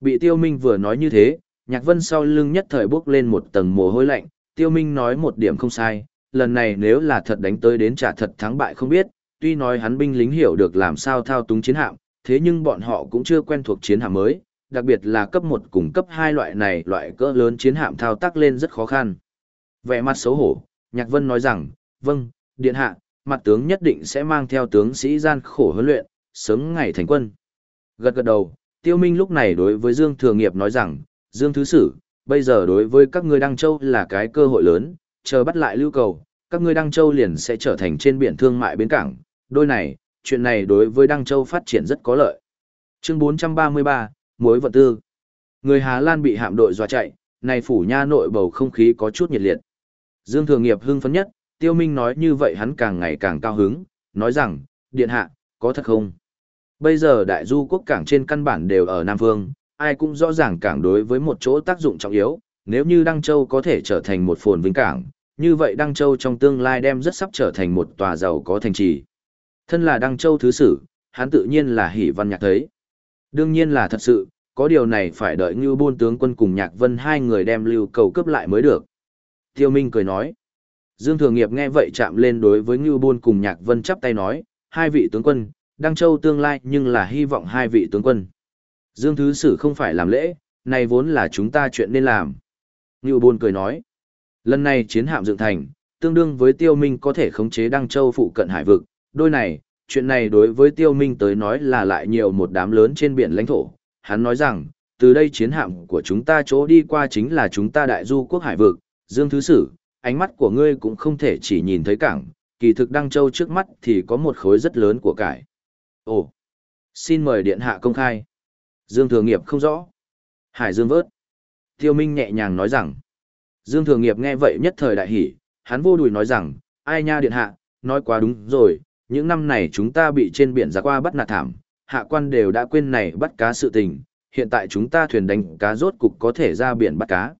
Bị Tiêu Minh vừa nói như thế, Nhạc Vân sau lưng nhất thời bước lên một tầng mồ hôi lạnh, Tiêu Minh nói một điểm không sai, lần này nếu là thật đánh tới đến trả thật thắng bại không biết, tuy nói hắn binh lính hiểu được làm sao thao túng chiến hạm, thế nhưng bọn họ cũng chưa quen thuộc chiến hạm mới, đặc biệt là cấp 1 cùng cấp 2 loại này loại cỡ lớn chiến hạm thao tác lên rất khó khăn. Vẻ mặt xấu hổ, Nhạc Vân nói rằng, vâng, điện hạ, mặt tướng nhất định sẽ mang theo tướng sĩ gian khổ huấn luyện, sớm ngày thành quân. Gật gật đầu, Tiêu Minh lúc này đối với Dương Thừa Nghiệp nói rằng, Dương Thứ Sử, bây giờ đối với các ngươi Đăng Châu là cái cơ hội lớn, chờ bắt lại lưu cầu, các ngươi Đăng Châu liền sẽ trở thành trên biển thương mại bến cảng. Đôi này, chuyện này đối với Đăng Châu phát triển rất có lợi. Chương 433, Mối vận tư. Người Hà Lan bị hạm đội dọa chạy, này phủ nha nội bầu không khí có chút nhiệt liệt. Dương Thường Nghiệp hưng phấn nhất, Tiêu Minh nói như vậy hắn càng ngày càng cao hứng, nói rằng, điện hạ, có thật không? Bây giờ đại du quốc cảng trên căn bản đều ở Nam Phương, ai cũng rõ ràng cảng đối với một chỗ tác dụng trọng yếu, nếu như Đăng Châu có thể trở thành một phồn vinh cảng, như vậy Đăng Châu trong tương lai đem rất sắp trở thành một tòa giàu có thành trì. Thân là Đăng Châu thứ sử, hắn tự nhiên là Hỷ văn nhạc thấy. Đương nhiên là thật sự, có điều này phải đợi Ngưu Bôn tướng quân cùng Nhạc Vân hai người đem lưu cầu cướp lại mới được. Tiêu Minh cười nói. Dương Thường Nghiệp nghe vậy chạm lên đối với Ngưu Bôn cùng Nhạc Vân chắp tay nói, hai vị tướng quân, Đăng Châu tương lai nhưng là hy vọng hai vị tướng quân. Dương Thứ Sử không phải làm lễ, này vốn là chúng ta chuyện nên làm. Ngưu Bôn cười nói, lần này chiến hạm dựng thành, tương đương với Tiêu Minh có thể khống chế Đăng Châu phụ cận hải vực, đôi này, chuyện này đối với Tiêu Minh tới nói là lại nhiều một đám lớn trên biển lãnh thổ. Hắn nói rằng, từ đây chiến hạm của chúng ta chỗ đi qua chính là chúng ta đại du quốc hải vực, Dương Thứ Sử, ánh mắt của ngươi cũng không thể chỉ nhìn thấy cảng, kỳ thực Đăng Châu trước mắt thì có một khối rất lớn của cải. Ồ, xin mời điện hạ công khai. Dương Thừa Nghiệp không rõ. Hải Dương vớt. Tiêu Minh nhẹ nhàng nói rằng. Dương Thừa Nghiệp nghe vậy nhất thời đại hỉ, hắn vô đùi nói rằng, ai nha điện hạ, nói quá đúng rồi, những năm này chúng ta bị trên biển giặc qua bắt nạt thảm, hạ quan đều đã quên này bắt cá sự tình, hiện tại chúng ta thuyền đánh cá rốt cục có thể ra biển bắt cá.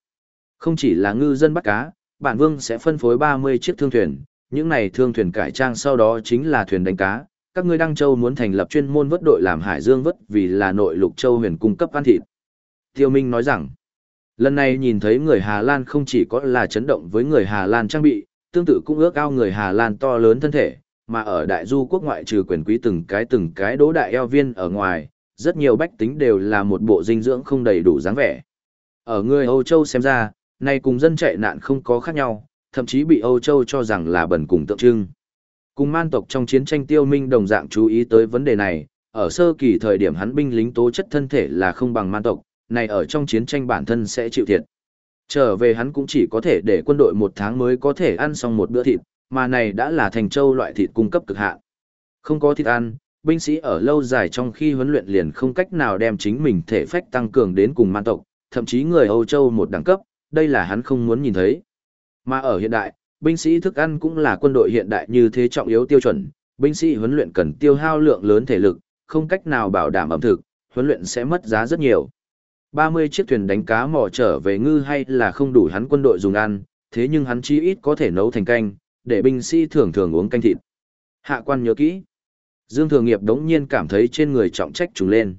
Không chỉ là ngư dân bắt cá, bản vương sẽ phân phối 30 chiếc thương thuyền, những này thương thuyền cải trang sau đó chính là thuyền đánh cá. Các ngươi Đăng Châu muốn thành lập chuyên môn vớt đội làm hải dương vớt vì là nội lục châu huyền cung cấp ăn thịt. Tiêu Minh nói rằng, lần này nhìn thấy người Hà Lan không chỉ có là chấn động với người Hà Lan trang bị, tương tự cũng ước ao người Hà Lan to lớn thân thể, mà ở đại du quốc ngoại trừ quyền quý từng cái từng cái đố đại eo viên ở ngoài, rất nhiều bách tính đều là một bộ dinh dưỡng không đầy đủ dáng vẻ. Ở người Âu Châu xem ra, nay cùng dân chạy nạn không có khác nhau, thậm chí bị Âu Châu cho rằng là bẩn cùng tượng trưng. Cùng man tộc trong chiến tranh tiêu minh đồng dạng chú ý tới vấn đề này, ở sơ kỳ thời điểm hắn binh lính tố chất thân thể là không bằng man tộc, này ở trong chiến tranh bản thân sẽ chịu thiệt. Trở về hắn cũng chỉ có thể để quân đội một tháng mới có thể ăn xong một bữa thịt, mà này đã là thành châu loại thịt cung cấp cực hạn. Không có thịt ăn, binh sĩ ở lâu dài trong khi huấn luyện liền không cách nào đem chính mình thể phách tăng cường đến cùng man tộc, thậm chí người Âu Châu một đẳng cấp, đây là hắn không muốn nhìn thấy. Mà ở hiện đại, binh sĩ thức ăn cũng là quân đội hiện đại như thế trọng yếu tiêu chuẩn, binh sĩ huấn luyện cần tiêu hao lượng lớn thể lực, không cách nào bảo đảm ẩm thực, huấn luyện sẽ mất giá rất nhiều. 30 chiếc thuyền đánh cá mò trở về ngư hay là không đủ hắn quân đội dùng ăn, thế nhưng hắn chí ít có thể nấu thành canh, để binh sĩ thường thường uống canh thịt. Hạ quan nhớ kỹ. Dương Thường Nghiệp đống nhiên cảm thấy trên người trọng trách trùng lên.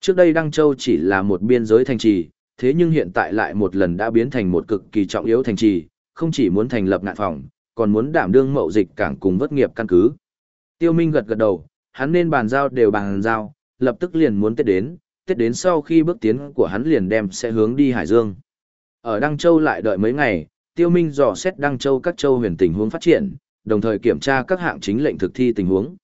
Trước đây Đăng Châu chỉ là một biên giới thành trì, thế nhưng hiện tại lại một lần đã biến thành một cực kỳ trọng yếu thành trì, không chỉ muốn thành lập ngạn phòng, còn muốn đảm đương mậu dịch cảng cùng vất nghiệp căn cứ. Tiêu Minh gật gật đầu, hắn nên bàn giao đều bàn giao, lập tức liền muốn Tết đến, Tết đến sau khi bước tiến của hắn liền đem sẽ hướng đi Hải Dương. Ở Đăng Châu lại đợi mấy ngày, Tiêu Minh dò xét Đăng Châu các châu huyền tình huống phát triển, đồng thời kiểm tra các hạng chính lệnh thực thi tình huống.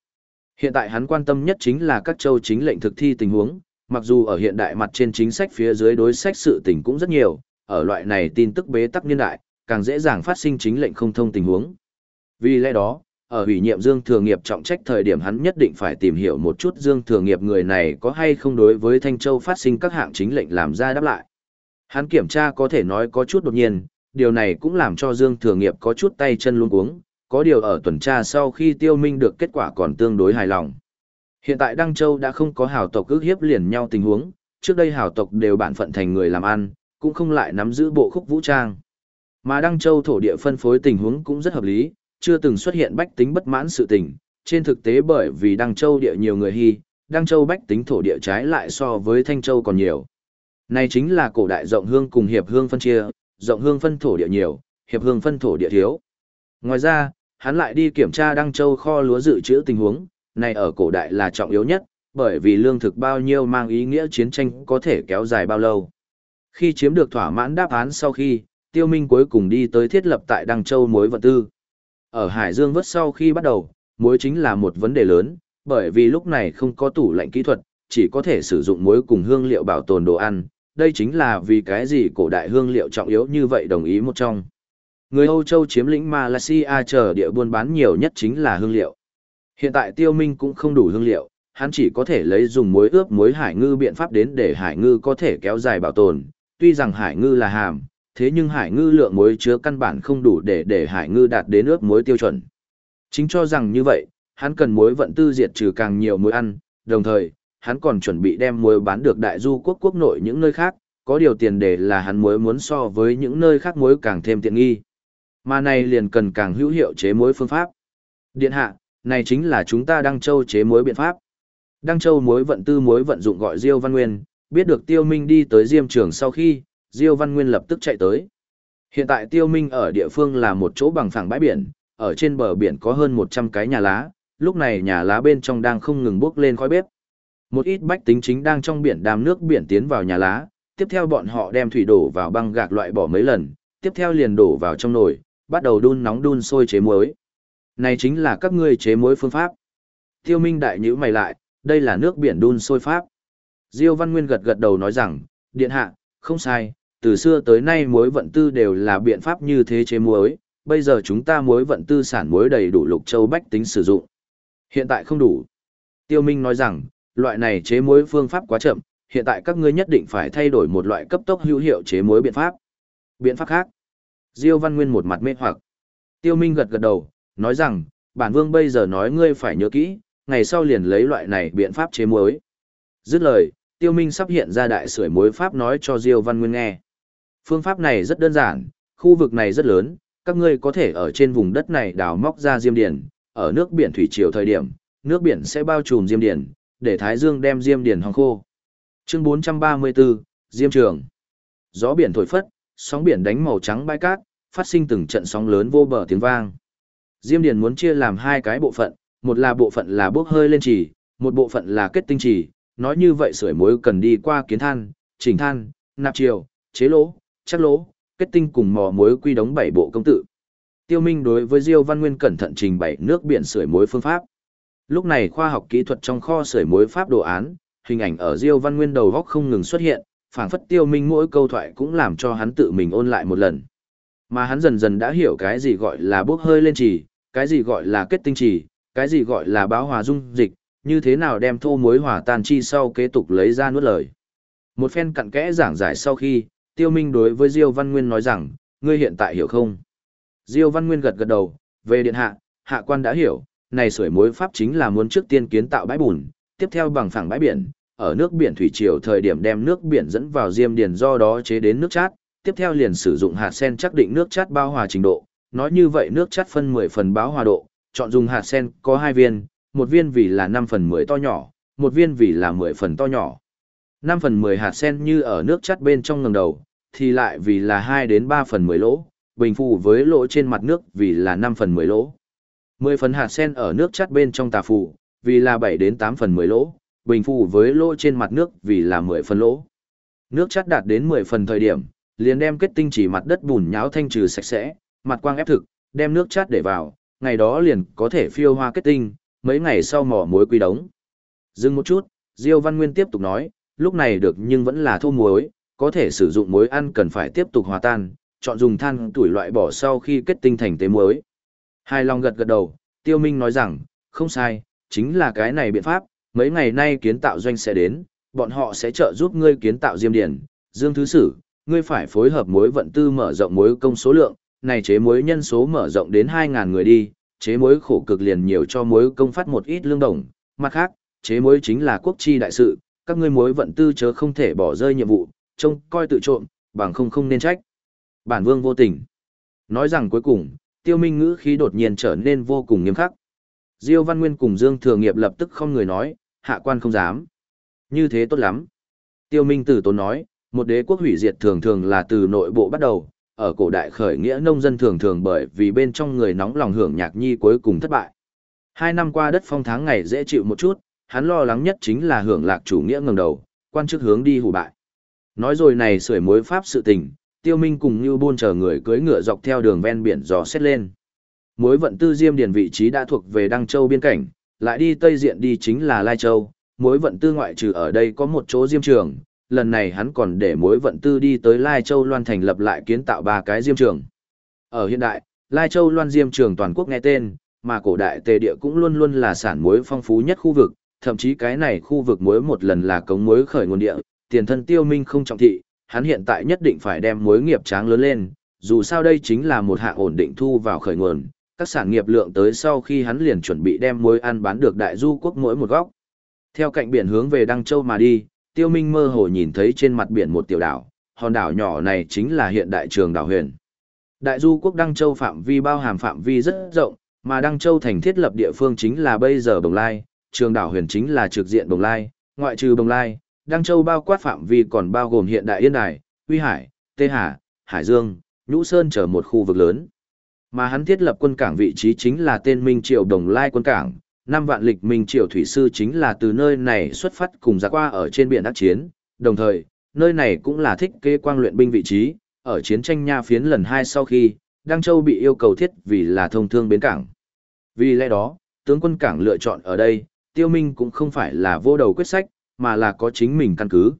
Hiện tại hắn quan tâm nhất chính là các châu chính lệnh thực thi tình huống, mặc dù ở hiện đại mặt trên chính sách phía dưới đối sách sự tình cũng rất nhiều, ở loại này tin tức bế tắc niên đại, càng dễ dàng phát sinh chính lệnh không thông tình huống. Vì lẽ đó, ở ủy nhiệm Dương Thừa Nghiệp trọng trách thời điểm hắn nhất định phải tìm hiểu một chút Dương Thừa Nghiệp người này có hay không đối với Thanh Châu phát sinh các hạng chính lệnh làm ra đáp lại. Hắn kiểm tra có thể nói có chút đột nhiên, điều này cũng làm cho Dương Thừa Nghiệp có chút tay chân luống cuống, có điều ở tuần tra sau khi tiêu minh được kết quả còn tương đối hài lòng. Hiện tại Đăng Châu đã không có hào tộc ước hiếp liền nhau tình huống, trước đây hào tộc đều bản phận thành người làm ăn, cũng không lại nắm giữ bộ khúc vũ trang. Mà Đăng Châu thổ địa phân phối tình huống cũng rất hợp lý, chưa từng xuất hiện bách tính bất mãn sự tình, trên thực tế bởi vì Đăng Châu địa nhiều người hy, Đăng Châu bách tính thổ địa trái lại so với Thanh Châu còn nhiều. Này chính là cổ đại rộng hương cùng hiệp hương phân chia, rộng hương phân thổ địa nhiều, hiệp hương phân thổ địa thiếu. Ngoài ra, hắn lại đi kiểm tra Đăng Châu kho lúa dự trữ tình huống, này ở cổ đại là trọng yếu nhất, bởi vì lương thực bao nhiêu mang ý nghĩa chiến tranh có thể kéo dài bao lâu. Khi chiếm được thỏa mãn đáp án sau khi, Tiêu Minh cuối cùng đi tới thiết lập tại Đăng Châu muối vận tư. Ở Hải Dương vớt sau khi bắt đầu, muối chính là một vấn đề lớn, bởi vì lúc này không có tủ lạnh kỹ thuật, chỉ có thể sử dụng muối cùng hương liệu bảo tồn đồ ăn. Đây chính là vì cái gì cổ đại hương liệu trọng yếu như vậy đồng ý một trong. Người Âu Châu chiếm lĩnh Malaysia chờ địa buôn bán nhiều nhất chính là hương liệu. Hiện tại tiêu minh cũng không đủ hương liệu, hắn chỉ có thể lấy dùng muối ướp muối hải ngư biện pháp đến để hải ngư có thể kéo dài bảo tồn. Tuy rằng hải ngư là hàm, thế nhưng hải ngư lượng muối chứa căn bản không đủ để để hải ngư đạt đến ước muối tiêu chuẩn. Chính cho rằng như vậy, hắn cần muối vận tư diệt trừ càng nhiều muối ăn, đồng thời, hắn còn chuẩn bị đem muối bán được đại du quốc quốc nội những nơi khác, có điều tiền đề là hắn muối muốn so với những nơi khác muối càng thêm tiện nghi. Mà này liền cần càng hữu hiệu chế muối phương pháp. Điện hạ, này chính là chúng ta Đăng Châu chế muối biện pháp. Đăng Châu muối vận tư muối vận dụng gọi Diêu Văn Nguyên, biết được Tiêu Minh đi tới Diêm Trường sau khi, Diêu Văn Nguyên lập tức chạy tới. Hiện tại Tiêu Minh ở địa phương là một chỗ bằng phẳng bãi biển, ở trên bờ biển có hơn 100 cái nhà lá, lúc này nhà lá bên trong đang không ngừng bốc lên khói bếp. Một ít bách tính chính đang trong biển đàm nước biển tiến vào nhà lá, tiếp theo bọn họ đem thủy đổ vào băng gạc loại bỏ mấy lần, tiếp theo liền đổ vào trong nồi, bắt đầu đun nóng đun sôi chế muối. Này chính là các ngươi chế muối phương pháp. Tiêu Minh đại nhữ mày lại, đây là nước biển đun sôi pháp. Diêu Văn Nguyên gật gật đầu nói rằng, điện hạ, không sai, từ xưa tới nay muối vận tư đều là biện pháp như thế chế muối, bây giờ chúng ta muối vận tư sản muối đầy đủ lục châu bách tính sử dụng. Hiện tại không đủ. Tiêu Minh nói rằng, loại này chế muối phương pháp quá chậm, hiện tại các ngươi nhất định phải thay đổi một loại cấp tốc hữu hiệu chế muối biện pháp. Biện pháp khác. Diêu Văn Nguyên một mặt mê hoặc. Tiêu Minh gật gật đầu, nói rằng, bản vương bây giờ nói ngươi phải nhớ kỹ, ngày sau liền lấy loại này biện pháp chế muối. Dứt lời, Tiêu Minh sắp hiện ra đại sưởi muối pháp nói cho Diêu Văn Nguyên nghe. Phương pháp này rất đơn giản, khu vực này rất lớn, các ngươi có thể ở trên vùng đất này đào móc ra diêm điển, ở nước biển thủy triều thời điểm, nước biển sẽ bao trùm diêm điển, để Thái Dương đem diêm điển hong khô. Chương 434, Diêm Trường. Gió biển thổi phất, sóng biển đánh màu trắng bãi cát, phát sinh từng trận sóng lớn vô bờ tiếng vang. Diêm điển muốn chia làm hai cái bộ phận, một là bộ phận là bốc hơi lên chỉ, một bộ phận là kết tinh chỉ, nói như vậy sưởi muối cần đi qua kiến than, chỉnh than, nạp chiều, chế lỗ, chắc lỗ, kết tinh cùng mò muối quy đóng bảy bộ công tự. Tiêu Minh đối với Diêu Văn Nguyên cẩn thận trình bày nước biển sưởi muối phương pháp. Lúc này khoa học kỹ thuật trong kho sưởi muối pháp đồ án, hình ảnh ở Diêu Văn Nguyên đầu góc không ngừng xuất hiện, phảng phất Tiêu Minh mỗi câu thoại cũng làm cho hắn tự mình ôn lại một lần. Mà hắn dần dần đã hiểu cái gì gọi là bốc hơi lên trì, cái gì gọi là kết tinh trì, cái gì gọi là báo hòa dung dịch, như thế nào đem thô muối hòa tan chi sau kế tục lấy ra nuốt lời. Một phen cặn kẽ giảng giải sau khi, Tiêu Minh đối với Diêu Văn Nguyên nói rằng, ngươi hiện tại hiểu không? Diêu Văn Nguyên gật gật đầu, về điện hạ, hạ quan đã hiểu, này sưởi muối pháp chính là muốn trước tiên kiến tạo bãi bùn, tiếp theo bằng phẳng bãi biển, ở nước biển thủy triều thời điểm đem nước biển dẫn vào diêm điền do đó chế đến nước chát, tiếp theo liền sử dụng hạt sen chắc định nước chát bao hòa trình độ, nói như vậy nước chát phân 10 phần báo hòa độ, chọn dùng hạt sen có hai viên, một viên vì là 5 phần 10 to nhỏ, một viên vì là 10 phần to nhỏ. 5 phần 10 hạt sen như ở nước chát bên trong ngầm đầu, thì lại vì là 2 đến 3 phần 10 lỗ, bình phù với lỗ trên mặt nước vì là 5 phần 10 lỗ. 10 phần hạt sen ở nước chắt bên trong tà phù, vì là 7 đến 8 phần 10 lỗ, bình phù với lỗ trên mặt nước vì là 10 phần lỗ. Nước chắt đạt đến 10 phần thời điểm, liền đem kết tinh chỉ mặt đất bùn nháo thanh trừ sạch sẽ, mặt quang ép thực, đem nước chát để vào, ngày đó liền có thể phiêu hoa kết tinh, mấy ngày sau mỏ muối quy đống. Dừng một chút, Diêu Văn Nguyên tiếp tục nói, lúc này được nhưng vẫn là thô muối, có thể sử dụng muối ăn cần phải tiếp tục hòa tan, chọn dùng than tuổi loại bỏ sau khi kết tinh thành tế muối. Hai Long gật gật đầu, Tiêu Minh nói rằng, không sai, chính là cái này biện pháp, mấy ngày nay kiến tạo doanh sẽ đến, bọn họ sẽ trợ giúp ngươi kiến tạo diêm điển, Dương Thứ Sử, ngươi phải phối hợp muối vận tư mở rộng muối công số lượng, này chế muối nhân số mở rộng đến 2.000 người đi, chế muối khổ cực liền nhiều cho muối công phát một ít lương đồng, mặt khác, chế muối chính là quốc chi đại sự, các ngươi muối vận tư chớ không thể bỏ rơi nhiệm vụ, trông coi tự trộm, bằng không không nên trách. Bản vương vô tình. Nói rằng cuối cùng, tiêu minh ngữ khí đột nhiên trở nên vô cùng nghiêm khắc. Diêu Văn Nguyên cùng Dương Thừa Nghiệp lập tức không người nói, hạ quan không dám. Như thế tốt lắm. Tiêu Minh tử tốn nói, Một đế quốc hủy diệt thường thường là từ nội bộ bắt đầu, ở cổ đại khởi nghĩa nông dân thường thường bởi vì bên trong người nóng lòng hưởng nhạc nhi cuối cùng thất bại. Hai năm qua đất phong tháng ngày dễ chịu một chút, hắn lo lắng nhất chính là hưởng lạc chủ nghĩa ngẩng đầu, quan chức hướng đi hủ bại. Nói rồi này sưởi mối pháp sự tình, tiêu minh cùng như buôn chờ người cưỡi ngựa dọc theo đường ven biển dò xét lên. Mối vận tư diêm điền vị trí đã thuộc về Đăng Châu biên cảnh, lại đi Tây Diện đi chính là Lai Châu, mối vận tư ngoại trừ ở đây có một chỗ diêm trường, lần này hắn còn để mối vận tư đi tới Lai Châu Loan thành lập lại kiến tạo ba cái diêm trường. Ở hiện đại, Lai Châu Loan diêm trường toàn quốc nghe tên, mà cổ đại tề địa cũng luôn luôn là sản muối phong phú nhất khu vực, thậm chí cái này khu vực muối một lần là cống muối khởi nguồn địa, tiền thân tiêu minh không trọng thị, hắn hiện tại nhất định phải đem mối nghiệp tráng lớn lên, dù sao đây chính là một hạng ổn định thu vào khởi nguồn, các sản nghiệp lượng tới sau khi hắn liền chuẩn bị đem mối ăn bán được đại du quốc mỗi một góc. Theo cạnh biển hướng về Đăng Châu mà đi, Tiêu Minh mơ hồ nhìn thấy trên mặt biển một tiểu đảo, hòn đảo nhỏ này chính là hiện đại trường đảo huyền. Đại du quốc Đăng Châu phạm vi bao hàm phạm vi rất rộng, mà Đăng Châu thành thiết lập địa phương chính là bây giờ Bồng Lai, trường đảo huyền chính là trực diện Bồng Lai, ngoại trừ Bồng Lai, Đăng Châu bao quát phạm vi còn bao gồm hiện đại Yên Đài, Uy Hải, Tê Hà, Hải Dương, Nhũ Sơn trở một khu vực lớn. Mà hắn thiết lập quân cảng vị trí chính là tên Minh Triều Đồng Lai quân cảng, năm vạn lịch Minh Triều thủy sư chính là từ nơi này xuất phát cùng ra qua ở trên biển đắc chiến, đồng thời, nơi này cũng là thích kế quang luyện binh vị trí, ở chiến tranh nha phiến lần hai sau khi, Đăng Châu bị yêu cầu thiết vì là thông thương bến cảng. Vì lẽ đó, tướng quân cảng lựa chọn ở đây, Tiêu Minh cũng không phải là vô đầu quyết sách, mà là có chính mình căn cứ.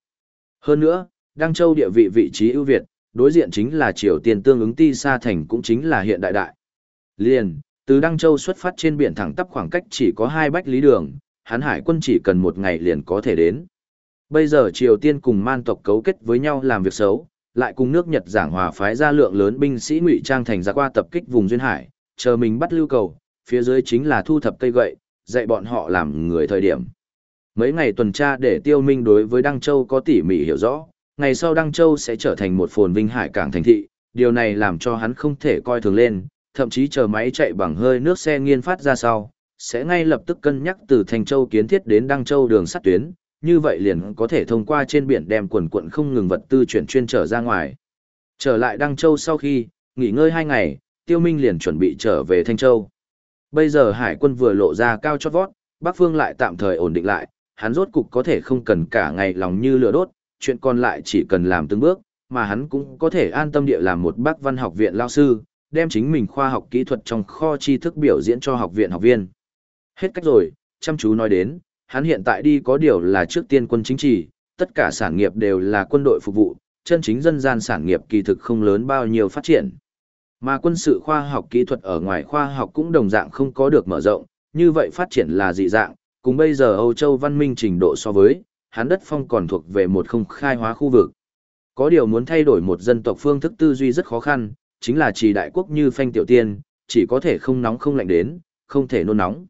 Hơn nữa, Đăng Châu địa vị vị trí ưu việt, đối diện chính là Triều Tiên tương ứng Ti Sa Thành cũng chính là hiện đại đại. Liền, từ Đăng Châu xuất phát trên biển thẳng tắp khoảng cách chỉ có hai bách lý đường, hán hải quân chỉ cần một ngày liền có thể đến. Bây giờ Triều Tiên cùng man tộc cấu kết với nhau làm việc xấu, lại cùng nước Nhật giảng hòa phái ra lượng lớn binh sĩ ngụy trang thành ra qua tập kích vùng duyên hải, chờ mình bắt lưu cầu, phía dưới chính là thu thập cây gậy, dạy bọn họ làm người thời điểm. Mấy ngày tuần tra để Tiêu Minh đối với Đăng Châu có tỉ mỉ hiểu rõ, ngày sau Đăng Châu sẽ trở thành một phồn vinh hải cảng thành thị, điều này làm cho hắn không thể coi thường lên, thậm chí chờ máy chạy bằng hơi nước xe nghiên phát ra sau, sẽ ngay lập tức cân nhắc từ Thành Châu kiến thiết đến Đăng Châu đường sắt tuyến, như vậy liền có thể thông qua trên biển đem quần quận không ngừng vật tư chuyển chuyên trở ra ngoài. Trở lại Đăng Châu sau khi, nghỉ ngơi hai ngày, Tiêu Minh liền chuẩn bị trở về Thanh Châu. Bây giờ hải quân vừa lộ ra cao chót vót, Bắc Phương lại tạm thời ổn định lại, hắn rốt cục có thể không cần cả ngày lòng như lửa đốt, chuyện còn lại chỉ cần làm từng bước, mà hắn cũng có thể an tâm địa làm một bác văn học viện lao sư, đem chính mình khoa học kỹ thuật trong kho tri thức biểu diễn cho học viện học viên. Hết cách rồi, chăm chú nói đến, hắn hiện tại đi có điều là trước tiên quân chính trị, tất cả sản nghiệp đều là quân đội phục vụ, chân chính dân gian sản nghiệp kỳ thực không lớn bao nhiêu phát triển. Mà quân sự khoa học kỹ thuật ở ngoài khoa học cũng đồng dạng không có được mở rộng, như vậy phát triển là dị dạng, cùng bây giờ Âu Châu văn minh trình độ so với, hắn đất phong còn thuộc về một không khai hóa khu vực. Có điều muốn thay đổi một dân tộc phương thức tư duy rất khó khăn, chính là chỉ đại quốc như phanh tiểu tiên, chỉ có thể không nóng không lạnh đến, không thể nôn nóng.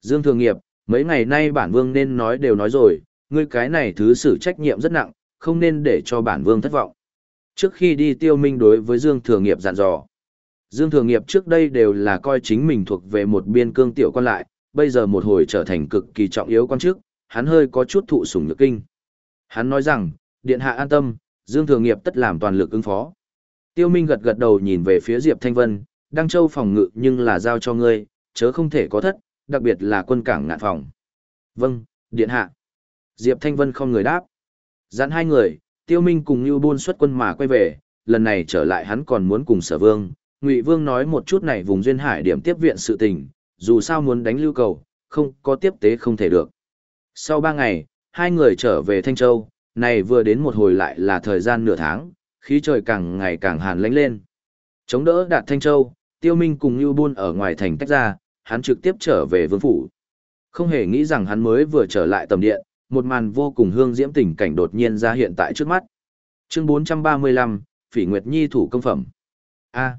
Dương Thường Nghiệp, mấy ngày nay bản vương nên nói đều nói rồi, ngươi cái này thứ xử trách nhiệm rất nặng, không nên để cho bản vương thất vọng. Trước khi đi tiêu minh đối với Dương Thường Nghiệp dặn dò. Dương Thường Nghiệp trước đây đều là coi chính mình thuộc về một biên cương tiểu quan lại, bây giờ một hồi trở thành cực kỳ trọng yếu quan chức, hắn hơi có chút thụ sủng nhược kinh. Hắn nói rằng, điện hạ an tâm, Dương Thường Nghiệp tất làm toàn lực ứng phó. Tiêu Minh gật gật đầu nhìn về phía Diệp Thanh Vân, Đăng Châu phòng ngự nhưng là giao cho ngươi, chớ không thể có thất, đặc biệt là quân cảng ngạn phòng. Vâng, điện hạ. Diệp Thanh Vân không người đáp. Dặn hai người, Tiêu Minh cùng Nưu Bôn xuất quân mà quay về, lần này trở lại hắn còn muốn cùng Sở Vương. Ngụy Vương nói một chút này vùng duyên hải điểm tiếp viện sự tình, dù sao muốn đánh lưu cầu, không có tiếp tế không thể được. Sau ba ngày, hai người trở về Thanh Châu, này vừa đến một hồi lại là thời gian nửa tháng, khí trời càng ngày càng hàn lánh lên. Chống đỡ đạt Thanh Châu, Tiêu Minh cùng Lưu Bôn ở ngoài thành tách ra, hắn trực tiếp trở về vương phủ. Không hề nghĩ rằng hắn mới vừa trở lại tầm điện, một màn vô cùng hương diễm tình cảnh đột nhiên ra hiện tại trước mắt. Chương 435, Phỉ Nguyệt Nhi thủ công phẩm. A.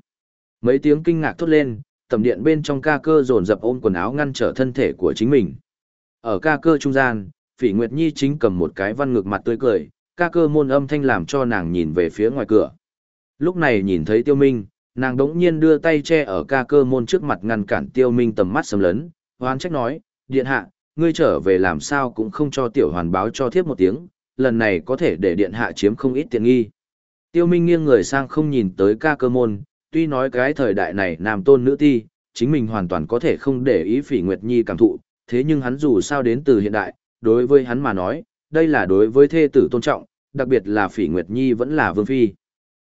mấy tiếng kinh ngạc thốt lên, tầm điện bên trong ca cơ dồn dập ôm quần áo ngăn trở thân thể của chính mình. Ở ca cơ trung gian, Phỉ Nguyệt Nhi chính cầm một cái văn ngược mặt tươi cười, ca cơ môn âm thanh làm cho nàng nhìn về phía ngoài cửa. Lúc này nhìn thấy Tiêu Minh, nàng đống nhiên đưa tay che ở ca cơ môn trước mặt ngăn cản Tiêu Minh tầm mắt sầm lớn hoan trách nói, điện hạ, ngươi trở về làm sao cũng không cho tiểu hoàn báo cho thiếp một tiếng, lần này có thể để điện hạ chiếm không ít tiện nghi. Tiêu Minh nghiêng người sang không nhìn tới ca cơ môn, tuy nói cái thời đại này nam tôn nữ ti, chính mình hoàn toàn có thể không để ý Phỉ Nguyệt Nhi cảm thụ, thế nhưng hắn dù sao đến từ hiện đại, đối với hắn mà nói, đây là đối với thê tử tôn trọng, đặc biệt là Phỉ Nguyệt Nhi vẫn là vương phi.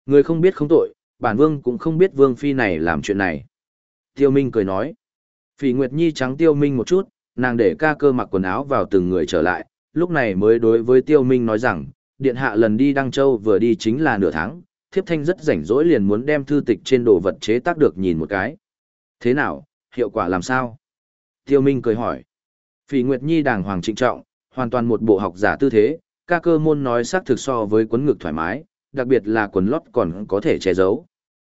Người không biết không tội, bản vương cũng không biết vương phi này làm chuyện này. Tiêu Minh cười nói. Phỉ Nguyệt Nhi trắng Tiêu Minh một chút, nàng để ca cơ mặc quần áo vào từng người trở lại, lúc này mới đối với Tiêu Minh nói rằng, điện hạ lần đi Đăng Châu vừa đi chính là nửa tháng, thiếp thanh rất rảnh rỗi liền muốn đem thư tịch trên đồ vật chế tác được nhìn một cái. Thế nào, hiệu quả làm sao? Tiêu Minh cười hỏi. Phỉ Nguyệt Nhi đàng hoàng trịnh trọng, hoàn toàn một bộ học giả tư thế, ca cơ môn nói xác thực so với quấn ngực thoải mái, đặc biệt là quần lót còn có thể che giấu.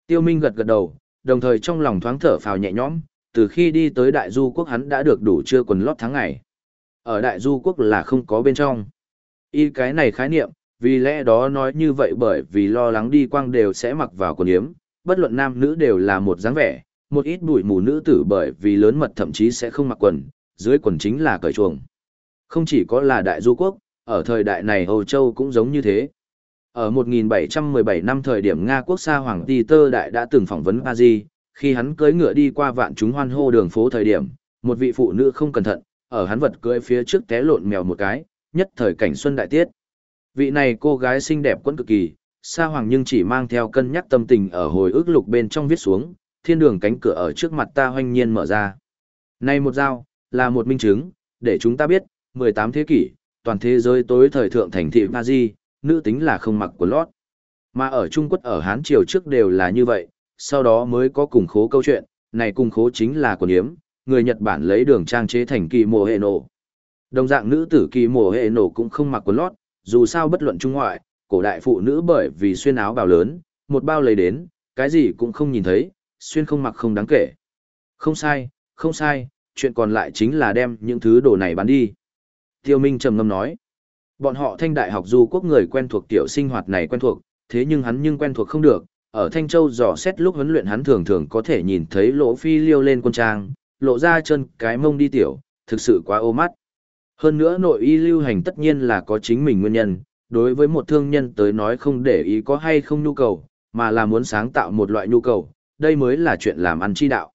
Tiêu Minh gật gật đầu, đồng thời trong lòng thoáng thở phào nhẹ nhõm, từ khi đi tới Đại Du Quốc hắn đã được đủ chưa quần lót tháng ngày. Ở Đại Du Quốc là không có bên trong. Y cái này khái niệm, vì lẽ đó nói như vậy bởi vì lo lắng đi quang đều sẽ mặc vào quần yếm, bất luận nam nữ đều là một dáng vẻ, một ít bụi mù nữ tử bởi vì lớn mật thậm chí sẽ không mặc quần, dưới quần chính là cởi chuồng. Không chỉ có là Đại Du Quốc, ở thời đại này Âu Châu cũng giống như thế. Ở 1717 năm thời điểm Nga quốc gia Hoàng Tơ Đại đã từng phỏng vấn Paris, khi hắn cưỡi ngựa đi qua vạn chúng hoan hô đường phố thời điểm, một vị phụ nữ không cẩn thận, ở hắn vật cưỡi phía trước té lộn mèo một cái, nhất thời cảnh xuân đại tiết. Vị này cô gái xinh đẹp quẫn cực kỳ, Sa Hoàng nhưng chỉ mang theo cân nhắc tâm tình ở hồi ức lục bên trong viết xuống, thiên đường cánh cửa ở trước mặt ta hoanh nhiên mở ra. Này một dao, là một minh chứng, để chúng ta biết, 18 thế kỷ, toàn thế giới tối thời thượng thành thị Paris, nữ tính là không mặc quần lót. Mà ở Trung Quốc ở Hán Triều trước đều là như vậy, sau đó mới có cùng khố câu chuyện, này cùng khố chính là quần yếm, người Nhật Bản lấy đường trang chế thành kỳ mùa hệ nổ. Đồng dạng nữ tử kỳ mùa hệ nổ cũng không mặc quần lót, dù sao bất luận trung ngoại, cổ đại phụ nữ bởi vì xuyên áo bào lớn, một bao lấy đến, cái gì cũng không nhìn thấy, xuyên không mặc không đáng kể. Không sai, không sai, chuyện còn lại chính là đem những thứ đồ này bán đi. Tiêu Minh trầm ngâm nói, bọn họ thanh đại học du quốc người quen thuộc tiểu sinh hoạt này quen thuộc, thế nhưng hắn nhưng quen thuộc không được, ở Thanh Châu dò xét lúc huấn luyện hắn thường thường có thể nhìn thấy lỗ phi liêu lên quân trang, lộ ra chân cái mông đi tiểu, thực sự quá ô mắt. Hơn nữa nội y lưu hành tất nhiên là có chính mình nguyên nhân, đối với một thương nhân tới nói không để ý có hay không nhu cầu, mà là muốn sáng tạo một loại nhu cầu, đây mới là chuyện làm ăn chi đạo.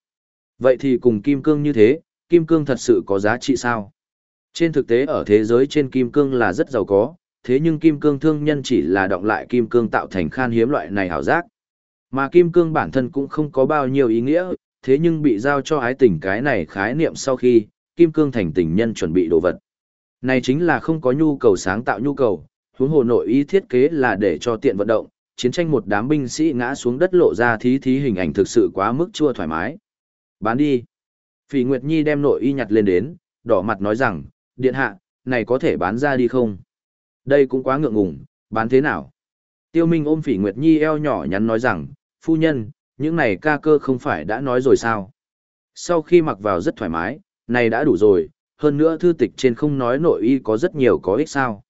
Vậy thì cùng kim cương như thế, kim cương thật sự có giá trị sao? Trên thực tế ở thế giới trên kim cương là rất giàu có, thế nhưng kim cương thương nhân chỉ là động lại kim cương tạo thành khan hiếm loại này hảo giác. Mà kim cương bản thân cũng không có bao nhiêu ý nghĩa, thế nhưng bị giao cho ái tình cái này khái niệm sau khi, kim cương thành tình nhân chuẩn bị đồ vật. Này chính là không có nhu cầu sáng tạo nhu cầu, huống hồ nội ý thiết kế là để cho tiện vận động, chiến tranh một đám binh sĩ ngã xuống đất lộ ra thí thí hình ảnh thực sự quá mức chua thoải mái. Bán đi. Phỉ Nguyệt Nhi đem nội y nhặt lên đến, đỏ mặt nói rằng, điện hạ, này có thể bán ra đi không? Đây cũng quá ngượng ngùng, bán thế nào? Tiêu Minh ôm Phỉ Nguyệt Nhi eo nhỏ nhắn nói rằng, phu nhân, những này ca cơ không phải đã nói rồi sao? Sau khi mặc vào rất thoải mái, này đã đủ rồi, hơn nữa thư tịch trên không nói nội y có rất nhiều có ích sao.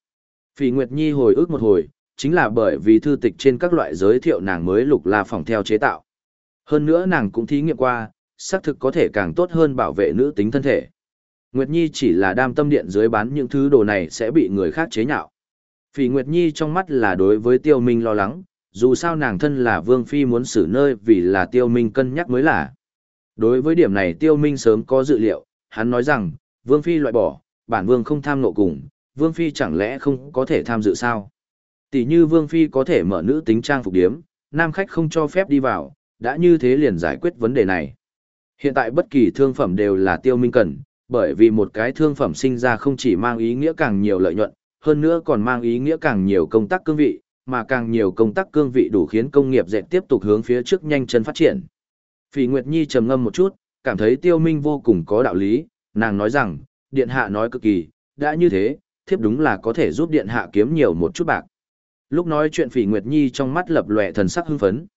Phỉ Nguyệt Nhi hồi ức một hồi, chính là bởi vì thư tịch trên các loại giới thiệu nàng mới lục la phòng theo chế tạo. Hơn nữa nàng cũng thí nghiệm qua, xác thực có thể càng tốt hơn bảo vệ nữ tính thân thể. Nguyệt Nhi chỉ là đam tâm điện dưới bán những thứ đồ này sẽ bị người khác chế nhạo. Phỉ Nguyệt Nhi trong mắt là đối với Tiêu Minh lo lắng, dù sao nàng thân là Vương Phi muốn xử nơi vì là Tiêu Minh cân nhắc mới là. Đối với điểm này Tiêu Minh sớm có dự liệu, hắn nói rằng, Vương Phi loại bỏ, bản Vương không tham nộ cùng, Vương Phi chẳng lẽ không có thể tham dự sao? Tỷ như Vương Phi có thể mở nữ tính trang phục điếm, nam khách không cho phép đi vào, đã như thế liền giải quyết vấn đề này. Hiện tại bất kỳ thương phẩm đều là tiêu minh cần, bởi vì một cái thương phẩm sinh ra không chỉ mang ý nghĩa càng nhiều lợi nhuận, hơn nữa còn mang ý nghĩa càng nhiều công tác cương vị, mà càng nhiều công tác cương vị đủ khiến công nghiệp dệt tiếp tục hướng phía trước nhanh chân phát triển. Phỉ Nguyệt Nhi trầm ngâm một chút, cảm thấy tiêu minh vô cùng có đạo lý, nàng nói rằng, điện hạ nói cực kỳ, đã như thế, thiếp đúng là có thể giúp điện hạ kiếm nhiều một chút bạc. Lúc nói chuyện Phỉ Nguyệt Nhi trong mắt lập lòe thần sắc hưng phấn.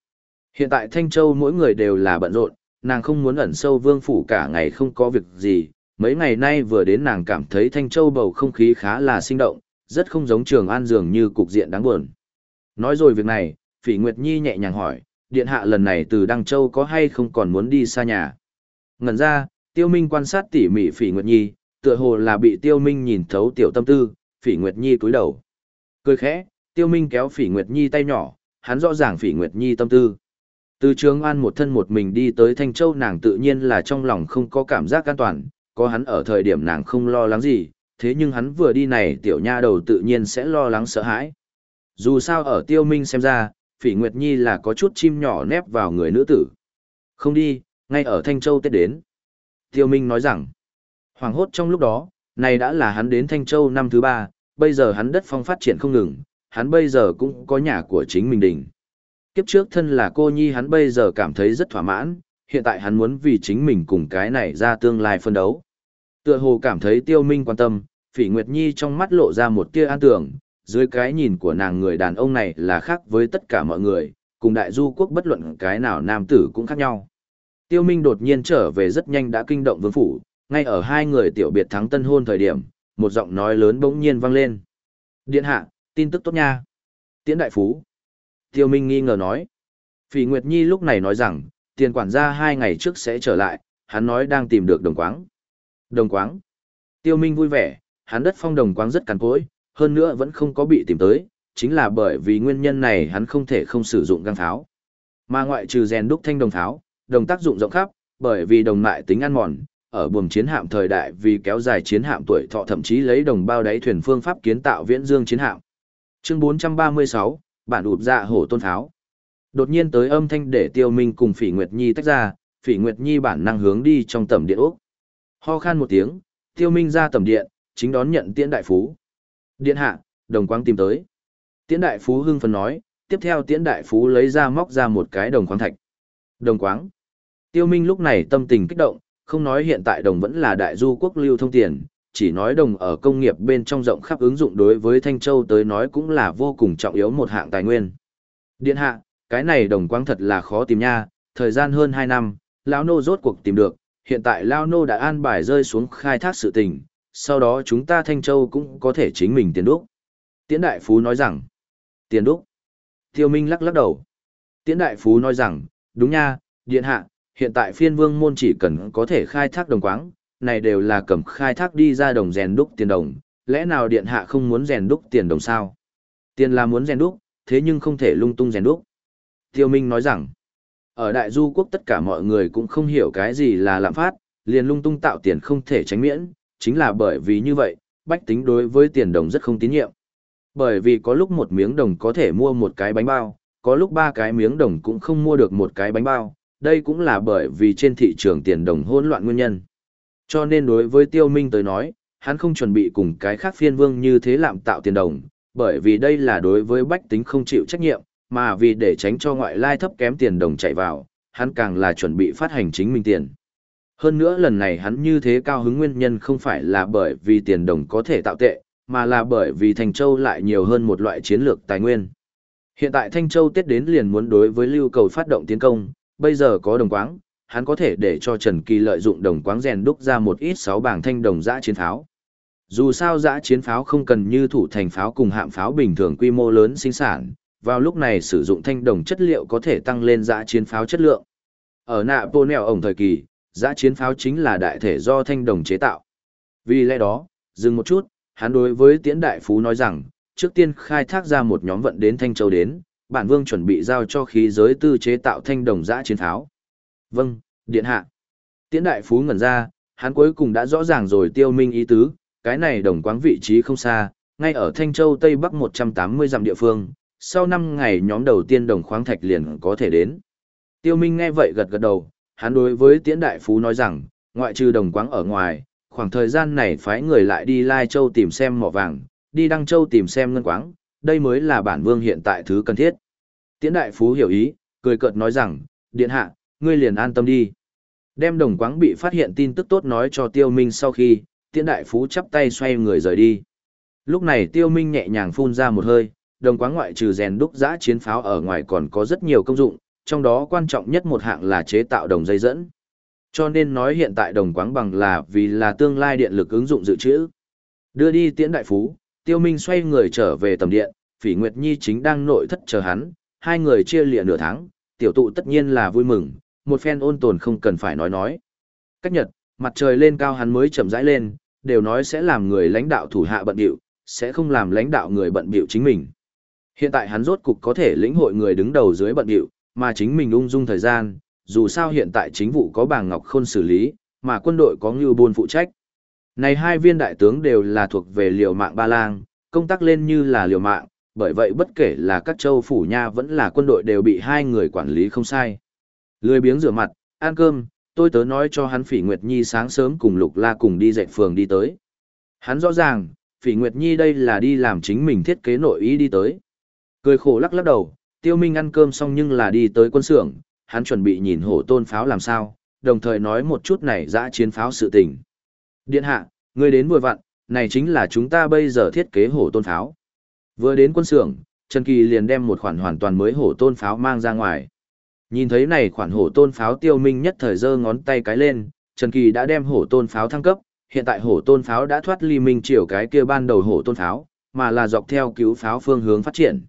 Hiện tại Thanh Châu mỗi người đều là bận rộn, nàng không muốn ẩn sâu vương phủ cả ngày không có việc gì. Mấy ngày nay vừa đến nàng cảm thấy Thanh Châu bầu không khí khá là sinh động, rất không giống Trường An dường như cục diện đáng buồn. Nói rồi việc này, Phỉ Nguyệt Nhi nhẹ nhàng hỏi, điện hạ lần này từ Đăng Châu có hay không còn muốn đi xa nhà? Ngần ra, Tiêu Minh quan sát tỉ mỉ Phỉ Nguyệt Nhi, tựa hồ là bị Tiêu Minh nhìn thấu tiểu tâm tư, Phỉ Nguyệt Nhi cúi đầu. Cười khẽ, Tiêu Minh kéo Phỉ Nguyệt Nhi tay nhỏ, hắn rõ ràng Phỉ Nguyệt Nhi tâm tư. Từ Trường An một thân một mình đi tới Thanh Châu nàng tự nhiên là trong lòng không có cảm giác an toàn, có hắn ở thời điểm nàng không lo lắng gì, thế nhưng hắn vừa đi này tiểu nha đầu tự nhiên sẽ lo lắng sợ hãi. Dù sao ở Tiêu Minh xem ra, Phỉ Nguyệt Nhi là có chút chim nhỏ nép vào người nữ tử. Không đi, ngay ở Thanh Châu Tết đến. Tiêu Minh nói rằng, hoàng hốt trong lúc đó, này đã là hắn đến Thanh Châu năm thứ ba, bây giờ hắn đất phong phát triển không ngừng, hắn bây giờ cũng có nhà của chính mình đỉnh. Kiếp trước thân là cô nhi hắn bây giờ cảm thấy rất thỏa mãn, hiện tại hắn muốn vì chính mình cùng cái này ra tương lai phân đấu. Tựa hồ cảm thấy tiêu minh quan tâm, phỉ Nguyệt Nhi trong mắt lộ ra một tia an tưởng, dưới cái nhìn của nàng người đàn ông này là khác với tất cả mọi người, cùng đại du quốc bất luận cái nào nam tử cũng khác nhau. Tiêu Minh đột nhiên trở về rất nhanh đã kinh động vương phủ, ngay ở hai người tiểu biệt thắng tân hôn thời điểm, một giọng nói lớn bỗng nhiên vang lên. Điện hạ, tin tức tốt nha. Tiễn đại phú. Tiêu Minh nghi ngờ nói. Phỉ Nguyệt Nhi lúc này nói rằng, tiền quản gia hai ngày trước sẽ trở lại, hắn nói đang tìm được đồng quáng. Đồng quáng. Tiêu Minh vui vẻ, hắn đất phong đồng quáng rất cằn cỗi, hơn nữa vẫn không có bị tìm tới, chính là bởi vì nguyên nhân này hắn không thể không sử dụng găng tháo. Mà ngoại trừ rèn đúc thanh đồng tháo, đồng tác dụng rộng khắp, bởi vì đồng mại tính ăn mòn, ở buồng chiến hạm thời đại vì kéo dài chiến hạm tuổi thọ thậm chí lấy đồng bao đáy thuyền phương pháp kiến tạo viễn dương chiến hạm. Chương 436, bản ụp dạ hổ tôn tháo. Đột nhiên tới âm thanh để Tiêu Minh cùng Phỉ Nguyệt Nhi tách ra, Phỉ Nguyệt Nhi bản năng hướng đi trong tầm điện ốc. Ho khan một tiếng, Tiêu Minh ra tầm điện, chính đón nhận Tiễn Đại Phú. Điện hạ, đồng quang tìm tới. Tiễn Đại Phú hưng phấn nói, tiếp theo Tiễn Đại Phú lấy ra móc ra một cái đồng khoáng thạch. Đồng quáng. Tiêu Minh lúc này tâm tình kích động, không nói hiện tại đồng vẫn là đại du quốc lưu thông tiền, chỉ nói đồng ở công nghiệp bên trong rộng khắp ứng dụng đối với Thanh Châu tới nói cũng là vô cùng trọng yếu một hạng tài nguyên. Điện hạ, cái này đồng quang thật là khó tìm nha, thời gian hơn 2 năm, lão nô rốt cuộc tìm được, hiện tại lão nô đã an bài rơi xuống khai thác sự tình, sau đó chúng ta Thanh Châu cũng có thể chính mình tiền đúc. Tiễn Đại Phú nói rằng, tiền đúc. Tiêu Minh lắc lắc đầu. Tiễn Đại Phú nói rằng, đúng nha, điện hạ, hiện tại phiên vương môn chỉ cần có thể khai thác đồng quáng, này đều là cầm khai thác đi ra đồng rèn đúc tiền đồng, lẽ nào điện hạ không muốn rèn đúc tiền đồng sao? Tiền là muốn rèn đúc, thế nhưng không thể lung tung rèn đúc. Tiêu Minh nói rằng, ở đại du quốc tất cả mọi người cũng không hiểu cái gì là lạm phát, liền lung tung tạo tiền không thể tránh miễn, chính là bởi vì như vậy, bách tính đối với tiền đồng rất không tín nhiệm. Bởi vì có lúc một miếng đồng có thể mua một cái bánh bao, có lúc ba cái miếng đồng cũng không mua được một cái bánh bao, đây cũng là bởi vì trên thị trường tiền đồng hỗn loạn nguyên nhân. Cho nên đối với Tiêu Minh tới nói, hắn không chuẩn bị cùng cái khác phiên vương như thế làm tạo tiền đồng, bởi vì đây là đối với bách tính không chịu trách nhiệm, mà vì để tránh cho ngoại lai thấp kém tiền đồng chạy vào, hắn càng là chuẩn bị phát hành chính mình tiền. Hơn nữa lần này hắn như thế cao hứng nguyên nhân không phải là bởi vì tiền đồng có thể tạo tệ, mà là bởi vì Thành Châu lại nhiều hơn một loại chiến lược tài nguyên. Hiện tại Thanh Châu Tết đến liền muốn đối với lưu cầu phát động tiến công, bây giờ có đồng quáng, hắn có thể để cho Trần Kỳ lợi dụng đồng quáng rèn đúc ra một ít sáu bảng thanh đồng dã chiến pháo. Dù sao dã chiến pháo không cần như thủ thành pháo cùng hạm pháo bình thường quy mô lớn sinh sản, vào lúc này sử dụng thanh đồng chất liệu có thể tăng lên dã chiến pháo chất lượng. Ở nạ bồ nèo ổng thời kỳ, dã chiến pháo chính là đại thể do thanh đồng chế tạo. Vì lẽ đó, dừng một chút, hắn đối với tiễn đại phú nói rằng, trước tiên khai thác ra một nhóm vận đến Thanh Châu đến, bản vương chuẩn bị giao cho khí giới tư chế tạo thanh đồng giã chiến tháo. Vâng, điện hạ. Tiễn đại phú ngẩn ra, hắn cuối cùng đã rõ ràng rồi tiêu minh ý tứ, cái này đồng quáng vị trí không xa, ngay ở Thanh Châu Tây Bắc 180 dặm địa phương, sau 5 ngày nhóm đầu tiên đồng khoáng thạch liền có thể đến. Tiêu Minh nghe vậy gật gật đầu, hắn đối với Tiễn Đại Phú nói rằng, ngoại trừ đồng quáng ở ngoài, khoảng thời gian này phái người lại đi Lai Châu tìm xem mỏ vàng, đi Đăng Châu tìm xem ngân quáng, đây mới là bản vương hiện tại thứ cần thiết. Tiễn đại phú hiểu ý, cười cợt nói rằng, điện hạ, ngươi liền an tâm đi. Đem đồng quáng bị phát hiện tin tức tốt nói cho tiêu minh sau khi, tiễn đại phú chắp tay xoay người rời đi. Lúc này tiêu minh nhẹ nhàng phun ra một hơi, đồng quáng ngoại trừ rèn đúc giã chiến pháo ở ngoài còn có rất nhiều công dụng, trong đó quan trọng nhất một hạng là chế tạo đồng dây dẫn. Cho nên nói hiện tại đồng quáng bằng là vì là tương lai điện lực ứng dụng dự trữ. Đưa đi tiễn đại phú, Tiêu Minh xoay người trở về tầm điện, Phỉ Nguyệt Nhi chính đang nội thất chờ hắn, hai người chia lìa nửa tháng, tiểu tụ tất nhiên là vui mừng, một phen ôn tồn không cần phải nói nói. Cách nhật, mặt trời lên cao hắn mới chậm rãi lên, đều nói sẽ làm người lãnh đạo thủ hạ bận điệu, sẽ không làm lãnh đạo người bận bịu chính mình. Hiện tại hắn rốt cục có thể lĩnh hội người đứng đầu dưới bận bịu, mà chính mình ung dung thời gian, dù sao hiện tại chính vụ có bàng Ngọc Khôn xử lý, mà quân đội có Ngưu Bôn phụ trách. Này hai viên đại tướng đều là thuộc về liều mạng ba lang, công tác lên như là liều mạng, bởi vậy bất kể là các châu phủ nha vẫn là quân đội đều bị hai người quản lý không sai. Lười biếng rửa mặt, ăn cơm, tôi tớ nói cho hắn Phỉ Nguyệt Nhi sáng sớm cùng Lục La cùng đi dạy phường đi tới. Hắn rõ ràng, Phỉ Nguyệt Nhi đây là đi làm chính mình thiết kế nội ý đi tới. Cười khổ lắc lắc đầu, Tiêu Minh ăn cơm xong nhưng là đi tới quân xưởng, hắn chuẩn bị nhìn hổ tôn pháo làm sao, đồng thời nói một chút này dã chiến pháo sự tình. Điện hạ, người đến vừa vặn, này chính là chúng ta bây giờ thiết kế hổ tôn pháo. Vừa đến quân xưởng, Trần Kỳ liền đem một khoản hoàn toàn mới hổ tôn pháo mang ra ngoài. Nhìn thấy này khoản hổ tôn pháo tiêu minh nhất thời giơ ngón tay cái lên, Trần Kỳ đã đem hổ tôn pháo thăng cấp, hiện tại hổ tôn pháo đã thoát ly minh chiều cái kia ban đầu hổ tôn pháo, mà là dọc theo cứu pháo phương hướng phát triển.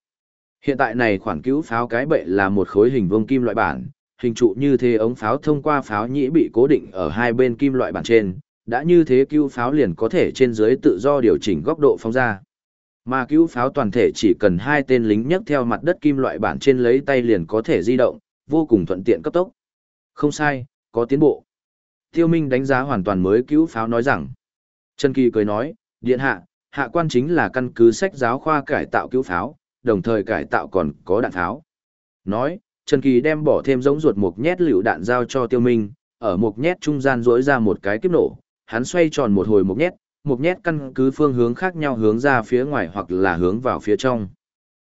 Hiện tại này khoản cứu pháo cái bệ là một khối hình vuông kim loại bản, hình trụ như thế ống pháo thông qua pháo nhĩ bị cố định ở hai bên kim loại bản trên, đã như thế cứu pháo liền có thể trên dưới tự do điều chỉnh góc độ phóng ra. Mà cứu pháo toàn thể chỉ cần hai tên lính nhấc theo mặt đất kim loại bản trên lấy tay liền có thể di động, vô cùng thuận tiện cấp tốc. Không sai, có tiến bộ. Tiêu Minh đánh giá hoàn toàn mới cứu pháo nói rằng. Trần Kỳ cười nói, điện hạ, hạ quan chính là căn cứ sách giáo khoa cải tạo cứu pháo, đồng thời cải tạo còn có đạn pháo. Nói, Trần Kỳ đem bỏ thêm giống ruột một nhét liều đạn giao cho Tiêu Minh, ở một nhét trung gian rỗi ra một cái kiếp nổ, hắn xoay tròn một hồi một nhét, một nhét căn cứ phương hướng khác nhau hướng ra phía ngoài hoặc là hướng vào phía trong.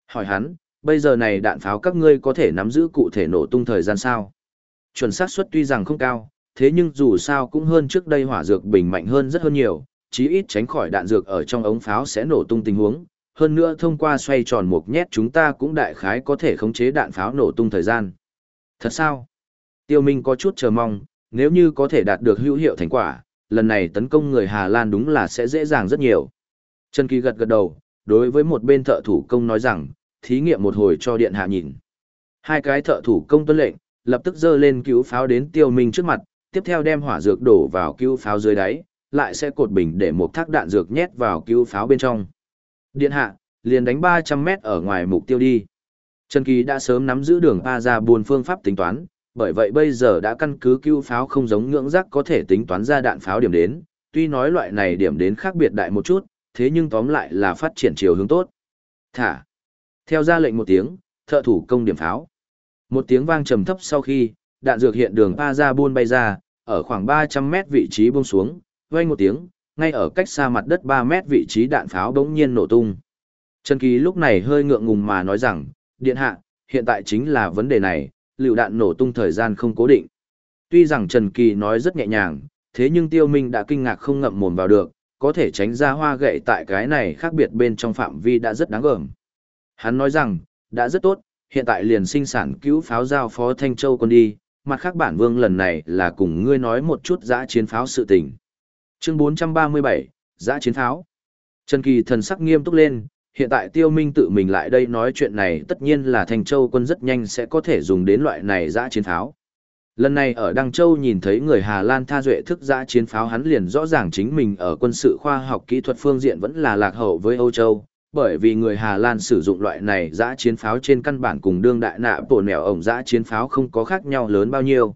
Hỏi hắn, bây giờ này đạn pháo các ngươi có thể nắm giữ cụ thể nổ tung thời gian sao? Chuẩn xác suất tuy rằng không cao, thế nhưng dù sao cũng hơn trước đây hỏa dược bình mạnh hơn rất hơn nhiều, chí ít tránh khỏi đạn dược ở trong ống pháo sẽ nổ tung tình huống. Hơn nữa thông qua xoay tròn một nhét chúng ta cũng đại khái có thể khống chế đạn pháo nổ tung thời gian. Thật sao? Tiêu Minh có chút chờ mong, nếu như có thể đạt được hữu hiệu thành quả, lần này tấn công người Hà Lan đúng là sẽ dễ dàng rất nhiều. Trần Kỳ gật gật đầu, đối với một bên thợ thủ công nói rằng, thí nghiệm một hồi cho điện hạ nhìn. Hai cái thợ thủ công tuân lệnh, lập tức dơ lên cứu pháo đến tiêu minh trước mặt, tiếp theo đem hỏa dược đổ vào cứu pháo dưới đáy, lại sẽ cột bình để một thác đạn dược nhét vào cứu pháo bên trong. Điện hạ, liền đánh 300 mét ở ngoài mục tiêu đi. Trần Kỳ đã sớm nắm giữ đường pa ra buồn phương pháp tính toán, bởi vậy bây giờ đã căn cứ cứu pháo không giống ngưỡng rác có thể tính toán ra đạn pháo điểm đến, tuy nói loại này điểm đến khác biệt đại một chút, thế nhưng tóm lại là phát triển chiều hướng tốt. Thả. Theo ra lệnh một tiếng, thợ thủ công điểm pháo. Một tiếng vang trầm thấp sau khi, đạn dược hiện đường pa ra buôn bay ra, ở khoảng 300 mét vị trí buông xuống, vang một tiếng, ngay ở cách xa mặt đất 3 mét vị trí đạn pháo bỗng nhiên nổ tung. Trần Kỳ lúc này hơi ngượng ngùng mà nói rằng, điện hạ, hiện tại chính là vấn đề này, lựu đạn nổ tung thời gian không cố định. Tuy rằng Trần Kỳ nói rất nhẹ nhàng, thế nhưng Tiêu Minh đã kinh ngạc không ngậm mồm vào được, có thể tránh ra hoa gậy tại cái này khác biệt bên trong phạm vi đã rất đáng gờm. Hắn nói rằng, đã rất tốt, hiện tại liền sinh sản cứu pháo giao phó Thanh Châu quân đi, mặt khác bản vương lần này là cùng ngươi nói một chút giã chiến pháo sự tình. Chương 437, giã chiến pháo. Trần Kỳ thần sắc nghiêm túc lên, hiện tại tiêu minh tự mình lại đây nói chuyện này tất nhiên là thành Châu quân rất nhanh sẽ có thể dùng đến loại này giã chiến pháo. Lần này ở Đăng Châu nhìn thấy người Hà Lan tha duệ thức giã chiến pháo hắn liền rõ ràng chính mình ở quân sự khoa học kỹ thuật phương diện vẫn là lạc hậu với Âu Châu, bởi vì người Hà Lan sử dụng loại này giã chiến pháo trên căn bản cùng đương đại nạ bộ nẻo ổng giã chiến pháo không có khác nhau lớn bao nhiêu.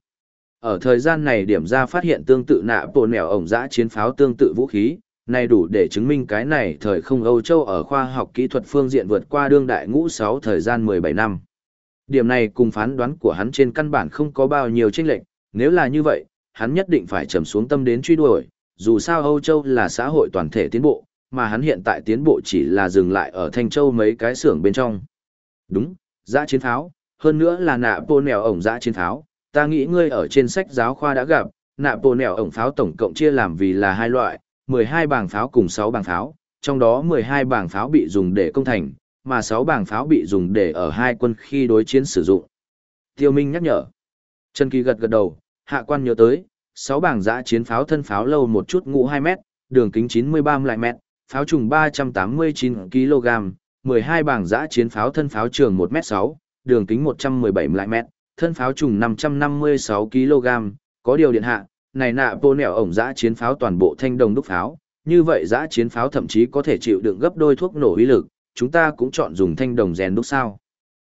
Ở thời gian này điểm ra phát hiện tương tự nạ bộ nẻo ổng giã chiến pháo tương tự vũ khí, này đủ để chứng minh cái này thời không Âu Châu ở khoa học kỹ thuật phương diện vượt qua đương đại ngũ 6 thời gian 17 năm. Điểm này cùng phán đoán của hắn trên căn bản không có bao nhiêu chênh lệch, nếu là như vậy, hắn nhất định phải trầm xuống tâm đến truy đuổi, dù sao Âu Châu là xã hội toàn thể tiến bộ, mà hắn hiện tại tiến bộ chỉ là dừng lại ở Thanh Châu mấy cái xưởng bên trong. Đúng, giã chiến pháo, hơn nữa là nạ bồ nèo ổng giã chiến pháo, ta nghĩ ngươi ở trên sách giáo khoa đã gặp, nạ bồ nèo ổng pháo tổng cộng chia làm vì là hai loại, 12 bảng pháo cùng 6 bảng pháo, trong đó 12 bảng pháo bị dùng để công thành, mà 6 bảng pháo bị dùng để ở hai quân khi đối chiến sử dụng. Tiêu Minh nhắc nhở. Trần Kỳ gật gật đầu, hạ quan nhớ tới, 6 bảng giã chiến pháo thân pháo lâu một chút ngũ 2 mét, đường kính 93 lại mét, pháo trùng 389 kg, 12 bảng giã chiến pháo thân pháo trường 1 mét 6, đường kính 117 lại mét, thân pháo trùng 556 kg, có điều điện hạ, này nạ bô nẻo ổng giã chiến pháo toàn bộ thanh đồng đúc pháo, như vậy giã chiến pháo thậm chí có thể chịu đựng gấp đôi thuốc nổ uy lực, chúng ta cũng chọn dùng thanh đồng rèn đúc sao.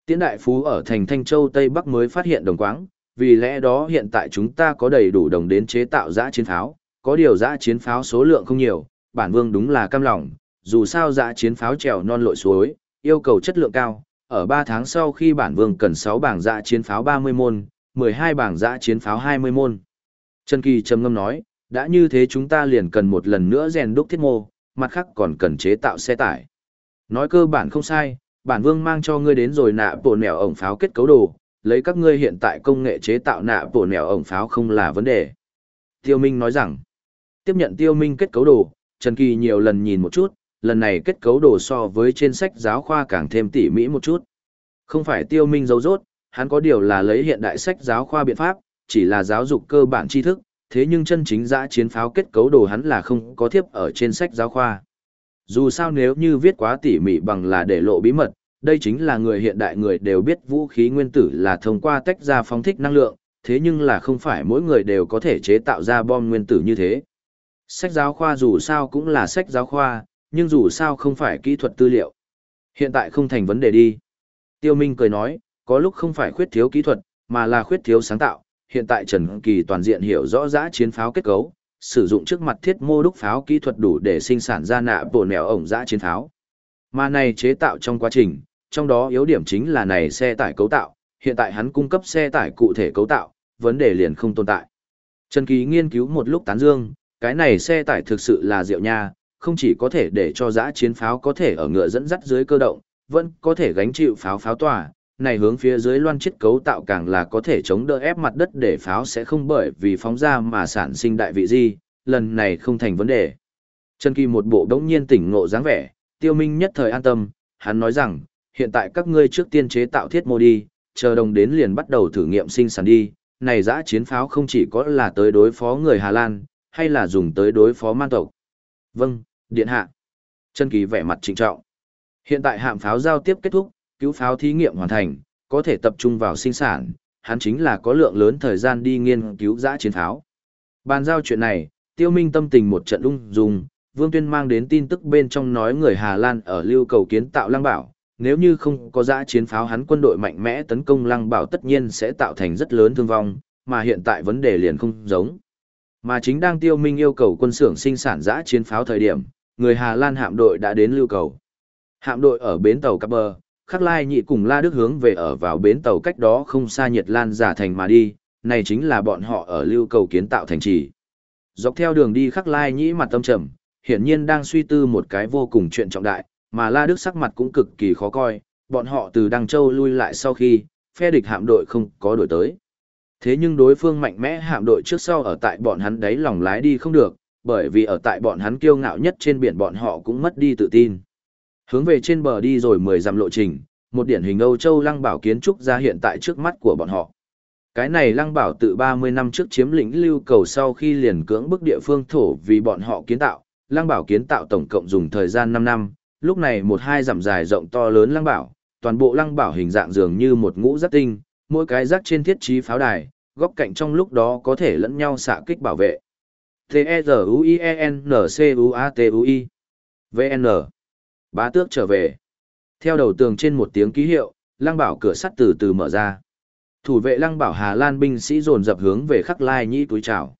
Tiễn đại phú ở thành Thanh Châu Tây Bắc mới phát hiện đồng quáng, vì lẽ đó hiện tại chúng ta có đầy đủ đồng đến chế tạo giã chiến pháo, có điều giã chiến pháo số lượng không nhiều, bản vương đúng là cam lòng, dù sao giã chiến pháo trèo non lội suối, yêu cầu chất lượng cao, ở 3 tháng sau khi bản vương cần 6 bảng giã chiến pháo 30 môn, 12 bảng giã chiến pháo 20 môn. Trần Kỳ trầm ngâm nói, đã như thế chúng ta liền cần một lần nữa rèn đúc thiết mô, mặt khác còn cần chế tạo xe tải. Nói cơ bản không sai, bản vương mang cho ngươi đến rồi nạ bộ nẻo ổng pháo kết cấu đồ, lấy các ngươi hiện tại công nghệ chế tạo nạ bộ nẻo ổng pháo không là vấn đề. Tiêu Minh nói rằng, tiếp nhận Tiêu Minh kết cấu đồ, Trần Kỳ nhiều lần nhìn một chút, lần này kết cấu đồ so với trên sách giáo khoa càng thêm tỉ mỉ một chút. Không phải Tiêu Minh giấu rốt, hắn có điều là lấy hiện đại sách giáo khoa biện pháp, chỉ là giáo dục cơ bản tri thức, thế nhưng chân chính giã chiến pháo kết cấu đồ hắn là không có thiếp ở trên sách giáo khoa. Dù sao nếu như viết quá tỉ mỉ bằng là để lộ bí mật, đây chính là người hiện đại người đều biết vũ khí nguyên tử là thông qua tách ra phóng thích năng lượng, thế nhưng là không phải mỗi người đều có thể chế tạo ra bom nguyên tử như thế. Sách giáo khoa dù sao cũng là sách giáo khoa, nhưng dù sao không phải kỹ thuật tư liệu. Hiện tại không thành vấn đề đi. Tiêu Minh cười nói, có lúc không phải khuyết thiếu kỹ thuật, mà là khuyết thiếu sáng tạo. Hiện tại Trần Kỳ toàn diện hiểu rõ giã chiến pháo kết cấu, sử dụng trước mặt thiết mô đúc pháo kỹ thuật đủ để sinh sản ra nạ bộ nẻo ổng giã chiến pháo. Mà này chế tạo trong quá trình, trong đó yếu điểm chính là này xe tải cấu tạo, hiện tại hắn cung cấp xe tải cụ thể cấu tạo, vấn đề liền không tồn tại. Trần Kỳ nghiên cứu một lúc tán dương, cái này xe tải thực sự là diệu nha, không chỉ có thể để cho giã chiến pháo có thể ở ngựa dẫn dắt dưới cơ động, vẫn có thể gánh chịu pháo pháo tỏa, này hướng phía dưới loan chiết cấu tạo càng là có thể chống đỡ ép mặt đất để pháo sẽ không bởi vì phóng ra mà sản sinh đại vị di, lần này không thành vấn đề. Trần Kỳ một bộ đống nhiên tỉnh ngộ dáng vẻ, tiêu minh nhất thời an tâm, hắn nói rằng, hiện tại các ngươi trước tiên chế tạo thiết mô đi, chờ đồng đến liền bắt đầu thử nghiệm sinh sản đi, này giã chiến pháo không chỉ có là tới đối phó người Hà Lan, hay là dùng tới đối phó man tộc. Vâng, điện hạ. Trần Kỳ vẻ mặt trịnh trọng. Hiện tại hạm pháo giao tiếp kết thúc, cứu pháo thí nghiệm hoàn thành, có thể tập trung vào sinh sản, hắn chính là có lượng lớn thời gian đi nghiên cứu giã chiến pháo. Bàn giao chuyện này, tiêu minh tâm tình một trận ung dung, Vương Tuyên mang đến tin tức bên trong nói người Hà Lan ở lưu cầu kiến tạo lăng bảo, nếu như không có giã chiến pháo hắn quân đội mạnh mẽ tấn công lăng bảo tất nhiên sẽ tạo thành rất lớn thương vong, mà hiện tại vấn đề liền không giống. Mà chính đang tiêu minh yêu cầu quân xưởng sinh sản giã chiến pháo thời điểm, người Hà Lan hạm đội đã đến lưu cầu. Hạm đội ở bến tàu Cáp Bờ, Khắc Lai nhị cùng La Đức hướng về ở vào bến tàu cách đó không xa Nhật Lan giả thành mà đi, này chính là bọn họ ở lưu cầu kiến tạo thành trì. Dọc theo đường đi Khắc Lai nhĩ mặt tâm trầm, hiển nhiên đang suy tư một cái vô cùng chuyện trọng đại, mà La Đức sắc mặt cũng cực kỳ khó coi, bọn họ từ Đăng Châu lui lại sau khi, phe địch hạm đội không có đổi tới. Thế nhưng đối phương mạnh mẽ hạm đội trước sau ở tại bọn hắn đấy lòng lái đi không được, bởi vì ở tại bọn hắn kiêu ngạo nhất trên biển bọn họ cũng mất đi tự tin. Hướng về trên bờ đi rồi 10 dặm lộ trình, một điển hình Âu Châu lăng bảo kiến trúc ra hiện tại trước mắt của bọn họ. Cái này lăng bảo tự 30 năm trước chiếm lĩnh lưu cầu sau khi liền cưỡng bức địa phương thổ vì bọn họ kiến tạo, lăng bảo kiến tạo tổng cộng dùng thời gian 5 năm, lúc này một hai dặm dài rộng to lớn lăng bảo, toàn bộ lăng bảo hình dạng dường như một ngũ giác tinh, mỗi cái giác trên thiết trí pháo đài, góc cạnh trong lúc đó có thể lẫn nhau xạ kích bảo vệ. T-E-Z-U-I-E-N-C-U-A-T-U-I VN Bá tước trở về. Theo đầu tường trên một tiếng ký hiệu, lăng bảo cửa sắt từ từ mở ra. Thủ vệ lăng bảo Hà Lan binh sĩ dồn dập hướng về khắc lai nhĩ túi chào.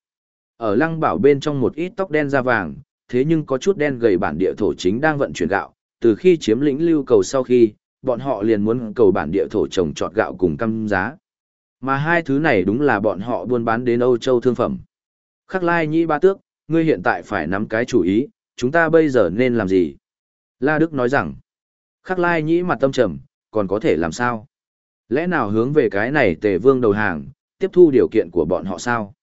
Ở lăng bảo bên trong một ít tóc đen da vàng, thế nhưng có chút đen gầy bản địa thổ chính đang vận chuyển gạo, từ khi chiếm lĩnh lưu cầu sau khi, bọn họ liền muốn cầu bản địa thổ trồng trọt gạo cùng căm giá. Mà hai thứ này đúng là bọn họ buôn bán đến Âu Châu thương phẩm. Khắc lai nhĩ ba tước, ngươi hiện tại phải nắm cái chủ ý, chúng ta bây giờ nên làm gì? La Đức nói rằng, khắc lai nhĩ mặt tâm trầm, còn có thể làm sao? Lẽ nào hướng về cái này tề vương đầu hàng, tiếp thu điều kiện của bọn họ sao?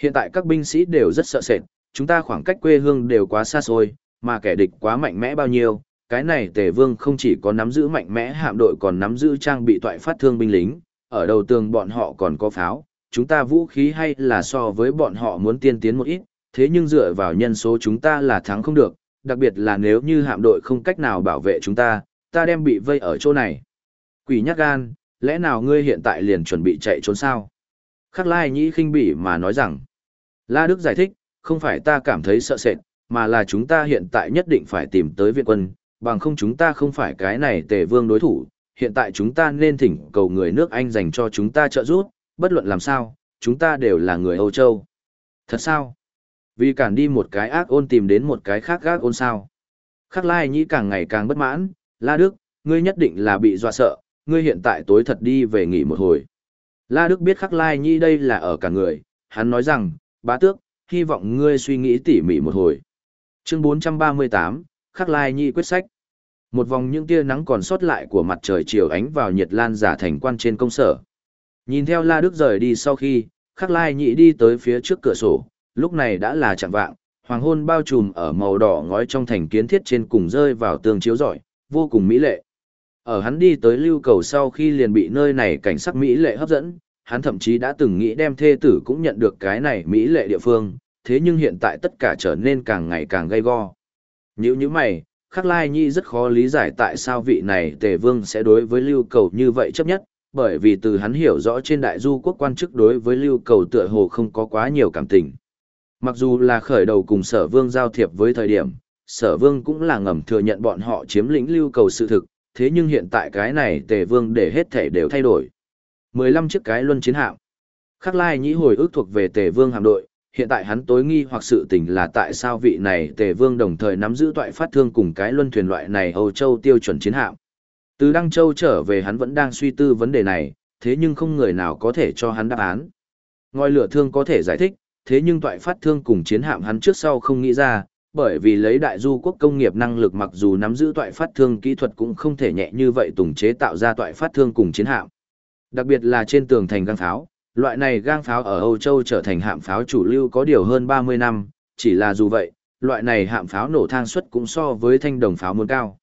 Hiện tại các binh sĩ đều rất sợ sệt, chúng ta khoảng cách quê hương đều quá xa xôi, mà kẻ địch quá mạnh mẽ bao nhiêu, cái này tề vương không chỉ có nắm giữ mạnh mẽ hạm đội còn nắm giữ trang bị toại phát thương binh lính, ở đầu tường bọn họ còn có pháo, chúng ta vũ khí hay là so với bọn họ muốn tiên tiến một ít, thế nhưng dựa vào nhân số chúng ta là thắng không được, đặc biệt là nếu như hạm đội không cách nào bảo vệ chúng ta, ta đem bị vây ở chỗ này. Quỷ nhát gan, lẽ nào ngươi hiện tại liền chuẩn bị chạy trốn sao? Khắc Lai Nhĩ khinh bỉ mà nói rằng, La Đức giải thích, không phải ta cảm thấy sợ sệt, mà là chúng ta hiện tại nhất định phải tìm tới viện quân, bằng không chúng ta không phải cái này tề vương đối thủ, hiện tại chúng ta nên thỉnh cầu người nước Anh dành cho chúng ta trợ giúp, bất luận làm sao, chúng ta đều là người Âu Châu. Thật sao? Vì cản đi một cái ác ôn tìm đến một cái khác gác ôn sao? Khắc Lai Nhĩ càng ngày càng bất mãn, La Đức, ngươi nhất định là bị dọa sợ, ngươi hiện tại tối thật đi về nghỉ một hồi. La Đức biết Khắc Lai Nhĩ đây là ở cả người, hắn nói rằng, bá tước, hy vọng ngươi suy nghĩ tỉ mỉ một hồi. Chương 438, Khắc Lai Nhĩ quyết sách. Một vòng những tia nắng còn sót lại của mặt trời chiều ánh vào nhiệt lan giả thành quan trên công sở. Nhìn theo La Đức rời đi sau khi, Khắc Lai Nhĩ đi tới phía trước cửa sổ, lúc này đã là chạm vạng, hoàng hôn bao trùm ở màu đỏ ngói trong thành kiến thiết trên cùng rơi vào tường chiếu rọi, vô cùng mỹ lệ. Ở hắn đi tới lưu cầu sau khi liền bị nơi này cảnh sắc mỹ lệ hấp dẫn, hắn thậm chí đã từng nghĩ đem thê tử cũng nhận được cái này mỹ lệ địa phương, thế nhưng hiện tại tất cả trở nên càng ngày càng gay go. Như như mày, Khắc Lai Nhi rất khó lý giải tại sao vị này tề vương sẽ đối với lưu cầu như vậy chấp nhất, bởi vì từ hắn hiểu rõ trên đại du quốc quan chức đối với lưu cầu tựa hồ không có quá nhiều cảm tình. Mặc dù là khởi đầu cùng sở vương giao thiệp với thời điểm, sở vương cũng là ngầm thừa nhận bọn họ chiếm lĩnh lưu cầu sự thực, thế nhưng hiện tại cái này tề vương để hết thể đều thay đổi. 15 chiếc cái luân chiến hạm. Khắc Lai nhĩ hồi ức thuộc về tề vương hạm đội, hiện tại hắn tối nghi hoặc sự tình là tại sao vị này tề vương đồng thời nắm giữ toại phát thương cùng cái luân thuyền loại này Âu Châu tiêu chuẩn chiến hạm. Từ Đăng Châu trở về hắn vẫn đang suy tư vấn đề này, thế nhưng không người nào có thể cho hắn đáp án. Ngòi lửa thương có thể giải thích, thế nhưng toại phát thương cùng chiến hạm hắn trước sau không nghĩ ra, bởi vì lấy đại du quốc công nghiệp năng lực mặc dù nắm giữ toại phát thương kỹ thuật cũng không thể nhẹ như vậy tùng chế tạo ra toại phát thương cùng chiến hạm. Đặc biệt là trên tường thành gang pháo, loại này gang pháo ở Âu Châu trở thành hạm pháo chủ lưu có điều hơn 30 năm, chỉ là dù vậy, loại này hạm pháo nổ thang suất cũng so với thanh đồng pháo muốn cao.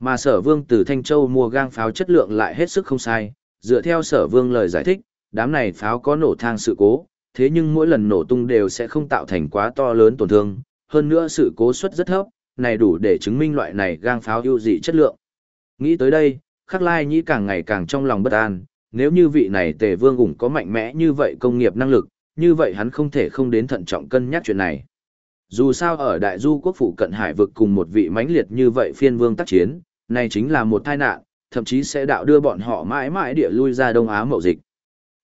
Mà sở vương từ Thanh Châu mua gang pháo chất lượng lại hết sức không sai, dựa theo sở vương lời giải thích, đám này pháo có nổ thang sự cố, thế nhưng mỗi lần nổ tung đều sẽ không tạo thành quá to lớn tổn thương, hơn nữa sự cố suất rất thấp, này đủ để chứng minh loại này gang pháo ưu dị chất lượng. Nghĩ tới đây, Khắc Lai Nhĩ càng ngày càng trong lòng bất an, nếu như vị này Tề Vương ủng có mạnh mẽ như vậy công nghiệp năng lực, như vậy hắn không thể không đến thận trọng cân nhắc chuyện này. Dù sao ở Đại Du quốc phụ cận hải vực cùng một vị mãnh liệt như vậy phiên vương tác chiến, này chính là một tai nạn, thậm chí sẽ đạo đưa bọn họ mãi mãi địa lui ra Đông Á mậu dịch.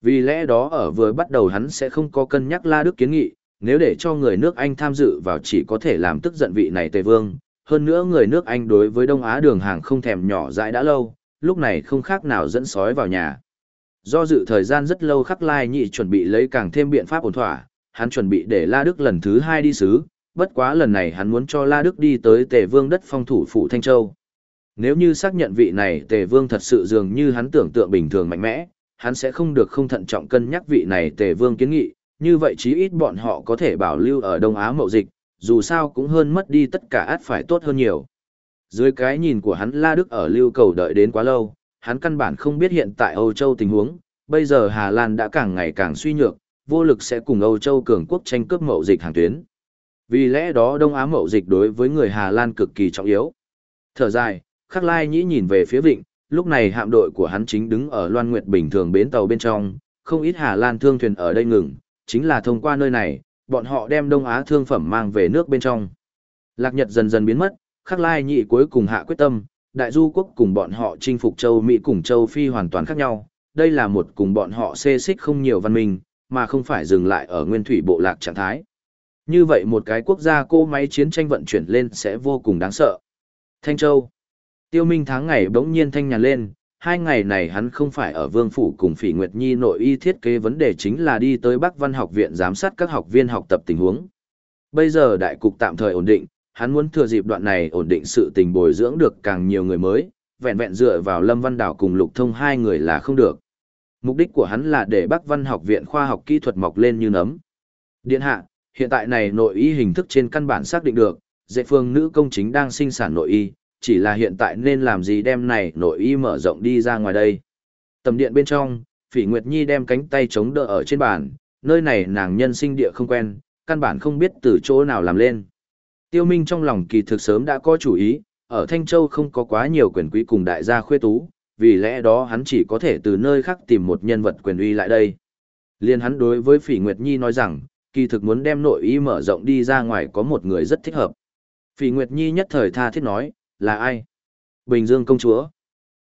Vì lẽ đó ở vừa bắt đầu hắn sẽ không có cân nhắc La Đức kiến nghị, nếu để cho người nước Anh tham dự vào chỉ có thể làm tức giận vị này Tề Vương, hơn nữa người nước Anh đối với Đông Á đường hàng không thèm nhỏ dãi đã lâu, lúc này không khác nào dẫn sói vào nhà. Do dự thời gian rất lâu khắc lai nhị chuẩn bị lấy càng thêm biện pháp ổn thỏa, hắn chuẩn bị để La Đức lần thứ hai đi sứ, bất quá lần này hắn muốn cho La Đức đi tới Tề Vương đất phong thủ phủ Thanh Châu. Nếu như xác nhận vị này Tề Vương thật sự dường như hắn tưởng tượng bình thường mạnh mẽ, hắn sẽ không được không thận trọng cân nhắc vị này Tề Vương kiến nghị, như vậy chí ít bọn họ có thể bảo lưu ở Đông Á mậu dịch, dù sao cũng hơn mất đi tất cả át phải tốt hơn nhiều. Dưới cái nhìn của hắn La Đức ở lưu cầu đợi đến quá lâu, hắn căn bản không biết hiện tại Âu Châu tình huống, bây giờ Hà Lan đã càng ngày càng suy nhược, vô lực sẽ cùng Âu Châu cường quốc tranh cướp mậu dịch hàng tuyến. Vì lẽ đó Đông Á mậu dịch đối với người Hà Lan cực kỳ trọng yếu. Thở dài, Khắc Lai Nhĩ nhìn về phía vịnh, lúc này hạm đội của hắn chính đứng ở Loan Nguyệt bình thường bến tàu bên trong, không ít Hà Lan thương thuyền ở đây ngừng, chính là thông qua nơi này, bọn họ đem Đông Á thương phẩm mang về nước bên trong. Lạc Nhật dần dần biến mất, Khắc Lai Nhị cuối cùng hạ quyết tâm, Đại Du quốc cùng bọn họ chinh phục châu Mỹ cùng châu Phi hoàn toàn khác nhau, đây là một cùng bọn họ xê xích không nhiều văn minh, mà không phải dừng lại ở nguyên thủy bộ lạc trạng thái. Như vậy một cái quốc gia cô máy chiến tranh vận chuyển lên sẽ vô cùng đáng sợ. Thanh Châu Tiêu Minh tháng ngày bỗng nhiên thanh nhàn lên, hai ngày này hắn không phải ở Vương Phủ cùng Phỉ Nguyệt Nhi nội y thiết kế vấn đề chính là đi tới Bắc Văn học viện giám sát các học viên học tập tình huống. Bây giờ đại cục tạm thời ổn định, hắn muốn thừa dịp đoạn này ổn định sự tình bồi dưỡng được càng nhiều người mới, vẹn vẹn dựa vào Lâm Văn Đảo cùng Lục Thông hai người là không được. Mục đích của hắn là để Bắc Văn học viện khoa học kỹ thuật mọc lên như nấm. Điện hạ, hiện tại này nội y hình thức trên căn bản xác định được, dạy phương nữ công chính đang sinh sản nội y, chỉ là hiện tại nên làm gì đem này nội y mở rộng đi ra ngoài đây. Tầm điện bên trong, Phỉ Nguyệt Nhi đem cánh tay chống đỡ ở trên bàn, nơi này nàng nhân sinh địa không quen, căn bản không biết từ chỗ nào làm lên. Tiêu Minh trong lòng kỳ thực sớm đã có chủ ý, ở Thanh Châu không có quá nhiều quyền quý cùng đại gia khuê tú, vì lẽ đó hắn chỉ có thể từ nơi khác tìm một nhân vật quyền uy lại đây. Liên hắn đối với Phỉ Nguyệt Nhi nói rằng, kỳ thực muốn đem nội y mở rộng đi ra ngoài có một người rất thích hợp. Phỉ Nguyệt Nhi nhất thời tha thiết nói, là ai? Bình Dương công chúa.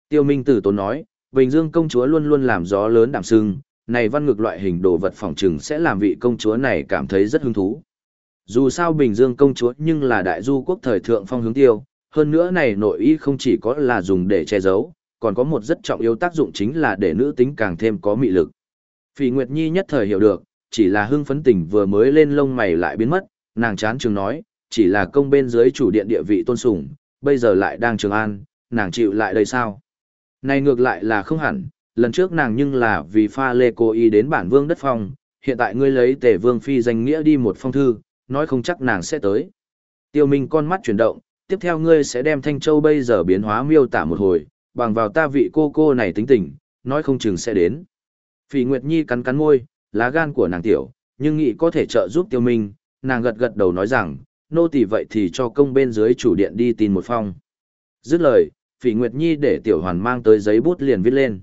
Tiêu Minh Tử tốn nói, Bình Dương công chúa luôn luôn làm gió lớn đảm sưng, này văn ngược loại hình đồ vật phỏng trừng sẽ làm vị công chúa này cảm thấy rất hứng thú. Dù sao Bình Dương công chúa nhưng là đại du quốc thời thượng phong hướng tiêu, hơn nữa này nội y không chỉ có là dùng để che giấu, còn có một rất trọng yếu tác dụng chính là để nữ tính càng thêm có mị lực. Phỉ Nguyệt Nhi nhất thời hiểu được, chỉ là hưng phấn tình vừa mới lên lông mày lại biến mất, nàng chán trường nói, chỉ là công bên dưới chủ điện địa vị tôn sùng, bây giờ lại đang trường an, nàng chịu lại đây sao? Này ngược lại là không hẳn, lần trước nàng nhưng là vì pha lê cô y đến bản vương đất phong, hiện tại ngươi lấy tể vương phi danh nghĩa đi một phong thư, nói không chắc nàng sẽ tới. Tiêu Minh con mắt chuyển động, tiếp theo ngươi sẽ đem Thanh Châu bây giờ biến hóa miêu tả một hồi, bằng vào ta vị cô cô này tính tình, nói không chừng sẽ đến. Phỉ Nguyệt Nhi cắn cắn môi, lá gan của nàng tiểu, nhưng nghĩ có thể trợ giúp Tiêu Minh, nàng gật gật đầu nói rằng, nô tỳ vậy thì cho công bên dưới chủ điện đi tin một phong. Dứt lời, Phỉ Nguyệt Nhi để Tiểu Hoàn mang tới giấy bút liền viết lên.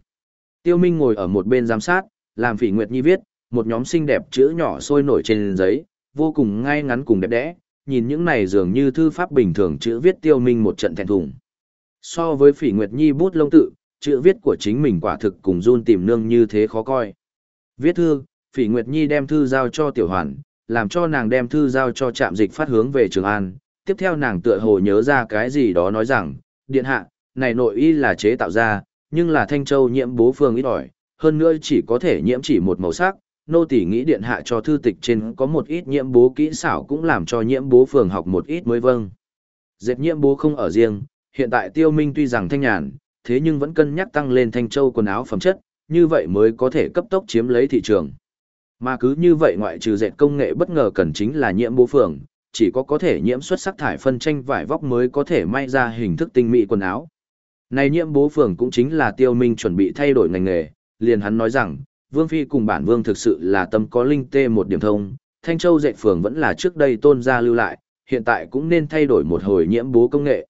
Tiêu Minh ngồi ở một bên giám sát, làm Phỉ Nguyệt Nhi viết, một nhóm xinh đẹp chữ nhỏ sôi nổi trên giấy, vô cùng ngay ngắn cùng đẹp đẽ, nhìn những này dường như thư pháp bình thường chữ viết Tiêu Minh một trận thẹn thùng. So với Phỉ Nguyệt Nhi bút lông tự, chữ viết của chính mình quả thực cùng run tìm nương như thế khó coi. Viết thư, Phỉ Nguyệt Nhi đem thư giao cho Tiểu Hoàn, làm cho nàng đem thư giao cho trạm dịch phát hướng về Trường An. Tiếp theo nàng tựa hồ nhớ ra cái gì đó nói rằng, điện hạ, này nội y là chế tạo ra, nhưng là Thanh Châu nhiễm bố phương ít ỏi, hơn nữa chỉ có thể nhiễm chỉ một màu sắc. Nô tỷ nghĩ điện hạ cho thư tịch trên có một ít nhiễm bố kỹ xảo cũng làm cho nhiễm bố phường học một ít mới vâng. Dẹp nhiễm bố không ở riêng, hiện tại tiêu minh tuy rằng thanh nhàn, thế nhưng vẫn cân nhắc tăng lên Thanh Châu quần áo phẩm chất, như vậy mới có thể cấp tốc chiếm lấy thị trường. Mà cứ như vậy ngoại trừ dệt công nghệ bất ngờ cần chính là nhiễm bố phường, chỉ có có thể nhiễm xuất sắc thải phân tranh vải vóc mới có thể may ra hình thức tinh mỹ quần áo. Này nhiễm bố phường cũng chính là tiêu minh chuẩn bị thay đổi ngành nghề, liền hắn nói rằng, Vương Phi cùng bản Vương thực sự là tâm có linh tê một điểm thông, Thanh Châu dệt phường vẫn là trước đây tôn gia lưu lại, hiện tại cũng nên thay đổi một hồi nhiễm bố công nghệ.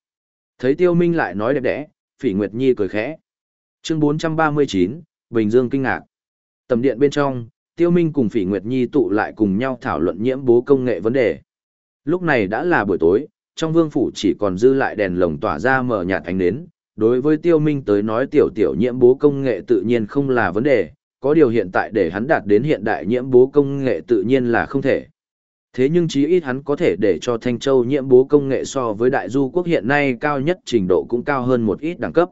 Thấy tiêu minh lại nói đẹp đẽ, Phỉ Nguyệt Nhi cười khẽ. Chương 439, Bình Dương kinh ngạc. Tầm điện bên trong, Tiêu Minh cùng Phỉ Nguyệt Nhi tụ lại cùng nhau thảo luận nhiễm bố công nghệ vấn đề. Lúc này đã là buổi tối, trong vương phủ chỉ còn dư lại đèn lồng tỏa ra mở nhạt ánh nến. Đối với Tiêu Minh tới nói tiểu tiểu nhiễm bố công nghệ tự nhiên không là vấn đề, có điều hiện tại để hắn đạt đến hiện đại nhiễm bố công nghệ tự nhiên là không thể. Thế nhưng chí ít hắn có thể để cho Thanh Châu nhiễm bố công nghệ so với đại du quốc hiện nay cao nhất trình độ cũng cao hơn một ít đẳng cấp.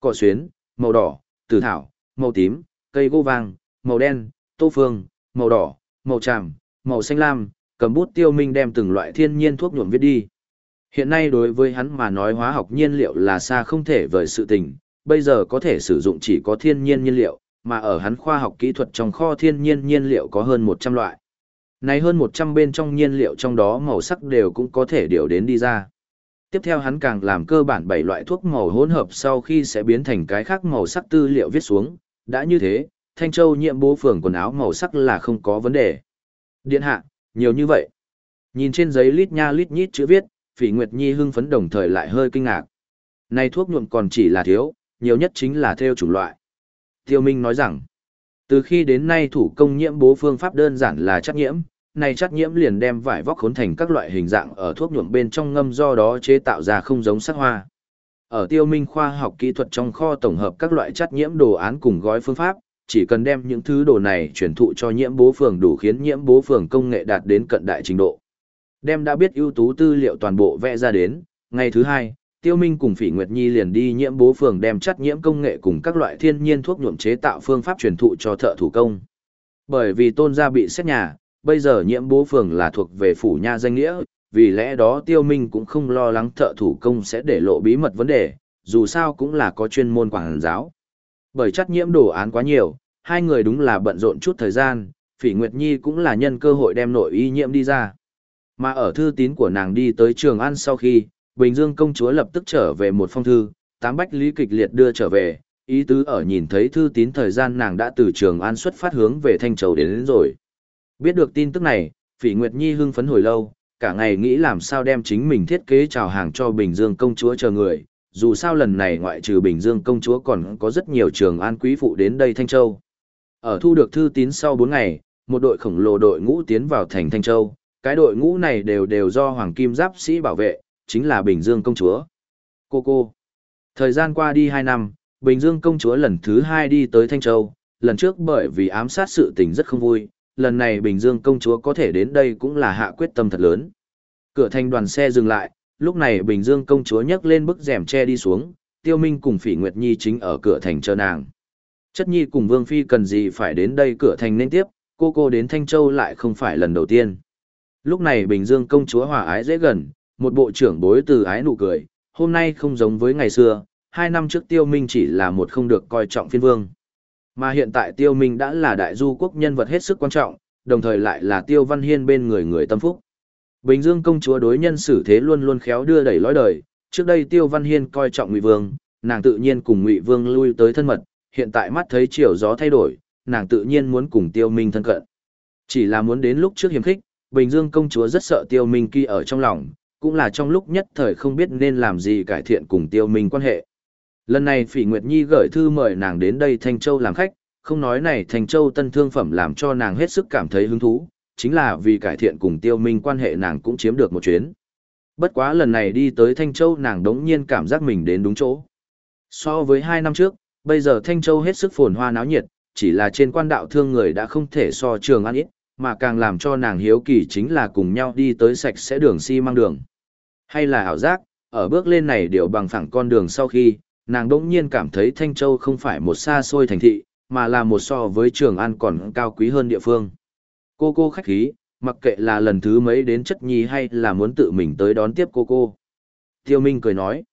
Cỏ xuyến, màu đỏ, tử thảo, màu tím, cây gỗ vàng, màu đen, tô phương, màu đỏ, màu tràm, màu xanh lam, cầm bút tiêu minh đem từng loại thiên nhiên thuốc nhuộm viết đi. Hiện nay đối với hắn mà nói hóa học nhiên liệu là xa không thể vời sự tình, bây giờ có thể sử dụng chỉ có thiên nhiên nhiên liệu, mà ở hắn khoa học kỹ thuật trong kho thiên nhiên nhiên liệu có hơn 100 loại. Này hơn 100 bên trong nhiên liệu trong đó màu sắc đều cũng có thể điều đến đi ra. Tiếp theo hắn càng làm cơ bản 7 loại thuốc màu hỗn hợp sau khi sẽ biến thành cái khác màu sắc tư liệu viết xuống. Đã như thế, Thanh Châu nhiệm bố phường quần áo màu sắc là không có vấn đề. Điện hạ, nhiều như vậy. Nhìn trên giấy lít nha lít nhít chữ viết, Phỉ Nguyệt Nhi hưng phấn đồng thời lại hơi kinh ngạc. Này thuốc nhuộm còn chỉ là thiếu, nhiều nhất chính là theo chủng loại. Tiêu Minh nói rằng, từ khi đến nay thủ công nhiễm bố phương pháp đơn giản là chắc nhiễm, này chắc nhiễm liền đem vải vóc khốn thành các loại hình dạng ở thuốc nhuộm bên trong ngâm do đó chế tạo ra không giống sắc hoa. Ở tiêu minh khoa học kỹ thuật trong kho tổng hợp các loại chất nhiễm đồ án cùng gói phương pháp, chỉ cần đem những thứ đồ này truyền thụ cho nhiễm bố phường đủ khiến nhiễm bố phường công nghệ đạt đến cận đại trình độ. Đem đã biết ưu tú tư liệu toàn bộ vẽ ra đến, ngày thứ hai, Tiêu Minh cùng Phỉ Nguyệt Nhi liền đi nhiễm bố phường đem chất nhiễm công nghệ cùng các loại thiên nhiên thuốc nhuộm chế tạo phương pháp truyền thụ cho thợ thủ công. Bởi vì tôn gia bị xét nhà, bây giờ nhiễm bố phường là thuộc về phủ nha danh nghĩa, vì lẽ đó Tiêu Minh cũng không lo lắng thợ thủ công sẽ để lộ bí mật vấn đề, dù sao cũng là có chuyên môn quảng giáo. Bởi chất nhiễm đồ án quá nhiều, hai người đúng là bận rộn chút thời gian, Phỉ Nguyệt Nhi cũng là nhân cơ hội đem nội y nhiễm đi ra. Mà ở thư tín của nàng đi tới Trường An sau khi, Bình Dương công chúa lập tức trở về một phong thư, tám bách lý kịch liệt đưa trở về, ý tứ ở nhìn thấy thư tín thời gian nàng đã từ Trường An xuất phát hướng về Thanh Châu đến, đến rồi. Biết được tin tức này, Phỉ Nguyệt Nhi hưng phấn hồi lâu, cả ngày nghĩ làm sao đem chính mình thiết kế chào hàng cho Bình Dương công chúa chờ người, dù sao lần này ngoại trừ Bình Dương công chúa còn có rất nhiều trường an quý phụ đến đây Thanh Châu. Ở thu được thư tín sau 4 ngày, một đội khổng lồ đội ngũ tiến vào thành Thanh Châu, cái đội ngũ này đều đều do Hoàng Kim Giáp sĩ bảo vệ, chính là Bình Dương công chúa. Cô cô. Thời gian qua đi 2 năm, Bình Dương công chúa lần thứ 2 đi tới Thanh Châu, lần trước bởi vì ám sát sự tình rất không vui, lần này Bình Dương công chúa có thể đến đây cũng là hạ quyết tâm thật lớn. Cửa thành đoàn xe dừng lại, lúc này Bình Dương công chúa nhấc lên bức rèm che đi xuống, Tiêu Minh cùng Phỉ Nguyệt Nhi chính ở cửa thành chờ nàng. Chất Nhi cùng Vương Phi cần gì phải đến đây cửa thành nên tiếp, cô cô đến Thanh Châu lại không phải lần đầu tiên. Lúc này Bình Dương công chúa hòa ái dễ gần, một bộ trưởng bối từ ái nụ cười, hôm nay không giống với ngày xưa, hai năm trước Tiêu Minh chỉ là một không được coi trọng phiên vương. Mà hiện tại Tiêu Minh đã là đại du quốc nhân vật hết sức quan trọng, đồng thời lại là Tiêu Văn Hiên bên người người tâm phúc. Bình Dương công chúa đối nhân xử thế luôn luôn khéo đưa đẩy lối đời, trước đây Tiêu Văn Hiên coi trọng Ngụy Vương, nàng tự nhiên cùng Ngụy Vương lui tới thân mật, hiện tại mắt thấy chiều gió thay đổi, nàng tự nhiên muốn cùng Tiêu Minh thân cận. Chỉ là muốn đến lúc trước hiểm khích, Bình Dương công chúa rất sợ Tiêu Minh kia ở trong lòng, cũng là trong lúc nhất thời không biết nên làm gì cải thiện cùng Tiêu Minh quan hệ. Lần này Phỉ Nguyệt Nhi gửi thư mời nàng đến đây Thanh Châu làm khách, không nói này Thanh Châu tân thương phẩm làm cho nàng hết sức cảm thấy hứng thú, chính là vì cải thiện cùng Tiêu Minh quan hệ nàng cũng chiếm được một chuyến. Bất quá lần này đi tới Thanh Châu nàng đống nhiên cảm giác mình đến đúng chỗ. So với hai năm trước, bây giờ Thanh Châu hết sức phồn hoa náo nhiệt, chỉ là trên quan đạo thương người đã không thể so trường ăn ít, mà càng làm cho nàng hiếu kỳ chính là cùng nhau đi tới sạch sẽ đường xi si mang đường. Hay là ảo giác, ở bước lên này đều bằng phẳng con đường sau khi, nàng đỗng nhiên cảm thấy Thanh Châu không phải một xa xôi thành thị, mà là một so với Trường An còn cao quý hơn địa phương. Cô cô khách khí, mặc kệ là lần thứ mấy đến chất nhi hay là muốn tự mình tới đón tiếp cô cô. Tiêu Minh cười nói,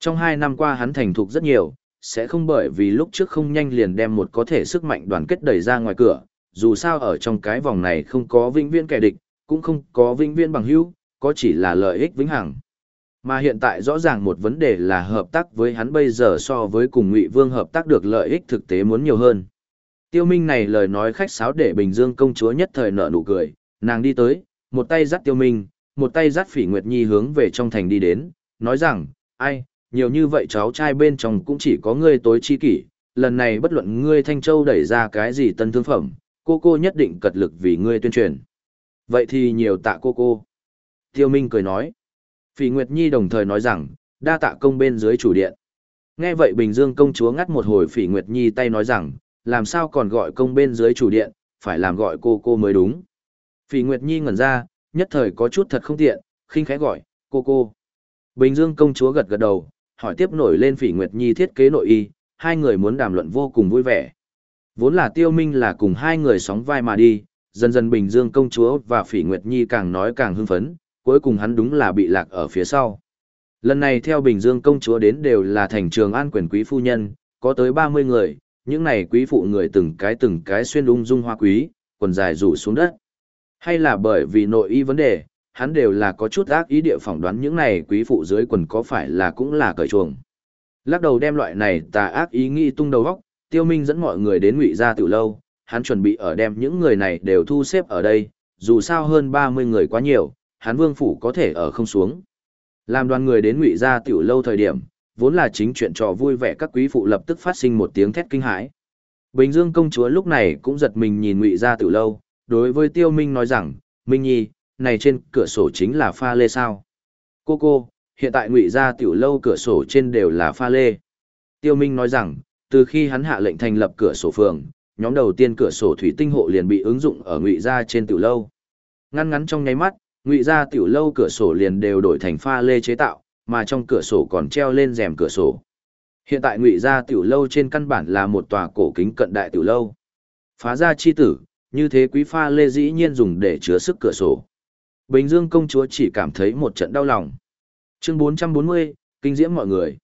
trong hai năm qua hắn thành thục rất nhiều, sẽ không bởi vì lúc trước không nhanh liền đem một có thể sức mạnh đoàn kết đẩy ra ngoài cửa, dù sao ở trong cái vòng này không có vĩnh viễn kẻ địch, cũng không có vĩnh viễn bằng hữu, có chỉ là lợi ích vĩnh hằng. Mà hiện tại rõ ràng một vấn đề là hợp tác với hắn bây giờ so với cùng Ngụy Vương hợp tác được lợi ích thực tế muốn nhiều hơn. Tiêu Minh này lời nói khách sáo để Bình Dương công chúa nhất thời nở nụ cười, nàng đi tới, một tay dắt Tiêu Minh, một tay dắt Phỉ Nguyệt Nhi hướng về trong thành đi đến, nói rằng, ai, nhiều như vậy cháu trai bên trong cũng chỉ có ngươi tối chi kỷ, lần này bất luận ngươi Thanh Châu đẩy ra cái gì tân thương phẩm, cô cô nhất định cật lực vì ngươi tuyên truyền. Vậy thì nhiều tạ cô cô. Tiêu Minh cười nói. Phỉ Nguyệt Nhi đồng thời nói rằng, đa tạ công bên dưới chủ điện. Nghe vậy Bình Dương công chúa ngắt một hồi Phỉ Nguyệt Nhi tay nói rằng, làm sao còn gọi công bên dưới chủ điện, phải làm gọi cô cô mới đúng. Phỉ Nguyệt Nhi ngẩn ra, nhất thời có chút thật không tiện, khinh khẽ gọi, cô cô. Bình Dương công chúa gật gật đầu, hỏi tiếp nổi lên Phỉ Nguyệt Nhi thiết kế nội y, hai người muốn đàm luận vô cùng vui vẻ. Vốn là Tiêu Minh là cùng hai người sóng vai mà đi, dần dần Bình Dương công chúa và Phỉ Nguyệt Nhi càng nói càng hưng phấn, cuối cùng hắn đúng là bị lạc ở phía sau. Lần này theo Bình Dương công chúa đến đều là thành trường an quyền quý phu nhân, có tới 30 người, những này quý phụ người từng cái từng cái xuyên ung dung hoa quý, quần dài rủ xuống đất. Hay là bởi vì nội y vấn đề, hắn đều là có chút ác ý địa phỏng đoán những này quý phụ dưới quần có phải là cũng là cởi chuồng. Lắc đầu đem loại này tà ác ý nghĩ tung đầu góc, tiêu minh dẫn mọi người đến ngụy gia tiểu lâu, hắn chuẩn bị ở đem những người này đều thu xếp ở đây, dù sao hơn 30 người quá nhiều, hắn vương phủ có thể ở không xuống. Làm đoàn người đến ngụy gia tiểu lâu thời điểm, vốn là chính chuyện trò vui vẻ các quý phụ lập tức phát sinh một tiếng thét kinh hãi. Bình Dương công chúa lúc này cũng giật mình nhìn ngụy gia tiểu lâu, đối với Tiêu Minh nói rằng, Minh Nhi, này trên cửa sổ chính là pha lê sao? Cô cô, hiện tại ngụy gia tiểu lâu cửa sổ trên đều là pha lê. Tiêu Minh nói rằng, từ khi hắn hạ lệnh thành lập cửa sổ phường, nhóm đầu tiên cửa sổ thủy tinh hộ liền bị ứng dụng ở ngụy gia trên tiểu lâu. Ngăn ngắn trong nháy mắt, ngụy gia tiểu lâu cửa sổ liền đều đổi thành pha lê chế tạo, mà trong cửa sổ còn treo lên rèm cửa sổ. Hiện tại ngụy gia tiểu lâu trên căn bản là một tòa cổ kính cận đại tiểu lâu. Phá ra chi tử, như thế quý pha lê dĩ nhiên dùng để chứa sức cửa sổ. Bình Dương công chúa chỉ cảm thấy một trận đau lòng. Chương 440, kinh diễm mọi người.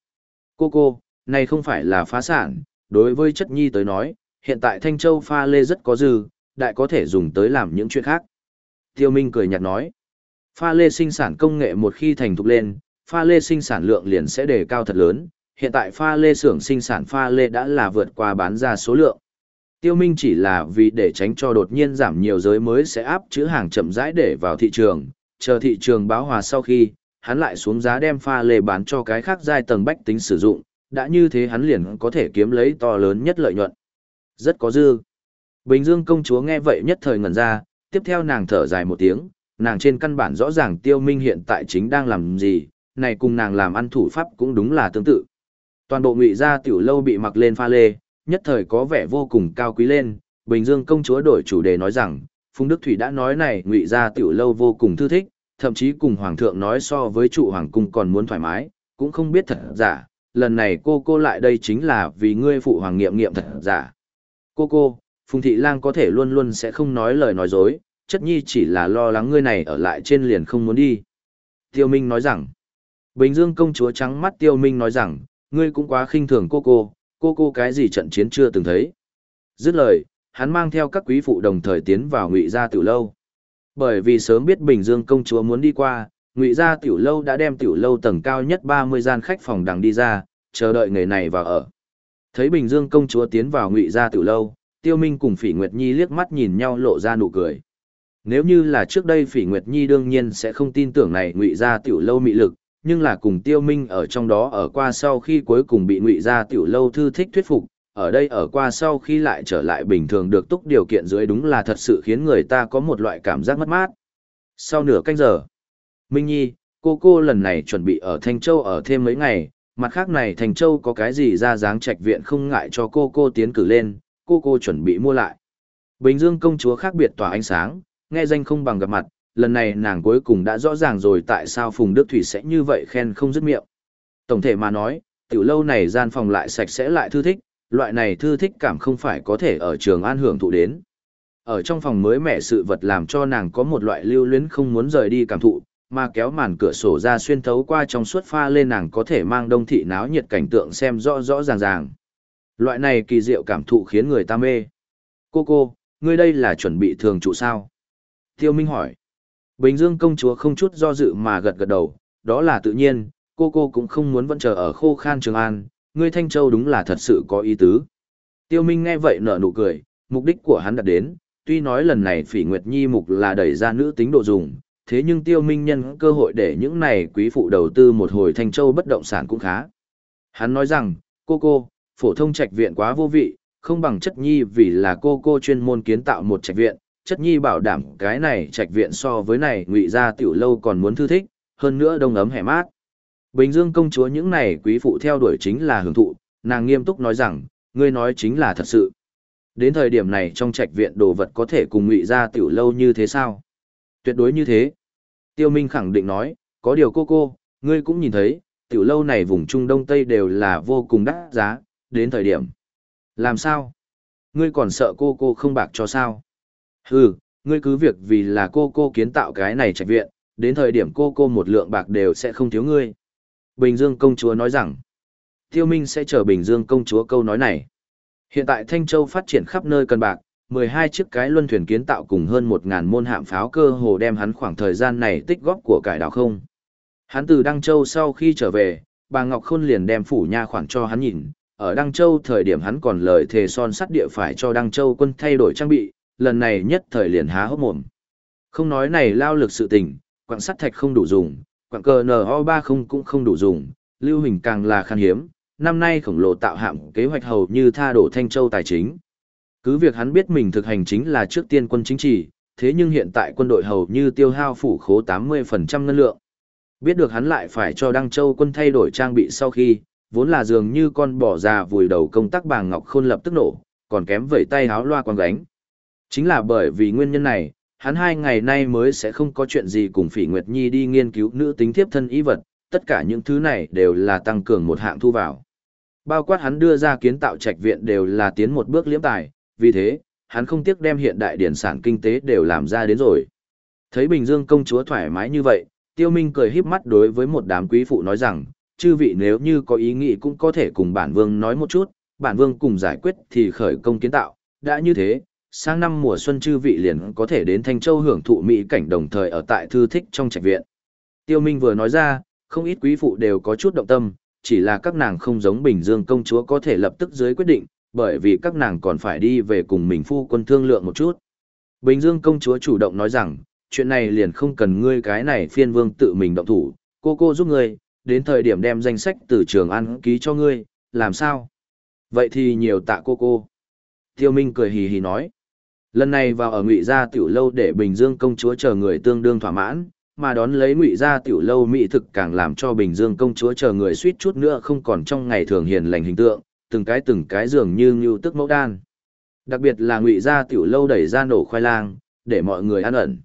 Cô cô, này không phải là phá sản, đối với chất nhi tới nói, hiện tại Thanh Châu pha lê rất có dư, đại có thể dùng tới làm những chuyện khác. Tiêu Minh cười nhạt nói, pha lê sinh sản công nghệ một khi thành thục lên, pha lê sinh sản lượng liền sẽ đề cao thật lớn, hiện tại pha lê xưởng sinh sản pha lê đã là vượt qua bán ra số lượng. Tiêu Minh chỉ là vì để tránh cho đột nhiên giảm nhiều giới mới sẽ áp chữ hàng chậm rãi để vào thị trường, chờ thị trường báo hòa sau khi, hắn lại xuống giá đem pha lê bán cho cái khác giai tầng bách tính sử dụng, đã như thế hắn liền có thể kiếm lấy to lớn nhất lợi nhuận. Rất có dư. Bình Dương công chúa nghe vậy nhất thời ngẩn ra, tiếp theo nàng thở dài một tiếng, nàng trên căn bản rõ ràng Tiêu Minh hiện tại chính đang làm gì, này cùng nàng làm ăn thủ pháp cũng đúng là tương tự. Toàn bộ ngụy gia tiểu lâu bị mặc lên pha lê, nhất thời có vẻ vô cùng cao quý lên, Bình Dương công chúa đổi chủ đề nói rằng, Phùng Đức Thủy đã nói này ngụy gia tiểu lâu vô cùng thư thích, thậm chí cùng hoàng thượng nói so với trụ hoàng cung còn muốn thoải mái, cũng không biết thật giả, lần này cô cô lại đây chính là vì ngươi phụ hoàng nghiệm nghiệm thật giả. Cô cô, Phùng Thị Lang có thể luôn luôn sẽ không nói lời nói dối, chất nhi chỉ là lo lắng ngươi này ở lại trên liền không muốn đi. Tiêu Minh nói rằng, Bình Dương công chúa trắng mắt Tiêu Minh nói rằng, ngươi cũng quá khinh thường cô cô, cô cô cái gì trận chiến chưa từng thấy. Dứt lời, hắn mang theo các quý phụ đồng thời tiến vào ngụy gia tiểu lâu. Bởi vì sớm biết Bình Dương công chúa muốn đi qua, ngụy gia tiểu lâu đã đem tiểu lâu tầng cao nhất 30 gian khách phòng đằng đi ra, chờ đợi người này vào ở. Thấy Bình Dương công chúa tiến vào ngụy gia tiểu lâu, Tiêu Minh cùng Phỉ Nguyệt Nhi liếc mắt nhìn nhau lộ ra nụ cười. Nếu như là trước đây Phỉ Nguyệt Nhi đương nhiên sẽ không tin tưởng này ngụy gia tiểu lâu mị lực, nhưng là cùng Tiêu Minh ở trong đó ở qua sau khi cuối cùng bị ngụy gia tiểu lâu thư thích thuyết phục, ở đây ở qua sau khi lại trở lại bình thường được túc điều kiện dưới đúng là thật sự khiến người ta có một loại cảm giác mất mát. Sau nửa canh giờ, Minh Nhi, cô cô lần này chuẩn bị ở Thanh Châu ở thêm mấy ngày, mặt khác này Thanh Châu có cái gì ra dáng trạch viện không ngại cho cô cô tiến cử lên, cô cô chuẩn bị mua lại. Bình Dương công chúa khác biệt tỏa ánh sáng, nghe danh không bằng gặp mặt, lần này nàng cuối cùng đã rõ ràng rồi tại sao Phùng Đức Thủy sẽ như vậy khen không dứt miệng. Tổng thể mà nói, tiểu lâu này gian phòng lại sạch sẽ lại thư thích, loại này thư thích cảm không phải có thể ở trường an hưởng thụ đến. Ở trong phòng mới mẻ sự vật làm cho nàng có một loại lưu luyến không muốn rời đi cảm thụ, mà kéo màn cửa sổ ra xuyên thấu qua trong suốt pha lên nàng có thể mang đông thị náo nhiệt cảnh tượng xem rõ rõ ràng ràng. Loại này kỳ diệu cảm thụ khiến người ta mê. Cô cô, ngươi đây là chuẩn bị thường trụ sao? Tiêu Minh hỏi. Bình Dương công chúa không chút do dự mà gật gật đầu, đó là tự nhiên, cô cô cũng không muốn vẫn chờ ở khô khan Trường An, ngươi Thanh Châu đúng là thật sự có ý tứ. Tiêu Minh nghe vậy nở nụ cười, mục đích của hắn đặt đến, tuy nói lần này Phỉ Nguyệt Nhi mục là đẩy ra nữ tính độ dùng, thế nhưng Tiêu Minh nhân cơ hội để những này quý phụ đầu tư một hồi Thanh Châu bất động sản cũng khá. Hắn nói rằng, cô cô, phổ thông trạch viện quá vô vị, không bằng chất nhi vì là cô cô chuyên môn kiến tạo một trạch viện, chất nhi bảo đảm cái này trạch viện so với này ngụy gia tiểu lâu còn muốn thư thích, hơn nữa đông ấm hẻ mát. Bình Dương công chúa những này quý phụ theo đuổi chính là hưởng thụ, nàng nghiêm túc nói rằng, ngươi nói chính là thật sự. Đến thời điểm này trong trạch viện đồ vật có thể cùng ngụy gia tiểu lâu như thế sao? Tuyệt đối như thế. Tiêu Minh khẳng định nói, có điều cô cô, ngươi cũng nhìn thấy, tiểu lâu này vùng Trung Đông Tây đều là vô cùng đắt giá, đến thời điểm. Làm sao? Ngươi còn sợ cô cô không bạc cho sao? Hừ, ngươi cứ việc vì là cô cô kiến tạo cái này trạch viện, đến thời điểm cô cô một lượng bạc đều sẽ không thiếu ngươi. Bình Dương công chúa nói rằng, Tiêu Minh sẽ chờ Bình Dương công chúa câu nói này. Hiện tại Thanh Châu phát triển khắp nơi cần bạc, 12 chiếc cái luân thuyền kiến tạo cùng hơn 1.000 môn hạm pháo cơ hồ đem hắn khoảng thời gian này tích góp của cải đảo không. Hắn từ Đăng Châu sau khi trở về, bà Ngọc Khôn liền đem phủ nha khoản cho hắn nhìn, ở Đăng Châu thời điểm hắn còn lời thề son sắt địa phải cho Đăng Châu quân thay đổi trang bị, lần này nhất thời liền há hốc mồm. Không nói này lao lực sự tình, quặng sắt thạch không đủ dùng, quặng cờ NO30 cũng không đủ dùng, lưu hình càng là khan hiếm, năm nay khổng lồ tạo hạm kế hoạch hầu như tha đổ Thanh Châu tài chính. Cứ việc hắn biết mình thực hành chính là trước tiên quân chính trị, thế nhưng hiện tại quân đội hầu như tiêu hao phủ khố 80% ngân lượng. Biết được hắn lại phải cho Đăng Châu quân thay đổi trang bị sau khi, vốn là dường như con bỏ già vùi đầu công tác bàng ngọc khôn lập tức nổ, còn kém vẩy tay háo loa quang gánh. Chính là bởi vì nguyên nhân này, hắn hai ngày nay mới sẽ không có chuyện gì cùng Phỉ Nguyệt Nhi đi nghiên cứu nữ tính thiếp thân ý vật, tất cả những thứ này đều là tăng cường một hạng thu vào. Bao quát hắn đưa ra kiến tạo trạch viện đều là tiến một bước liễm tài, vì thế, hắn không tiếc đem hiện đại điển sản kinh tế đều làm ra đến rồi. Thấy Bình Dương công chúa thoải mái như vậy, Tiêu Minh cười híp mắt đối với một đám quý phụ nói rằng, chư vị nếu như có ý nghĩ cũng có thể cùng bản vương nói một chút, bản vương cùng giải quyết thì khởi công kiến tạo, đã như thế, sang năm mùa xuân chư vị liền có thể đến Thanh Châu hưởng thụ mỹ cảnh đồng thời ở tại thư thích trong trạch viện. Tiêu Minh vừa nói ra, không ít quý phụ đều có chút động tâm, chỉ là các nàng không giống Bình Dương công chúa có thể lập tức dưới quyết định, bởi vì các nàng còn phải đi về cùng mình phu quân thương lượng một chút. Bình Dương công chúa chủ động nói rằng, chuyện này liền không cần ngươi cái này phiên vương tự mình động thủ, cô cô giúp ngươi, đến thời điểm đem danh sách từ trường ăn ký cho ngươi, làm sao? Vậy thì nhiều tạ cô cô. Tiêu Minh cười hì hì nói. Lần này vào ở ngụy gia tiểu lâu để Bình Dương công chúa chờ người tương đương thỏa mãn, mà đón lấy ngụy gia tiểu lâu mỹ thực càng làm cho Bình Dương công chúa chờ người suýt chút nữa không còn trong ngày thường hiền lành hình tượng, từng cái từng cái dường như ngưu tức mẫu đan. Đặc biệt là ngụy gia tiểu lâu đẩy ra nổ khoai lang, để mọi người ăn ẩn.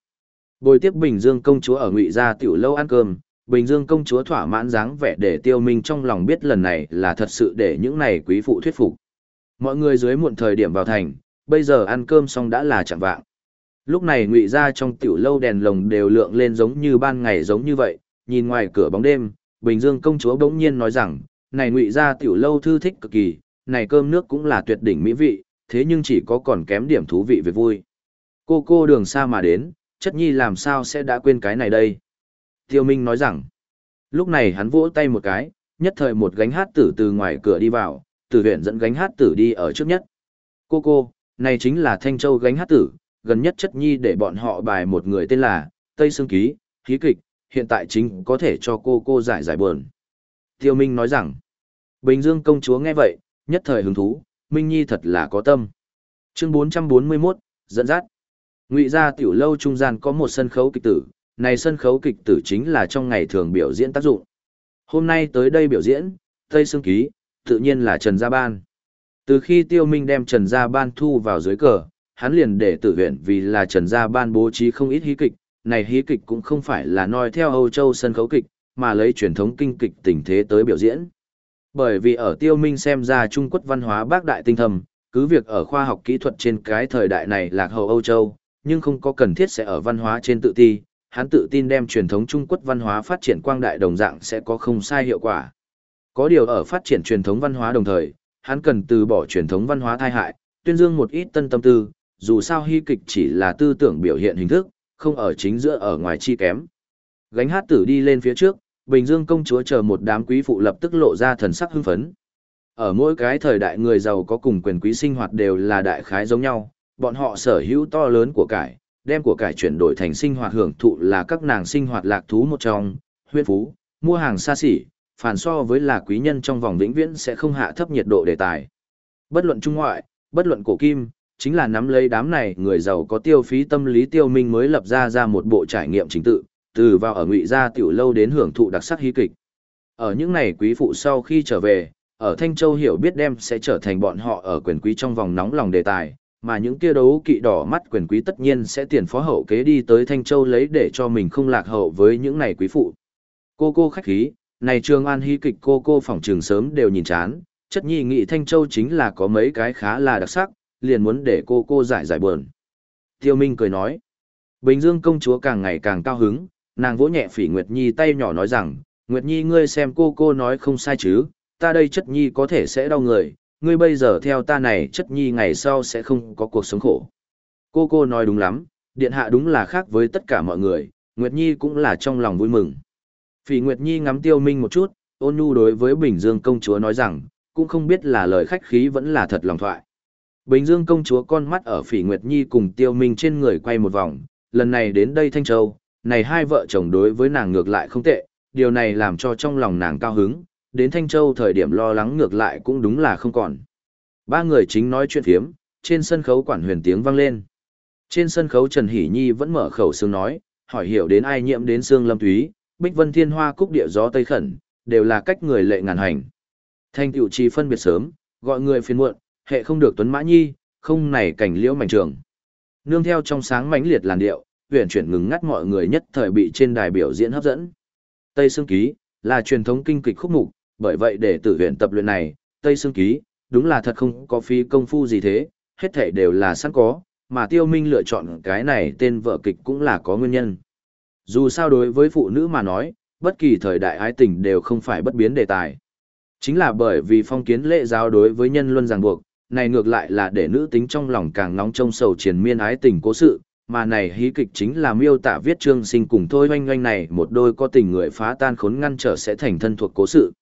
Bồi tiếp Bình Dương công chúa ở ngụy gia tiểu lâu ăn cơm, Bình Dương công chúa thỏa mãn dáng vẻ để tiêu minh trong lòng biết lần này là thật sự để những này quý phụ thuyết phục. Mọi người dưới muộn thời điểm vào thành, bây giờ ăn cơm xong đã là chẳng vạng. Lúc này ngụy ra trong tiểu lâu đèn lồng đều lượng lên giống như ban ngày giống như vậy, nhìn ngoài cửa bóng đêm, Bình Dương công chúa bỗng nhiên nói rằng, này ngụy ra tiểu lâu thư thích cực kỳ, này cơm nước cũng là tuyệt đỉnh mỹ vị, thế nhưng chỉ có còn kém điểm thú vị về vui. Cô cô đường xa mà đến, chất nhi làm sao sẽ đã quên cái này đây? Tiêu Minh nói rằng, lúc này hắn vỗ tay một cái, nhất thời một gánh hát tử từ ngoài cửa đi vào, từ huyện dẫn gánh hát tử đi ở trước nhất. Cô cô, này chính là Thanh Châu gánh hát tử, gần nhất chất nhi để bọn họ bài một người tên là Tây Sương Ký, khí kịch, hiện tại chính có thể cho cô cô giải giải buồn. Tiêu Minh nói rằng, Bình Dương công chúa nghe vậy, nhất thời hứng thú, Minh Nhi thật là có tâm. Chương 441, dẫn dắt. Ngụy gia tiểu lâu trung gian có một sân khấu kịch tử, này sân khấu kịch tử chính là trong ngày thường biểu diễn tác dụng. Hôm nay tới đây biểu diễn, Tây Sương Ký, tự nhiên là Trần Gia Ban. Từ khi Tiêu Minh đem Trần Gia Ban thu vào dưới cờ, hắn liền để tử huyện vì là Trần Gia Ban bố trí không ít hí kịch, này hí kịch cũng không phải là noi theo Âu Châu sân khấu kịch, mà lấy truyền thống kinh kịch tình thế tới biểu diễn. Bởi vì ở Tiêu Minh xem ra Trung Quốc văn hóa bác đại tinh thầm, cứ việc ở khoa học kỹ thuật trên cái thời đại này lạc hậu Âu Châu, nhưng không có cần thiết sẽ ở văn hóa trên tự ti, hắn tự tin đem truyền thống Trung Quốc văn hóa phát triển quang đại đồng dạng sẽ có không sai hiệu quả. Có điều ở phát triển truyền thống văn hóa đồng thời, hắn cần từ bỏ truyền thống văn hóa thai hại, tuyên dương một ít tân tâm tư, dù sao hy kịch chỉ là tư tưởng biểu hiện hình thức, không ở chính giữa ở ngoài chi kém. Gánh hát tử đi lên phía trước, Bình Dương công chúa chờ một đám quý phụ lập tức lộ ra thần sắc hưng phấn. Ở mỗi cái thời đại người giàu có cùng quyền quý sinh hoạt đều là đại khái giống nhau, bọn họ sở hữu to lớn của cải, đem của cải chuyển đổi thành sinh hoạt hưởng thụ là các nàng sinh hoạt lạc thú một trong, huyên phú, mua hàng xa xỉ, phản so với là quý nhân trong vòng vĩnh viễn sẽ không hạ thấp nhiệt độ đề tài. Bất luận trung ngoại, bất luận cổ kim, chính là nắm lấy đám này người giàu có tiêu phí tâm lý tiêu minh mới lập ra ra một bộ trải nghiệm chính tự, từ vào ở ngụy gia tiểu lâu đến hưởng thụ đặc sắc hí kịch. Ở những này quý phụ sau khi trở về, ở Thanh Châu hiểu biết đem sẽ trở thành bọn họ ở quyền quý trong vòng nóng lòng đề tài, mà những kia đấu kỵ đỏ mắt quyền quý tất nhiên sẽ tiền phó hậu kế đi tới Thanh Châu lấy để cho mình không lạc hậu với những này quý phụ. Cô cô khách khí, này trường an hí kịch cô cô phòng trường sớm đều nhìn chán, chất nhi nghị Thanh Châu chính là có mấy cái khá là đặc sắc, liền muốn để cô cô giải giải buồn. Tiêu Minh cười nói, Bình Dương công chúa càng ngày càng cao hứng, nàng vỗ nhẹ phỉ Nguyệt Nhi tay nhỏ nói rằng, Nguyệt Nhi ngươi xem cô cô nói không sai chứ, ta đây chất nhi có thể sẽ đau người, ngươi bây giờ theo ta này chất nhi ngày sau sẽ không có cuộc sống khổ. Cô cô nói đúng lắm, điện hạ đúng là khác với tất cả mọi người, Nguyệt Nhi cũng là trong lòng vui mừng. Phỉ Nguyệt Nhi ngắm tiêu minh một chút, ôn nhu đối với Bình Dương công chúa nói rằng, cũng không biết là lời khách khí vẫn là thật lòng thoại. Bình Dương công chúa con mắt ở Phỉ Nguyệt Nhi cùng Tiêu Minh trên người quay một vòng, lần này đến đây Thanh Châu, này hai vợ chồng đối với nàng ngược lại không tệ, điều này làm cho trong lòng nàng cao hứng, đến Thanh Châu thời điểm lo lắng ngược lại cũng đúng là không còn. Ba người chính nói chuyện thiếm, trên sân khấu quản huyền tiếng vang lên. Trên sân khấu Trần Hỷ Nhi vẫn mở khẩu xương nói, hỏi hiểu đến ai nhiễm đến xương lâm túy, bích vân thiên hoa cúc địa gió tây khẩn, đều là cách người lệ ngàn hành. Thanh tiểu chi phân biệt sớm, gọi người phiền muộn, hệ không được tuấn mã nhi, không này cảnh liễu mảnh trường. Nương theo trong sáng mãnh liệt làn điệu, huyền chuyển ngừng ngắt mọi người nhất thời bị trên đài biểu diễn hấp dẫn. Tây Sương Ký là truyền thống kinh kịch khúc mục, bởi vậy để tử huyền tập luyện này, Tây Sương Ký, đúng là thật không có phí công phu gì thế, hết thảy đều là sẵn có, mà Tiêu Minh lựa chọn cái này tên vợ kịch cũng là có nguyên nhân. Dù sao đối với phụ nữ mà nói, bất kỳ thời đại ái tình đều không phải bất biến đề tài. Chính là bởi vì phong kiến lệ giáo đối với nhân luân ràng buộc, này ngược lại là để nữ tính trong lòng càng nóng trong sầu triền miên ái tình cố sự, mà này hí kịch chính là miêu tả viết trương sinh cùng thôi oanh oanh này một đôi có tình người phá tan khốn ngăn trở sẽ thành thân thuộc cố sự.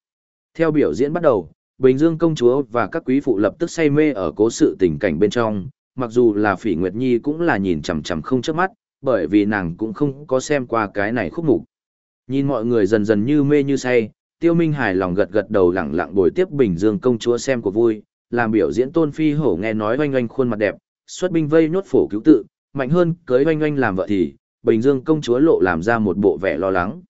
Theo biểu diễn bắt đầu, Bình Dương công chúa và các quý phụ lập tức say mê ở cố sự tình cảnh bên trong, mặc dù là Phỉ Nguyệt Nhi cũng là nhìn chằm chằm không chớp mắt, bởi vì nàng cũng không có xem qua cái này khúc mục. Nhìn mọi người dần dần như mê như say, Tiêu Minh hài lòng gật gật đầu lặng lặng bồi tiếp Bình Dương công chúa xem của vui, làm biểu diễn Tôn Phi Hổ nghe nói oanh oanh khuôn mặt đẹp, xuất binh vây nhốt phổ cứu tự, mạnh hơn cưới oanh oanh làm vợ thì, Bình Dương công chúa lộ làm ra một bộ vẻ lo lắng.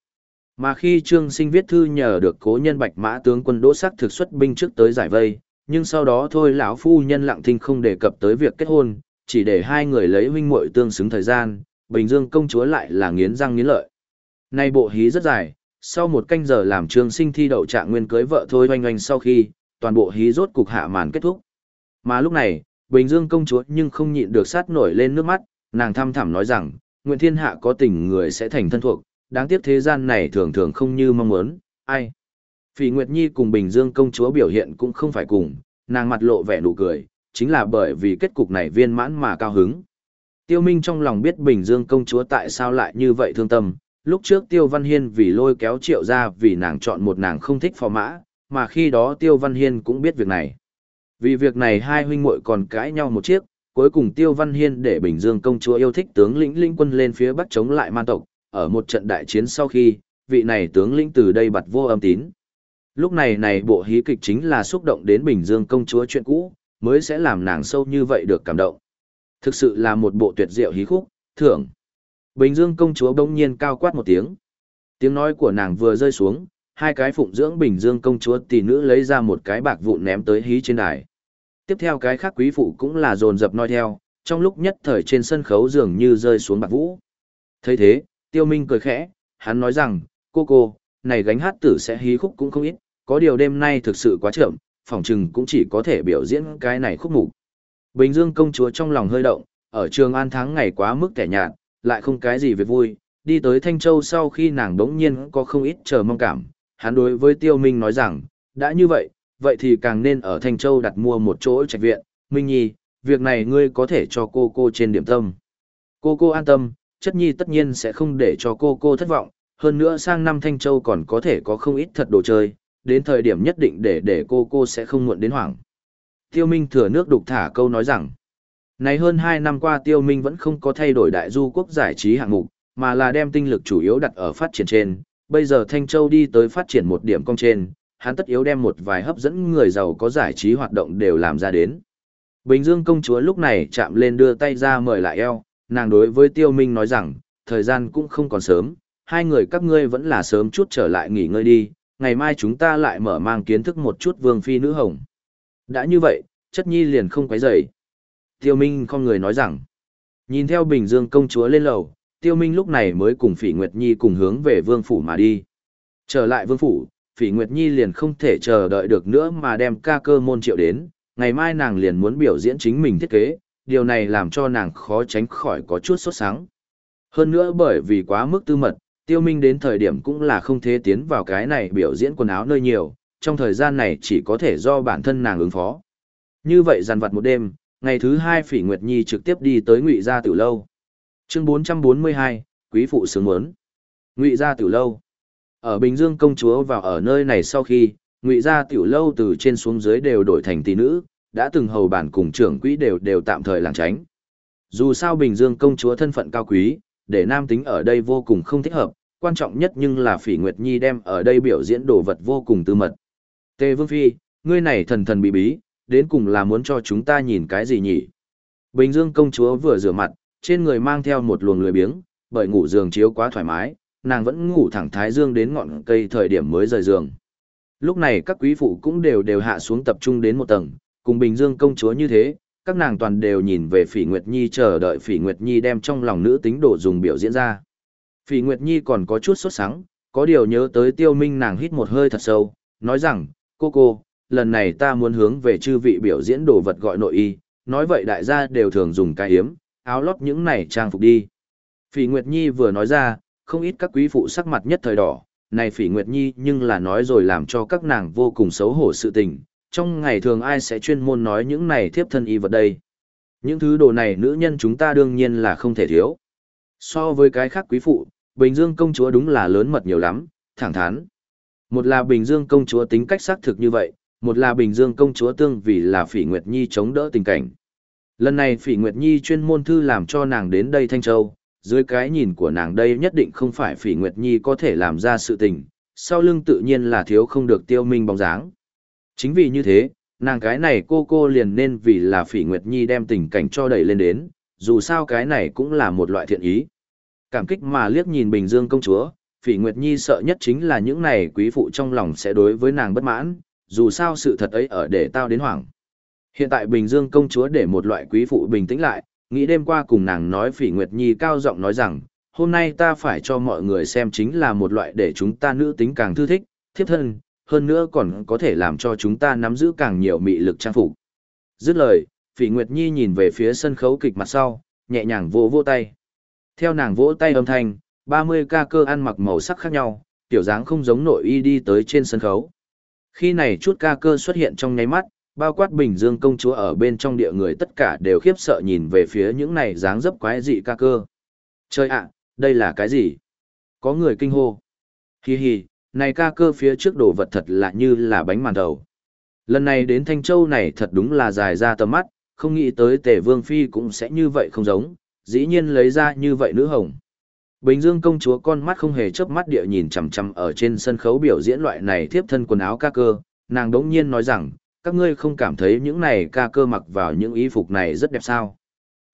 Mà khi Trương Sinh viết thư nhờ được cố nhân Bạch Mã tướng quân Đỗ Sắc thực xuất binh trước tới giải vây, nhưng sau đó thôi lão phu nhân lặng thinh không đề cập tới việc kết hôn, chỉ để hai người lấy huynh muội tương xứng thời gian, Bình Dương công chúa lại là nghiến răng nghiến lợi. Nay bộ hí rất dài, sau một canh giờ làm Trương Sinh thi đậu trạng nguyên cưới vợ thôi oanh oanh sau khi, toàn bộ hí rốt cục hạ màn kết thúc. Mà lúc này, Bình Dương công chúa nhưng không nhịn được sát nổi lên nước mắt, nàng thăm thẳm nói rằng, nguyện thiên hạ có tình người sẽ thành thân thuộc, đáng tiếc thế gian này thường thường không như mong muốn, ai. Phỉ Nguyệt Nhi cùng Bình Dương công chúa biểu hiện cũng không phải cùng, nàng mặt lộ vẻ nụ cười, chính là bởi vì kết cục này viên mãn mà cao hứng. Tiêu Minh trong lòng biết Bình Dương công chúa tại sao lại như vậy thương tâm, lúc trước Tiêu Văn Hiên vì lôi kéo triệu ra vì nàng chọn một nàng không thích phò mã, mà khi đó Tiêu Văn Hiên cũng biết việc này. Vì việc này hai huynh muội còn cãi nhau một chiếc, cuối cùng Tiêu Văn Hiên để Bình Dương công chúa yêu thích tướng lĩnh linh quân lên phía bắc chống lại man tộc, ở một trận đại chiến sau khi, vị này tướng lĩnh từ đây bật vô âm tín. Lúc này này bộ hí kịch chính là xúc động đến Bình Dương công chúa chuyện cũ, mới sẽ làm nàng sâu như vậy được cảm động. Thực sự là một bộ tuyệt diệu hí khúc, thưởng. Bình Dương công chúa bỗng nhiên cao quát một tiếng. Tiếng nói của nàng vừa rơi xuống, hai cái phụng dưỡng Bình Dương công chúa tỷ nữ lấy ra một cái bạc vụn ném tới hí trên đài. Tiếp theo cái khác quý phụ cũng là dồn dập nói theo, trong lúc nhất thời trên sân khấu dường như rơi xuống bạc vũ. thấy thế, Tiêu Minh cười khẽ, hắn nói rằng, cô cô, này gánh hát tử sẽ hí khúc cũng không ít, có điều đêm nay thực sự quá chậm, phòng trừng cũng chỉ có thể biểu diễn cái này khúc mục. Bình Dương công chúa trong lòng hơi động, ở trường an tháng ngày quá mức kẻ nhạt, lại không cái gì việc vui, đi tới Thanh Châu sau khi nàng đống nhiên có không ít chờ mong cảm, hắn đối với Tiêu Minh nói rằng, đã như vậy, vậy thì càng nên ở Thanh Châu đặt mua một chỗ trạch viện, Minh Nhi, việc này ngươi có thể cho cô cô trên điểm tâm. Cô cô an tâm, chất nhi tất nhiên sẽ không để cho cô cô thất vọng, hơn nữa sang năm Thanh Châu còn có thể có không ít thật đồ chơi, đến thời điểm nhất định để để cô cô sẽ không muộn đến hoảng. Tiêu Minh thừa nước đục thả câu nói rằng, này hơn 2 năm qua Tiêu Minh vẫn không có thay đổi đại du quốc giải trí hạng mục, mà là đem tinh lực chủ yếu đặt ở phát triển trên, bây giờ Thanh Châu đi tới phát triển một điểm công trên, hắn tất yếu đem một vài hấp dẫn người giàu có giải trí hoạt động đều làm ra đến. Bình Dương công chúa lúc này chạm lên đưa tay ra mời lại eo, nàng đối với Tiêu Minh nói rằng, thời gian cũng không còn sớm, hai người các ngươi vẫn là sớm chút trở lại nghỉ ngơi đi, ngày mai chúng ta lại mở mang kiến thức một chút vương phi nữ hồng. Đã như vậy, chất nhi liền không quấy rầy. Tiêu Minh không người nói rằng, nhìn theo Bình Dương công chúa lên lầu, Tiêu Minh lúc này mới cùng Phỉ Nguyệt Nhi cùng hướng về vương phủ mà đi. Trở lại vương phủ, Phỉ Nguyệt Nhi liền không thể chờ đợi được nữa mà đem ca cơ môn triệu đến, ngày mai nàng liền muốn biểu diễn chính mình thiết kế, điều này làm cho nàng khó tránh khỏi có chút sốt sáng. Hơn nữa bởi vì quá mức tư mật, tiêu minh đến thời điểm cũng là không thể tiến vào cái này biểu diễn quần áo nơi nhiều, trong thời gian này chỉ có thể do bản thân nàng ứng phó. Như vậy dằn vặt một đêm, ngày thứ hai Phỉ Nguyệt Nhi trực tiếp đi tới Ngụy Gia Tiểu Lâu. Chương 442, Quý Phụ Sướng Muốn. Ngụy Gia Tiểu Lâu. Ở Bình Dương công chúa vào ở nơi này sau khi, Ngụy Gia Tiểu Lâu từ trên xuống dưới đều đổi thành tỷ nữ, đã từng hầu bản cùng trưởng quỹ đều đều tạm thời làng tránh. Dù sao Bình Dương công chúa thân phận cao quý, để nam tính ở đây vô cùng không thích hợp, quan trọng nhất nhưng là Phỉ Nguyệt Nhi đem ở đây biểu diễn đồ vật vô cùng tư mật. Tề Vương Phi, ngươi này thần thần bí bí, đến cùng là muốn cho chúng ta nhìn cái gì nhỉ? Bình Dương công chúa vừa rửa mặt, trên người mang theo một luồng lười biếng, bởi ngủ giường chiếu quá thoải mái, nàng vẫn ngủ thẳng thái dương đến ngọn cây thời điểm mới rời giường. Lúc này các quý phụ cũng đều đều hạ xuống tập trung đến một tầng, cùng Bình Dương công chúa như thế, các nàng toàn đều nhìn về Phỉ Nguyệt Nhi chờ đợi Phỉ Nguyệt Nhi đem trong lòng nữ tính đồ dùng biểu diễn ra. Phỉ Nguyệt Nhi còn có chút sốt sắng, có điều nhớ tới Tiêu Minh nàng hít một hơi thật sâu, nói rằng, cô cô, lần này ta muốn hướng về chư vị biểu diễn đồ vật gọi nội y, nói vậy đại gia đều thường dùng cái hiếm, áo lót những này trang phục đi. Phỉ Nguyệt Nhi vừa nói ra, không ít các quý phụ sắc mặt nhất thời đỏ, này Phỉ Nguyệt Nhi nhưng là nói rồi làm cho các nàng vô cùng xấu hổ sự tình, trong ngày thường ai sẽ chuyên môn nói những này thiếp thân y vật đây. Những thứ đồ này nữ nhân chúng ta đương nhiên là không thể thiếu. So với cái khác quý phụ, Bình Dương công chúa đúng là lớn mật nhiều lắm, thẳng thắn. Một là Bình Dương công chúa tính cách xác thực như vậy, một là Bình Dương công chúa tương vì là Phỉ Nguyệt Nhi chống đỡ tình cảnh. Lần này Phỉ Nguyệt Nhi chuyên môn thư làm cho nàng đến đây Thanh Châu, dưới cái nhìn của nàng đây nhất định không phải Phỉ Nguyệt Nhi có thể làm ra sự tình, sau lưng tự nhiên là thiếu không được tiêu minh bóng dáng. Chính vì như thế, nàng cái này cô cô liền nên vì là Phỉ Nguyệt Nhi đem tình cảnh cho đẩy lên đến, dù sao cái này cũng là một loại thiện ý. Cảm kích mà liếc nhìn Bình Dương công chúa, Phỉ Nguyệt Nhi sợ nhất chính là những này quý phụ trong lòng sẽ đối với nàng bất mãn, dù sao sự thật ấy ở để tao đến hoảng. Hiện tại Bình Dương công chúa để một loại quý phụ bình tĩnh lại, nghĩ đêm qua cùng nàng nói Phỉ Nguyệt Nhi cao giọng nói rằng, hôm nay ta phải cho mọi người xem chính là một loại để chúng ta nữ tính càng thư thích, thiếp thân, hơn nữa còn có thể làm cho chúng ta nắm giữ càng nhiều mị lực trang phục. Dứt lời, Phỉ Nguyệt Nhi nhìn về phía sân khấu kịch mặt sau, nhẹ nhàng vỗ vỗ tay. Theo nàng vỗ tay âm thanh, 30 ca cơ ăn mặc màu sắc khác nhau, tiểu dáng không giống nội y đi tới trên sân khấu. Khi này chút ca cơ xuất hiện trong nháy mắt, bao quát Bình Dương công chúa ở bên trong địa người tất cả đều khiếp sợ nhìn về phía những này dáng dấp quái dị ca cơ. Trời ạ, đây là cái gì? Có người kinh hô. Hi hi, này ca cơ phía trước đồ vật thật là như là bánh màn đầu. Lần này đến Thanh Châu này thật đúng là dài ra tầm mắt, không nghĩ tới tề vương phi cũng sẽ như vậy không giống, dĩ nhiên lấy ra như vậy nữ hồng. Bình Dương công chúa con mắt không hề chớp mắt địa nhìn chằm chằm ở trên sân khấu biểu diễn loại này tiếp thân quần áo ca cơ, nàng đống nhiên nói rằng, các ngươi không cảm thấy những này ca cơ mặc vào những y phục này rất đẹp sao.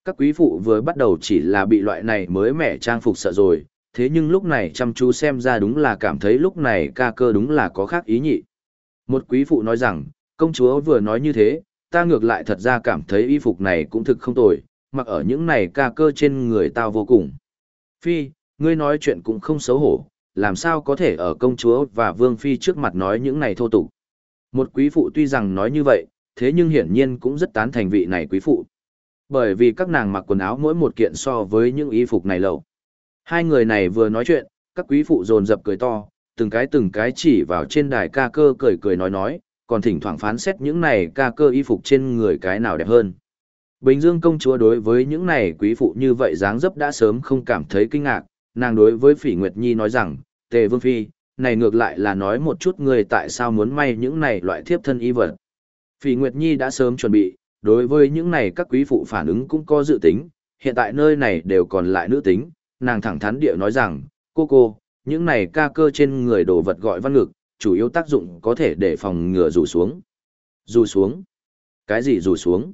Các quý phụ vừa bắt đầu chỉ là bị loại này mới mẻ trang phục sợ rồi, thế nhưng lúc này chăm chú xem ra đúng là cảm thấy lúc này ca cơ đúng là có khác ý nhị. Một quý phụ nói rằng, công chúa vừa nói như thế, ta ngược lại thật ra cảm thấy y phục này cũng thực không tồi, mặc ở những này ca cơ trên người tao vô cùng. Phi, ngươi nói chuyện cũng không xấu hổ, làm sao có thể ở công chúa và vương phi trước mặt nói những này thô tục. Một quý phụ tuy rằng nói như vậy, thế nhưng hiển nhiên cũng rất tán thành vị này quý phụ. Bởi vì các nàng mặc quần áo mỗi một kiện so với những y phục này lậu. Hai người này vừa nói chuyện, các quý phụ dồn dập cười to, từng cái từng cái chỉ vào trên đài ca cơ cười cười nói nói, còn thỉnh thoảng phán xét những này ca cơ y phục trên người cái nào đẹp hơn. Bình Dương công chúa đối với những này quý phụ như vậy dáng dấp đã sớm không cảm thấy kinh ngạc, nàng đối với Phỉ Nguyệt Nhi nói rằng, Tề Vương Phi, này ngược lại là nói một chút người tại sao muốn may những này loại thiếp thân y vật. Phỉ Nguyệt Nhi đã sớm chuẩn bị, đối với những này các quý phụ phản ứng cũng có dự tính, hiện tại nơi này đều còn lại nữ tính, nàng thẳng thắn địa nói rằng, cô cô, những này ca cơ trên người đồ vật gọi văn ngực, chủ yếu tác dụng có thể để phòng ngừa rủ xuống. Rủ xuống? Cái gì rủ xuống?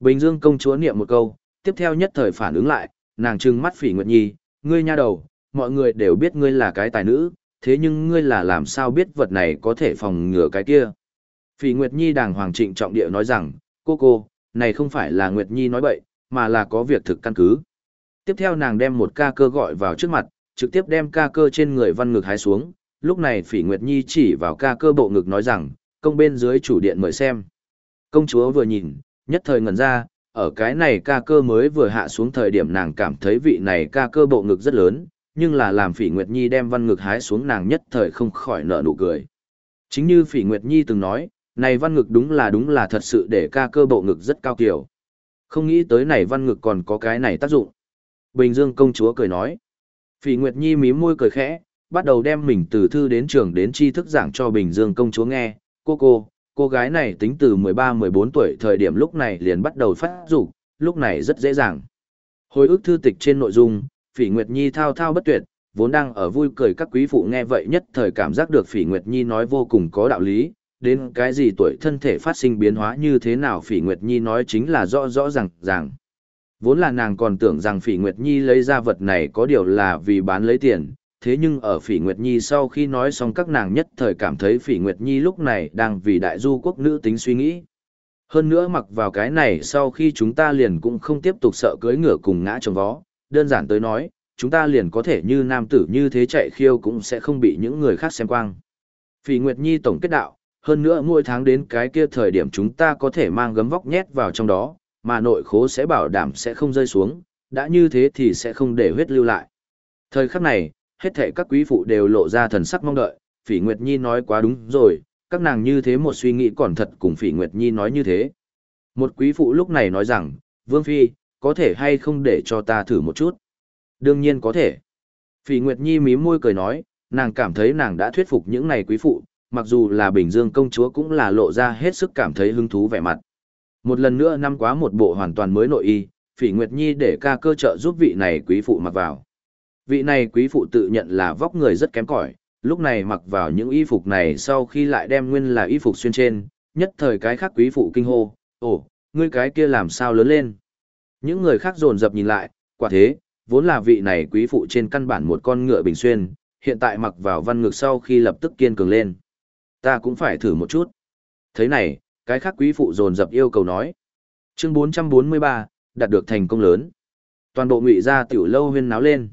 Bình Dương công chúa niệm một câu, tiếp theo nhất thời phản ứng lại, nàng trừng mắt Phỉ Nguyệt Nhi, ngươi nha đầu, mọi người đều biết ngươi là cái tài nữ, thế nhưng ngươi là làm sao biết vật này có thể phòng ngừa cái kia. Phỉ Nguyệt Nhi đàng hoàng trịnh trọng địa nói rằng, cô cô, này không phải là Nguyệt Nhi nói bậy, mà là có việc thực căn cứ. Tiếp theo nàng đem một ca cơ gọi vào trước mặt, trực tiếp đem ca cơ trên người văn ngực hái xuống, lúc này Phỉ Nguyệt Nhi chỉ vào ca cơ bộ ngực nói rằng, công bên dưới chủ điện mời xem. Công chúa vừa nhìn, nhất thời ngẩn ra, ở cái này ca cơ mới vừa hạ xuống thời điểm nàng cảm thấy vị này ca cơ bộ ngực rất lớn, nhưng là làm Phỉ Nguyệt Nhi đem văn ngực hái xuống nàng nhất thời không khỏi nở nụ cười. Chính như Phỉ Nguyệt Nhi từng nói, này văn ngực đúng là đúng là thật sự để ca cơ bộ ngực rất cao kiểu. Không nghĩ tới này văn ngực còn có cái này tác dụng. Bình Dương công chúa cười nói. Phỉ Nguyệt Nhi mím môi cười khẽ, bắt đầu đem mình từ thư đến trường đến tri thức giảng cho Bình Dương công chúa nghe. Cô cô, cô gái này tính từ 13-14 tuổi thời điểm lúc này liền bắt đầu phát dục lúc này rất dễ dàng. Hồi ức thư tịch trên nội dung, Phỉ Nguyệt Nhi thao thao bất tuyệt, vốn đang ở vui cười các quý phụ nghe vậy nhất thời cảm giác được Phỉ Nguyệt Nhi nói vô cùng có đạo lý, đến cái gì tuổi thân thể phát sinh biến hóa như thế nào Phỉ Nguyệt Nhi nói chính là rõ rõ ràng ràng. Vốn là nàng còn tưởng rằng Phỉ Nguyệt Nhi lấy ra vật này có điều là vì bán lấy tiền, thế nhưng ở Phỉ Nguyệt Nhi sau khi nói xong các nàng nhất thời cảm thấy Phỉ Nguyệt Nhi lúc này đang vì đại du quốc nữ tính suy nghĩ. Hơn nữa mặc vào cái này sau khi chúng ta liền cũng không tiếp tục sợ cưới ngựa cùng ngã trồng vó, đơn giản tới nói, chúng ta liền có thể như nam tử như thế chạy khiêu cũng sẽ không bị những người khác xem quang. Phỉ Nguyệt Nhi tổng kết đạo, hơn nữa mỗi tháng đến cái kia thời điểm chúng ta có thể mang gấm vóc nhét vào trong đó, mà nội khố sẽ bảo đảm sẽ không rơi xuống, đã như thế thì sẽ không để huyết lưu lại. Thời khắc này, hết thảy các quý phụ đều lộ ra thần sắc mong đợi, Phỉ Nguyệt Nhi nói quá đúng rồi, các nàng như thế một suy nghĩ còn thật cùng Phỉ Nguyệt Nhi nói như thế. Một quý phụ lúc này nói rằng, Vương Phi, có thể hay không để cho ta thử một chút? Đương nhiên có thể. Phỉ Nguyệt Nhi mím môi cười nói, nàng cảm thấy nàng đã thuyết phục những này quý phụ, mặc dù là Bình Dương công chúa cũng là lộ ra hết sức cảm thấy hứng thú vẻ mặt. Một lần nữa năm quá một bộ hoàn toàn mới nội y, Phỉ Nguyệt Nhi để ca cơ trợ giúp vị này quý phụ mặc vào. Vị này quý phụ tự nhận là vóc người rất kém cỏi, lúc này mặc vào những y phục này sau khi lại đem nguyên là y phục xuyên trên, nhất thời cái khác quý phụ kinh hô, ồ, ngươi cái kia làm sao lớn lên. Những người khác dồn dập nhìn lại, quả thế, vốn là vị này quý phụ trên căn bản một con ngựa bình xuyên, hiện tại mặc vào văn ngực sau khi lập tức kiên cường lên. Ta cũng phải thử một chút. Thế này, cái khác quý phụ dồn dập yêu cầu nói. Chương 443, đạt được thành công lớn. Toàn bộ ngụy gia tiểu lâu huyên náo lên.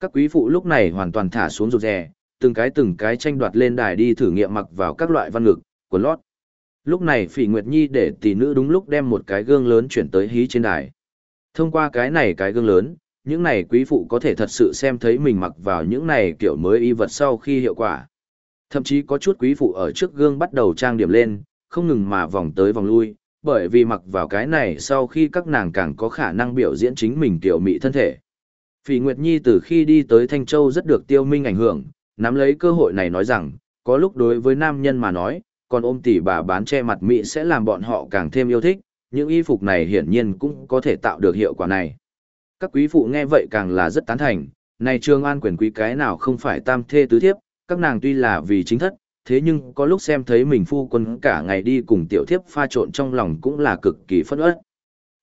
Các quý phụ lúc này hoàn toàn thả xuống rụt rè, từng cái từng cái tranh đoạt lên đài đi thử nghiệm mặc vào các loại văn ngực, quần lót. Lúc này Phỉ Nguyệt Nhi để tỷ nữ đúng lúc đem một cái gương lớn chuyển tới hí trên đài. Thông qua cái này cái gương lớn, những này quý phụ có thể thật sự xem thấy mình mặc vào những này kiểu mới y vật sau khi hiệu quả. Thậm chí có chút quý phụ ở trước gương bắt đầu trang điểm lên, không ngừng mà vòng tới vòng lui, bởi vì mặc vào cái này sau khi các nàng càng có khả năng biểu diễn chính mình tiểu mị thân thể. Phỉ Nguyệt Nhi từ khi đi tới Thanh Châu rất được tiêu minh ảnh hưởng, nắm lấy cơ hội này nói rằng, có lúc đối với nam nhân mà nói, còn ôm tỷ bà bán che mặt mỹ sẽ làm bọn họ càng thêm yêu thích, những y phục này hiển nhiên cũng có thể tạo được hiệu quả này. Các quý phụ nghe vậy càng là rất tán thành, này Trương An quyền quý cái nào không phải tam thê tứ thiếp, các nàng tuy là vì chính thất, thế nhưng có lúc xem thấy mình phu quân cả ngày đi cùng tiểu thiếp pha trộn trong lòng cũng là cực kỳ phẫn uất.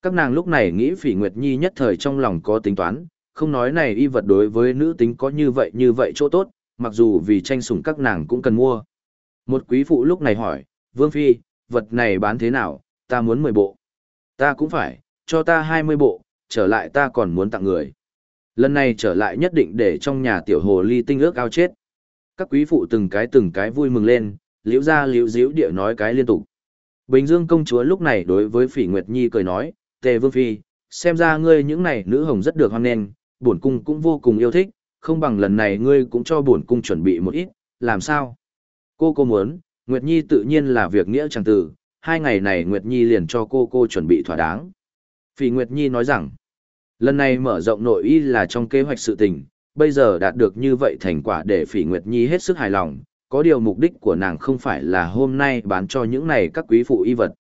Các nàng lúc này nghĩ Phỉ Nguyệt Nhi nhất thời trong lòng có tính toán, không nói này y vật đối với nữ tính có như vậy như vậy chỗ tốt, mặc dù vì tranh sủng các nàng cũng cần mua. Một quý phụ lúc này hỏi, Vương Phi, vật này bán thế nào, ta muốn 10 bộ. Ta cũng phải, cho ta 20 bộ, trở lại ta còn muốn tặng người. Lần này trở lại nhất định để trong nhà tiểu hồ ly tinh ước ao chết. Các quý phụ từng cái từng cái vui mừng lên, liễu ra liễu diễu địa nói cái liên tục. Bình Dương công chúa lúc này đối với Phỉ Nguyệt Nhi cười nói, Tề Vương Phi, xem ra ngươi những này nữ hồng rất được hoan nghênh, bổn cung cũng vô cùng yêu thích, không bằng lần này ngươi cũng cho bổn cung chuẩn bị một ít, làm sao? Cô cô muốn, Nguyệt Nhi tự nhiên là việc nghĩa chẳng từ. hai ngày này Nguyệt Nhi liền cho cô cô chuẩn bị thỏa đáng. Phỉ Nguyệt Nhi nói rằng, lần này mở rộng nội y là trong kế hoạch sự tình, bây giờ đạt được như vậy thành quả để Phỉ Nguyệt Nhi hết sức hài lòng, có điều mục đích của nàng không phải là hôm nay bán cho những này các quý phụ y vật.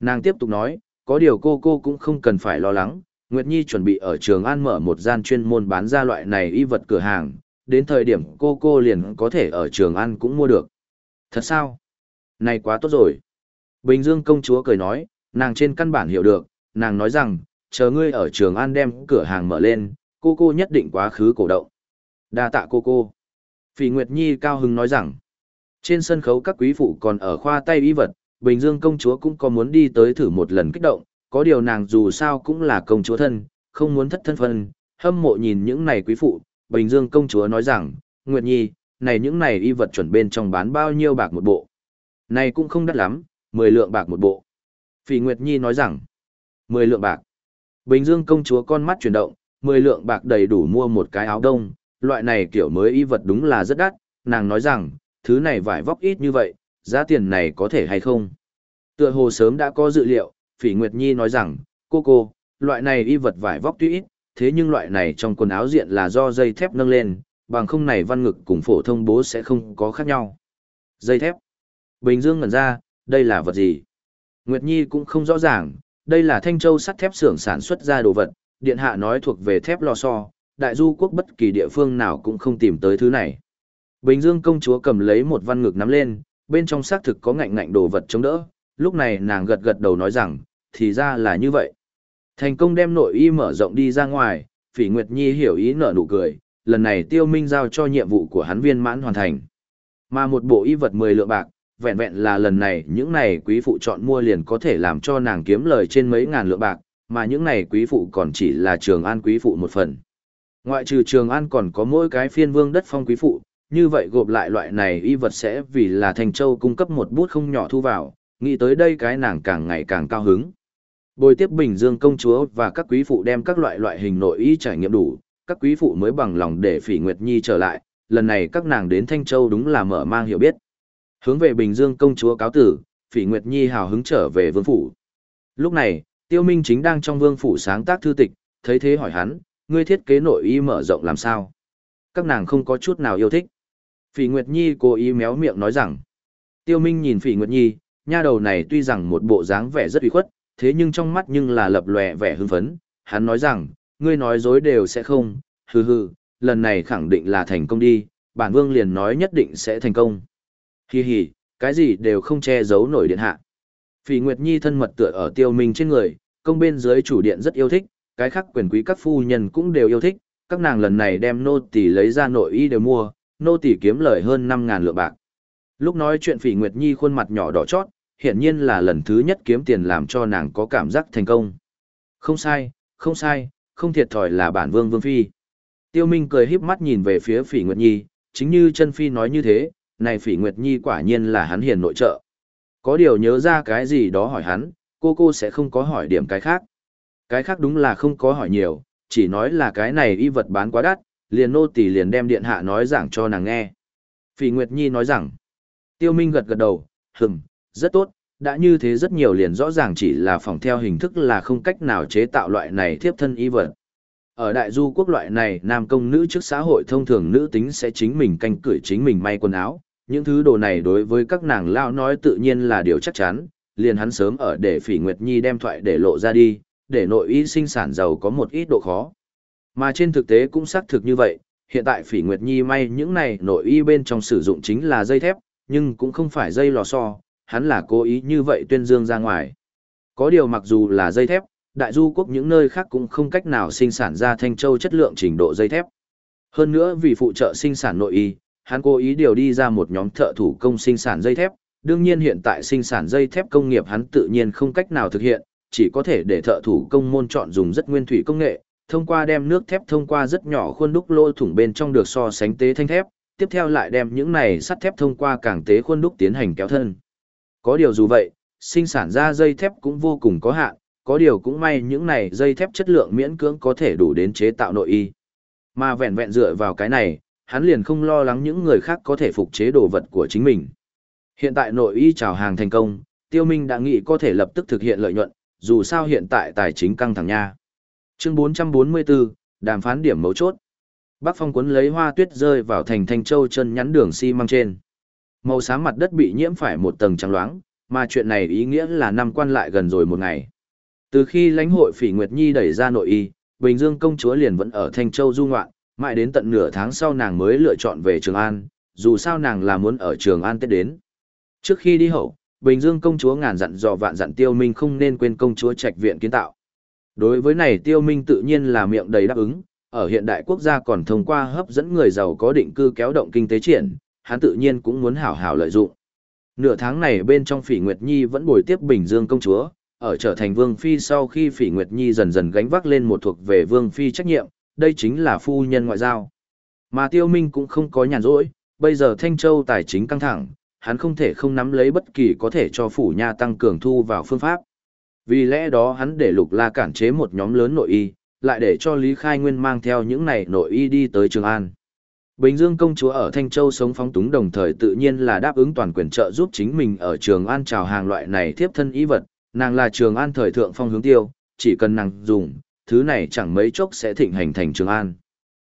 Nàng tiếp tục nói, có điều cô cô cũng không cần phải lo lắng, Nguyệt Nhi chuẩn bị ở Trường An mở một gian chuyên môn bán ra loại này y vật cửa hàng, đến thời điểm cô cô liền có thể ở Trường An cũng mua được. Thật sao? Này quá tốt rồi. Bình Dương công chúa cười nói, nàng trên căn bản hiểu được, nàng nói rằng, chờ ngươi ở Trường An đem cửa hàng mở lên, cô cô nhất định quá khứ cổ động. đa tạ cô cô. Phỉ Nguyệt Nhi cao hứng nói rằng, trên sân khấu các quý phụ còn ở khoa tay y vật, Bình Dương công chúa cũng có muốn đi tới thử một lần kích động, có điều nàng dù sao cũng là công chúa thân, không muốn thất thân phân, hâm mộ nhìn những này quý phụ, Bình Dương công chúa nói rằng, Nguyệt Nhi, này những này y vật chuẩn bên trong bán bao nhiêu bạc một bộ. Này cũng không đắt lắm, 10 lượng bạc một bộ. Phỉ Nguyệt Nhi nói rằng, 10 lượng bạc. Bình Dương công chúa con mắt chuyển động, 10 lượng bạc đầy đủ mua một cái áo đông, loại này kiểu mới y vật đúng là rất đắt, nàng nói rằng, thứ này vải vóc ít như vậy, giá tiền này có thể hay không. Tựa hồ sớm đã có dự liệu, Phỉ Nguyệt Nhi nói rằng, cô cô, loại này y vật vải vóc tuy ít, thế nhưng loại này trong quần áo diện là do dây thép nâng lên, bằng không này văn ngực cùng phổ thông bố sẽ không có khác nhau. Dây thép. Bình Dương ngẩn ra, đây là vật gì? Nguyệt Nhi cũng không rõ ràng, đây là Thanh Châu sắt thép xưởng sản xuất ra đồ vật, điện hạ nói thuộc về thép lò xo, đại du quốc bất kỳ địa phương nào cũng không tìm tới thứ này. Bình Dương công chúa cầm lấy một văn ngực nắm lên, bên trong xác thực có ngạnh ngạnh đồ vật chống đỡ, lúc này nàng gật gật đầu nói rằng, thì ra là như vậy. Thành công đem nội y mở rộng đi ra ngoài, Phỉ Nguyệt Nhi hiểu ý nở nụ cười, lần này Tiêu Minh giao cho nhiệm vụ của hắn viên mãn hoàn thành. Mà một bộ y vật 10 lượng bạc, vẹn vẹn là lần này những này quý phụ chọn mua liền có thể làm cho nàng kiếm lời trên mấy ngàn lượng bạc, mà những này quý phụ còn chỉ là trường an quý phụ một phần. Ngoại trừ trường an còn có mỗi cái phiên vương đất phong quý phụ, như vậy gộp lại loại này y vật sẽ vì là Thành Châu cung cấp một bút không nhỏ thu vào, nghĩ tới đây cái nàng càng ngày càng cao hứng. Bồi tiếp Bình Dương công chúa và các quý phụ đem các loại loại hình nội y trải nghiệm đủ, các quý phụ mới bằng lòng để Phỉ Nguyệt Nhi trở lại, lần này các nàng đến Thanh Châu đúng là mở mang hiểu biết. Hướng về Bình Dương công chúa cáo tử, Phỉ Nguyệt Nhi hào hứng trở về vương phủ. Lúc này, Tiêu Minh chính đang trong vương phủ sáng tác thư tịch, thấy thế hỏi hắn, ngươi thiết kế nội y mở rộng làm sao? Các nàng không có chút nào yêu thích. Phỉ Nguyệt Nhi cố ý méo miệng nói rằng, Tiêu Minh nhìn Phỉ Nguyệt Nhi, nha đầu này tuy rằng một bộ dáng vẻ rất uy khuất, thế nhưng trong mắt nhưng là lập lòe vẻ hưng phấn, hắn nói rằng, ngươi nói dối đều sẽ không, hừ hừ, lần này khẳng định là thành công đi, bản vương liền nói nhất định sẽ thành công. Hi hi, cái gì đều không che giấu nổi điện hạ. Phỉ Nguyệt Nhi thân mật tựa ở tiêu minh trên người, công bên dưới chủ điện rất yêu thích, cái khác quyền quý các phu nhân cũng đều yêu thích, các nàng lần này đem nô tỷ lấy ra nội y đều mua, nô tỷ kiếm lời hơn 5.000 lượng bạc. Lúc nói chuyện Phỉ Nguyệt Nhi khuôn mặt nhỏ đỏ chót, hiển nhiên là lần thứ nhất kiếm tiền làm cho nàng có cảm giác thành công. Không sai, không sai, không thiệt thòi là bản vương vương phi. Tiêu Minh cười híp mắt nhìn về phía Phỉ Nguyệt Nhi, chính như chân phi nói như thế, này Phỉ Nguyệt Nhi quả nhiên là hắn hiền nội trợ. Có điều nhớ ra cái gì đó hỏi hắn, cô cô sẽ không có hỏi điểm cái khác. Cái khác đúng là không có hỏi nhiều, chỉ nói là cái này y vật bán quá đắt, liền nô tỳ liền đem điện hạ nói giảng cho nàng nghe. Phỉ Nguyệt Nhi nói rằng, Tiêu Minh gật gật đầu, hừm, rất tốt, đã như thế rất nhiều liền rõ ràng chỉ là phòng theo hình thức là không cách nào chế tạo loại này thiếp thân y vật. Ở đại du quốc loại này, nam công nữ trước xã hội thông thường nữ tính sẽ chính mình canh cửi chính mình may quần áo, những thứ đồ này đối với các nàng lao nói tự nhiên là điều chắc chắn, liền hắn sớm ở để Phỉ Nguyệt Nhi đem thoại để lộ ra đi, để nội y sinh sản giàu có một ít độ khó. Mà trên thực tế cũng xác thực như vậy, hiện tại Phỉ Nguyệt Nhi may những này nội y bên trong sử dụng chính là dây thép, nhưng cũng không phải dây lò xo, hắn là cố ý như vậy tuyên dương ra ngoài. Có điều mặc dù là dây thép, đại du quốc những nơi khác cũng không cách nào sinh sản ra thanh châu chất lượng trình độ dây thép. Hơn nữa vì phụ trợ sinh sản nội y, hắn cố ý điều đi ra một nhóm thợ thủ công sinh sản dây thép, đương nhiên hiện tại sinh sản dây thép công nghiệp hắn tự nhiên không cách nào thực hiện, chỉ có thể để thợ thủ công môn chọn dùng rất nguyên thủy công nghệ, thông qua đem nước thép thông qua rất nhỏ khuôn đúc lỗ thủng bên trong được so sánh tế thanh thép, tiếp theo lại đem những này sắt thép thông qua càng tế khuôn đúc tiến hành kéo thân. Có điều dù vậy, sinh sản ra dây thép cũng vô cùng có hạn, có điều cũng may những này dây thép chất lượng miễn cưỡng có thể đủ đến chế tạo nội y. Mà vẹn vẹn dựa vào cái này, hắn liền không lo lắng những người khác có thể phục chế đồ vật của chính mình. Hiện tại nội y chào hàng thành công, Tiêu Minh đã nghĩ có thể lập tức thực hiện lợi nhuận, dù sao hiện tại tài chính căng thẳng nha. Chương 444, đàm phán điểm mấu chốt. Bắc Phong cuốn lấy hoa tuyết rơi vào thành Thanh Châu chân nhắn đường xi si măng trên. Màu xám mặt đất bị nhiễm phải một tầng trắng loáng, mà chuyện này ý nghĩa là năm quan lại gần rồi một ngày. Từ khi lãnh hội Phỉ Nguyệt Nhi đẩy ra nội y, Bình Dương công chúa liền vẫn ở Thanh Châu du ngoạn, mãi đến tận nửa tháng sau nàng mới lựa chọn về Trường An, dù sao nàng là muốn ở Trường An Tết đến. Trước khi đi hậu, Bình Dương công chúa ngàn dặn dò vạn dặn Tiêu Minh không nên quên công chúa trạch viện kiến tạo. Đối với này Tiêu Minh tự nhiên là miệng đầy đáp ứng, ở hiện đại quốc gia còn thông qua hấp dẫn người giàu có định cư kéo động kinh tế triển, hắn tự nhiên cũng muốn hảo hảo lợi dụng. Nửa tháng này bên trong Phỉ Nguyệt Nhi vẫn bồi tiếp Bình Dương công chúa, ở trở thành Vương Phi sau khi Phỉ Nguyệt Nhi dần dần gánh vác lên một thuộc về Vương Phi trách nhiệm, đây chính là phu nhân ngoại giao. Mà Tiêu Minh cũng không có nhàn rỗi, bây giờ Thanh Châu tài chính căng thẳng, hắn không thể không nắm lấy bất kỳ có thể cho phủ nha tăng cường thu vào phương pháp. Vì lẽ đó hắn để Lục La cản chế một nhóm lớn nội y, lại để cho Lý Khai Nguyên mang theo những này nội y đi tới Trường An. Bình Dương công chúa ở Thanh Châu sống phóng túng đồng thời tự nhiên là đáp ứng toàn quyền trợ giúp chính mình ở Trường An chào hàng loại này tiếp thân ý vật, nàng là Trường An thời thượng phong hướng tiêu, chỉ cần nàng dùng, thứ này chẳng mấy chốc sẽ thịnh hành thành Trường An.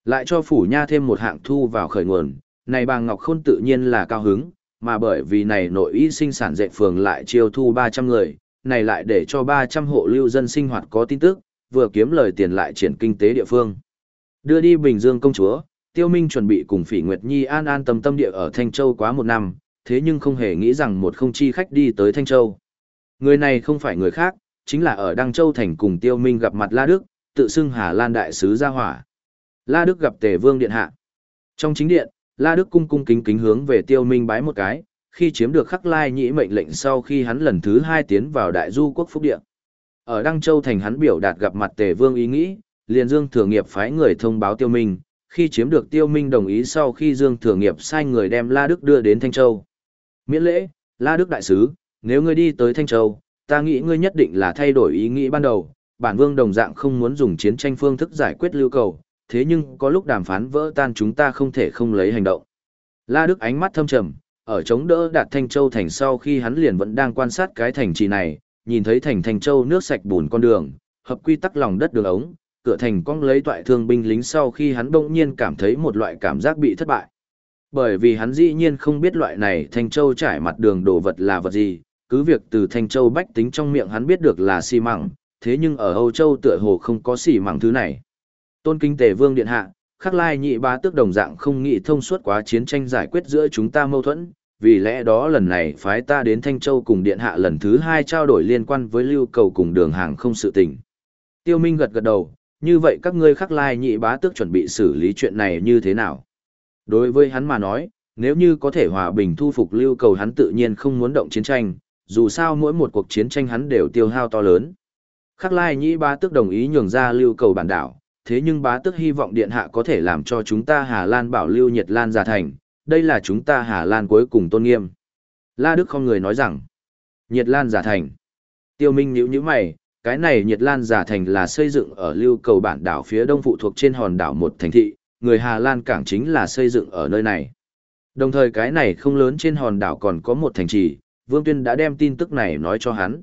Lại cho phủ nha thêm một hạng thu vào khởi nguồn, này bà Ngọc Khôn tự nhiên là cao hứng, mà bởi vì này nội y sinh sản dạy phường lại chiêu thu 300 người, này lại để cho 300 hộ lưu dân sinh hoạt có tin tức, vừa kiếm lời tiền lại triển kinh tế địa phương. Đưa đi Bình Dương công chúa, Tiêu Minh chuẩn bị cùng Phỉ Nguyệt Nhi an an tâm tâm địa ở Thanh Châu quá một năm, thế nhưng không hề nghĩ rằng một không chi khách đi tới Thanh Châu. Người này không phải người khác, chính là ở Đăng Châu Thành cùng Tiêu Minh gặp mặt La Đức, tự xưng Hà Lan Đại Sứ Gia Hỏa. La Đức gặp Tề Vương Điện Hạ. Trong chính điện, La Đức cung cung kính kính hướng về Tiêu Minh bái một cái, khi chiếm được khắc lai nhĩ mệnh lệnh sau khi hắn lần thứ hai tiến vào Đại Du Quốc Phúc Điện. Ở Đăng Châu Thành hắn biểu đạt gặp mặt Tề Vương ý nghĩ, liền Dương Thừa Nghiệp phái người thông báo Tiêu Minh, khi chiếm được Tiêu Minh đồng ý sau khi Dương Thừa Nghiệp sai người đem La Đức đưa đến Thanh Châu. Miễn lễ, La Đức Đại Sứ, nếu ngươi đi tới Thanh Châu, ta nghĩ ngươi nhất định là thay đổi ý nghĩ ban đầu, bản vương đồng dạng không muốn dùng chiến tranh phương thức giải quyết lưu cầu, thế nhưng có lúc đàm phán vỡ tan chúng ta không thể không lấy hành động. La Đức ánh mắt thâm trầm, ở chống đỡ đạt Thanh Châu thành sau khi hắn liền vẫn đang quan sát cái thành trì này, nhìn thấy thành Thanh Châu nước sạch bùn con đường, hợp quy tắc lòng đất đường ống, cửa thành cong lấy toại thương binh lính sau khi hắn bỗng nhiên cảm thấy một loại cảm giác bị thất bại. Bởi vì hắn dĩ nhiên không biết loại này Thanh Châu trải mặt đường đồ vật là vật gì, cứ việc từ Thanh Châu bách tính trong miệng hắn biết được là xi măng, thế nhưng ở Âu Châu tựa hồ không có xi măng thứ này. Tôn Kinh Tề Vương Điện Hạ, khắc lai nhị ba tước đồng dạng không nghĩ thông suốt quá chiến tranh giải quyết giữa chúng ta mâu thuẫn, vì lẽ đó lần này phái ta đến Thanh Châu cùng Điện Hạ lần thứ hai trao đổi liên quan với lưu cầu cùng đường hàng không sự tình. Tiêu Minh gật gật đầu, như vậy các ngươi khắc lai nhị bá tước chuẩn bị xử lý chuyện này như thế nào? Đối với hắn mà nói, nếu như có thể hòa bình thu phục lưu cầu hắn tự nhiên không muốn động chiến tranh, dù sao mỗi một cuộc chiến tranh hắn đều tiêu hao to lớn. Khắc lai Nhị bá tước đồng ý nhường ra lưu cầu bản đảo, thế nhưng bá tước hy vọng điện hạ có thể làm cho chúng ta Hà Lan bảo lưu Nhật Lan giả thành, đây là chúng ta Hà Lan cuối cùng tôn nghiêm. La Đức không người nói rằng, Nhật Lan giả thành. Tiêu Minh nhíu nhíu mày, cái này Nhật Lan giả thành là xây dựng ở lưu cầu bản đảo phía đông phụ thuộc trên hòn đảo một thành thị, người Hà Lan cảng chính là xây dựng ở nơi này. Đồng thời cái này không lớn trên hòn đảo còn có một thành trì, Vương Tuyên đã đem tin tức này nói cho hắn.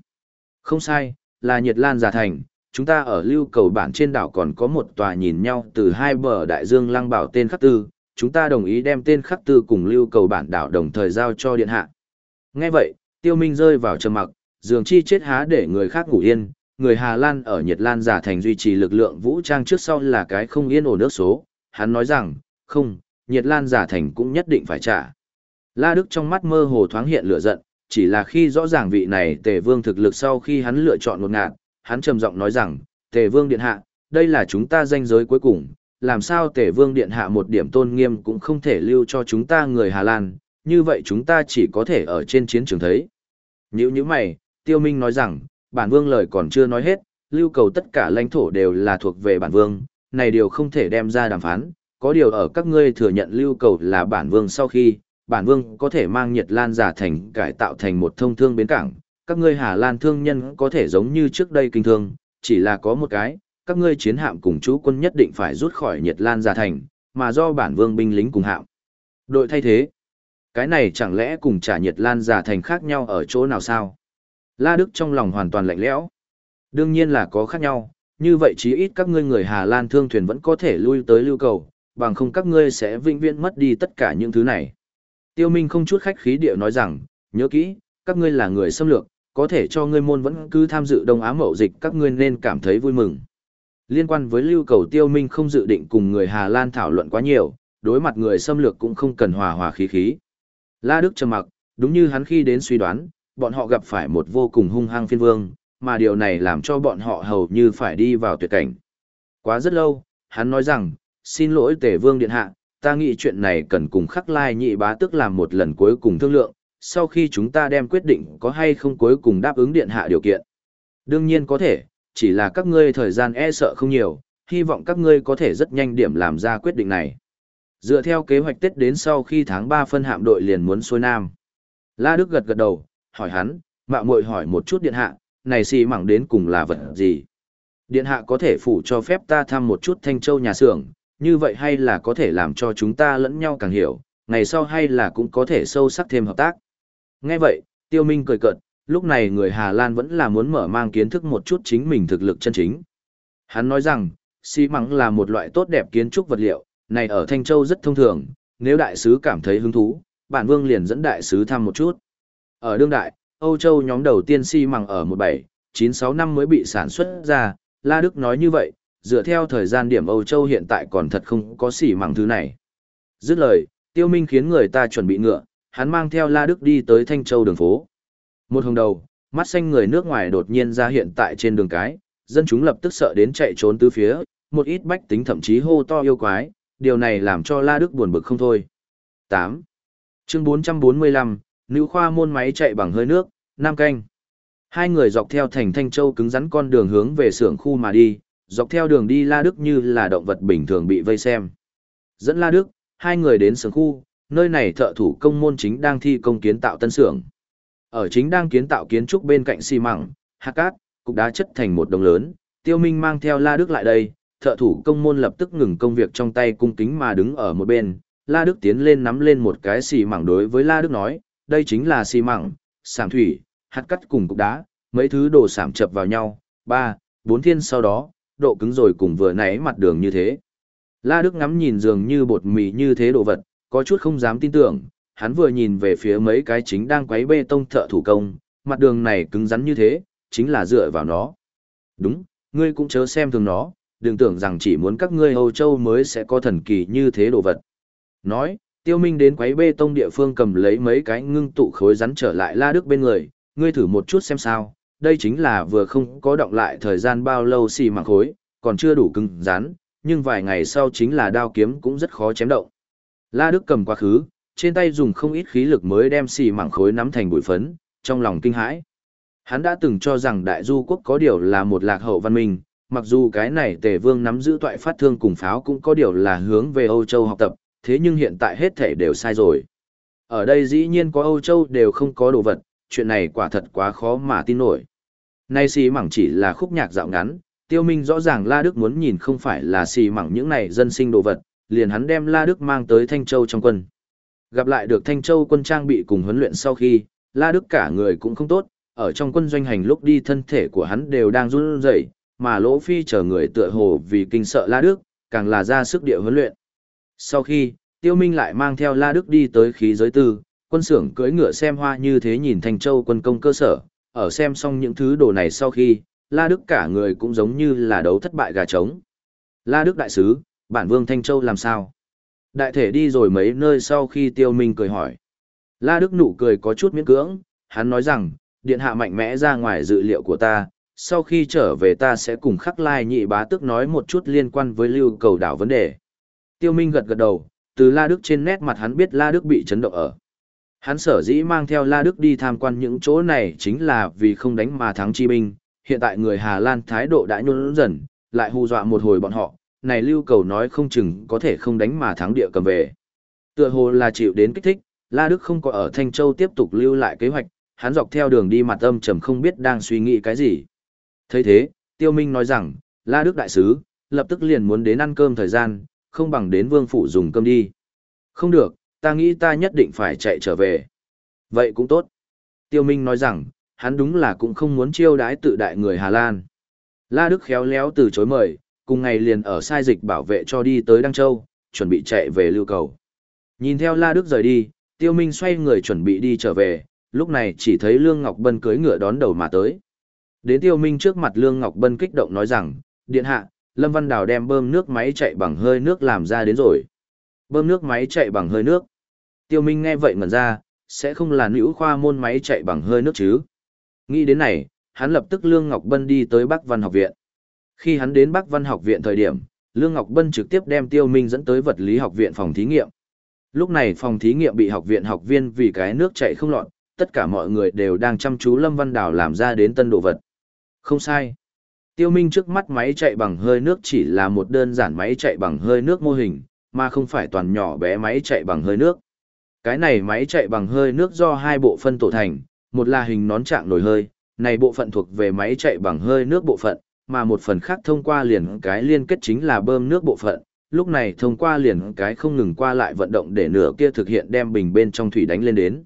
Không sai, là Nhật Lan giả thành, chúng ta ở lưu cầu bản trên đảo còn có một tòa nhìn nhau từ hai bờ đại dương lăng bảo tên khắc tư, chúng ta đồng ý đem tên khắc tư cùng lưu cầu bản đảo đồng thời giao cho điện hạ. Nghe vậy, tiêu minh rơi vào trầm mặc, dường chi chết há để người khác ngủ yên, người Hà Lan ở Nhật Lan giả thành duy trì lực lượng vũ trang trước sau là cái không yên ổn nước số, hắn nói rằng, không, Nhật Lan giả thành cũng nhất định phải trả. La Đức trong mắt mơ hồ thoáng hiện lửa giận, chỉ là khi rõ ràng vị này tề vương thực lực sau khi hắn lựa chọn một ngạt, hắn trầm giọng nói rằng, tề vương điện hạ, đây là chúng ta danh giới cuối cùng, làm sao tề vương điện hạ một điểm tôn nghiêm cũng không thể lưu cho chúng ta người Hà Lan, như vậy chúng ta chỉ có thể ở trên chiến trường thấy. Nhữ như mày, tiêu minh nói rằng, bản vương lời còn chưa nói hết, lưu cầu tất cả lãnh thổ đều là thuộc về bản vương, này điều không thể đem ra đàm phán, có điều ở các ngươi thừa nhận lưu cầu là bản vương sau khi, bản vương có thể mang Nhật Lan giả thành cải tạo thành một thông thương bến cảng, các ngươi Hà Lan thương nhân có thể giống như trước đây kinh thương, chỉ là có một cái, các ngươi chiến hạm cùng chú quân nhất định phải rút khỏi Nhật Lan giả thành, mà do bản vương binh lính cùng hạm. Đội thay thế, cái này chẳng lẽ cùng trả Nhật Lan giả thành khác nhau ở chỗ nào sao? La Đức trong lòng hoàn toàn lạnh lẽo. Đương nhiên là có khác nhau, như vậy chí ít các ngươi người Hà Lan thương thuyền vẫn có thể lui tới lưu cầu, bằng không các ngươi sẽ vĩnh viễn mất đi tất cả những thứ này. Tiêu Minh không chút khách khí điệu nói rằng, nhớ kỹ, các ngươi là người xâm lược, có thể cho ngươi môn vẫn cứ tham dự Đông Á mậu dịch các ngươi nên cảm thấy vui mừng. Liên quan với lưu cầu Tiêu Minh không dự định cùng người Hà Lan thảo luận quá nhiều, đối mặt người xâm lược cũng không cần hòa hòa khí khí. La Đức trầm mặc, đúng như hắn khi đến suy đoán, bọn họ gặp phải một vô cùng hung hăng phiên vương, mà điều này làm cho bọn họ hầu như phải đi vào tuyệt cảnh. Quá rất lâu, hắn nói rằng, xin lỗi tể vương điện hạ, ta nghĩ chuyện này cần cùng khắc lai nhị bá tức làm một lần cuối cùng thương lượng, sau khi chúng ta đem quyết định có hay không cuối cùng đáp ứng điện hạ điều kiện. Đương nhiên có thể, chỉ là các ngươi thời gian e sợ không nhiều, hy vọng các ngươi có thể rất nhanh điểm làm ra quyết định này. Dựa theo kế hoạch Tết đến sau khi tháng 3 phân hạm đội liền muốn xuôi nam. La Đức gật gật đầu, hỏi hắn, mạo muội hỏi một chút điện hạ, này xì mẳng đến cùng là vật gì? Điện hạ có thể phủ cho phép ta thăm một chút Thanh Châu nhà xưởng, như vậy hay là có thể làm cho chúng ta lẫn nhau càng hiểu, ngày sau hay là cũng có thể sâu sắc thêm hợp tác. Nghe vậy, Tiêu Minh cười cợt, lúc này người Hà Lan vẫn là muốn mở mang kiến thức một chút chính mình thực lực chân chính. Hắn nói rằng, xi măng là một loại tốt đẹp kiến trúc vật liệu, này ở Thanh Châu rất thông thường, nếu đại sứ cảm thấy hứng thú, bản vương liền dẫn đại sứ thăm một chút. Ở đương đại, Âu Châu nhóm đầu tiên xi măng ở 1796 năm mới bị sản xuất ra, La Đức nói như vậy, dựa theo thời gian điểm Âu Châu hiện tại còn thật không có xỉ măng thứ này. Dứt lời, Tiêu Minh khiến người ta chuẩn bị ngựa, hắn mang theo La Đức đi tới Thanh Châu đường phố. Một hồng đầu, mắt xanh người nước ngoài đột nhiên ra hiện tại trên đường cái, dân chúng lập tức sợ đến chạy trốn tứ phía, một ít bách tính thậm chí hô to yêu quái, điều này làm cho La Đức buồn bực không thôi. 8. Chương 445, nữ khoa môn máy chạy bằng hơi nước, Nam Canh. Hai người dọc theo thành Thanh Châu cứng rắn con đường hướng về xưởng khu mà đi, dọc theo đường đi La Đức như là động vật bình thường bị vây xem. Dẫn La Đức, hai người đến xưởng khu, nơi này thợ thủ công môn chính đang thi công kiến tạo tân xưởng. Ở chính đang kiến tạo kiến trúc bên cạnh xi măng, hạt cát, cục đá chất thành một đồng lớn, Tiêu Minh mang theo La Đức lại đây, thợ thủ công môn lập tức ngừng công việc trong tay cung kính mà đứng ở một bên. La Đức tiến lên nắm lên một cái xì mảng đối với La Đức nói, đây chính là xi măng, sảng thủy, hạt cát cùng cục đá, mấy thứ đồ sảm chập vào nhau, ba, bốn thiên sau đó, độ cứng rồi cùng vừa nãy mặt đường như thế. La Đức ngắm nhìn dường như bột mì như thế đồ vật, có chút không dám tin tưởng, hắn vừa nhìn về phía mấy cái chính đang quấy bê tông thợ thủ công, mặt đường này cứng rắn như thế, chính là dựa vào nó. Đúng, ngươi cũng chớ xem thường nó, đừng tưởng rằng chỉ muốn các ngươi Âu Châu mới sẽ có thần kỳ như thế đồ vật. Nói, Tiêu Minh đến quấy bê tông địa phương cầm lấy mấy cái ngưng tụ khối rắn trở lại La Đức bên người, ngươi thử một chút xem sao, đây chính là vừa không có động lại thời gian bao lâu xì mảng khối, còn chưa đủ cứng rắn, nhưng vài ngày sau chính là đao kiếm cũng rất khó chém động. La Đức cầm quá khứ, trên tay dùng không ít khí lực mới đem xì mảng khối nắm thành bụi phấn, trong lòng kinh hãi. Hắn đã từng cho rằng đại du quốc có điều là một lạc hậu văn minh, mặc dù cái này tề vương nắm giữ toại phát thương cùng pháo cũng có điều là hướng về Âu Châu học tập, thế nhưng hiện tại hết thể đều sai rồi. Ở đây dĩ nhiên có Âu Châu đều không có đồ vật, chuyện này quả thật quá khó mà tin nổi. Nay xì mảng chỉ là khúc nhạc dạo ngắn, tiêu minh rõ ràng La Đức muốn nhìn không phải là xì mảng những này dân sinh đồ vật, liền hắn đem La Đức mang tới Thanh Châu trong quân. Gặp lại được Thanh Châu quân trang bị cùng huấn luyện sau khi, La Đức cả người cũng không tốt, ở trong quân doanh hành lúc đi thân thể của hắn đều đang run rẩy, mà Lỗ Phi chờ người tựa hồ vì kinh sợ La Đức, càng là ra sức địa huấn luyện. Sau khi, Tiêu Minh lại mang theo La Đức đi tới khí giới tư, quân sưởng cưỡi ngựa xem hoa như thế nhìn Thanh Châu quân công cơ sở, ở xem xong những thứ đồ này sau khi, La Đức cả người cũng giống như là đấu thất bại gà trống. La Đức đại sứ, bản vương Thanh Châu làm sao? Đại thể đi rồi mấy nơi sau khi Tiêu Minh cười hỏi. La Đức nụ cười có chút miễn cưỡng, hắn nói rằng, điện hạ mạnh mẽ ra ngoài dự liệu của ta, sau khi trở về ta sẽ cùng khắc lai nhị bá tức nói một chút liên quan với lưu cầu đảo vấn đề. Tiêu Minh gật gật đầu, từ La Đức trên nét mặt hắn biết La Đức bị chấn động ở. Hắn sở dĩ mang theo La Đức đi tham quan những chỗ này chính là vì không đánh mà thắng chi binh, hiện tại người Hà Lan thái độ đã nhún dần, lại hù dọa một hồi bọn họ, này lưu cầu nói không chừng có thể không đánh mà thắng địa cầm về. Tựa hồ là chịu đến kích thích, La Đức không có ở Thanh Châu tiếp tục lưu lại kế hoạch, hắn dọc theo đường đi mặt âm trầm không biết đang suy nghĩ cái gì. thấy thế, Tiêu Minh nói rằng, La Đức đại sứ, lập tức liền muốn đến ăn cơm thời gian, không bằng đến vương phủ dùng cơm đi. Không được, ta nghĩ ta nhất định phải chạy trở về. Vậy cũng tốt. Tiêu Minh nói rằng, hắn đúng là cũng không muốn chiêu đái tự đại người Hà Lan. La Đức khéo léo từ chối mời, cùng ngày liền ở sai dịch bảo vệ cho đi tới Đăng Châu, chuẩn bị chạy về lưu cầu. Nhìn theo La Đức rời đi, Tiêu Minh xoay người chuẩn bị đi trở về, lúc này chỉ thấy Lương Ngọc Bân cưỡi ngựa đón đầu mà tới. Đến Tiêu Minh trước mặt Lương Ngọc Bân kích động nói rằng, điện hạ, Lâm Văn Đào đem bơm nước máy chạy bằng hơi nước làm ra đến rồi. Bơm nước máy chạy bằng hơi nước. Tiêu Minh nghe vậy ngẩn ra, sẽ không là nữ khoa môn máy chạy bằng hơi nước chứ. Nghĩ đến này, hắn lập tức Lương Ngọc Bân đi tới Bắc Văn học viện. Khi hắn đến Bắc Văn học viện thời điểm, Lương Ngọc Bân trực tiếp đem Tiêu Minh dẫn tới vật lý học viện phòng thí nghiệm. Lúc này phòng thí nghiệm bị học viện học viên vì cái nước chạy không lọt, tất cả mọi người đều đang chăm chú Lâm Văn Đào làm ra đến tân đồ vật. Không sai. Tiêu Minh trước mắt máy chạy bằng hơi nước chỉ là một đơn giản máy chạy bằng hơi nước mô hình, mà không phải toàn nhỏ bé máy chạy bằng hơi nước. Cái này máy chạy bằng hơi nước do hai bộ phân tổ thành, một là hình nón trạng nồi hơi, này bộ phận thuộc về máy chạy bằng hơi nước bộ phận, mà một phần khác thông qua liền cái liên kết chính là bơm nước bộ phận, lúc này thông qua liền cái không ngừng qua lại vận động để nửa kia thực hiện đem bình bên trong thủy đánh lên đến.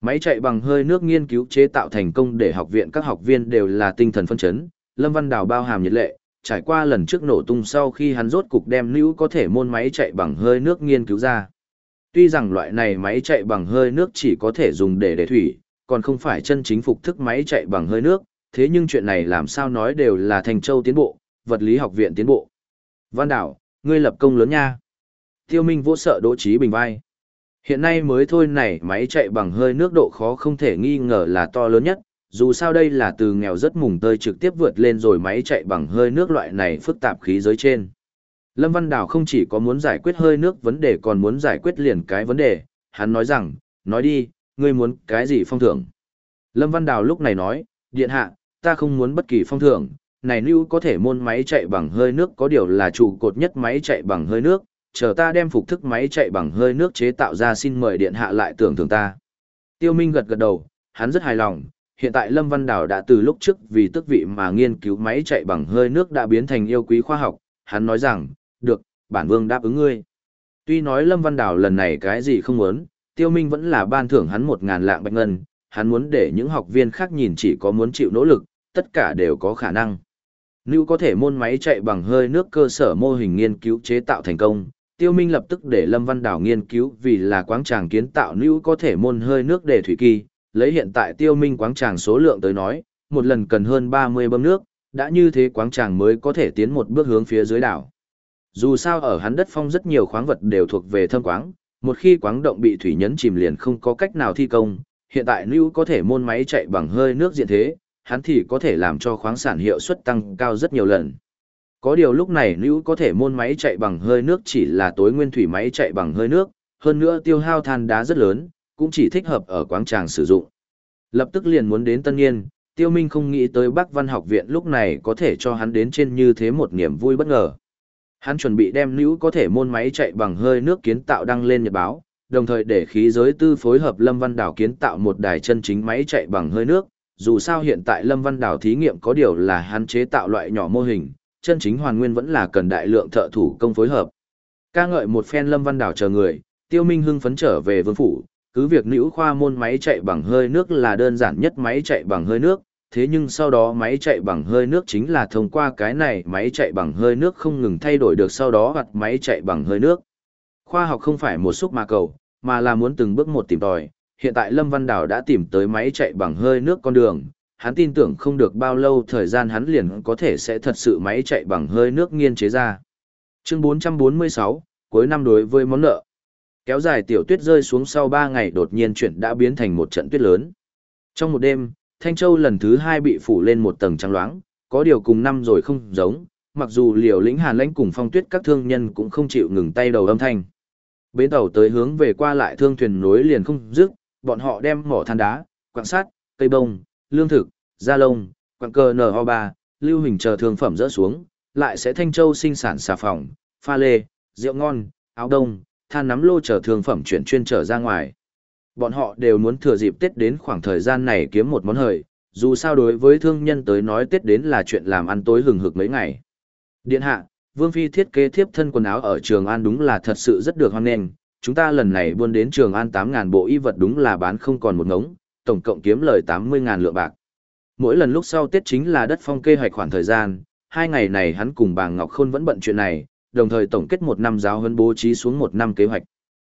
Máy chạy bằng hơi nước nghiên cứu chế tạo thành công để học viện các học viên đều là tinh thần phân chấn, Lâm Văn Đào bao hàm nhiệt lệ, trải qua lần trước nổ tung sau khi hắn rốt cục đem nữ có thể môn máy chạy bằng hơi nước nghiên cứu ra. Tuy rằng loại này máy chạy bằng hơi nước chỉ có thể dùng để để thủy, còn không phải chân chính phục thức máy chạy bằng hơi nước, thế nhưng chuyện này làm sao nói đều là thành châu tiến bộ, vật lý học viện tiến bộ. Văn Đảo, ngươi lập công lớn nha. Tiêu Minh vô sợ đỗ trí bình vai. Hiện nay mới thôi này máy chạy bằng hơi nước độ khó không thể nghi ngờ là to lớn nhất, dù sao đây là từ nghèo rất mùng tơi trực tiếp vượt lên rồi máy chạy bằng hơi nước loại này phức tạp khí giới trên. Lâm Văn Đào không chỉ có muốn giải quyết hơi nước vấn đề còn muốn giải quyết liền cái vấn đề, hắn nói rằng, nói đi, ngươi muốn cái gì phong thưởng. Lâm Văn Đào lúc này nói, điện hạ, ta không muốn bất kỳ phong thưởng, này lưu có thể môn máy chạy bằng hơi nước có điều là trụ cột nhất máy chạy bằng hơi nước, chờ ta đem phục thức máy chạy bằng hơi nước chế tạo ra xin mời điện hạ lại tưởng thưởng ta. Tiêu Minh gật gật đầu, hắn rất hài lòng, hiện tại Lâm Văn Đào đã từ lúc trước vì tức vị mà nghiên cứu máy chạy bằng hơi nước đã biến thành yêu quý khoa học, hắn nói rằng, được, bản vương đáp ứng ngươi. Tuy nói Lâm Văn Đào lần này cái gì không muốn, Tiêu Minh vẫn là ban thưởng hắn một ngàn lạng bạch ngân, hắn muốn để những học viên khác nhìn chỉ có muốn chịu nỗ lực, tất cả đều có khả năng. Nếu có thể môn máy chạy bằng hơi nước cơ sở mô hình nghiên cứu chế tạo thành công, Tiêu Minh lập tức để Lâm Văn Đào nghiên cứu vì là quáng tràng kiến tạo nếu có thể môn hơi nước để thủy kỳ, lấy hiện tại Tiêu Minh quáng tràng số lượng tới nói, một lần cần hơn 30 bơm nước, đã như thế quáng tràng mới có thể tiến một bước hướng phía dưới đảo. Dù sao ở hắn đất phong rất nhiều khoáng vật đều thuộc về thâm quáng, một khi quáng động bị thủy nhấn chìm liền không có cách nào thi công, hiện tại Lưu có thể môn máy chạy bằng hơi nước diện thế, hắn thì có thể làm cho khoáng sản hiệu suất tăng cao rất nhiều lần. Có điều lúc này lưu có thể môn máy chạy bằng hơi nước chỉ là tối nguyên thủy máy chạy bằng hơi nước, hơn nữa tiêu hao than đá rất lớn, cũng chỉ thích hợp ở quáng tràng sử dụng. Lập tức liền muốn đến Tân Niên, Tiêu Minh không nghĩ tới Bắc Văn học viện lúc này có thể cho hắn đến trên như thế một niềm vui bất ngờ. Hắn chuẩn bị đem nữ có thể môn máy chạy bằng hơi nước kiến tạo đăng lên nhật báo, đồng thời để khí giới tư phối hợp Lâm Văn Đảo kiến tạo một đài chân chính máy chạy bằng hơi nước. Dù sao hiện tại Lâm Văn Đảo thí nghiệm có điều là hắn chế tạo loại nhỏ mô hình, chân chính hoàn nguyên vẫn là cần đại lượng thợ thủ công phối hợp. Ca ngợi một phen Lâm Văn Đảo chờ người, Tiêu Minh hưng phấn trở về vương phủ, cứ việc nữ khoa môn máy chạy bằng hơi nước là đơn giản nhất máy chạy bằng hơi nước, thế nhưng sau đó máy chạy bằng hơi nước chính là thông qua cái này máy chạy bằng hơi nước không ngừng thay đổi được sau đó hoặc máy chạy bằng hơi nước. Khoa học không phải một xúc mà cầu, mà là muốn từng bước một tìm tòi. Hiện tại Lâm Văn Đào đã tìm tới máy chạy bằng hơi nước con đường, hắn tin tưởng không được bao lâu thời gian hắn liền có thể sẽ thật sự máy chạy bằng hơi nước nghiên chế ra. Chương 446, cuối năm đối với món nợ. Kéo dài tiểu tuyết rơi xuống sau 3 ngày đột nhiên chuyển đã biến thành một trận tuyết lớn. Trong một đêm, Thanh Châu lần thứ hai bị phủ lên một tầng trắng loáng, có điều cùng năm rồi không giống, mặc dù liều lĩnh hàn lãnh cùng phong tuyết các thương nhân cũng không chịu ngừng tay đầu âm thanh. Bến tàu tới hướng về qua lại thương thuyền nối liền không dứt, bọn họ đem mỏ than đá, quặng sắt, cây bông, lương thực, da lông, quặng cờ NO3, lưu hình chờ thương phẩm rỡ xuống, lại sẽ Thanh Châu sinh sản xà phòng, pha lê, rượu ngon, áo đông, than nắm lô chờ thương phẩm chuyển chuyên trở ra ngoài. Bọn họ đều muốn thừa dịp Tết đến khoảng thời gian này kiếm một món hời, dù sao đối với thương nhân tới nói Tết đến là chuyện làm ăn tối hừng hực mấy ngày. Điện hạ, Vương Phi thiết kế thiếp thân quần áo ở Trường An đúng là thật sự rất được hoan nghênh. Chúng ta lần này buôn đến Trường An 8.000 bộ y vật đúng là bán không còn một ngống, tổng cộng kiếm lời 80.000 lượng bạc. Mỗi lần lúc sau Tết chính là đất phong kê hoạch khoảng thời gian, hai ngày này hắn cùng bà Ngọc Khôn vẫn bận chuyện này, đồng thời tổng kết một năm giáo huấn bố trí xuống một năm kế hoạch.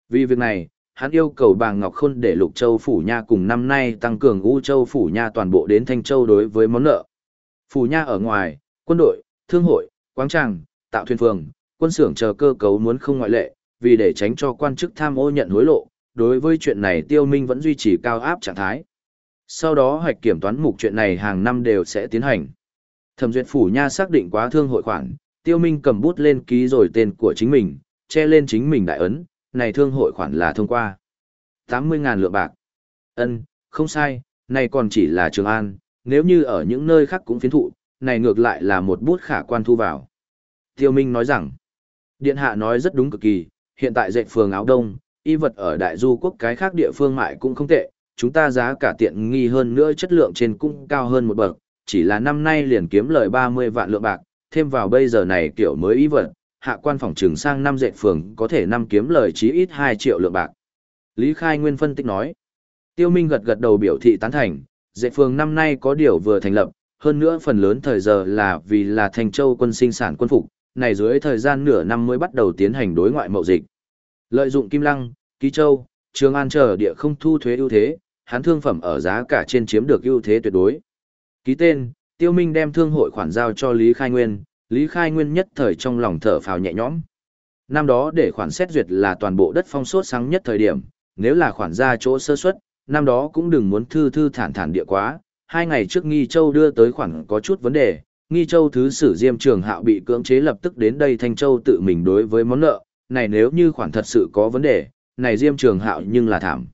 Vì việc này, hắn yêu cầu bà Ngọc Khôn để Lục Châu Phủ Nha cùng năm nay tăng cường U Châu Phủ Nha toàn bộ đến Thanh Châu đối với món nợ. Phủ Nha ở ngoài, quân đội, thương hội, quáng tràng, tạo thuyền phường, quân xưởng chờ cơ cấu muốn không ngoại lệ, vì để tránh cho quan chức tham ô nhận hối lộ, đối với chuyện này Tiêu Minh vẫn duy trì cao áp trạng thái. Sau đó hoạch kiểm toán mục chuyện này hàng năm đều sẽ tiến hành. Thẩm duyệt phủ nha xác định quá thương hội khoản, Tiêu Minh cầm bút lên ký rồi tên của chính mình, che lên chính mình đại ấn, này thương hội khoản là thông qua. 80.000 lượng bạc. Ân, không sai, này còn chỉ là Trường An, nếu như ở những nơi khác cũng phiến thụ, này ngược lại là một bút khả quan thu vào. Tiêu Minh nói rằng, Điện Hạ nói rất đúng cực kỳ, hiện tại dạy phường áo đông, y vật ở Đại Du quốc cái khác địa phương mại cũng không tệ, chúng ta giá cả tiện nghi hơn nữa chất lượng trên cũng cao hơn một bậc, chỉ là năm nay liền kiếm lời 30 vạn lượng bạc, thêm vào bây giờ này kiểu mới ý vật, hạ quan phòng trường sang năm dạy phường có thể năm kiếm lời chí ít 2 triệu lượng bạc. Lý Khai Nguyên phân tích nói. Tiêu Minh gật gật đầu biểu thị tán thành, dạy phường năm nay có điều vừa thành lập, hơn nữa phần lớn thời giờ là vì là Thành Châu quân sinh sản quân phục, này dưới thời gian nửa năm mới bắt đầu tiến hành đối ngoại mậu dịch. Lợi dụng Kim Lăng, Ký Châu, Trường An chờ địa không thu thuế ưu thế, hắn thương phẩm ở giá cả trên chiếm được ưu thế tuyệt đối. Ký tên, Tiêu Minh đem thương hội khoản giao cho Lý Khai Nguyên, Lý Khai Nguyên nhất thời trong lòng thở phào nhẹ nhõm. Năm đó để khoản xét duyệt là toàn bộ đất phong suốt sáng nhất thời điểm, nếu là khoản ra chỗ sơ suất, năm đó cũng đừng muốn thư thư thản thản địa quá. Hai ngày trước Nghi Châu đưa tới khoản có chút vấn đề, Nghi Châu thứ sử Diêm Trường Hạo bị cưỡng chế lập tức đến đây Thanh Châu tự mình đối với món nợ, này nếu như khoản thật sự có vấn đề, này Diêm Trường Hạo nhưng là thảm.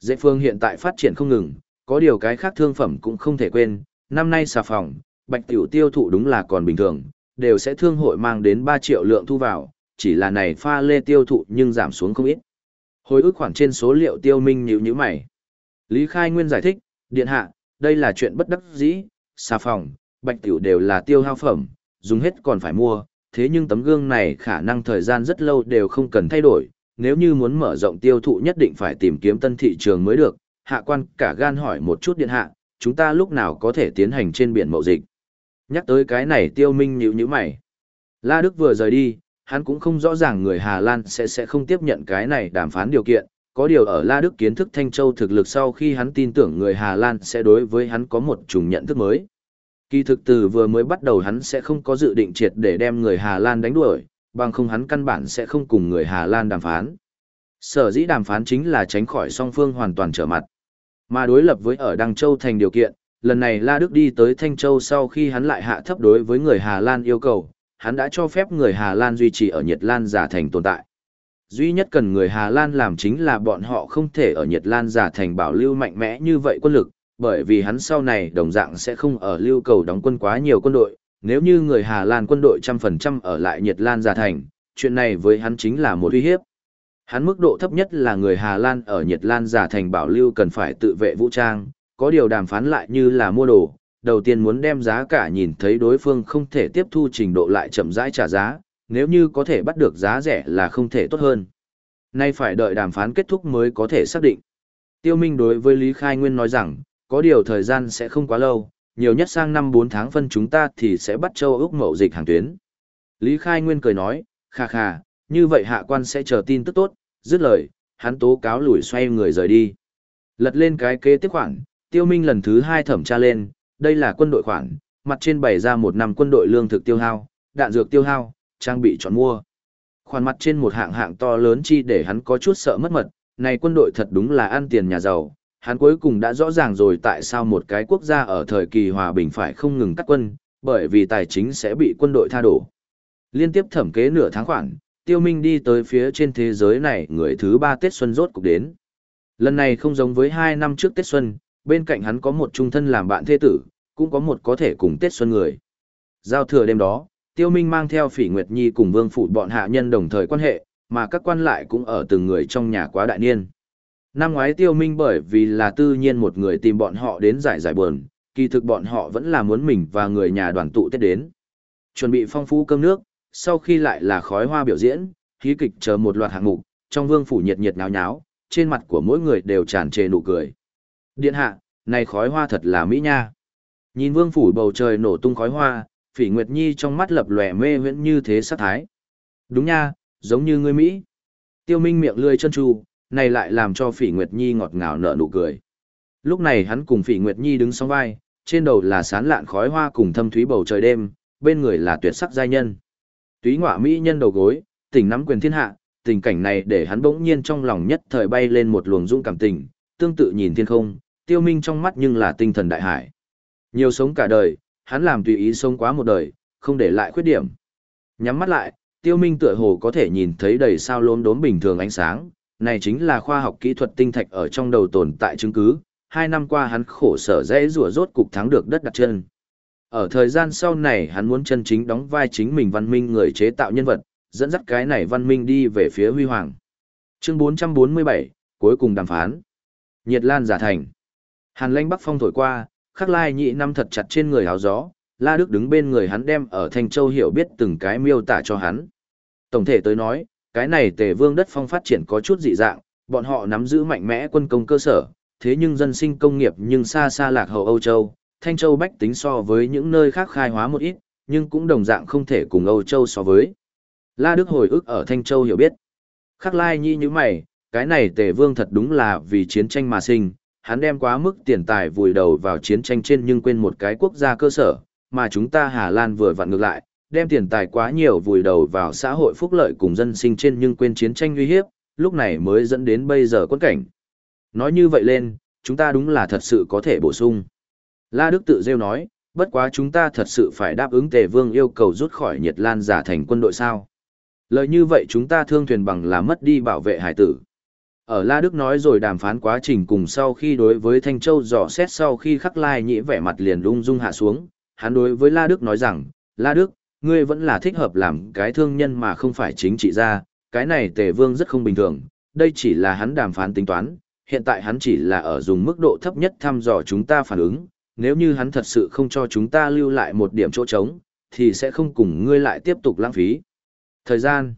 Dễ phương hiện tại phát triển không ngừng, có điều cái khác thương phẩm cũng không thể quên, năm nay xà phòng, bạch tiểu tiêu thụ đúng là còn bình thường, đều sẽ thương hội mang đến 3 triệu lượng thu vào, chỉ là này pha lê tiêu thụ nhưng giảm xuống không ít. Hồi ức khoảng trên số liệu tiêu minh nhíu nhíu mày. Lý Khai Nguyên giải thích, điện hạ, đây là chuyện bất đắc dĩ, xà phòng, bạch tiểu đều là tiêu hao phẩm, dùng hết còn phải mua, thế nhưng tấm gương này khả năng thời gian rất lâu đều không cần thay đổi, nếu như muốn mở rộng tiêu thụ nhất định phải tìm kiếm tân thị trường mới được. Hạ quan cả gan hỏi một chút điện hạ, chúng ta lúc nào có thể tiến hành trên biển mậu dịch. Nhắc tới cái này tiêu minh nhíu nhíu mày. La Đức vừa rời đi, hắn cũng không rõ ràng người Hà Lan sẽ sẽ không tiếp nhận cái này đàm phán điều kiện. Có điều ở La Đức kiến thức Thanh Châu thực lực sau khi hắn tin tưởng người Hà Lan sẽ đối với hắn có một chủng nhận thức mới. Kỳ thực từ vừa mới bắt đầu hắn sẽ không có dự định triệt để đem người Hà Lan đánh đuổi, bằng không hắn căn bản sẽ không cùng người Hà Lan đàm phán. Sở dĩ đàm phán chính là tránh khỏi song phương hoàn toàn trở mặt. Mà đối lập với ở Đăng Châu thành điều kiện, lần này La Đức đi tới Thanh Châu sau khi hắn lại hạ thấp đối với người Hà Lan yêu cầu, hắn đã cho phép người Hà Lan duy trì ở Nhật Lan giả thành tồn tại. Duy nhất cần người Hà Lan làm chính là bọn họ không thể ở Nhật Lan giả thành bảo lưu mạnh mẽ như vậy quân lực, bởi vì hắn sau này đồng dạng sẽ không ở lưu cầu đóng quân quá nhiều quân đội, nếu như người Hà Lan quân đội trăm phần trăm ở lại Nhật Lan giả thành, chuyện này với hắn chính là một uy hiếp. Hắn mức độ thấp nhất là người Hà Lan ở Nhật Lan giả thành bảo lưu cần phải tự vệ vũ trang, có điều đàm phán lại như là mua đồ, đầu tiên muốn đem giá cả nhìn thấy đối phương không thể tiếp thu trình độ lại chậm rãi trả giá, nếu như có thể bắt được giá rẻ là không thể tốt hơn. Nay phải đợi đàm phán kết thúc mới có thể xác định. Tiêu Minh đối với Lý Khai Nguyên nói rằng, có điều thời gian sẽ không quá lâu, nhiều nhất sang năm 4 tháng phân chúng ta thì sẽ bắt châu Úc mậu dịch hàng tuyến. Lý Khai Nguyên cười nói, kha kha, như vậy hạ quan sẽ chờ tin tức tốt, dứt lời, hắn tố cáo lùi xoay người rời đi. Lật lên cái kế tiếp khoản, Tiêu Minh lần thứ hai thẩm tra lên, đây là quân đội khoản, mặt trên bày ra một năm quân đội lương thực tiêu hao, đạn dược tiêu hao, trang bị chọn mua. Khoản mặt trên một hạng hạng to lớn chi để hắn có chút sợ mất mật, này quân đội thật đúng là ăn tiền nhà giàu. Hắn cuối cùng đã rõ ràng rồi tại sao một cái quốc gia ở thời kỳ hòa bình phải không ngừng cắt quân, bởi vì tài chính sẽ bị quân đội tha đổ. Liên tiếp thẩm kế nửa tháng khoản, tiêu minh đi tới phía trên thế giới này người thứ ba Tết Xuân rốt cục đến. Lần này không giống với hai năm trước Tết Xuân, bên cạnh hắn có một trung thân làm bạn thế tử, cũng có một có thể cùng Tết Xuân người. Giao thừa đêm đó, Tiêu Minh mang theo Phỉ Nguyệt Nhi cùng Vương Phụ bọn hạ nhân đồng thời quan hệ, mà các quan lại cũng ở từng người trong nhà quá đại niên. Năm ngoái Tiêu Minh bởi vì là tư nhiên một người tìm bọn họ đến giải giải buồn, kỳ thực bọn họ vẫn là muốn mình và người nhà đoàn tụ Tết đến. Chuẩn bị phong phú cơm nước, sau khi lại là khói hoa biểu diễn, khí kịch chờ một loạt hạng mục, trong vương phủ nhiệt nhiệt náo nháo, trên mặt của mỗi người đều tràn trề nụ cười. Điện hạ, này khói hoa thật là mỹ nha. Nhìn vương phủ bầu trời nổ tung khói hoa, phỉ nguyệt nhi trong mắt lập lòe mê huyễn như thế sát thái. Đúng nha, giống như người Mỹ. Tiêu minh miệng lươi chân tru, này lại làm cho phỉ nguyệt nhi ngọt ngào nở nụ cười. Lúc này hắn cùng phỉ nguyệt nhi đứng song vai, trên đầu là sán lạn khói hoa cùng thâm thúy bầu trời đêm, bên người là tuyệt sắc giai nhân. Túy ngọa Mỹ nhân đầu gối, tỉnh nắm quyền thiên hạ, tình cảnh này để hắn bỗng nhiên trong lòng nhất thời bay lên một luồng dũng cảm tình, tương tự nhìn thiên không, tiêu minh trong mắt nhưng là tinh thần đại hải. Nhiều sống cả đời, hắn làm tùy ý sống quá một đời, không để lại khuyết điểm. Nhắm mắt lại, tiêu minh tựa hồ có thể nhìn thấy đầy sao lốm đốm bình thường ánh sáng, này chính là khoa học kỹ thuật tinh thạch ở trong đầu tồn tại chứng cứ, hai năm qua hắn khổ sở dễ rủa rốt cục thắng được đất đặt chân. Ở thời gian sau này hắn muốn chân chính đóng vai chính mình văn minh người chế tạo nhân vật, dẫn dắt cái này văn minh đi về phía huy hoàng. Chương 447, cuối cùng đàm phán. Nhiệt Lan giả thành. Hàn lãnh Bắc Phong thổi qua, khắc lai nhị năm thật chặt trên người áo gió, La Đức đứng bên người hắn đem ở Thanh Châu hiểu biết từng cái miêu tả cho hắn. Tổng thể tới nói, cái này tề vương đất phong phát triển có chút dị dạng, bọn họ nắm giữ mạnh mẽ quân công cơ sở, thế nhưng dân sinh công nghiệp nhưng xa xa lạc hậu Âu Châu, Thanh Châu bách tính so với những nơi khác khai hóa một ít, nhưng cũng đồng dạng không thể cùng Âu Châu so với. La Đức hồi ức ở Thanh Châu hiểu biết. Khắc lai nhi như mày, cái này tề vương thật đúng là vì chiến tranh mà sinh, hắn đem quá mức tiền tài vùi đầu vào chiến tranh trên nhưng quên một cái quốc gia cơ sở, mà chúng ta Hà Lan vừa vặn ngược lại, đem tiền tài quá nhiều vùi đầu vào xã hội phúc lợi cùng dân sinh trên nhưng quên chiến tranh uy hiếp, lúc này mới dẫn đến bây giờ quân cảnh. Nói như vậy lên, chúng ta đúng là thật sự có thể bổ sung. La Đức tự rêu nói, bất quá chúng ta thật sự phải đáp ứng tề vương yêu cầu rút khỏi Nhật Lan giả thành quân đội sao. Lời như vậy chúng ta thương thuyền bằng là mất đi bảo vệ hải tử. Ở La Đức nói rồi đàm phán quá trình cùng sau khi đối với Thanh Châu dò xét sau khi khắc lai nhĩ vẻ mặt liền lung dung hạ xuống, hắn đối với La Đức nói rằng, La Đức, ngươi vẫn là thích hợp làm cái thương nhân mà không phải chính trị gia, cái này tề vương rất không bình thường, đây chỉ là hắn đàm phán tính toán, hiện tại hắn chỉ là ở dùng mức độ thấp nhất thăm dò chúng ta phản ứng, nếu như hắn thật sự không cho chúng ta lưu lại một điểm chỗ trống, thì sẽ không cùng ngươi lại tiếp tục lãng phí. Thời gian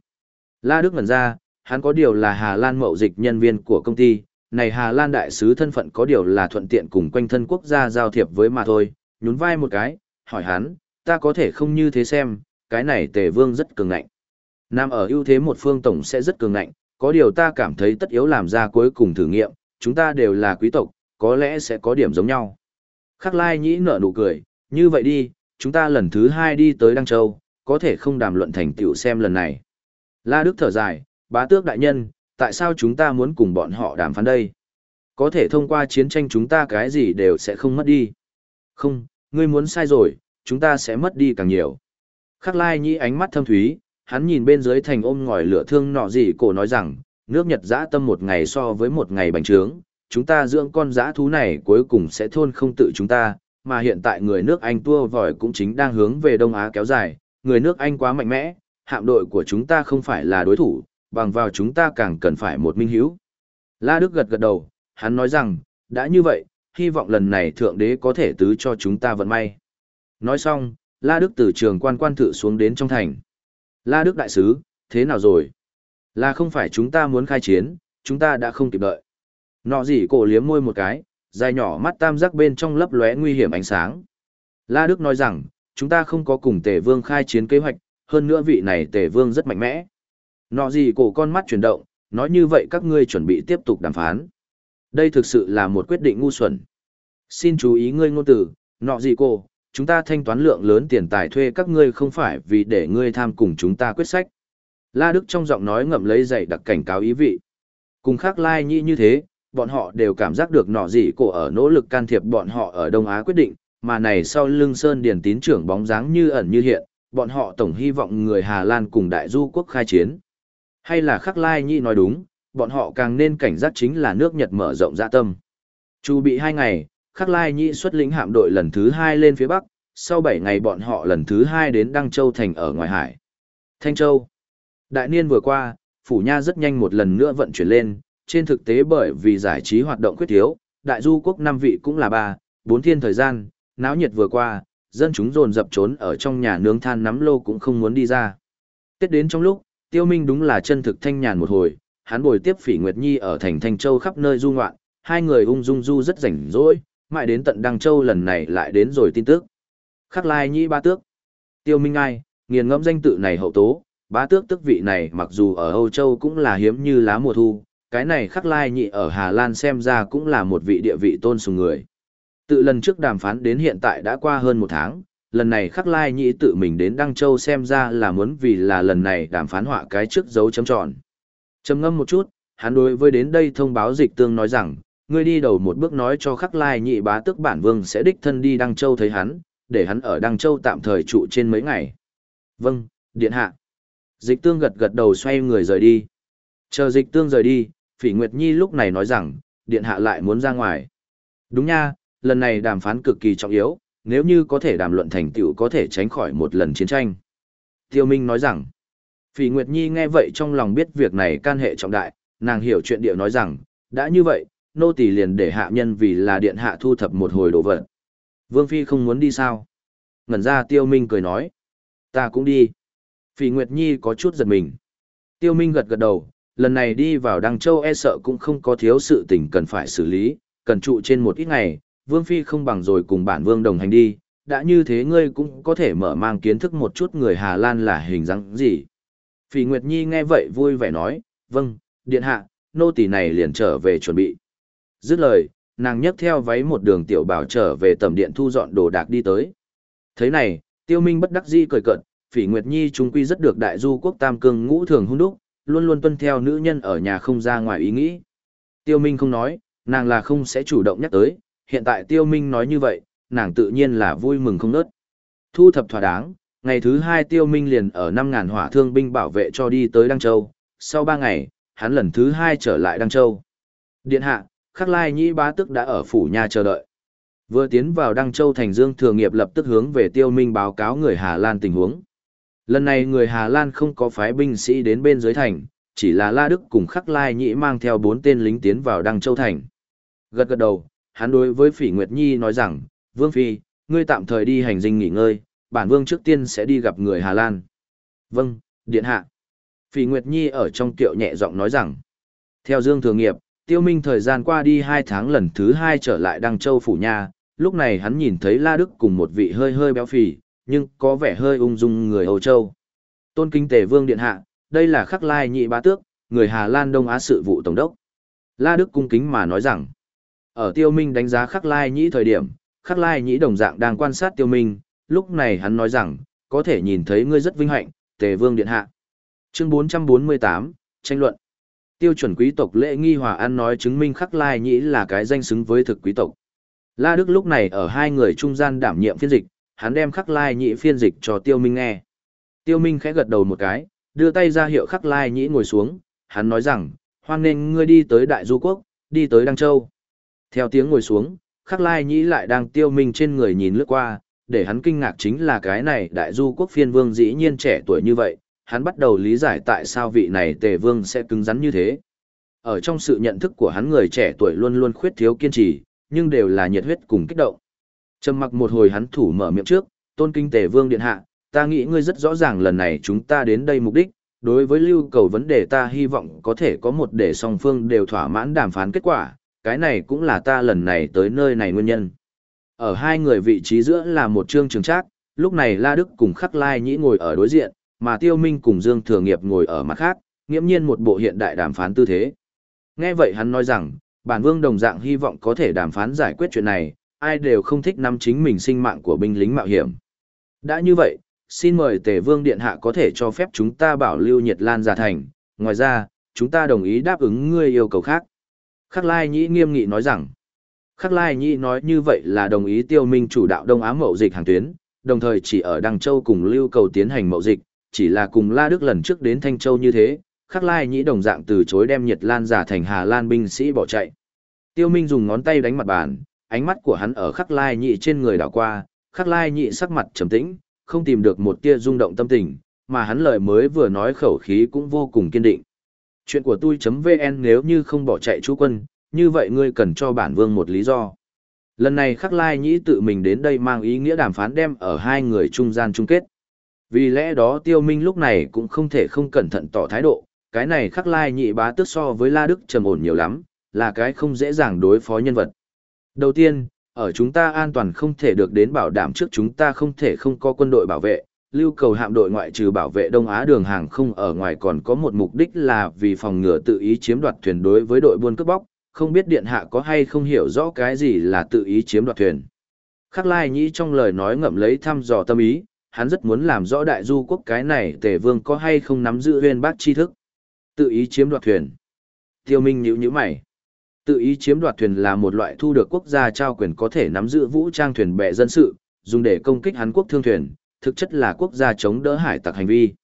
La Đức ngẩn ra, hắn có điều là Hà Lan mậu dịch nhân viên của công ty, này Hà Lan đại sứ thân phận có điều là thuận tiện cùng quanh thân quốc gia giao thiệp với mà thôi, nhún vai một cái, hỏi hắn, ta có thể không như thế xem, cái này tề vương rất cường ngạnh. Nam ở ưu thế một phương tổng sẽ rất cường ngạnh, có điều ta cảm thấy tất yếu làm ra cuối cùng thử nghiệm, chúng ta đều là quý tộc, có lẽ sẽ có điểm giống nhau. Khắc Lai nhĩ nở nụ cười, như vậy đi, chúng ta lần thứ hai đi tới Đăng Châu, có thể không đàm luận thành tựu xem lần này. La Đức thở dài, bá tước đại nhân, tại sao chúng ta muốn cùng bọn họ đàm phán đây? Có thể thông qua chiến tranh chúng ta cái gì đều sẽ không mất đi. Không, ngươi muốn sai rồi, chúng ta sẽ mất đi càng nhiều. Khắc lai nhĩ ánh mắt thâm thúy, hắn nhìn bên dưới thành ôm ngòi lửa thương nọ gì cổ nói rằng, nước Nhật giã tâm một ngày so với một ngày bành trướng, chúng ta dưỡng con dã thú này cuối cùng sẽ thôn không tự chúng ta, mà hiện tại người nước Anh tua vòi cũng chính đang hướng về Đông Á kéo dài, người nước Anh quá mạnh mẽ, hạm đội của chúng ta không phải là đối thủ, bằng vào chúng ta càng cần phải một minh hiếu. La Đức gật gật đầu, hắn nói rằng, đã như vậy, hy vọng lần này Thượng Đế có thể tứ cho chúng ta vận may. Nói xong, La Đức từ trường quan quan thự xuống đến trong thành. La Đức đại sứ, thế nào rồi? Là không phải chúng ta muốn khai chiến, chúng ta đã không kịp đợi. Nọ gì cổ liếm môi một cái, dài nhỏ mắt tam giác bên trong lấp lóe nguy hiểm ánh sáng. La Đức nói rằng, chúng ta không có cùng tề vương khai chiến kế hoạch, hơn nữa vị này tề vương rất mạnh mẽ. Nọ gì cổ con mắt chuyển động, nói như vậy các ngươi chuẩn bị tiếp tục đàm phán. Đây thực sự là một quyết định ngu xuẩn. Xin chú ý ngươi ngôn từ, nọ gì cổ, chúng ta thanh toán lượng lớn tiền tài thuê các ngươi không phải vì để ngươi tham cùng chúng ta quyết sách. La Đức trong giọng nói ngậm lấy dày đặc cảnh cáo ý vị. Cùng khác lai nhĩ như thế, bọn họ đều cảm giác được nọ gì cổ ở nỗ lực can thiệp bọn họ ở Đông Á quyết định, mà này sau lưng Sơn Điền tín trưởng bóng dáng như ẩn như hiện, bọn họ tổng hy vọng người Hà Lan cùng đại du quốc khai chiến. Hay là khắc lai Nhi nói đúng, bọn họ càng nên cảnh giác chính là nước Nhật mở rộng dạ tâm. Chu bị hai ngày, khắc lai Nhi xuất lĩnh hạm đội lần thứ hai lên phía bắc, sau bảy ngày bọn họ lần thứ hai đến Đăng Châu Thành ở ngoài hải. Thanh Châu Đại niên vừa qua, Phủ Nha rất nhanh một lần nữa vận chuyển lên, trên thực tế bởi vì giải trí hoạt động khuyết thiếu, đại du quốc năm vị cũng là ba, bốn thiên thời gian, náo nhiệt vừa qua, dân chúng dồn dập trốn ở trong nhà nướng than nắm lô cũng không muốn đi ra. Tết đến trong lúc, Tiêu Minh đúng là chân thực thanh nhàn một hồi, hắn bồi tiếp Phỉ Nguyệt Nhi ở thành Thanh Châu khắp nơi du ngoạn, hai người ung dung du rất rảnh rỗi, mãi đến tận Đăng Châu lần này lại đến rồi tin tức. Khắc Lai Nhi ba tước. Tiêu Minh ai, nghiền ngẫm danh tự này hậu tố, ba tước tức vị này mặc dù ở Âu Châu cũng là hiếm như lá mùa thu, cái này Khắc Lai Nhị ở Hà Lan xem ra cũng là một vị địa vị tôn sùng người. Tự lần trước đàm phán đến hiện tại đã qua hơn một tháng, lần này Khắc Lai Nhị tự mình đến Đăng Châu xem ra là muốn vì là lần này đàm phán họa cái trước dấu chấm tròn. Trầm ngâm một chút, hắn đối với đến đây thông báo dịch tương nói rằng, ngươi đi đầu một bước nói cho Khắc Lai Nhị bá tước bản vương sẽ đích thân đi Đăng Châu thấy hắn, để hắn ở Đăng Châu tạm thời trụ trên mấy ngày. Vâng, điện hạ. Dịch tương gật gật đầu xoay người rời đi. Chờ dịch tương rời đi, Phỉ Nguyệt Nhi lúc này nói rằng, điện hạ lại muốn ra ngoài. Đúng nha, lần này đàm phán cực kỳ trọng yếu, nếu như có thể đàm luận thành tựu có thể tránh khỏi một lần chiến tranh. Tiêu Minh nói rằng, Phỉ Nguyệt Nhi nghe vậy trong lòng biết việc này can hệ trọng đại, nàng hiểu chuyện điệu nói rằng, đã như vậy, nô tỳ liền để hạ nhân vì là điện hạ thu thập một hồi đồ vật. Vương Phi không muốn đi sao? Ngẩn ra Tiêu Minh cười nói. Ta cũng đi. Phỉ Nguyệt Nhi có chút giật mình. Tiêu Minh gật gật đầu, lần này đi vào Đăng Châu e sợ cũng không có thiếu sự tình cần phải xử lý, cần trụ trên một ít ngày, Vương Phi không bằng rồi cùng bản Vương đồng hành đi, đã như thế ngươi cũng có thể mở mang kiến thức một chút người Hà Lan là hình dáng gì. Phỉ Nguyệt Nhi nghe vậy vui vẻ nói, vâng, điện hạ, nô tỳ này liền trở về chuẩn bị. Dứt lời, nàng nhấc theo váy một đường tiểu bảo trở về tầm điện thu dọn đồ đạc đi tới. Thế này, tiêu minh bất đắc dĩ cười cợt, phỉ Nguyệt Nhi trung quy rất được đại du quốc tam cương ngũ thường hung đúc, luôn luôn tuân theo nữ nhân ở nhà không ra ngoài ý nghĩ. Tiêu Minh không nói, nàng là không sẽ chủ động nhắc tới, hiện tại Tiêu Minh nói như vậy, nàng tự nhiên là vui mừng không nớt. Thu thập thỏa đáng, ngày thứ hai Tiêu Minh liền ở 5.000 hỏa thương binh bảo vệ cho đi tới Đăng Châu, sau 3 ngày, hắn lần thứ hai trở lại Đăng Châu. Điện hạ, Khắc Lai Nhĩ bá tức đã ở phủ nhà chờ đợi. Vừa tiến vào Đăng Châu thành Dương Thừa Nghiệp lập tức hướng về Tiêu Minh báo cáo người Hà Lan tình huống. Lần này người Hà Lan không có phái binh sĩ đến bên dưới thành, chỉ là La Đức cùng Khắc Lai Nhĩ mang theo bốn tên lính tiến vào Đăng Châu Thành. Gật gật đầu, hắn đối với Phỉ Nguyệt Nhi nói rằng, Vương Phi, ngươi tạm thời đi hành dinh nghỉ ngơi, bản Vương trước tiên sẽ đi gặp người Hà Lan. Vâng, Điện Hạ. Phỉ Nguyệt Nhi ở trong tiệu nhẹ giọng nói rằng, theo Dương Thường Nghiệp, Tiêu Minh thời gian qua đi hai tháng lần thứ hai trở lại Đăng Châu Phủ Nha, lúc này hắn nhìn thấy La Đức cùng một vị hơi hơi béo phì, nhưng có vẻ hơi ung dung người Âu Châu. Tôn Kinh Tề Vương Điện Hạ, đây là khắc lai nhị bá tước, người Hà Lan Đông Á sự vụ tổng đốc. La Đức cung kính mà nói rằng, ở Tiêu Minh đánh giá khắc lai nhị thời điểm, khắc lai nhị đồng dạng đang quan sát Tiêu Minh, lúc này hắn nói rằng, có thể nhìn thấy ngươi rất vinh hạnh, Tề Vương Điện Hạ. Chương 448, tranh luận. Tiêu chuẩn quý tộc lễ nghi hòa ăn nói chứng minh khắc lai nhị là cái danh xứng với thực quý tộc. La Đức lúc này ở hai người trung gian đảm nhiệm phiên dịch, hắn đem khắc lai Nhĩ phiên dịch cho tiêu minh nghe. Tiêu Minh khẽ gật đầu một cái, đưa tay ra hiệu khắc lai nhĩ ngồi xuống, hắn nói rằng, hoan nên ngươi đi tới Đại Du Quốc, đi tới Đăng Châu. Theo tiếng ngồi xuống, khắc lai nhĩ lại đang tiêu minh trên người nhìn lướt qua, để hắn kinh ngạc chính là cái này Đại Du Quốc phiên vương dĩ nhiên trẻ tuổi như vậy, hắn bắt đầu lý giải tại sao vị này tề vương sẽ cứng rắn như thế. Ở trong sự nhận thức của hắn người trẻ tuổi luôn luôn khuyết thiếu kiên trì, nhưng đều là nhiệt huyết cùng kích động. Trầm mặc một hồi hắn thủ mở miệng trước, tôn kinh tề vương điện hạ, ta nghĩ ngươi rất rõ ràng lần này chúng ta đến đây mục đích, đối với lưu cầu vấn đề ta hy vọng có thể có một để song phương đều thỏa mãn đàm phán kết quả, cái này cũng là ta lần này tới nơi này nguyên nhân. Ở hai người vị trí giữa là một trương trường trác, lúc này La Đức cùng Khắc Lai Nhĩ ngồi ở đối diện, mà Tiêu Minh cùng Dương Thừa Nghiệp ngồi ở mặt khác, nghiễm nhiên một bộ hiện đại đàm phán tư thế. Nghe vậy hắn nói rằng, bản vương đồng dạng hy vọng có thể đàm phán giải quyết chuyện này, ai đều không thích nắm chính mình sinh mạng của binh lính mạo hiểm. Đã như vậy, xin mời Tề Vương Điện Hạ có thể cho phép chúng ta bảo lưu Nhiệt Lan giả thành, ngoài ra, chúng ta đồng ý đáp ứng ngươi yêu cầu khác. Khắc Lai Nhĩ nghiêm nghị nói rằng, Khắc Lai Nhĩ nói như vậy là đồng ý tiêu minh chủ đạo Đông Á mậu dịch hàng tuyến, đồng thời chỉ ở Đăng Châu cùng lưu cầu tiến hành mậu dịch, chỉ là cùng La Đức lần trước đến Thanh Châu như thế, Khắc Lai Nhĩ đồng dạng từ chối đem Nhiệt Lan giả thành Hà Lan binh sĩ bỏ chạy. Tiêu Minh dùng ngón tay đánh mặt bàn, ánh mắt của hắn ở Khắc Lai Nhị trên người đảo qua, Khắc Lai Nhị sắc mặt trầm tĩnh, không tìm được một tia rung động tâm tình, mà hắn lời mới vừa nói khẩu khí cũng vô cùng kiên định. Chuyện của tôi.vn nếu như không bỏ chạy chú quân, như vậy ngươi cần cho bản vương một lý do. Lần này Khắc Lai Nhĩ tự mình đến đây mang ý nghĩa đàm phán đem ở hai người trung gian chung kết. Vì lẽ đó Tiêu Minh lúc này cũng không thể không cẩn thận tỏ thái độ, cái này Khắc Lai Nhị bá tức so với La Đức trầm ổn nhiều lắm, là cái không dễ dàng đối phó nhân vật. Đầu tiên, ở chúng ta an toàn không thể được đến bảo đảm trước chúng ta không thể không có quân đội bảo vệ. Lưu cầu hạm đội ngoại trừ bảo vệ Đông Á đường hàng không ở ngoài còn có một mục đích là vì phòng ngừa tự ý chiếm đoạt thuyền đối với đội buôn cướp bóc, không biết điện hạ có hay không hiểu rõ cái gì là tự ý chiếm đoạt thuyền. Khắc Lai Nhĩ trong lời nói ngậm lấy thăm dò tâm ý, hắn rất muốn làm rõ đại du quốc cái này tề vương có hay không nắm giữ huyên bác tri thức. Tự ý chiếm đoạt thuyền. Tiêu Minh nhíu nhíu mày. Tự ý chiếm đoạt thuyền là một loại thu được quốc gia trao quyền có thể nắm giữ vũ trang thuyền bè dân sự, dùng để công kích Hàn Quốc thương thuyền, thực chất là quốc gia chống đỡ hải tặc hành vi.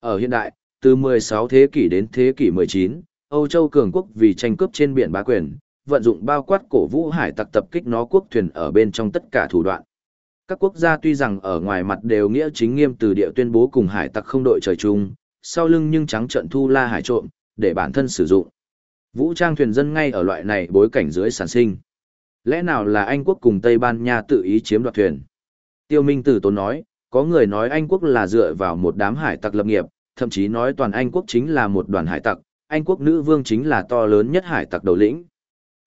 Ở hiện đại, từ 16 thế kỷ đến thế kỷ 19, Âu Châu cường quốc vì tranh cướp trên biển bá quyền, vận dụng bao quát cổ vũ hải tặc tập kích nó quốc thuyền ở bên trong tất cả thủ đoạn. Các quốc gia tuy rằng ở ngoài mặt đều nghĩa chính nghiêm từ địa tuyên bố cùng hải tặc không đội trời chung, sau lưng nhưng trắng trận thu la hải trộm, để bản thân sử dụng. Vũ trang thuyền dân ngay ở loại này bối cảnh dưới sản sinh. Lẽ nào là Anh quốc cùng Tây Ban Nha tự ý chiếm đoạt thuyền? Tiêu Minh Tử Tốn nói, có người nói Anh quốc là dựa vào một đám hải tặc lập nghiệp, thậm chí nói toàn Anh quốc chính là một đoàn hải tặc, Anh quốc nữ vương chính là to lớn nhất hải tặc đầu lĩnh.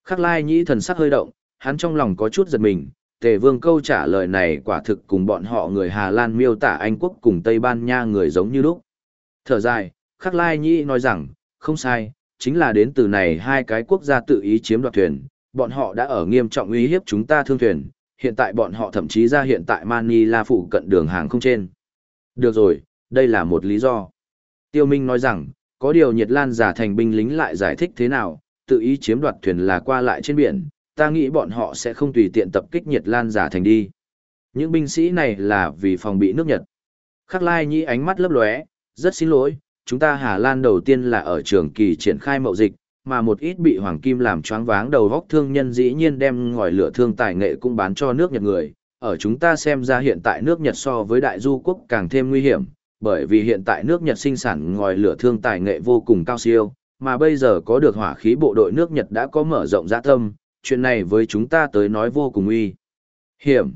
Khắc Lai Nhĩ thần sắc hơi động, hắn trong lòng có chút giật mình, Tề Vương câu trả lời này quả thực cùng bọn họ người Hà Lan miêu tả Anh quốc cùng Tây Ban Nha người giống như lúc. Thở dài, Khắc Lai Nhĩ nói rằng, không sai, chính là đến từ này hai cái quốc gia tự ý chiếm đoạt thuyền, bọn họ đã ở nghiêm trọng uy hiếp chúng ta thương thuyền, hiện tại bọn họ thậm chí ra hiện tại Manila phụ cận đường hàng không trên. Được rồi, đây là một lý do. Tiêu Minh nói rằng, có điều Nhiệt Lan giả thành binh lính lại giải thích thế nào, tự ý chiếm đoạt thuyền là qua lại trên biển, ta nghĩ bọn họ sẽ không tùy tiện tập kích Nhiệt Lan giả thành đi. Những binh sĩ này là vì phòng bị nước Nhật. Khắc Lai Nhi ánh mắt lấp lóe, rất xin lỗi, chúng ta Hà Lan đầu tiên là ở trường kỳ triển khai mậu dịch, mà một ít bị Hoàng Kim làm choáng váng đầu góc thương nhân dĩ nhiên đem ngòi lửa thương tài nghệ cũng bán cho nước Nhật người. Ở chúng ta xem ra hiện tại nước Nhật so với đại du quốc càng thêm nguy hiểm, bởi vì hiện tại nước Nhật sinh sản ngòi lửa thương tài nghệ vô cùng cao siêu, mà bây giờ có được hỏa khí bộ đội nước Nhật đã có mở rộng dạ tâm, chuyện này với chúng ta tới nói vô cùng uy hiểm.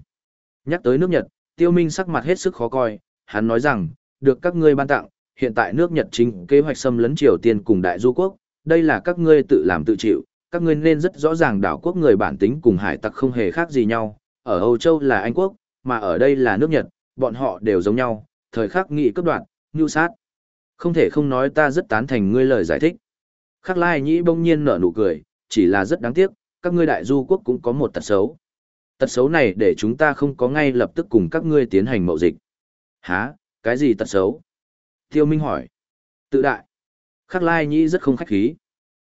Nhắc tới nước Nhật, Tiêu Minh sắc mặt hết sức khó coi, hắn nói rằng, được các ngươi ban tặng, hiện tại nước Nhật chính kế hoạch xâm lấn Triều Tiên cùng Đại Du Quốc, đây là các ngươi tự làm tự chịu, các ngươi nên rất rõ ràng đảo quốc người bản tính cùng hải tặc không hề khác gì nhau, ở Âu Châu là Anh Quốc, mà ở đây là nước Nhật, bọn họ đều giống nhau, thời khắc nghị cấp đoạn, nhu sát. Không thể không nói ta rất tán thành ngươi lời giải thích. Khắc Lai Nhĩ bỗng nhiên nở nụ cười, chỉ là rất đáng tiếc, các ngươi đại du quốc cũng có một tật xấu. Tật xấu này để chúng ta không có ngay lập tức cùng các ngươi tiến hành mậu dịch. Hả, cái gì tật xấu? Tiêu Minh hỏi. Tự đại. Khắc Lai Nhĩ rất không khách khí.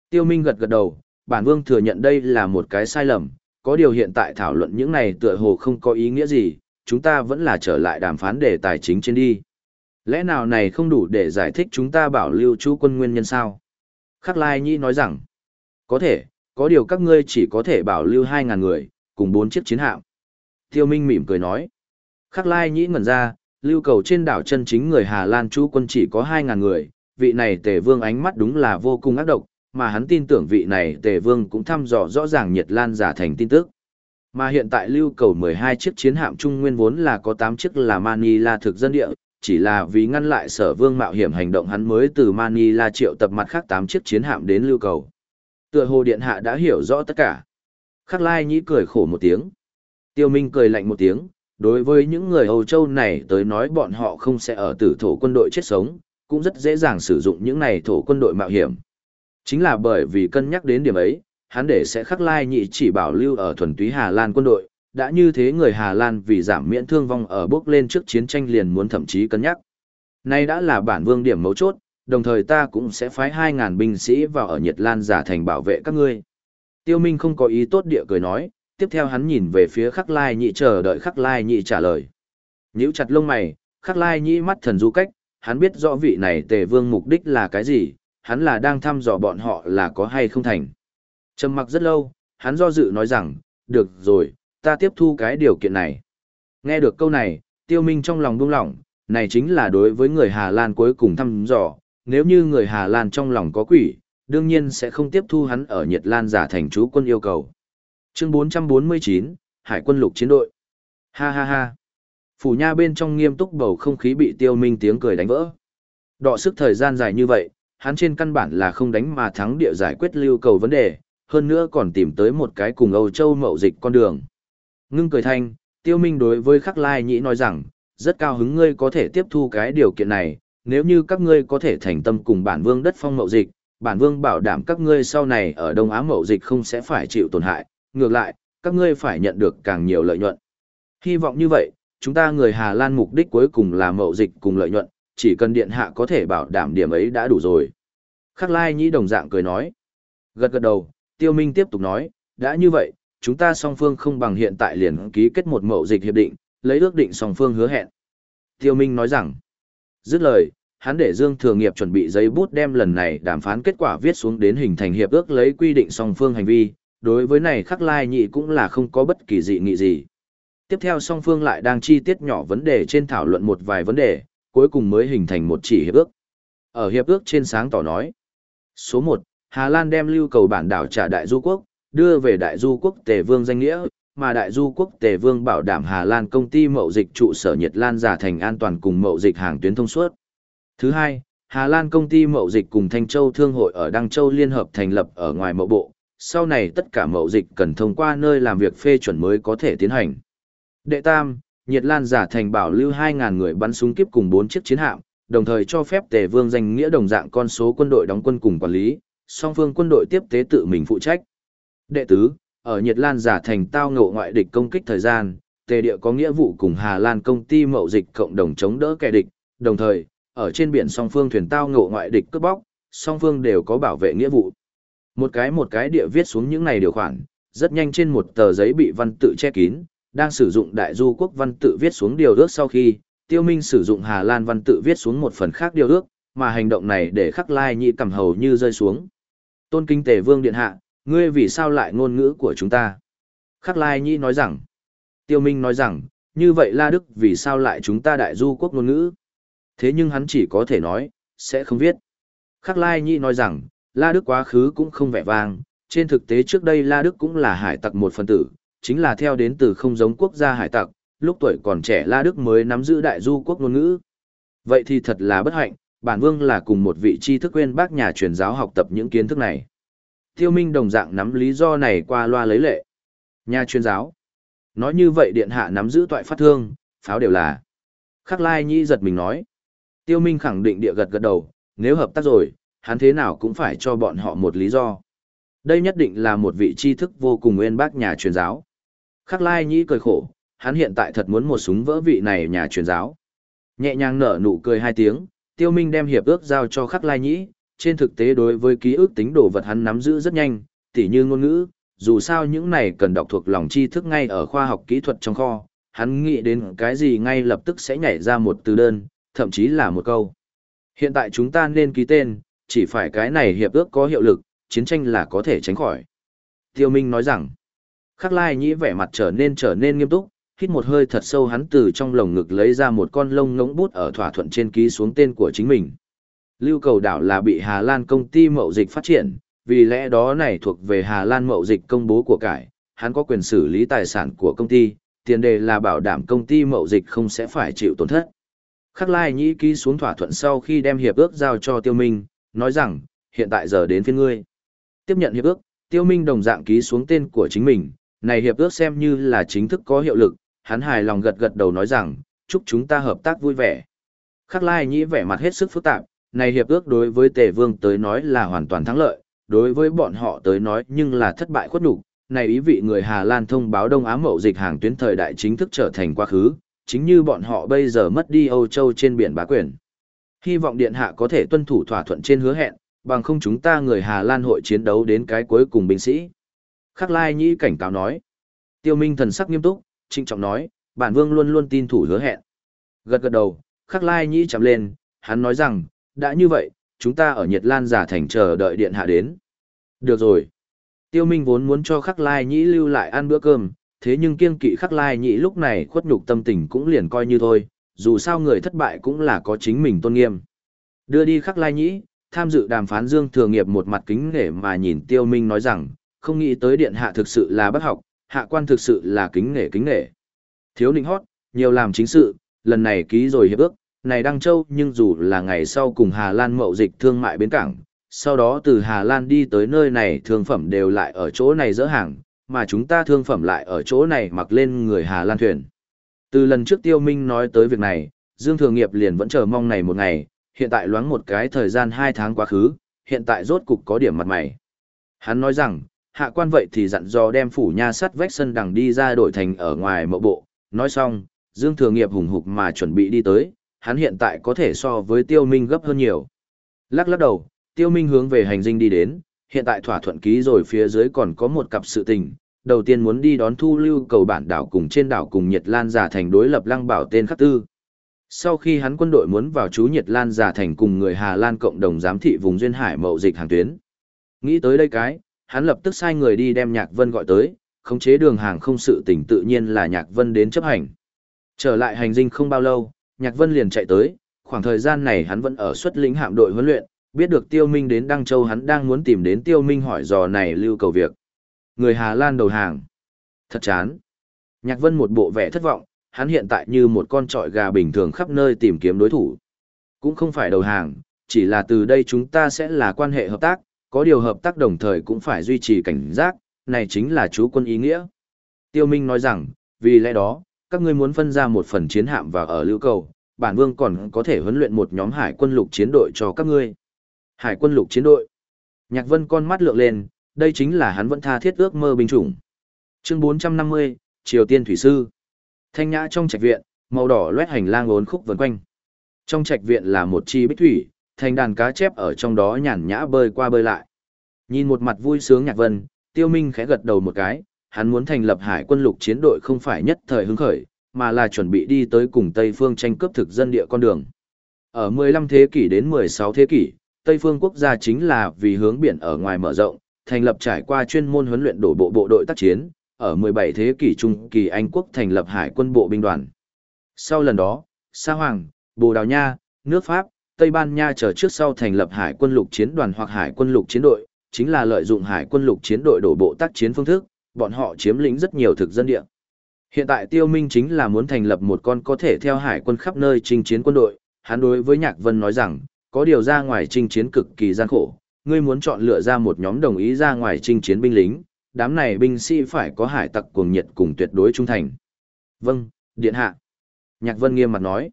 Tiêu Minh gật gật đầu, bản vương thừa nhận đây là một cái sai lầm, có điều hiện tại thảo luận những này tựa hồ không có ý nghĩa gì, chúng ta vẫn là trở lại đàm phán đề tài chính trên đi. Lẽ nào này không đủ để giải thích chúng ta bảo lưu chú quân nguyên nhân sao? Khắc Lai Nhĩ nói rằng, có thể, có điều các ngươi chỉ có thể bảo lưu 2.000 người, cùng 4 chiếc chiến hạm. Tiêu Minh mỉm cười nói, Khắc Lai Nhĩ ngẩn ra, lưu cầu trên đảo chân chính người Hà Lan chú quân chỉ có 2.000 người, vị này tề vương ánh mắt đúng là vô cùng ác độc, mà hắn tin tưởng vị này tề vương cũng thăm dò rõ ràng nhiệt lan giả thành tin tức. Mà hiện tại lưu cầu 12 chiếc chiến hạm trung nguyên vốn là có 8 chiếc là Manila thực dân địa, chỉ là vì ngăn lại sở vương mạo hiểm hành động hắn mới từ Manila triệu tập mặt khác 8 chiếc chiến hạm đến lưu cầu. Tựa hồ điện hạ đã hiểu rõ tất cả. Khắc Lai nhĩ cười khổ một tiếng. Tiêu Minh cười lạnh một tiếng, đối với những người Âu Châu này tới nói bọn họ không sẽ ở tử thổ quân đội chết sống, cũng rất dễ dàng sử dụng những này thổ quân đội mạo hiểm. Chính là bởi vì cân nhắc đến điểm ấy, hắn để sẽ khắc lai nhị chỉ bảo lưu ở thuần túy Hà Lan quân đội, đã như thế người Hà Lan vì giảm miễn thương vong ở bước lên trước chiến tranh liền muốn thậm chí cân nhắc. Nay đã là bản vương điểm mấu chốt, đồng thời ta cũng sẽ phái 2.000 binh sĩ vào ở Nhật Lan giả thành bảo vệ các ngươi. Tiêu Minh không có ý tốt địa cười nói, tiếp theo hắn nhìn về phía khắc lai nhị chờ đợi khắc lai nhị trả lời. Nhíu chặt lông mày, khắc lai nhị mắt thần du cách, hắn biết rõ vị này tề vương mục đích là cái gì, hắn là đang thăm dò bọn họ là có hay không thành. Trầm mặc rất lâu, hắn do dự nói rằng, được rồi, ta tiếp thu cái điều kiện này. Nghe được câu này, tiêu minh trong lòng buông lỏng, này chính là đối với người Hà Lan cuối cùng thăm dò, nếu như người Hà Lan trong lòng có quỷ, đương nhiên sẽ không tiếp thu hắn ở Nhật Lan giả thành chú quân yêu cầu. Chương 449, Hải quân lục chiến đội. Ha ha ha. Phủ nha bên trong nghiêm túc bầu không khí bị tiêu minh tiếng cười đánh vỡ. Đọ sức thời gian dài như vậy, hắn trên căn bản là không đánh mà thắng địa giải quyết lưu cầu vấn đề, hơn nữa còn tìm tới một cái cùng Âu Châu mậu dịch con đường. Ngưng cười thanh, tiêu minh đối với khắc lai nhĩ nói rằng, rất cao hứng ngươi có thể tiếp thu cái điều kiện này, nếu như các ngươi có thể thành tâm cùng bản vương đất phong mậu dịch, bản vương bảo đảm các ngươi sau này ở Đông Á mậu dịch không sẽ phải chịu tổn hại, ngược lại, các ngươi phải nhận được càng nhiều lợi nhuận. Hy vọng như vậy, chúng ta người Hà Lan mục đích cuối cùng là mậu dịch cùng lợi nhuận, chỉ cần điện hạ có thể bảo đảm điểm ấy đã đủ rồi. Khắc Lai Nhĩ đồng dạng cười nói. Gật gật đầu, Tiêu Minh tiếp tục nói, đã như vậy, chúng ta song phương không bằng hiện tại liền ký kết một mậu dịch hiệp định, lấy ước định song phương hứa hẹn. Tiêu Minh nói rằng, dứt lời, hắn để Dương Thừa Nghiệp chuẩn bị giấy bút đem lần này đàm phán kết quả viết xuống đến hình thành hiệp ước lấy quy định song phương hành vi, đối với này Khắc Lai nhị cũng là không có bất kỳ dị nghị gì. Tiếp theo song phương lại đang chi tiết nhỏ vấn đề trên thảo luận một vài vấn đề, cuối cùng mới hình thành một chỉ hiệp ước. Ở hiệp ước trên sáng tỏ nói. Số 1, Hà Lan đem lưu cầu bản đảo trả Đại Du Quốc, đưa về Đại Du Quốc Tề Vương danh nghĩa, mà Đại Du Quốc Tề Vương bảo đảm Hà Lan công ty mậu dịch trụ sở Nhật Lan giả thành an toàn cùng mậu dịch hàng tuyến thông suốt. Thứ hai, Hà Lan công ty mậu dịch cùng Thanh Châu Thương hội ở Đăng Châu liên hợp thành lập ở ngoài mậu bộ, sau này tất cả mậu dịch cần thông qua nơi làm việc phê chuẩn mới có thể tiến hành. Đệ tam, Nhiệt Lan giả thành bảo lưu 2.000 người bắn súng kiếp cùng 4 chiếc chiến hạm, đồng thời cho phép Tề Vương danh nghĩa đồng dạng con số quân đội đóng quân cùng quản lý, song phương quân đội tiếp tế tự mình phụ trách. Đệ tứ, ở Nhiệt Lan giả thành tao ngộ ngoại địch công kích thời gian, Tề địa có nghĩa vụ cùng Hà Lan công ty mậu dịch cộng đồng chống đỡ kẻ địch, đồng thời, ở trên biển song phương thuyền tao ngộ ngoại địch cướp bóc, song phương đều có bảo vệ nghĩa vụ. Một cái một cái địa viết xuống những này điều khoản, rất nhanh trên một tờ giấy bị văn tự che kín, đang sử dụng đại du quốc văn tự viết xuống điều ước sau khi, tiêu minh sử dụng Hà Lan văn tự viết xuống một phần khác điều ước, mà hành động này để khắc lai nhị cầm hầu như rơi xuống. Tôn kinh tề vương điện hạ, ngươi vì sao lại ngôn ngữ của chúng ta? Khắc lai nhị nói rằng, tiêu minh nói rằng, như vậy La Đức vì sao lại chúng ta đại du quốc ngôn ngữ? Thế nhưng hắn chỉ có thể nói, sẽ không viết. Khắc lai nhị nói rằng, La Đức quá khứ cũng không vẻ vang, trên thực tế trước đây La Đức cũng là hải tặc một phần tử, chính là theo đến từ không giống quốc gia hải tặc, lúc tuổi còn trẻ La Đức mới nắm giữ đại du quốc ngôn ngữ. Vậy thì thật là bất hạnh, bản vương là cùng một vị tri thức quên bác nhà truyền giáo học tập những kiến thức này. Tiêu Minh đồng dạng nắm lý do này qua loa lấy lệ. Nhà truyền giáo. Nói như vậy điện hạ nắm giữ toại phát thương, pháo đều là. Khắc Lai Nhi giật mình nói. Tiêu Minh khẳng định địa gật gật đầu, nếu hợp tác rồi, hắn thế nào cũng phải cho bọn họ một lý do. Đây nhất định là một vị tri thức vô cùng nguyên bác nhà truyền giáo. Khắc Lai Nhĩ cười khổ, hắn hiện tại thật muốn một súng vỡ vị này nhà truyền giáo. Nhẹ nhàng nở nụ cười hai tiếng, Tiêu Minh đem hiệp ước giao cho Khắc Lai Nhĩ, trên thực tế đối với ký ức tính đồ vật hắn nắm giữ rất nhanh, tỉ như ngôn ngữ, dù sao những này cần đọc thuộc lòng tri thức ngay ở khoa học kỹ thuật trong kho, hắn nghĩ đến cái gì ngay lập tức sẽ nhảy ra một từ đơn, thậm chí là một câu. Hiện tại chúng ta nên ký tên, chỉ phải cái này hiệp ước có hiệu lực, chiến tranh là có thể tránh khỏi. Tiêu Minh nói rằng, Khắc Lai Nhĩ vẻ mặt trở nên trở nên nghiêm túc, hít một hơi thật sâu hắn từ trong lồng ngực lấy ra một con lông ngỗng bút ở thỏa thuận trên ký xuống tên của chính mình. Lưu cầu đảo là bị Hà Lan công ty mậu dịch phát triển, vì lẽ đó này thuộc về Hà Lan mậu dịch công bố của cải, hắn có quyền xử lý tài sản của công ty, tiền đề là bảo đảm công ty mậu dịch không sẽ phải chịu tổn thất. Khắc Lai Nhĩ ký xuống thỏa thuận sau khi đem hiệp ước giao cho Tiêu Minh, nói rằng, hiện tại giờ đến phiên ngươi. Tiếp nhận hiệp ước, Tiêu Minh đồng dạng ký xuống tên của chính mình, này hiệp ước xem như là chính thức có hiệu lực, hắn hài lòng gật gật đầu nói rằng, chúc chúng ta hợp tác vui vẻ. Khắc Lai Nhĩ vẻ mặt hết sức phức tạp, này hiệp ước đối với Tề Vương tới nói là hoàn toàn thắng lợi, đối với bọn họ tới nói nhưng là thất bại khuất đủ Này ý vị người Hà Lan thông báo Đông Á mậu dịch hàng tuyến thời đại chính thức trở thành quá khứ, chính như bọn họ bây giờ mất đi Âu Châu trên biển bá quyền. Hy vọng Điện Hạ có thể tuân thủ thỏa thuận trên hứa hẹn, bằng không chúng ta người Hà Lan hội chiến đấu đến cái cuối cùng binh sĩ. Khắc Lai Nhĩ cảnh cáo nói. Tiêu Minh thần sắc nghiêm túc, trinh trọng nói, bản vương luôn luôn tin thủ hứa hẹn. Gật gật đầu, Khắc Lai Nhĩ chạm lên, hắn nói rằng, đã như vậy, chúng ta ở Nhật Lan giả thành chờ đợi điện hạ đến. Được rồi. Tiêu Minh vốn muốn cho Khắc Lai Nhĩ lưu lại ăn bữa cơm, thế nhưng kiêng kỵ Khắc Lai Nhĩ lúc này khuất nhục tâm tình cũng liền coi như thôi, dù sao người thất bại cũng là có chính mình tôn nghiêm. Đưa đi Khắc Lai Nhĩ, tham dự đàm phán Dương Thừa Nghiệp một mặt kính nể mà nhìn Tiêu Minh nói rằng, không nghĩ tới điện hạ thực sự là bất học, hạ quan thực sự là kính nể kính nể. Thiếu nịnh hót, nhiều làm chính sự, lần này ký rồi hiệp ước, này Đăng Châu nhưng dù là ngày sau cùng Hà Lan mậu dịch thương mại bến cảng, sau đó từ Hà Lan đi tới nơi này thương phẩm đều lại ở chỗ này dỡ hàng, mà chúng ta thương phẩm lại ở chỗ này mặc lên người Hà Lan thuyền. Từ lần trước Tiêu Minh nói tới việc này, Dương Thường Nghiệp liền vẫn chờ mong này một ngày, hiện tại loáng một cái thời gian 2 tháng quá khứ, hiện tại rốt cục có điểm mặt mày. Hắn nói rằng, hạ quan vậy thì dặn dò đem phủ nha sắt vách sân đằng đi ra đổi thành ở ngoài mộ bộ, nói xong, Dương Thường Nghiệp hùng hục mà chuẩn bị đi tới, hắn hiện tại có thể so với Tiêu Minh gấp hơn nhiều. Lắc lắc đầu, Tiêu Minh hướng về hành dinh đi đến, hiện tại thỏa thuận ký rồi phía dưới còn có một cặp sự tình, đầu tiên muốn đi đón thu lưu cầu bản đảo cùng trên đảo cùng Nhật Lan giả thành đối lập lăng bảo tên khắc tư. Sau khi hắn quân đội muốn vào chú Nhật Lan giả thành cùng người Hà Lan cộng đồng giám thị vùng duyên hải mậu dịch hàng tuyến. Nghĩ tới đây cái, hắn lập tức sai người đi đem Nhạc Vân gọi tới, khống chế đường hàng không sự tình tự nhiên là Nhạc Vân đến chấp hành. Trở lại hành dinh không bao lâu, Nhạc Vân liền chạy tới, khoảng thời gian này hắn vẫn ở xuất lĩnh hạm đội huấn luyện, biết được Tiêu Minh đến Đăng Châu hắn đang muốn tìm đến Tiêu Minh hỏi dò này lưu cầu việc. Người Hà Lan đầu hàng. Thật chán. Nhạc Vân một bộ vẻ thất vọng, hắn hiện tại như một con trọi gà bình thường khắp nơi tìm kiếm đối thủ. Cũng không phải đầu hàng, chỉ là từ đây chúng ta sẽ là quan hệ hợp tác, có điều hợp tác đồng thời cũng phải duy trì cảnh giác, này chính là chú quân ý nghĩa. Tiêu Minh nói rằng, vì lẽ đó, các ngươi muốn phân ra một phần chiến hạm và ở lưu cầu, bản vương còn có thể huấn luyện một nhóm hải quân lục chiến đội cho các ngươi. Hải quân lục chiến đội. Nhạc Vân con mắt lượng lên, đây chính là hắn vẫn tha thiết ước mơ binh chủng. Chương 450, Triều Tiên Thủy Sư. Thanh nhã trong trạch viện, màu đỏ loét hành lang ốn khúc vần quanh. Trong trạch viện là một chi bích thủy, thành đàn cá chép ở trong đó nhàn nhã bơi qua bơi lại. Nhìn một mặt vui sướng Nhạc Vân, Tiêu Minh khẽ gật đầu một cái, hắn muốn thành lập hải quân lục chiến đội không phải nhất thời hứng khởi, mà là chuẩn bị đi tới cùng Tây phương tranh cướp thực dân địa con đường. Ở 15 thế kỷ đến 16 thế kỷ, Tây phương quốc gia chính là vì hướng biển ở ngoài mở rộng, thành lập trải qua chuyên môn huấn luyện đổ bộ bộ đội tác chiến, ở 17 thế kỷ trung kỳ Anh quốc thành lập hải quân bộ binh đoàn. Sau lần đó, Sa Hoàng, Bồ Đào Nha, nước Pháp, Tây Ban Nha chờ trước sau thành lập hải quân lục chiến đoàn hoặc hải quân lục chiến đội, chính là lợi dụng hải quân lục chiến đội đổ bộ tác chiến phương thức, bọn họ chiếm lĩnh rất nhiều thực dân địa. Hiện tại Tiêu Minh chính là muốn thành lập một con có thể theo hải quân khắp nơi chinh chiến quân đội, hắn đối với Nhạc Vân nói rằng, có điều ra ngoài chinh chiến cực kỳ gian khổ, ngươi muốn chọn lựa ra một nhóm đồng ý ra ngoài chinh chiến binh lính, đám này binh sĩ phải có hải tặc cuồng nhiệt cùng tuyệt đối trung thành. Vâng, điện hạ. Nhạc Vân nghiêm mặt nói.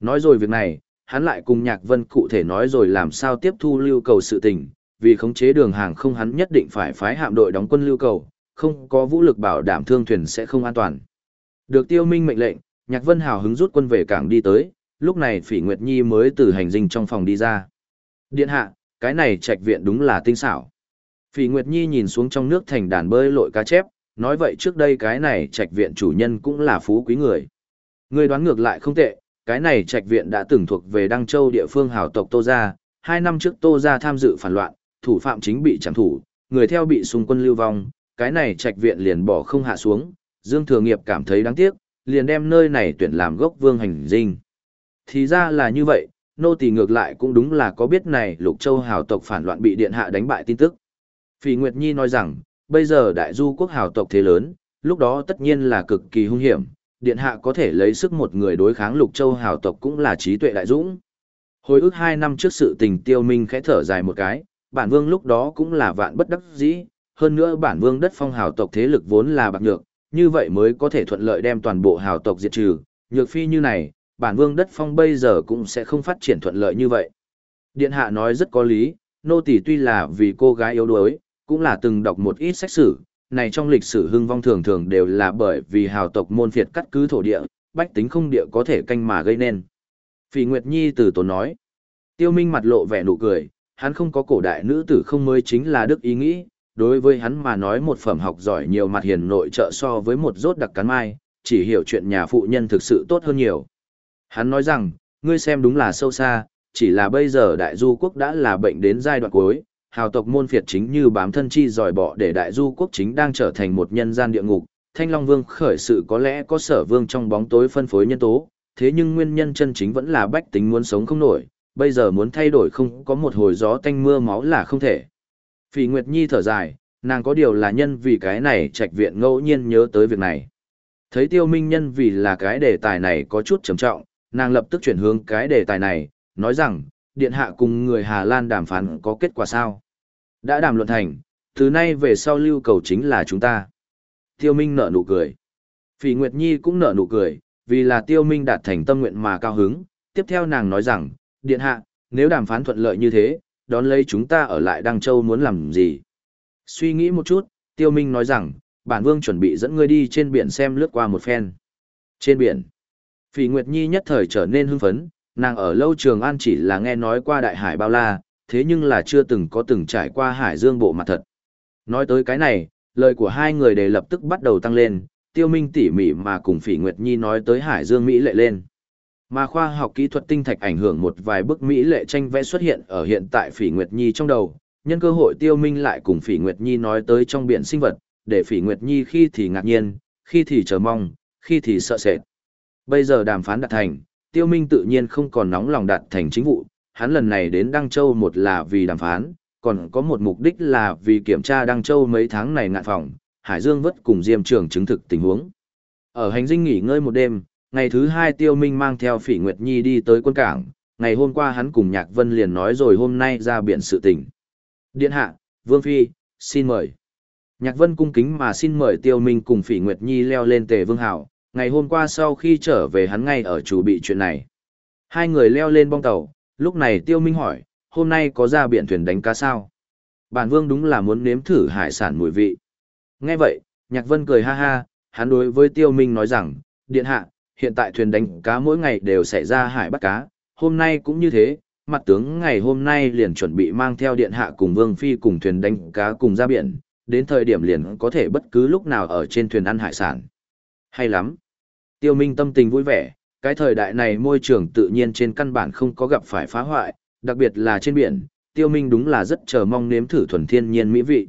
Nói rồi việc này, hắn lại cùng Nhạc Vân cụ thể nói rồi làm sao tiếp thu lưu cầu sự tình, vì khống chế đường hàng không hắn nhất định phải phái hạm đội đóng quân lưu cầu, không có vũ lực bảo đảm thương thuyền sẽ không an toàn. Được tiêu minh mệnh lệnh, Nhạc Vân hào hứng rút quân về cảng đi tới, lúc này Phỉ Nguyệt Nhi mới từ hành dinh trong phòng đi ra. Điện hạ, cái này trạch viện đúng là tinh xảo. Phỉ Nguyệt Nhi nhìn xuống trong nước thành đàn bơi lội cá chép, nói vậy trước đây cái này trạch viện chủ nhân cũng là phú quý người. Người đoán ngược lại không tệ, cái này trạch viện đã từng thuộc về Đăng Châu địa phương hào tộc Tô Gia, hai năm trước Tô Gia tham dự phản loạn, thủ phạm chính bị chẳng thủ, người theo bị xung quân lưu vong, cái này trạch viện liền bỏ không hạ xuống, Dương Thừa Nghiệp cảm thấy đáng tiếc, liền đem nơi này tuyển làm gốc vương hành dinh. Thì ra là như vậy, nô tỳ ngược lại cũng đúng là có biết này Lục Châu hào tộc phản loạn bị điện hạ đánh bại tin tức. Phỉ Nguyệt Nhi nói rằng, bây giờ đại du quốc hào tộc thế lớn, lúc đó tất nhiên là cực kỳ hung hiểm, điện hạ có thể lấy sức một người đối kháng Lục Châu hào tộc cũng là trí tuệ đại dũng. Hồi ức hai năm trước sự tình tiêu minh khẽ thở dài một cái, bản vương lúc đó cũng là vạn bất đắc dĩ, hơn nữa bản vương đất phong hào tộc thế lực vốn là bạc nhược, như vậy mới có thể thuận lợi đem toàn bộ hào tộc diệt trừ, nhược phi như này, bản vương đất phong bây giờ cũng sẽ không phát triển thuận lợi như vậy. Điện hạ nói rất có lý, nô tỳ tuy là vì cô gái yếu đuối, cũng là từng đọc một ít sách sử, này trong lịch sử hưng vong thường thường đều là bởi vì hào tộc môn phiệt cắt cứ thổ địa, bách tính không địa có thể canh mà gây nên. Phỉ Nguyệt Nhi từ tốn nói, tiêu minh mặt lộ vẻ nụ cười, hắn không có cổ đại nữ tử không mới chính là đức ý nghĩ, đối với hắn mà nói một phẩm học giỏi nhiều mặt hiền nội trợ so với một rốt đặc cắn mai, chỉ hiểu chuyện nhà phụ nhân thực sự tốt hơn nhiều. Hắn nói rằng, ngươi xem đúng là sâu xa, chỉ là bây giờ đại du quốc đã là bệnh đến giai đoạn cuối, hào tộc môn phiệt chính như bám thân chi dòi bỏ để đại du quốc chính đang trở thành một nhân gian địa ngục. Thanh Long Vương khởi sự có lẽ có sở vương trong bóng tối phân phối nhân tố, thế nhưng nguyên nhân chân chính vẫn là bách tính muốn sống không nổi, bây giờ muốn thay đổi không có một hồi gió tanh mưa máu là không thể. Phỉ Nguyệt Nhi thở dài, nàng có điều là nhân vì cái này trạch viện ngẫu nhiên nhớ tới việc này. Thấy tiêu minh nhân vì là cái đề tài này có chút trầm trọng, nàng lập tức chuyển hướng cái đề tài này, nói rằng, điện hạ cùng người Hà Lan đàm phán có kết quả sao? Đã đàm luận thành, từ nay về sau lưu cầu chính là chúng ta. Tiêu Minh nở nụ cười. Phỉ Nguyệt Nhi cũng nở nụ cười, vì là Tiêu Minh đạt thành tâm nguyện mà cao hứng. Tiếp theo nàng nói rằng, điện hạ, nếu đàm phán thuận lợi như thế, đón lấy chúng ta ở lại Đăng Châu muốn làm gì? Suy nghĩ một chút, Tiêu Minh nói rằng, bản vương chuẩn bị dẫn ngươi đi trên biển xem lướt qua một phen. Trên biển, Phỉ Nguyệt Nhi nhất thời trở nên hưng phấn, nàng ở lâu trường an chỉ là nghe nói qua đại hải bao la, thế nhưng là chưa từng có từng trải qua hải dương bộ mặt thật. Nói tới cái này, lời của hai người đều lập tức bắt đầu tăng lên, tiêu minh tỉ mỉ mà cùng Phỉ Nguyệt Nhi nói tới hải dương Mỹ lệ lên. Mà khoa học kỹ thuật tinh thạch ảnh hưởng một vài bức Mỹ lệ tranh vẽ xuất hiện ở hiện tại Phỉ Nguyệt Nhi trong đầu, nhân cơ hội tiêu minh lại cùng Phỉ Nguyệt Nhi nói tới trong biển sinh vật, để Phỉ Nguyệt Nhi khi thì ngạc nhiên, khi thì chờ mong, khi thì sợ sệt. Bây giờ đàm phán đạt thành, tiêu minh tự nhiên không còn nóng lòng đạt thành chính vụ, hắn lần này đến Đăng Châu một là vì đàm phán, còn có một mục đích là vì kiểm tra Đăng Châu mấy tháng này ngạn phòng, Hải Dương vất cùng Diêm Trường chứng thực tình huống. Ở hành dinh nghỉ ngơi một đêm, ngày thứ hai Tiêu Minh mang theo Phỉ Nguyệt Nhi đi tới quân cảng, ngày hôm qua hắn cùng Nhạc Vân liền nói rồi hôm nay ra biển sự tình. Điện hạ, Vương Phi, xin mời. Nhạc Vân cung kính mà xin mời Tiêu Minh cùng Phỉ Nguyệt Nhi leo lên tề vương hảo, ngày hôm qua sau khi trở về hắn ngay ở chủ bị chuyện này. Hai người leo lên bong tàu, lúc này Tiêu Minh hỏi, hôm nay có ra biển thuyền đánh cá sao? Bản vương đúng là muốn nếm thử hải sản mùi vị. Nghe vậy, Nhạc Vân cười ha ha, hắn đối với Tiêu Minh nói rằng, điện hạ, hiện tại thuyền đánh cá mỗi ngày đều xảy ra hải bắt cá, hôm nay cũng như thế, mặt tướng ngày hôm nay liền chuẩn bị mang theo điện hạ cùng Vương Phi cùng thuyền đánh cá cùng ra biển, đến thời điểm liền có thể bất cứ lúc nào ở trên thuyền ăn hải sản. Hay lắm. Tiêu Minh tâm tình vui vẻ, cái thời đại này môi trường tự nhiên trên căn bản không có gặp phải phá hoại, đặc biệt là trên biển, Tiêu Minh đúng là rất chờ mong nếm thử thuần thiên nhiên mỹ vị.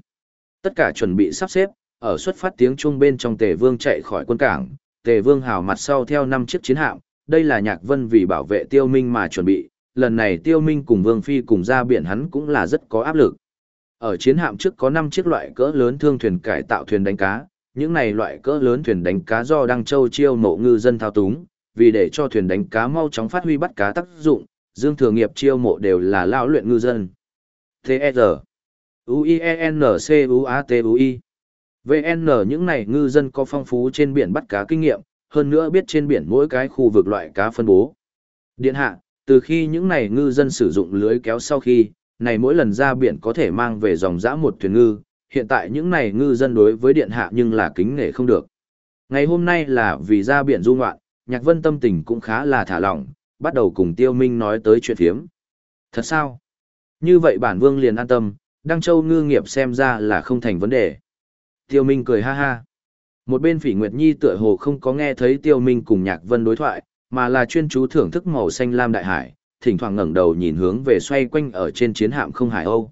Tất cả chuẩn bị sắp xếp, ở xuất phát tiếng chuông bên trong Tề Vương chạy khỏi quân cảng, Tề Vương hào mặt sau theo năm chiếc chiến hạm, đây là Nhạc Vân vì bảo vệ Tiêu Minh mà chuẩn bị, lần này Tiêu Minh cùng Vương Phi cùng ra biển hắn cũng là rất có áp lực. Ở chiến hạm trước có 5 chiếc loại cỡ lớn thương thuyền cải tạo thuyền đánh cá, những này loại cỡ lớn thuyền đánh cá do Đăng Châu chiêu mộ ngư dân thao túng, vì để cho thuyền đánh cá mau chóng phát huy bắt cá tác dụng, Dương Thừa Nghiệp chiêu mộ đều là lão luyện ngư dân. T.E.R. U-I-E-N-C-U-A-T-U-I VN những này ngư dân có phong phú trên biển bắt cá kinh nghiệm, hơn nữa biết trên biển mỗi cái khu vực loại cá phân bố. Điện hạ, từ khi những này ngư dân sử dụng lưới kéo sau khi, này mỗi lần ra biển có thể mang về dòng dã một thuyền ngư, hiện tại những này ngư dân đối với điện hạ nhưng là kính nể không được. Ngày hôm nay là vì ra biển du ngoạn, Nhạc Vân tâm tình cũng khá là thả lỏng, bắt đầu cùng Tiêu Minh nói tới chuyện phiếm. Thật sao? Như vậy bản vương liền an tâm, Đăng Châu ngư nghiệp xem ra là không thành vấn đề. Tiêu Minh cười ha ha. Một bên Phỉ Nguyệt Nhi tựa hồ không có nghe thấy Tiêu Minh cùng Nhạc Vân đối thoại, mà là chuyên chú thưởng thức màu xanh lam đại hải, thỉnh thoảng ngẩng đầu nhìn hướng về xoay quanh ở trên chiến hạm không hải âu.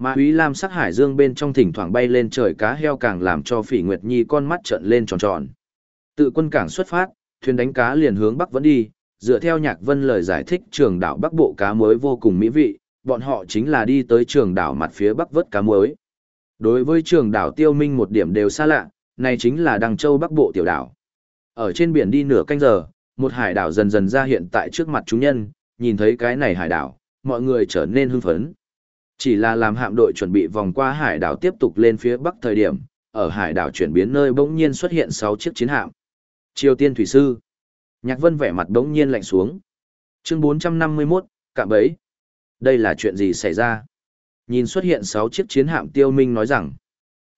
Mà Úy Lam sắc hải dương bên trong thỉnh thoảng bay lên trời cá heo càng làm cho Phỉ Nguyệt Nhi con mắt trợn lên tròn tròn. Tự quân cảng xuất phát, thuyền đánh cá liền hướng bắc vẫn đi, dựa theo Nhạc Vân lời giải thích trường đảo Bắc Bộ cá muối vô cùng mỹ vị, bọn họ chính là đi tới trường đảo mặt phía bắc vớt cá muối. Đối với trường đảo Tiêu Minh một điểm đều xa lạ, này chính là đằng Châu Bắc Bộ tiểu đảo. Ở trên biển đi nửa canh giờ, một hải đảo dần dần ra hiện tại trước mặt chúng nhân, nhìn thấy cái này hải đảo, mọi người trở nên hưng phấn. Chỉ là làm hạm đội chuẩn bị vòng qua hải đảo tiếp tục lên phía bắc thời điểm, ở hải đảo chuyển biến nơi bỗng nhiên xuất hiện 6 chiếc chiến hạm. Triều Tiên Thủy Sư. Nhạc Vân vẻ mặt bỗng nhiên lạnh xuống. Chương 451, cạm bẫy. Đây là chuyện gì xảy ra? Nhìn xuất hiện 6 chiếc chiến hạm Tiêu Minh nói rằng,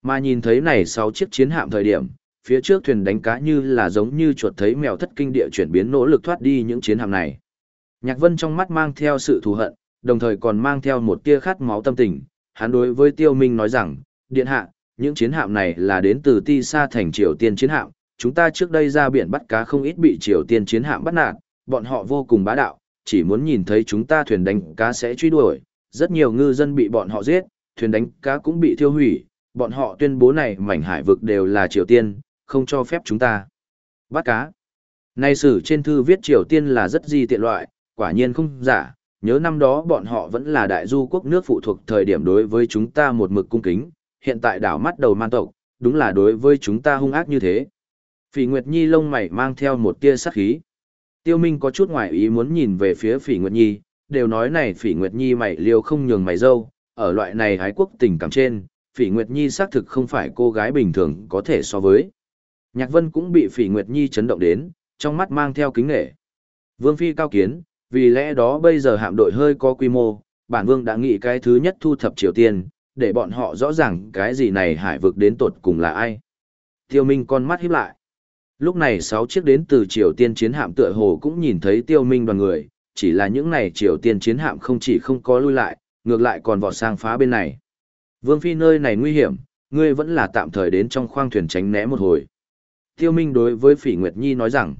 mà nhìn thấy này 6 chiếc chiến hạm thời điểm, phía trước thuyền đánh cá như là giống như chuột thấy mèo thất kinh địa chuyển biến nỗ lực thoát đi những chiến hạm này. Nhạc Vân trong mắt mang theo sự thù hận, đồng thời còn mang theo một tia khát máu tâm tình, hắn đối với Tiêu Minh nói rằng, điện hạ, những chiến hạm này là đến từ Ti Sa thành Triều Tiên chiến hạm, chúng ta trước đây ra biển bắt cá không ít bị Triều Tiên chiến hạm bắt nạt, bọn họ vô cùng bá đạo, chỉ muốn nhìn thấy chúng ta thuyền đánh cá sẽ truy đuổi, rất nhiều ngư dân bị bọn họ giết, thuyền đánh cá cũng bị thiêu hủy, bọn họ tuyên bố này mảnh hải vực đều là Triều Tiên, không cho phép chúng ta bắt cá. Nay sử trên thư viết Triều Tiên là rất di tiện loại, quả nhiên không giả, nhớ năm đó bọn họ vẫn là đại du quốc nước phụ thuộc thời điểm đối với chúng ta một mực cung kính, hiện tại đảo mắt đầu man tộc, đúng là đối với chúng ta hung ác như thế. Phỉ Nguyệt Nhi lông mày mang theo một tia sắc khí. Tiêu Minh có chút ngoài ý muốn nhìn về phía Phỉ Nguyệt Nhi, đều nói này Phỉ Nguyệt Nhi mày liều không nhường mày dâu, ở loại này hái quốc tình cảm trên, Phỉ Nguyệt Nhi xác thực không phải cô gái bình thường có thể so với. Nhạc Vân cũng bị Phỉ Nguyệt Nhi chấn động đến, trong mắt mang theo kính nghệ. Vương Phi cao kiến, vì lẽ đó bây giờ hạm đội hơi có quy mô, bản vương đã nghĩ cái thứ nhất thu thập Triều Tiên, để bọn họ rõ ràng cái gì này hải vực đến tột cùng là ai. Tiêu Minh con mắt híp lại. Lúc này sáu chiếc đến từ Triều Tiên chiến hạm tựa hồ cũng nhìn thấy Tiêu Minh đoàn người, chỉ là những này Triều Tiên chiến hạm không chỉ không có lui lại, ngược lại còn vọt sang phá bên này. Vương Phi nơi này nguy hiểm, ngươi vẫn là tạm thời đến trong khoang thuyền tránh né một hồi. Tiêu Minh đối với Phỉ Nguyệt Nhi nói rằng,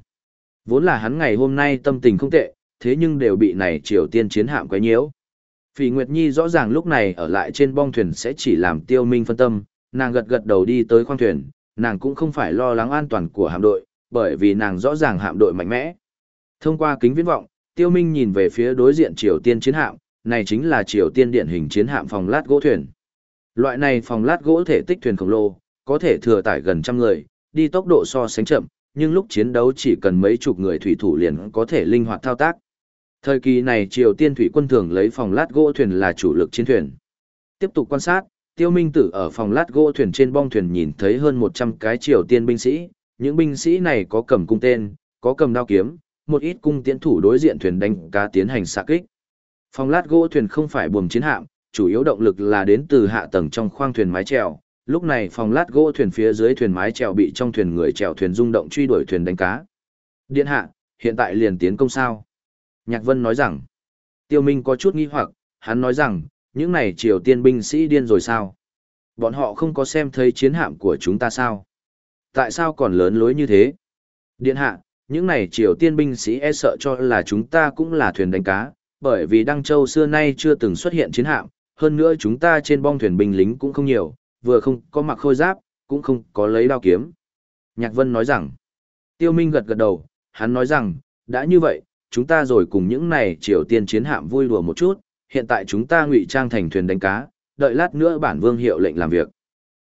vốn là hắn ngày hôm nay tâm tình không tệ, thế nhưng đều bị này Triều Tiên chiến hạm quấy nhiễu. Phỉ Nguyệt Nhi rõ ràng lúc này ở lại trên bong thuyền sẽ chỉ làm Tiêu Minh phân tâm, nàng gật gật đầu đi tới khoang thuyền, nàng cũng không phải lo lắng an toàn của hạm đội, bởi vì nàng rõ ràng hạm đội mạnh mẽ. Thông qua kính viễn vọng, Tiêu Minh nhìn về phía đối diện Triều Tiên chiến hạm, này chính là Triều Tiên điển hình chiến hạm phòng lát gỗ thuyền. Loại này phòng lát gỗ thể tích thuyền khổng lồ, có thể thừa tải gần trăm người, đi tốc độ so sánh chậm, nhưng lúc chiến đấu chỉ cần mấy chục người thủy thủ liền có thể linh hoạt thao tác. Thời kỳ này Triều Tiên thủy quân thường lấy phòng lát gỗ thuyền là chủ lực chiến thuyền. Tiếp tục quan sát, Tiêu Minh Tử ở phòng lát gỗ thuyền trên bong thuyền nhìn thấy hơn 100 cái Triều Tiên binh sĩ, những binh sĩ này có cầm cung tên, có cầm đao kiếm, một ít cung tiễn thủ đối diện thuyền đánh cá tiến hành xạ kích. Phòng lát gỗ thuyền không phải buồm chiến hạm, chủ yếu động lực là đến từ hạ tầng trong khoang thuyền mái chèo. Lúc này phòng lát gỗ thuyền phía dưới thuyền mái chèo bị trong thuyền người chèo thuyền rung động truy đuổi thuyền đánh cá. Điện hạ, hiện tại liền tiến công sao? Nhạc Vân nói rằng, Tiêu Minh có chút nghi hoặc, hắn nói rằng, những này Triều Tiên binh sĩ điên rồi sao? Bọn họ không có xem thấy chiến hạm của chúng ta sao? Tại sao còn lớn lối như thế? Điện hạ, những này Triều Tiên binh sĩ e sợ cho là chúng ta cũng là thuyền đánh cá, bởi vì Đăng Châu xưa nay chưa từng xuất hiện chiến hạm, hơn nữa chúng ta trên bong thuyền binh lính cũng không nhiều, vừa không có mặc khôi giáp, cũng không có lấy đao kiếm. Nhạc Vân nói rằng, Tiêu Minh gật gật đầu, hắn nói rằng, đã như vậy, chúng ta rồi cùng những này Triều Tiên chiến hạm vui đùa một chút, hiện tại chúng ta ngụy trang thành thuyền đánh cá, đợi lát nữa bản vương hiệu lệnh làm việc.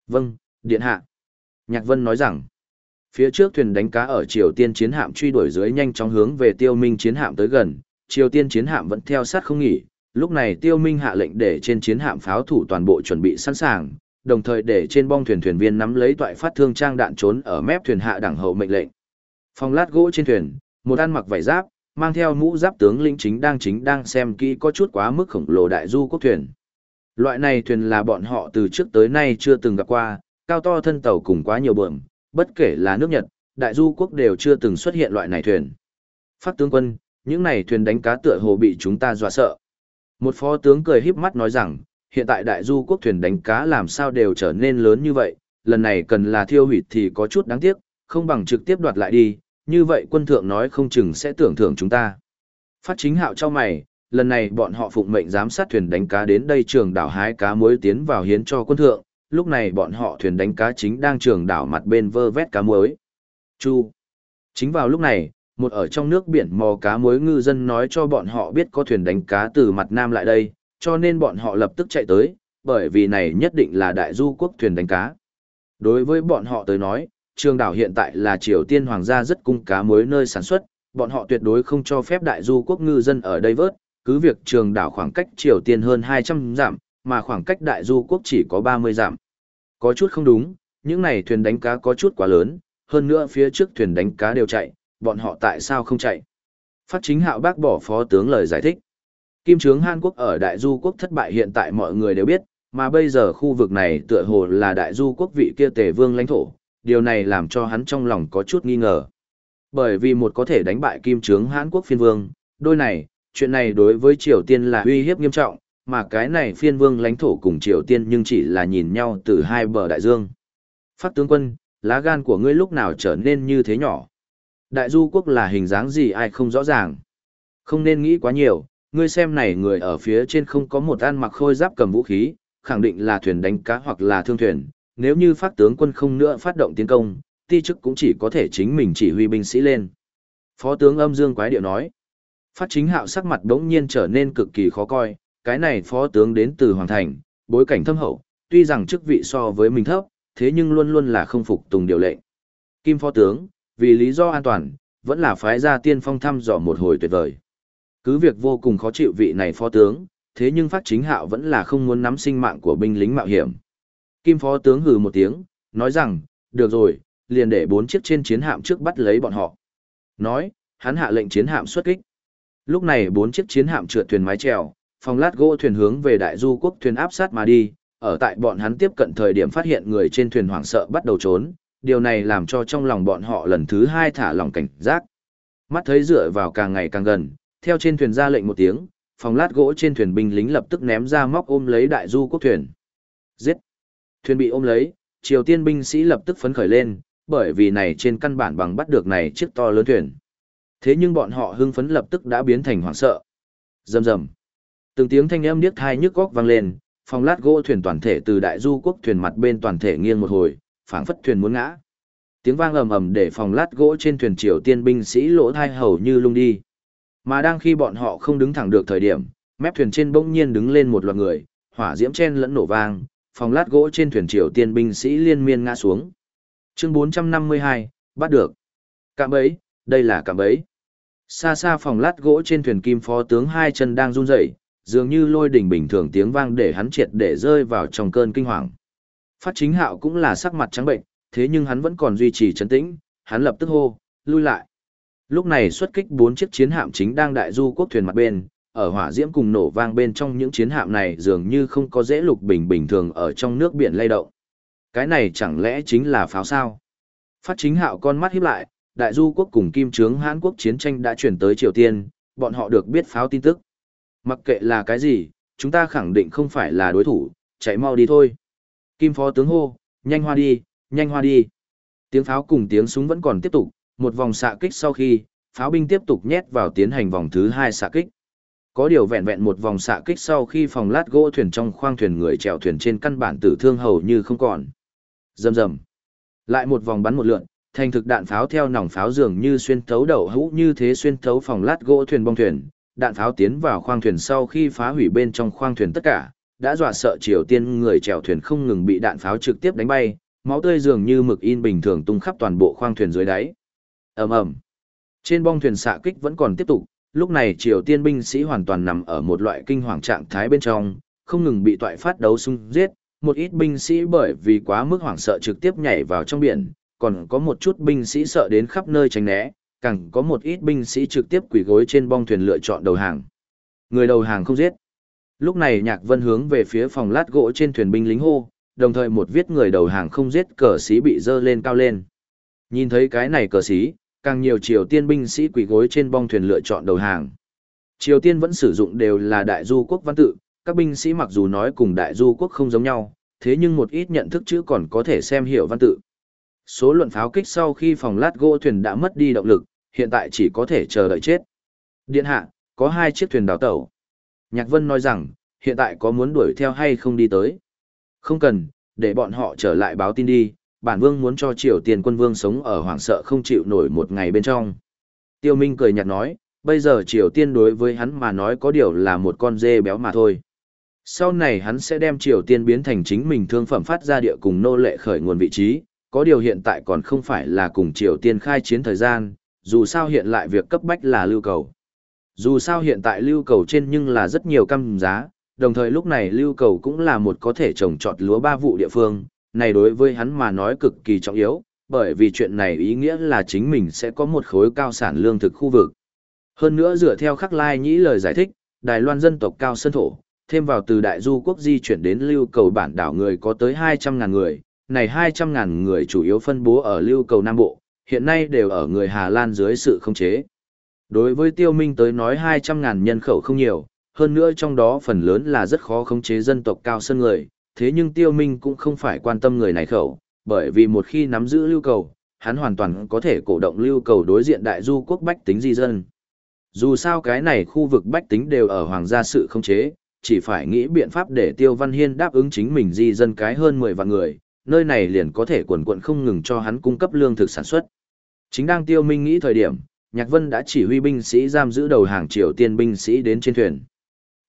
Vâng, điện hạ. Nhạc Vân nói rằng, phía trước thuyền đánh cá ở Triều Tiên chiến hạm truy đuổi dưới nhanh chóng hướng về Tiêu Minh chiến hạm tới gần, Triều Tiên chiến hạm vẫn theo sát không nghỉ. Lúc này Tiêu Minh hạ lệnh để trên chiến hạm pháo thủ toàn bộ chuẩn bị sẵn sàng, đồng thời để trên bong thuyền thuyền viên nắm lấy toại phát thương trang đạn trốn ở mép thuyền hạ đẳng hậu mệnh lệnh. Phòng lát gỗ trên thuyền, một ăn mặc vải giáp, mang theo mũ giáp tướng lĩnh chính đang chính đang xem kỹ có chút quá mức khổng lồ đại du quốc thuyền. Loại này thuyền là bọn họ từ trước tới nay chưa từng gặp qua, cao to thân tàu cùng quá nhiều bờm, bất kể là nước Nhật, đại du quốc đều chưa từng xuất hiện loại này thuyền. Phát tướng quân, những này thuyền đánh cá tựa hồ bị chúng ta dọa sợ. Một phó tướng cười híp mắt nói rằng, hiện tại đại du quốc thuyền đánh cá làm sao đều trở nên lớn như vậy, lần này cần là thiêu hủy thì có chút đáng tiếc, không bằng trực tiếp đoạt lại đi, như vậy quân thượng nói không chừng sẽ tưởng thưởng chúng ta. Phát chính hạo cho mày, lần này bọn họ phụng mệnh giám sát thuyền đánh cá đến đây trường đảo hái cá muối tiến vào hiến cho quân thượng, lúc này bọn họ thuyền đánh cá chính đang trường đảo mặt bên vơ vét cá muối. Chu. Chính vào lúc này, một ở trong nước biển mò cá muối ngư dân nói cho bọn họ biết có thuyền đánh cá từ mặt nam lại đây, cho nên bọn họ lập tức chạy tới, bởi vì này nhất định là đại du quốc thuyền đánh cá. Đối với bọn họ tới nói, trường đảo hiện tại là Triều Tiên Hoàng gia rất cung cá mối nơi sản xuất, bọn họ tuyệt đối không cho phép đại du quốc ngư dân ở đây vớt, cứ việc trường đảo khoảng cách Triều Tiên hơn 200 dặm, mà khoảng cách đại du quốc chỉ có 30 dặm. Có chút không đúng, những này thuyền đánh cá có chút quá lớn, hơn nữa phía trước thuyền đánh cá đều chạy, bọn họ tại sao không chạy? Phát chính hạo bác bỏ phó tướng lời giải thích. Kim trướng Hàn Quốc ở Đại Du Quốc thất bại hiện tại mọi người đều biết, mà bây giờ khu vực này tựa hồ là Đại Du Quốc vị kia tề vương lãnh thổ, điều này làm cho hắn trong lòng có chút nghi ngờ. Bởi vì một có thể đánh bại Kim trướng hán Quốc phiên vương, đôi này, chuyện này đối với Triều Tiên là uy hiếp nghiêm trọng, mà cái này phiên vương lãnh thổ cùng Triều Tiên nhưng chỉ là nhìn nhau từ hai bờ đại dương. Phát tướng quân, lá gan của ngươi lúc nào trở nên như thế nhỏ? Đại du quốc là hình dáng gì ai không rõ ràng. Không nên nghĩ quá nhiều, ngươi xem này người ở phía trên không có một ăn mặc khôi giáp cầm vũ khí, khẳng định là thuyền đánh cá hoặc là thương thuyền. Nếu như phát tướng quân không nữa phát động tiến công, ti chức cũng chỉ có thể chính mình chỉ huy binh sĩ lên. Phó tướng âm dương quái điệu nói. Phát chính hạo sắc mặt đống nhiên trở nên cực kỳ khó coi, cái này phó tướng đến từ Hoàng Thành, bối cảnh thâm hậu, tuy rằng chức vị so với mình thấp, thế nhưng luôn luôn là không phục tùng điều lệnh. Kim phó tướng, vì lý do an toàn, vẫn là phái ra tiên phong thăm dò một hồi tuyệt vời. Cứ việc vô cùng khó chịu vị này phó tướng, thế nhưng phát chính hạo vẫn là không muốn nắm sinh mạng của binh lính mạo hiểm. Kim phó tướng hừ một tiếng, nói rằng, được rồi, liền để bốn chiếc trên chiến hạm trước bắt lấy bọn họ. Nói, hắn hạ lệnh chiến hạm xuất kích. Lúc này bốn chiếc chiến hạm trượt thuyền mái chèo, phòng lát gỗ thuyền hướng về đại du quốc thuyền áp sát mà đi, ở tại bọn hắn tiếp cận thời điểm phát hiện người trên thuyền hoảng sợ bắt đầu trốn, điều này làm cho trong lòng bọn họ lần thứ hai thả lòng cảnh giác. Mắt thấy dựa vào càng ngày càng gần, theo trên thuyền ra lệnh một tiếng, phòng lát gỗ trên thuyền binh lính lập tức ném ra móc ôm lấy đại du quốc thuyền. Giết! Thuyền bị ôm lấy, Triều Tiên binh sĩ lập tức phấn khởi lên, bởi vì này trên căn bản bằng bắt được này chiếc to lớn thuyền. Thế nhưng bọn họ hưng phấn lập tức đã biến thành hoảng sợ. Rầm rầm. Từng tiếng thanh âm điếc thai nhức góc vang lên, phòng lát gỗ thuyền toàn thể từ đại du quốc thuyền mặt bên toàn thể nghiêng một hồi, phảng phất thuyền muốn ngã. Tiếng vang ầm ầm để phòng lát gỗ trên thuyền Triều Tiên binh sĩ lỗ thai hầu như lung đi. Mà đang khi bọn họ không đứng thẳng được thời điểm, mép thuyền trên bỗng nhiên đứng lên một loạt người, hỏa diễm chen lẫn nổ vang, phòng lát gỗ trên thuyền Triều Tiên binh sĩ liên miên ngã xuống. Chương 452, bắt được. Cạm bẫy, đây là cạm bẫy. Xa xa phòng lát gỗ trên thuyền kim phó tướng hai chân đang run rẩy, dường như lôi đỉnh bình thường tiếng vang để hắn triệt để rơi vào trong cơn kinh hoàng. Phát chính hạo cũng là sắc mặt trắng bệnh, thế nhưng hắn vẫn còn duy trì trấn tĩnh, hắn lập tức hô, lui lại. Lúc này xuất kích bốn chiếc chiến hạm chính đang đại du quốc thuyền mặt bên, ở hỏa diễm cùng nổ vang bên trong những chiến hạm này dường như không có dễ lục bình bình thường ở trong nước biển lay động. Cái này chẳng lẽ chính là pháo sao? Phát chính hạo con mắt híp lại, đại du quốc cùng kim trướng Hán quốc chiến tranh đã chuyển tới Triều Tiên, bọn họ được biết pháo tin tức. Mặc kệ là cái gì, chúng ta khẳng định không phải là đối thủ, chạy mau đi thôi. Kim phó tướng hô, nhanh hoa đi, nhanh hoa đi. Tiếng pháo cùng tiếng súng vẫn còn tiếp tục, một vòng xạ kích sau khi, pháo binh tiếp tục nhét vào tiến hành vòng thứ hai xạ kích. Có điều vẹn vẹn một vòng xạ kích sau khi phòng lát gỗ thuyền trong khoang thuyền người chèo thuyền trên căn bản tử thương hầu như không còn. Rầm rầm. Lại một vòng bắn một lượn, thành thực đạn pháo theo nòng pháo dường như xuyên thấu đầu hũ như thế xuyên thấu phòng lát gỗ thuyền bong thuyền, đạn pháo tiến vào khoang thuyền sau khi phá hủy bên trong khoang thuyền tất cả, đã dọa sợ Triều Tiên người chèo thuyền không ngừng bị đạn pháo trực tiếp đánh bay, máu tươi dường như mực in bình thường tung khắp toàn bộ khoang thuyền dưới đáy. Ầm ầm. Trên bong thuyền xạ kích vẫn còn tiếp tục, lúc này Triều Tiên binh sĩ hoàn toàn nằm ở một loại kinh hoàng trạng thái bên trong, không ngừng bị toại phát đấu xung giết, một ít binh sĩ bởi vì quá mức hoảng sợ trực tiếp nhảy vào trong biển, còn có một chút binh sĩ sợ đến khắp nơi tránh né, càng có một ít binh sĩ trực tiếp quỳ gối trên bong thuyền lựa chọn đầu hàng. Người đầu hàng không giết. Lúc này Nhạc Vân hướng về phía phòng lát gỗ trên thuyền binh lính hô, đồng thời một viết người đầu hàng không giết cờ sĩ bị dơ lên cao lên. Nhìn thấy cái này cờ sĩ, càng nhiều Triều Tiên binh sĩ quỳ gối trên bong thuyền lựa chọn đầu hàng. Triều Tiên vẫn sử dụng đều là đại du quốc văn tự, các binh sĩ mặc dù nói cùng đại du quốc không giống nhau, thế nhưng một ít nhận thức chữ còn có thể xem hiểu văn tự. Số luận pháo kích sau khi phòng lát gỗ thuyền đã mất đi động lực, hiện tại chỉ có thể chờ đợi chết. Điện hạ, có hai chiếc thuyền đào tẩu. Nhạc Vân nói rằng, hiện tại có muốn đuổi theo hay không đi tới. Không cần, để bọn họ trở lại báo tin đi, bản vương muốn cho triều Tiên quân vương sống ở hoảng sợ không chịu nổi một ngày bên trong. Tiêu Minh cười nhạt nói, bây giờ triều tiên đối với hắn mà nói có điều là một con dê béo mà thôi. Sau này hắn sẽ đem triều tiên biến thành chính mình thương phẩm phát ra địa cùng nô lệ khởi nguồn vị trí, có điều hiện tại còn không phải là cùng triều tiên khai chiến thời gian, dù sao hiện lại việc cấp bách là lưu cầu. Dù sao hiện tại lưu cầu trên nhưng là rất nhiều căm giá, đồng thời lúc này lưu cầu cũng là một có thể trồng trọt lúa ba vụ địa phương, này đối với hắn mà nói cực kỳ trọng yếu, bởi vì chuyện này ý nghĩa là chính mình sẽ có một khối cao sản lương thực khu vực. Hơn nữa dựa theo khắc lai nhĩ lời giải thích, Đài Loan dân tộc cao sơn thổ, thêm vào từ đại du quốc di chuyển đến lưu cầu bản đảo người có tới 200.000 người, này 200.000 người chủ yếu phân bố ở lưu cầu Nam Bộ, hiện nay đều ở người Hà Lan dưới sự khống chế. Đối với tiêu minh tới nói 200.000 nhân khẩu không nhiều, hơn nữa trong đó phần lớn là rất khó khống chế dân tộc cao sơn người, thế nhưng tiêu minh cũng không phải quan tâm người này khẩu, bởi vì một khi nắm giữ lưu cầu, hắn hoàn toàn có thể cổ động lưu cầu đối diện đại du quốc bách tính di dân. Dù sao cái này khu vực bách tính đều ở hoàng gia sự không chế, chỉ phải nghĩ biện pháp để Tiêu Văn Hiên đáp ứng chính mình di dân cái hơn 10 vạn người, nơi này liền có thể quần quận không ngừng cho hắn cung cấp lương thực sản xuất. Chính đang Tiêu Minh nghĩ thời điểm, Nhạc Vân đã chỉ huy binh sĩ giam giữ đầu hàng Triều Tiên binh sĩ đến trên thuyền.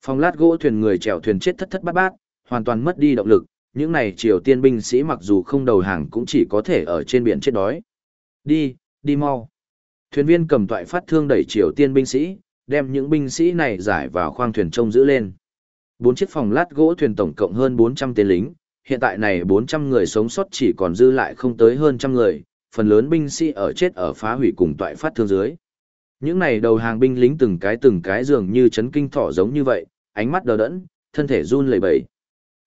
Phòng lát gỗ thuyền người chèo thuyền chết thất thất bát bát, hoàn toàn mất đi động lực, những này Triều Tiên binh sĩ mặc dù không đầu hàng cũng chỉ có thể ở trên biển chết đói. Đi, đi mau. Thuyền viên cầm toại phát thương đẩy Triều Tiên binh sĩ, đem những binh sĩ này giải vào khoang thuyền trông giữ lên. Bốn chiếc phòng lát gỗ thuyền tổng cộng hơn 400 tên lính, hiện tại này 400 người sống sót chỉ còn dư lại không tới hơn trăm người, phần lớn binh sĩ ở chết ở phá hủy cùng toại phát thương dưới. Những này đầu hàng binh lính từng cái từng cái dường như chấn kinh thỏ giống như vậy, ánh mắt đờ đẫn, thân thể run lẩy bẩy.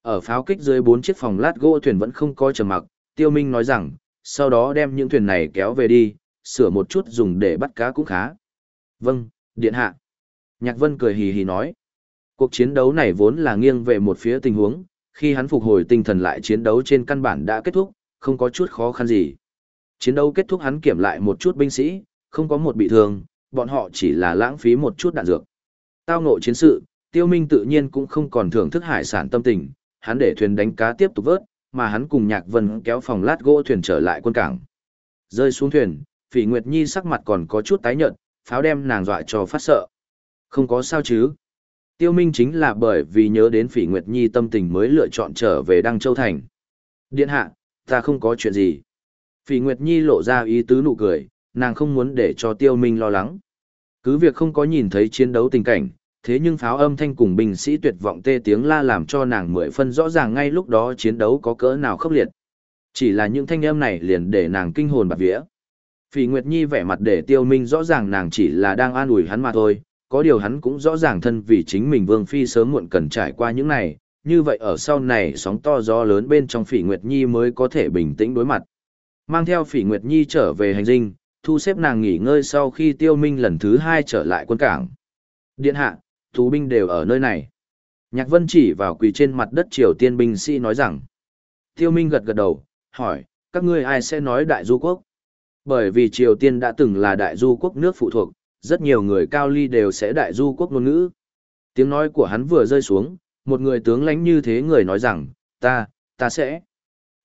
Ở pháo kích dưới bốn chiếc phòng lát gỗ thuyền vẫn không có trầm mặc, Tiêu Minh nói rằng, sau đó đem những thuyền này kéo về đi, sửa một chút dùng để bắt cá cũng khá. Vâng, điện hạ. Nhạc Vân cười hì hì nói. Cuộc chiến đấu này vốn là nghiêng về một phía tình huống, khi hắn phục hồi tinh thần lại chiến đấu trên căn bản đã kết thúc, không có chút khó khăn gì. Chiến đấu kết thúc hắn kiểm lại một chút binh sĩ, không có một bị thương, bọn họ chỉ là lãng phí một chút đạn dược. Tao ngộ chiến sự, tiêu minh tự nhiên cũng không còn thưởng thức hải sản tâm tình, hắn để thuyền đánh cá tiếp tục vớt, mà hắn cùng Nhạc Vân kéo phòng lát gỗ thuyền trở lại quân cảng. Rơi xuống thuyền, Phỉ Nguyệt Nhi sắc mặt còn có chút tái nhợt, pháo đem nàng dọa cho phát sợ. Không có sao chứ? Tiêu Minh chính là bởi vì nhớ đến Phỉ Nguyệt Nhi tâm tình mới lựa chọn trở về Đăng Châu Thành. Điện hạ, ta không có chuyện gì. Phỉ Nguyệt Nhi lộ ra ý tứ nụ cười, nàng không muốn để cho Tiêu Minh lo lắng. Cứ việc không có nhìn thấy chiến đấu tình cảnh, thế nhưng pháo âm thanh cùng binh sĩ tuyệt vọng tê tiếng la làm cho nàng mười phân rõ ràng ngay lúc đó chiến đấu có cỡ nào khốc liệt. Chỉ là những thanh âm này liền để nàng kinh hồn bạt vía. Phỉ Nguyệt Nhi vẻ mặt để Tiêu Minh rõ ràng nàng chỉ là đang an ủi hắn mà thôi, có điều hắn cũng rõ ràng thân vì chính mình Vương Phi sớm muộn cần trải qua những này, như vậy ở sau này sóng to gió lớn bên trong Phỉ Nguyệt Nhi mới có thể bình tĩnh đối mặt. Mang theo Phỉ Nguyệt Nhi trở về hành dinh, thu xếp nàng nghỉ ngơi sau khi Tiêu Minh lần thứ hai trở lại quân cảng. Điện hạ, thú binh đều ở nơi này. Nhạc Vân chỉ vào quỳ trên mặt đất Triều Tiên binh sĩ nói rằng. Tiêu Minh gật gật đầu, hỏi, các ngươi ai sẽ nói đại du quốc? Bởi vì Triều Tiên đã từng là đại du quốc nước phụ thuộc, rất nhiều người cao ly đều sẽ đại du quốc ngôn ngữ. Tiếng nói của hắn vừa rơi xuống, một người tướng lãnh như thế người nói rằng, ta, ta sẽ.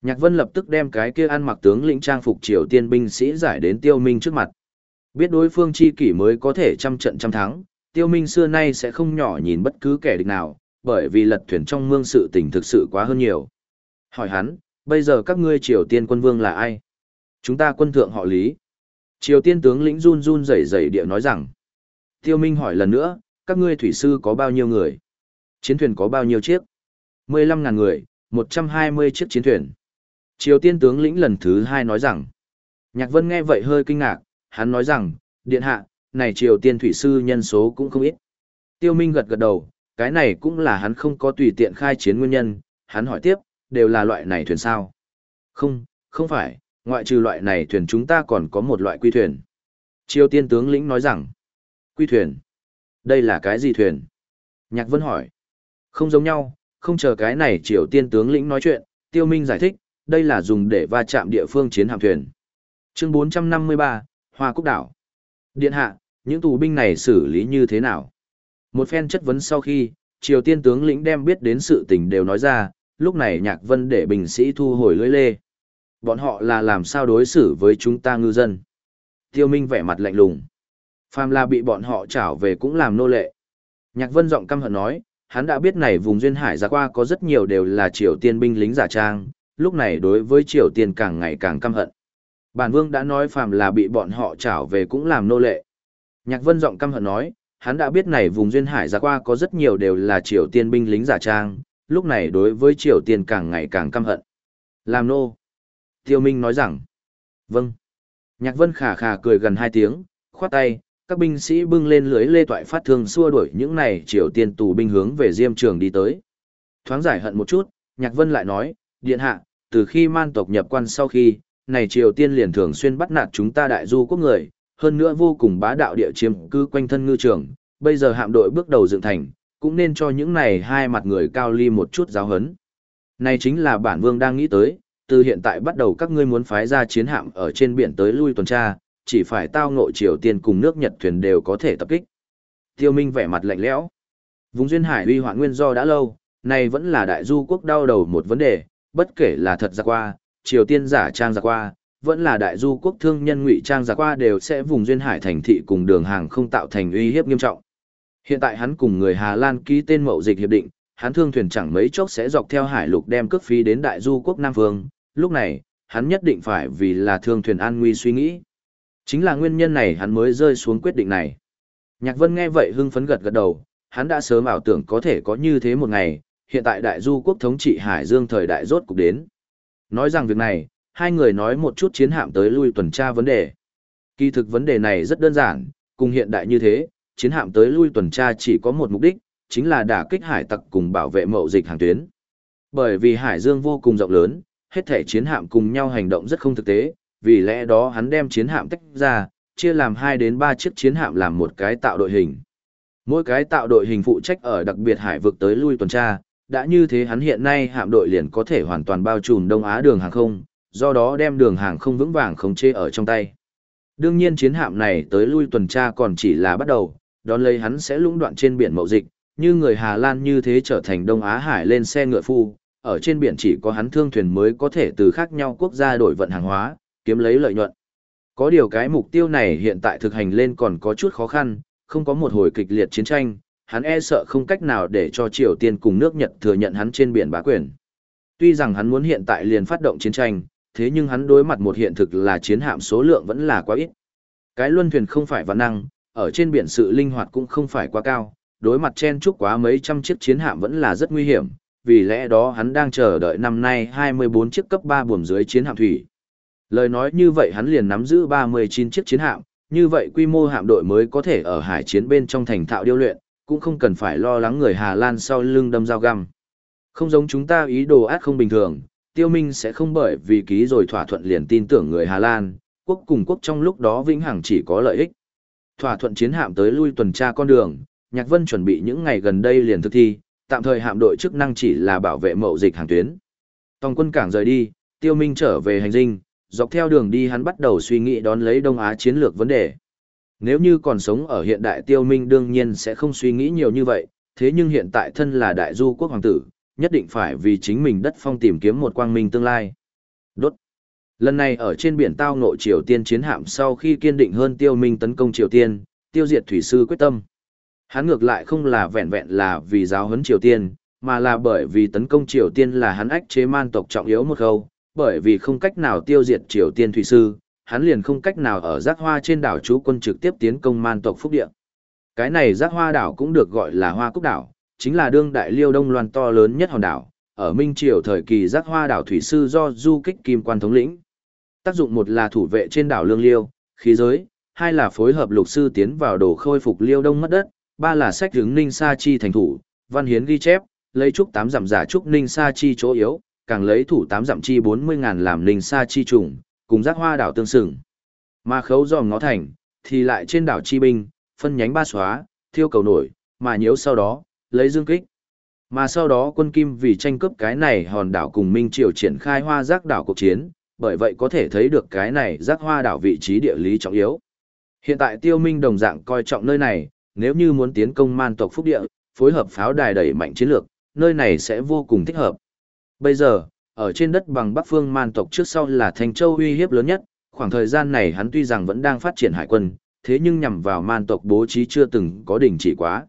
Nhạc Vân lập tức đem cái kia ăn mặc tướng lĩnh trang phục Triều Tiên binh sĩ giải đến Tiêu Minh trước mặt. Biết đối phương chi kỷ mới có thể trăm trận trăm thắng, Tiêu Minh xưa nay sẽ không nhỏ nhìn bất cứ kẻ địch nào, bởi vì lật thuyền trong mương sự tình thực sự quá hơn nhiều. Hỏi hắn, bây giờ các ngươi Triều Tiên quân vương là ai? Chúng ta quân thượng họ Lý. Triều Tiên tướng lĩnh run run rẩy rẩy địa nói rằng. Tiêu Minh hỏi lần nữa, các ngươi thủy sư có bao nhiêu người? Chiến thuyền có bao nhiêu chiếc? 15.000 người, 120 chiếc chiến thuyền. Triều Tiên tướng lĩnh lần thứ hai nói rằng. Nhạc Vân nghe vậy hơi kinh ngạc, hắn nói rằng, điện hạ, này Triều Tiên thủy sư nhân số cũng không ít. Tiêu Minh gật gật đầu, cái này cũng là hắn không có tùy tiện khai chiến nguyên nhân, hắn hỏi tiếp, đều là loại này thuyền sao? Không, không phải, ngoại trừ loại này thuyền chúng ta còn có một loại quy thuyền. Triều tiên tướng lĩnh nói rằng, quy thuyền, đây là cái gì thuyền? Nhạc Vân hỏi, không giống nhau, không chờ cái này triều tiên tướng lĩnh nói chuyện, tiêu minh giải thích, đây là dùng để va chạm địa phương chiến hạm thuyền. Chương 453, Hoa Cúc Đảo. Điện hạ, những tù binh này xử lý như thế nào? Một phen chất vấn sau khi, Triều Tiên tướng lĩnh đem biết đến sự tình đều nói ra, lúc này Nhạc Vân để binh sĩ thu hồi lưỡi lê. Bọn họ là làm sao đối xử với chúng ta ngư dân? Tiêu Minh vẻ mặt lạnh lùng. Phàm là bị bọn họ trảo về cũng làm nô lệ. Nhạc Vân giọng căm hận nói, hắn đã biết này vùng duyên hải ra qua có rất nhiều đều là Triều Tiên binh lính giả trang, lúc này đối với Triều Tiên càng ngày càng căm hận. Bản vương đã nói phàm là bị bọn họ trảo về cũng làm nô lệ. Nhạc Vân giọng căm hận nói, hắn đã biết này vùng duyên hải ra qua có rất nhiều đều là Triều Tiên binh lính giả trang, lúc này đối với Triều Tiên càng ngày càng căm hận. Làm nô. Tiêu Minh nói rằng, vâng. Nhạc Vân khà khà cười gần hai tiếng, khoát tay, các binh sĩ bưng lên lưới lê toại phát thương xua đuổi những này Triều Tiên tù binh hướng về Diêm Trường đi tới. Thoáng giải hận một chút, Nhạc Vân lại nói, điện hạ, từ khi man tộc nhập quan sau khi, này Triều Tiên liền thường xuyên bắt nạt chúng ta đại du quốc người, hơn nữa vô cùng bá đạo địa chiếm cư quanh thân ngư trường, bây giờ hạm đội bước đầu dựng thành, cũng nên cho những này hai mặt người cao ly một chút giáo hấn. Này chính là bản vương đang nghĩ tới, từ hiện tại bắt đầu các ngươi muốn phái ra chiến hạm ở trên biển tới lui tuần tra, chỉ phải tao ngộ Triều Tiên cùng nước Nhật thuyền đều có thể tập kích. Tiêu Minh vẻ mặt lạnh lẽo. Vùng duyên hải uy hoạn nguyên do đã lâu, này vẫn là đại du quốc đau đầu một vấn đề, bất kể là thật ra qua, Triều Tiên giả trang ra qua, vẫn là đại du quốc thương nhân ngụy trang giả qua đều sẽ vùng duyên hải thành thị cùng đường hàng không tạo thành uy hiếp nghiêm trọng. Hiện tại hắn cùng người Hà Lan ký tên mậu dịch hiệp định, hắn thương thuyền chẳng mấy chốc sẽ dọc theo hải lục đem cước phí đến đại du quốc Nam Vương lúc này, hắn nhất định phải vì là thương thuyền an nguy suy nghĩ. Chính là nguyên nhân này hắn mới rơi xuống quyết định này. Nhạc Vân nghe vậy hưng phấn gật gật đầu, hắn đã sớm ảo tưởng có thể có như thế một ngày, hiện tại đại du quốc thống trị Hải Dương thời đại rốt cục đến. Nói rằng việc này, hai người nói một chút chiến hạm tới lui tuần tra vấn đề. Kỳ thực vấn đề này rất đơn giản, cùng hiện đại như thế, chiến hạm tới lui tuần tra chỉ có một mục đích, chính là đả kích hải tặc cùng bảo vệ mậu dịch hàng tuyến. Bởi vì Hải Dương vô cùng rộng lớn, hết thể chiến hạm cùng nhau hành động rất không thực tế, vì lẽ đó hắn đem chiến hạm tách ra, chia làm 2 đến 3 chiếc chiến hạm làm một cái tạo đội hình. Mỗi cái tạo đội hình phụ trách ở đặc biệt hải vực tới lui tuần tra, đã như thế hắn hiện nay hạm đội liền có thể hoàn toàn bao trùm Đông Á đường hàng không, do đó đem đường hàng không vững vàng không chê ở trong tay. Đương nhiên chiến hạm này tới lui tuần tra còn chỉ là bắt đầu, đón lấy hắn sẽ lũng đoạn trên biển mậu dịch, như người Hà Lan như thế trở thành Đông Á Hải lên xe ngựa phu, ở trên biển chỉ có hắn thương thuyền mới có thể từ khác nhau quốc gia đổi vận hàng hóa, kiếm lấy lợi nhuận. Có điều cái mục tiêu này hiện tại thực hành lên còn có chút khó khăn, không có một hồi kịch liệt chiến tranh, hắn e sợ không cách nào để cho Triều Tiên cùng nước Nhật thừa nhận hắn trên biển bá quyền. Tuy rằng hắn muốn hiện tại liền phát động chiến tranh, thế nhưng hắn đối mặt một hiện thực là chiến hạm số lượng vẫn là quá ít. Cái luân thuyền không phải vạn năng, ở trên biển sự linh hoạt cũng không phải quá cao, đối mặt chen chúc quá mấy trăm chiếc chiến hạm vẫn là rất nguy hiểm, vì lẽ đó hắn đang chờ đợi năm nay 24 chiếc cấp 3 buồm dưới chiến hạm thủy. Lời nói như vậy hắn liền nắm giữ 39 chiếc chiến hạm, như vậy quy mô hạm đội mới có thể ở hải chiến bên trong thành thạo điêu luyện, cũng không cần phải lo lắng người Hà Lan sau lưng đâm dao găm. Không giống chúng ta ý đồ ác không bình thường, tiêu minh sẽ không bởi vì ký rồi thỏa thuận liền tin tưởng người Hà Lan, quốc cùng quốc trong lúc đó vĩnh hằng chỉ có lợi ích. Thỏa thuận chiến hạm tới lui tuần tra con đường, Nhạc Vân chuẩn bị những ngày gần đây liền thực thi, tạm thời hạm đội chức năng chỉ là bảo vệ mậu dịch hàng tuyến. Tòng quân cảng rời đi, tiêu minh trở về hành dinh, dọc theo đường đi hắn bắt đầu suy nghĩ đón lấy Đông Á chiến lược vấn đề. Nếu như còn sống ở hiện đại tiêu minh đương nhiên sẽ không suy nghĩ nhiều như vậy, thế nhưng hiện tại thân là đại du quốc hoàng tử, nhất định phải vì chính mình đất phong tìm kiếm một quang minh tương lai. Đốt. Lần này ở trên biển tao ngộ Triều Tiên chiến hạm sau khi kiên định hơn tiêu minh tấn công Triều Tiên, tiêu diệt thủy sư quyết tâm. Hắn ngược lại không là vẹn vẹn là vì giáo huấn Triều Tiên, mà là bởi vì tấn công Triều Tiên là hắn ách chế man tộc trọng yếu một khâu, bởi vì không cách nào tiêu diệt Triều Tiên thủy sư, hắn liền không cách nào ở giác hoa trên đảo chú quân trực tiếp tiến công man tộc phúc địa. Cái này giác hoa đảo cũng được gọi là hoa cúc đảo, chính là đương đại liêu đông loan to lớn nhất hòn đảo, ở Minh Triều thời kỳ giác hoa đảo thủy sư do du kích kim quan thống lĩnh. Tác dụng một là thủ vệ trên đảo lương liêu, khí giới, hai là phối hợp lục sư tiến vào đồ khôi phục liêu đông mất đất, ba là sách hướng ninh sa chi thành thủ, văn hiến ghi chép, lấy trúc tám giảm giả trúc ninh sa chi chỗ yếu, càng lấy thủ tám giảm chi bốn mươi ngàn làm ninh sa chi trùng, cùng giác hoa đảo tương sừng Mà khấu dòm ngó thành, thì lại trên đảo chi binh, phân nhánh ba xóa, thiêu cầu nổi, mà nhiễu sau đó, lấy dương kích. Mà sau đó quân Kim vì tranh cướp cái này hòn đảo cùng Minh Triều triển khai hoa giác đảo cuộc chiến, bởi vậy có thể thấy được cái này giác hoa đảo vị trí địa lý trọng yếu. Hiện tại tiêu minh đồng dạng coi trọng nơi này, nếu như muốn tiến công man tộc phúc địa, phối hợp pháo đài đẩy mạnh chiến lược, nơi này sẽ vô cùng thích hợp. Bây giờ, ở trên đất bằng bắc phương man tộc trước sau là Thanh Châu uy hiếp lớn nhất, khoảng thời gian này hắn tuy rằng vẫn đang phát triển hải quân, thế nhưng nhằm vào man tộc bố trí chưa từng có đỉnh chỉ quá.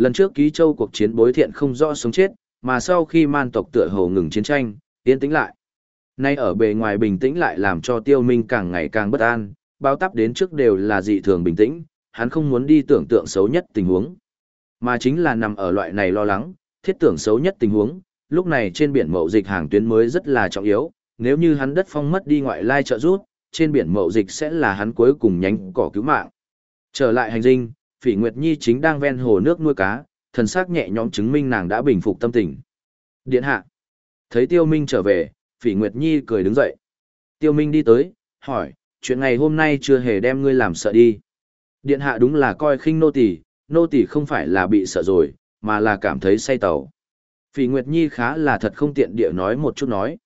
Lần trước ký châu cuộc chiến bối thiện không rõ sống chết, mà sau khi man tộc tựa hồ ngừng chiến tranh, yên tĩnh lại. Nay ở bề ngoài bình tĩnh lại làm cho tiêu minh càng ngày càng bất an, bao tắp đến trước đều là dị thường bình tĩnh, hắn không muốn đi tưởng tượng xấu nhất tình huống. Mà chính là nằm ở loại này lo lắng, thiết tưởng xấu nhất tình huống, lúc này trên biển mậu dịch hàng tuyến mới rất là trọng yếu, nếu như hắn đất phong mất đi ngoại lai trợ rút, trên biển mậu dịch sẽ là hắn cuối cùng nhánh cỏ cứu mạng. Trở lại hành dinh, Phỉ Nguyệt Nhi chính đang ven hồ nước nuôi cá, thần sắc nhẹ nhõm chứng minh nàng đã bình phục tâm tình. Điện hạ. Thấy Tiêu Minh trở về, Phỉ Nguyệt Nhi cười đứng dậy. Tiêu Minh đi tới, hỏi, chuyện ngày hôm nay chưa hề đem ngươi làm sợ đi. Điện hạ đúng là coi khinh nô tỳ, nô tỳ không phải là bị sợ rồi, mà là cảm thấy say tàu. Phỉ Nguyệt Nhi khá là thật không tiện địa nói một chút nói.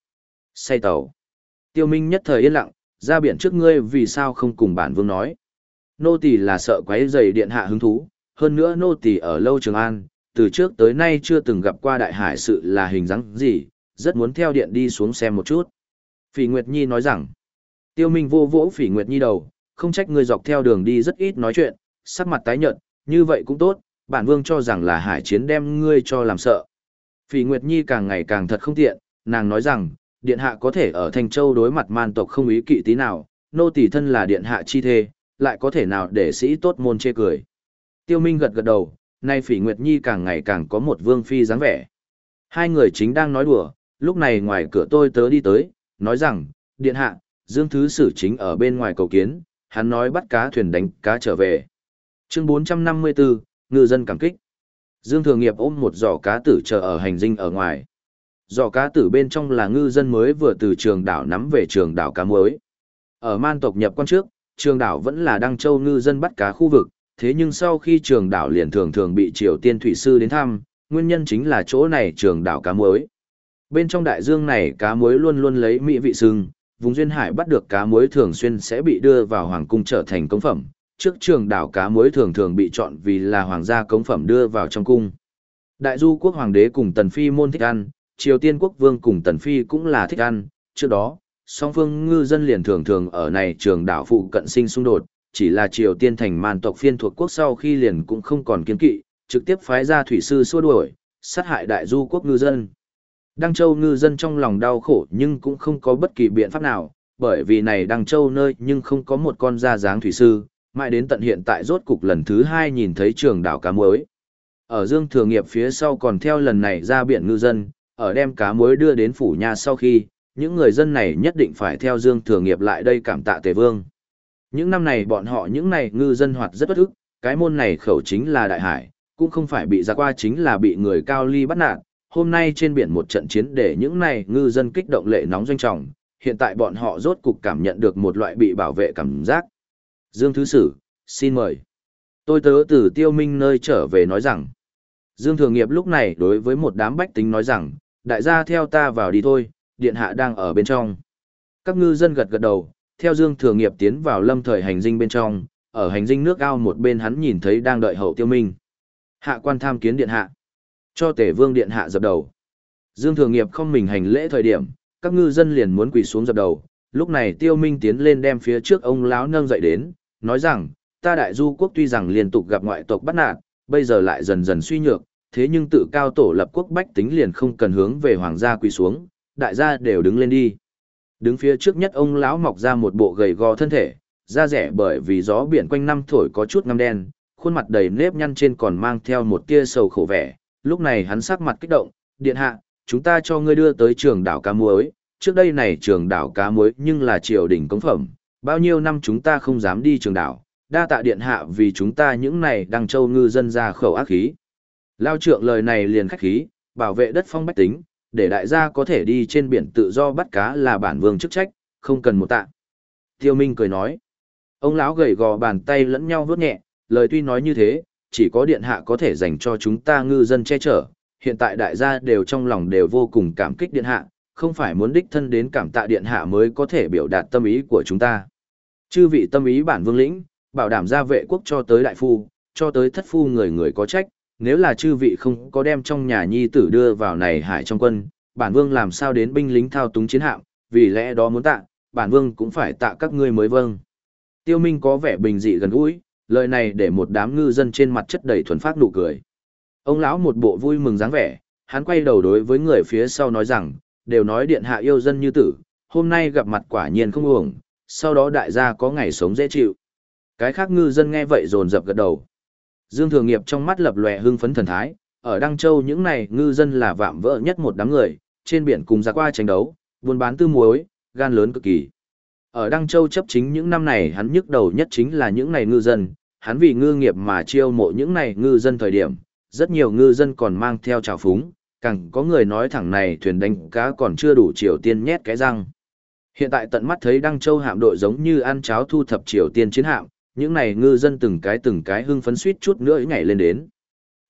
Say tàu. Tiêu Minh nhất thời yên lặng, ra biển trước ngươi vì sao không cùng bản vương nói. Nô tỳ là sợ quấy rầy điện hạ hứng thú, hơn nữa nô tỳ ở lâu Trường An, từ trước tới nay chưa từng gặp qua đại hải sự là hình dáng gì, rất muốn theo điện đi xuống xem một chút. Phỉ Nguyệt Nhi nói rằng, tiêu minh vô vỗ Phỉ Nguyệt Nhi đầu, không trách ngươi dọc theo đường đi rất ít nói chuyện, sắc mặt tái nhợt, như vậy cũng tốt, bản vương cho rằng là hải chiến đem ngươi cho làm sợ. Phỉ Nguyệt Nhi càng ngày càng thật không tiện, nàng nói rằng, điện hạ có thể ở Thành Châu đối mặt man tộc không ý kỵ tí nào, nô tỳ thân là điện hạ chi thê, lại có thể nào để sĩ tốt môn chê cười. Tiêu Minh gật gật đầu, nay Phỉ Nguyệt Nhi càng ngày càng có một vương phi dáng vẻ. Hai người chính đang nói đùa, lúc này ngoài cửa tôi tớ đi tới, nói rằng, điện hạ, Dương Thứ Sử chính ở bên ngoài cầu kiến, hắn nói bắt cá thuyền đánh cá trở về. Chương 454, ngư dân cảm kích. Dương Thường Nghiệp ôm một giỏ cá tử chờ ở hành dinh ở ngoài. Giỏ cá tử bên trong là ngư dân mới vừa từ trường đảo nắm về trường đảo cá muối. Ở man tộc nhập quan trước, trường đảo vẫn là Đăng Châu ngư dân bắt cá khu vực, thế nhưng sau khi trường đảo liền thường thường bị Triều Tiên thủy sư đến thăm, nguyên nhân chính là chỗ này trường đảo cá muối. Bên trong đại dương này cá muối luôn luôn lấy mỹ vị sưng, vùng duyên hải bắt được cá muối thường xuyên sẽ bị đưa vào hoàng cung trở thành công phẩm. Trước trường đảo cá muối thường thường bị chọn vì là hoàng gia công phẩm đưa vào trong cung. Đại du quốc hoàng đế cùng tần phi môn thích ăn, Triều Tiên quốc vương cùng tần phi cũng là thích ăn. Trước đó, song phương ngư dân liền thường thường ở này trường đảo phụ cận sinh xung đột, chỉ là Triều Tiên thành màn tộc phiên thuộc quốc sau khi liền cũng không còn kiên kỵ, trực tiếp phái ra thủy sư xua đuổi, sát hại đại du quốc ngư dân. Đăng Châu ngư dân trong lòng đau khổ nhưng cũng không có bất kỳ biện pháp nào, bởi vì này Đăng Châu nơi nhưng không có một con da dáng thủy sư, mãi đến tận hiện tại rốt cục lần thứ hai nhìn thấy trường đảo cá muối. Ở Dương Thừa Nghiệp phía sau còn theo lần này ra biển ngư dân, ở đem cá muối đưa đến phủ nhà sau khi, những người dân này nhất định phải theo Dương Thừa Nghiệp lại đây cảm tạ Tề Vương. Những năm này bọn họ những này ngư dân hoạt rất bất ức, cái môn này khẩu chính là đại hải, cũng không phải bị ra qua chính là bị người cao ly bắt nạt. Hôm nay trên biển một trận chiến để những này ngư dân kích động lệ nóng doanh trọng, hiện tại bọn họ rốt cục cảm nhận được một loại bị bảo vệ cảm giác. Dương Thứ Sử, xin mời. Tôi tớ từ tiêu minh nơi trở về nói rằng. Dương Thừa Nghiệp lúc này đối với một đám bách tính nói rằng, đại gia theo ta vào đi thôi, điện hạ đang ở bên trong. Các ngư dân gật gật đầu, theo Dương Thừa Nghiệp tiến vào lâm thời hành dinh bên trong, ở hành dinh nước ao một bên hắn nhìn thấy đang đợi hậu tiêu minh. Hạ quan tham kiến điện hạ. Cho tể vương điện hạ dập đầu. Dương Thừa Nghiệp không mình hành lễ thời điểm, các ngư dân liền muốn quỳ xuống dập đầu. Lúc này tiêu minh tiến lên đem phía trước ông lão nâng dậy đến, nói rằng, ta đại du quốc tuy rằng liên tục gặp ngoại tộc bắt nạt, bây giờ lại dần dần suy nhược, thế nhưng tự cao tổ lập quốc bách tính liền không cần hướng về hoàng gia quỳ xuống, đại gia đều đứng lên đi. Đứng phía trước nhất ông lão mọc ra một bộ gầy gò thân thể, da rẻ bởi vì gió biển quanh năm thổi có chút ngăm đen, khuôn mặt đầy nếp nhăn trên còn mang theo một tia sầu khổ vẻ. Lúc này hắn sắc mặt kích động, điện hạ, chúng ta cho ngươi đưa tới trường đảo cá muối, trước đây này trường đảo cá muối nhưng là triều đình công phẩm, bao nhiêu năm chúng ta không dám đi trường đảo, đa tạ điện hạ vì chúng ta những này đang châu ngư dân ra khẩu ác khí. Lao trượng lời này liền khách khí, bảo vệ đất phong bách tính, để đại gia có thể đi trên biển tự do bắt cá là bản vương chức trách, không cần một tạ. Tiêu Minh cười nói. Ông lão gầy gò bàn tay lẫn nhau vuốt nhẹ, lời tuy nói như thế, chỉ có điện hạ có thể dành cho chúng ta ngư dân che chở, hiện tại đại gia đều trong lòng đều vô cùng cảm kích điện hạ, không phải muốn đích thân đến cảm tạ điện hạ mới có thể biểu đạt tâm ý của chúng ta. Chư vị tâm ý bản vương lĩnh, bảo đảm gia vệ quốc cho tới đại phu, cho tới thất phu người người có trách, nếu là chư vị không có đem trong nhà nhi tử đưa vào này hải trong quân, bản vương làm sao đến binh lính thao túng chiến hạm, vì lẽ đó muốn tạ, bản vương cũng phải tạ các ngươi mới vâng. Tiêu Minh có vẻ bình dị gần gũi, lời này để một đám ngư dân trên mặt chất đầy thuần phát nụ cười. Ông lão một bộ vui mừng dáng vẻ, hắn quay đầu đối với người phía sau nói rằng, đều nói điện hạ yêu dân như tử, hôm nay gặp mặt quả nhiên không uổng, sau đó đại gia có ngày sống dễ chịu. Cái khác ngư dân nghe vậy rồn rập gật đầu. Dương Thường Nghiệp trong mắt lập lòe hưng phấn thần thái, ở Đăng Châu những này ngư dân là vạm vỡ nhất một đám người, trên biển cùng ra qua tranh đấu, buôn bán tư muối, gan lớn cực kỳ. Ở Đăng Châu chấp chính những năm này hắn nhức đầu nhất chính là những này ngư dân, hắn vì ngư nghiệp mà chiêu mộ những này ngư dân thời điểm, rất nhiều ngư dân còn mang theo trào phúng, càng có người nói thẳng này thuyền đánh cá còn chưa đủ Triều Tiên nhét cái răng. Hiện tại tận mắt thấy Đăng Châu hạm đội giống như ăn cháo thu thập Triều Tiên chiến hạm, những này ngư dân từng cái từng cái hưng phấn suýt chút nữa nhảy lên đến.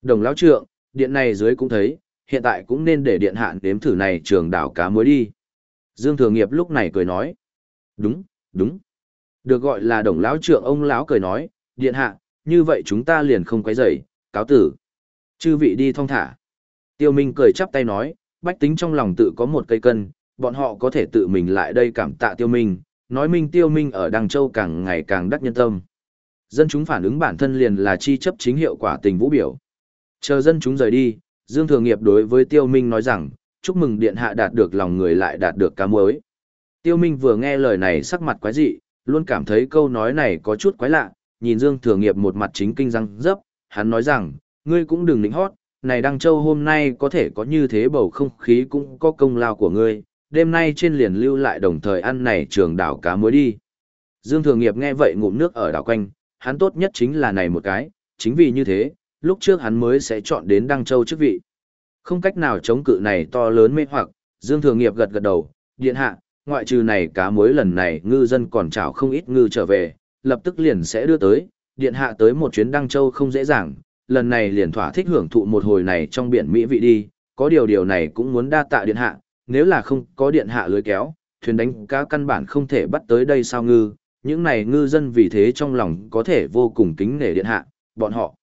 Đồng lão trượng, điện này dưới cũng thấy, hiện tại cũng nên để điện hạn đếm thử này trường đảo cá muối đi. Dương Thừa Nghiệp lúc này cười nói. Đúng, đúng. Được gọi là đồng lão trượng ông lão cười nói, điện hạ, như vậy chúng ta liền không quấy rầy, cáo tử. Chư vị đi thong thả. Tiêu Minh cười chắp tay nói, bách tính trong lòng tự có một cây cân, bọn họ có thể tự mình lại đây cảm tạ Tiêu Minh, nói minh Tiêu Minh ở Đăng Châu càng ngày càng đắc nhân tâm. Dân chúng phản ứng bản thân liền là chi chấp chính hiệu quả tình vũ biểu. Chờ dân chúng rời đi, Dương Thừa Nghiệp đối với Tiêu Minh nói rằng, chúc mừng điện hạ đạt được lòng người lại đạt được cá muối. Tiêu Minh vừa nghe lời này sắc mặt quái dị, luôn cảm thấy câu nói này có chút quái lạ, nhìn Dương Thừa Nghiệp một mặt chính kinh răng dấp, hắn nói rằng, ngươi cũng đừng lĩnh hót, này Đăng Châu hôm nay có thể có như thế bầu không khí cũng có công lao của ngươi, đêm nay trên liền lưu lại đồng thời ăn này trường đảo cá muối đi. Dương Thừa Nghiệp nghe vậy ngụm nước ở đảo quanh, hắn tốt nhất chính là này một cái, chính vì như thế, lúc trước hắn mới sẽ chọn đến Đăng Châu chức vị. Không cách nào chống cự này to lớn mê hoặc, Dương Thừa Nghiệp gật gật đầu, điện hạ, ngoại trừ này cá mối lần này ngư dân còn chảo không ít ngư trở về, lập tức liền sẽ đưa tới, điện hạ tới một chuyến Đăng Châu không dễ dàng, lần này liền thỏa thích hưởng thụ một hồi này trong biển Mỹ vị đi, có điều điều này cũng muốn đa tạ điện hạ, nếu là không có điện hạ lưới kéo, thuyền đánh cá căn bản không thể bắt tới đây sao ngư, những này ngư dân vì thế trong lòng có thể vô cùng kính nể điện hạ, bọn họ.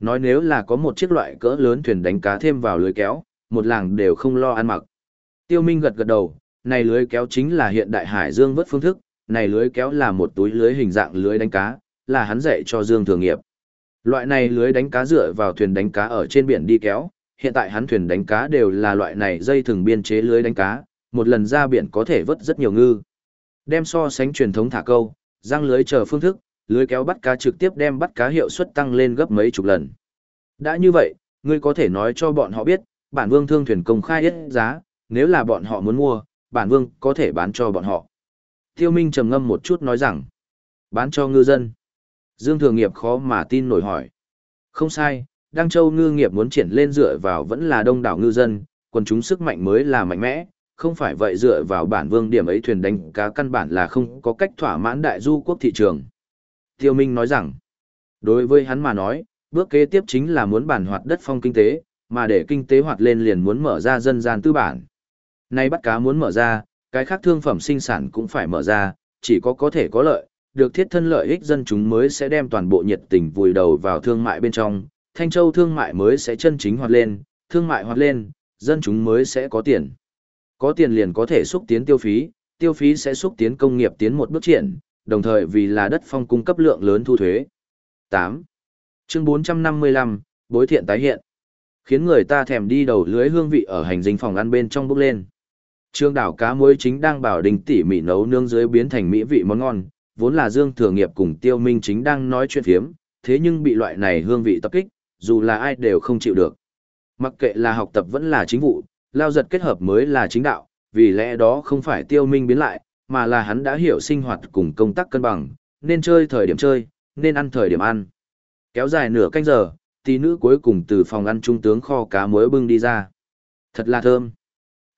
Nói nếu là có một chiếc loại cỡ lớn thuyền đánh cá thêm vào lưới kéo, một làng đều không lo ăn mặc. Tiêu Minh gật gật đầu, này lưới kéo chính là hiện đại hải dương vớt phương thức, này lưới kéo là một túi lưới hình dạng lưới đánh cá, là hắn dạy cho Dương Thường Nghiệp. Loại này lưới đánh cá dựa vào thuyền đánh cá ở trên biển đi kéo, hiện tại hắn thuyền đánh cá đều là loại này dây thừng biên chế lưới đánh cá, một lần ra biển có thể vớt rất nhiều ngư. Đem so sánh truyền thống thả câu, răng lưới chờ phương thức, lưới kéo bắt cá trực tiếp đem bắt cá hiệu suất tăng lên gấp mấy chục lần. Đã như vậy, ngươi có thể nói cho bọn họ biết, bản vương thương thuyền công khai hết giá, nếu là bọn họ muốn mua, bản vương có thể bán cho bọn họ. Tiêu Minh trầm ngâm một chút nói rằng, bán cho ngư dân. Dương Thường Nghiệp khó mà tin nổi hỏi. Không sai, Đăng Châu ngư nghiệp muốn triển lên dựa vào vẫn là đông đảo ngư dân, quần chúng sức mạnh mới là mạnh mẽ, không phải vậy dựa vào bản vương điểm ấy thuyền đánh cá căn bản là không có cách thỏa mãn đại du quốc thị trường. Tiêu Minh nói rằng, đối với hắn mà nói, bước kế tiếp chính là muốn bản hoạt đất phong kinh tế, mà để kinh tế hoạt lên liền muốn mở ra dân gian tư bản. Nay bắt cá muốn mở ra, cái khác thương phẩm sinh sản cũng phải mở ra, chỉ có có thể có lợi, được thiết thân lợi ích dân chúng mới sẽ đem toàn bộ nhiệt tình vùi đầu vào thương mại bên trong, Thanh Châu thương mại mới sẽ chân chính hoạt lên, thương mại hoạt lên, dân chúng mới sẽ có tiền. Có tiền liền có thể xúc tiến tiêu phí, tiêu phí sẽ xúc tiến công nghiệp tiến một bước triển, đồng thời vì là đất phong cung cấp lượng lớn thu thuế. 8. Chương 455, bối thiện tái hiện. Khiến người ta thèm đi đầu lưới hương vị ở hành dinh phòng ăn bên trong bốc lên. Trương đảo cá muối chính đang bảo đình tỉ mỉ nấu nương dưới biến thành mỹ vị món ngon, vốn là Dương Thừa Nghiệp cùng Tiêu Minh chính đang nói chuyện phiếm, thế nhưng bị loại này hương vị tập kích, dù là ai đều không chịu được. Mặc kệ là học tập vẫn là chính vụ, lao giật kết hợp mới là chính đạo, vì lẽ đó không phải Tiêu Minh biến lại, mà là hắn đã hiểu sinh hoạt cùng công tác cân bằng, nên chơi thời điểm chơi, nên ăn thời điểm ăn. Kéo dài nửa canh giờ, tỷ nữ cuối cùng từ phòng ăn trung tướng kho cá muối bưng đi ra. Thật là thơm.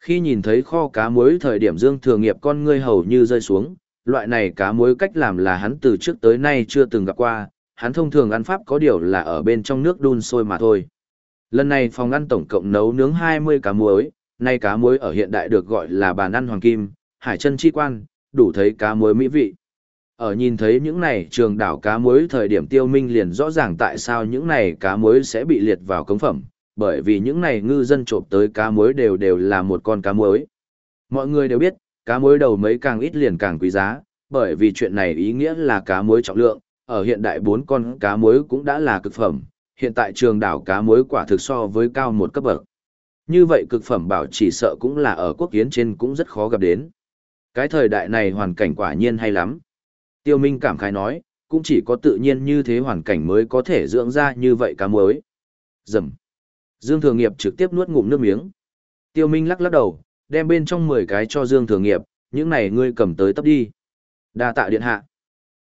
Khi nhìn thấy kho cá muối thời điểm Dương Thừa Nghiệp con ngươi hầu như rơi xuống, loại này cá muối cách làm là hắn từ trước tới nay chưa từng gặp qua, hắn thông thường ăn pháp có điều là ở bên trong nước đun sôi mà thôi. Lần này phòng ăn tổng cộng nấu nướng 20 cá muối, nay cá muối ở hiện đại được gọi là bàn ăn hoàng kim, hải chân chi quan, đủ thấy cá muối mỹ vị. Ở nhìn thấy những này trường đảo cá muối thời điểm tiêu minh liền rõ ràng tại sao những này cá muối sẽ bị liệt vào cống phẩm, bởi vì những này ngư dân trộm tới cá muối đều đều là một con cá muối. Mọi người đều biết, cá muối đầu mấy càng ít liền càng quý giá, bởi vì chuyện này ý nghĩa là cá muối trọng lượng, ở hiện đại bốn con cá muối cũng đã là cực phẩm, hiện tại trường đảo cá muối quả thực so với cao một cấp bậc. Như vậy cực phẩm bảo chỉ sợ cũng là ở quốc kiến trên cũng rất khó gặp đến. Cái thời đại này hoàn cảnh quả nhiên hay lắm. Tiêu Minh cảm khái nói, cũng chỉ có tự nhiên như thế hoàn cảnh mới có thể dưỡng ra như vậy cá muối. Dầm. Dương Thường Nghiệp trực tiếp nuốt ngụm nước miếng. Tiêu Minh lắc lắc đầu, đem bên trong 10 cái cho Dương Thường Nghiệp, những này ngươi cầm tới tấp đi. Đa tạ điện hạ.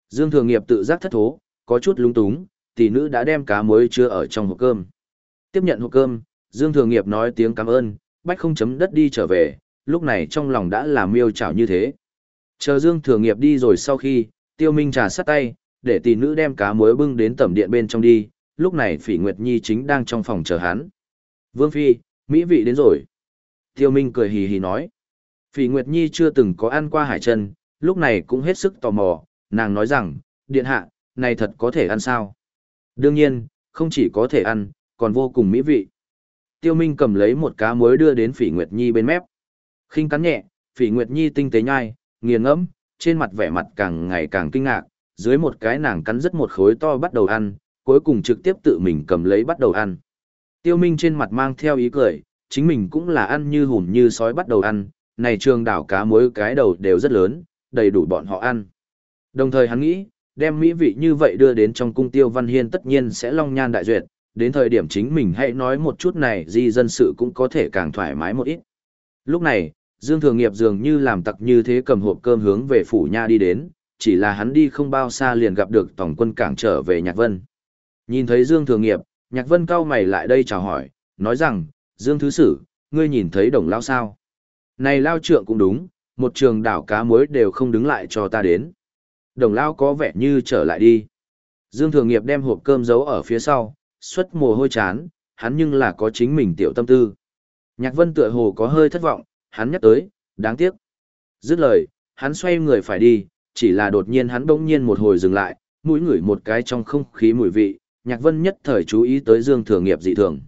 Dương Thường Nghiệp tự giác thất thố, có chút lung túng, tỷ nữ đã đem cá muối chứa ở trong hộp cơm. Tiếp nhận hộp cơm, Dương Thường Nghiệp nói tiếng cảm ơn, bách không chấm đất đi trở về, lúc này trong lòng đã làm miêu chảo như thế. Chờ Dương Thường Nghiệp đi rồi sau khi, Tiêu Minh trà sắt tay, để tỷ nữ đem cá muối bưng đến tẩm điện bên trong đi, lúc này Phỉ Nguyệt Nhi chính đang trong phòng chờ hắn. Vương Phi, Mỹ vị đến rồi. Tiêu Minh cười hì hì nói. Phỉ Nguyệt Nhi chưa từng có ăn qua hải chân, lúc này cũng hết sức tò mò, nàng nói rằng, điện hạ, này thật có thể ăn sao? Đương nhiên, không chỉ có thể ăn, còn vô cùng mỹ vị. Tiêu Minh cầm lấy một cá muối đưa đến Phỉ Nguyệt Nhi bên mép. khinh cắn nhẹ, Phỉ Nguyệt Nhi tinh tế nhai, nghiền ngẫm, trên mặt vẻ mặt càng ngày càng kinh ngạc, dưới một cái nàng cắn rất một khối to bắt đầu ăn, cuối cùng trực tiếp tự mình cầm lấy bắt đầu ăn. Tiêu Minh trên mặt mang theo ý cười, chính mình cũng là ăn như hùm như sói bắt đầu ăn, này trường đảo cá muối cái đầu đều rất lớn, đầy đủ bọn họ ăn. Đồng thời hắn nghĩ, đem mỹ vị như vậy đưa đến trong cung tiêu văn hiên tất nhiên sẽ long nhan đại duyệt, đến thời điểm chính mình hãy nói một chút này di dân sự cũng có thể càng thoải mái một ít. Lúc này, Dương Thường Nghiệp dường như làm tặc như thế cầm hộp cơm hướng về phủ nha đi đến, chỉ là hắn đi không bao xa liền gặp được tổng quân cảng trở về Nhạc Vân. Nhìn thấy Dương Thường Nghiệp, Nhạc Vân cao mày lại đây chào hỏi, nói rằng, Dương Thứ Sử, ngươi nhìn thấy đồng lao sao? Này lao trượng cũng đúng, một trường đảo cá muối đều không đứng lại cho ta đến. Đồng lao có vẻ như trở lại đi. Dương Thường Nghiệp đem hộp cơm giấu ở phía sau, xuất mồ hôi chán, hắn nhưng là có chính mình tiểu tâm tư. Nhạc Vân tựa hồ có hơi thất vọng, hắn nhắc tới, đáng tiếc. Dứt lời, hắn xoay người phải đi, chỉ là đột nhiên hắn bỗng nhiên một hồi dừng lại, mũi ngửi một cái trong không khí mùi vị, Nhạc Vân nhất thời chú ý tới Dương Thường Nghiệp dị thường.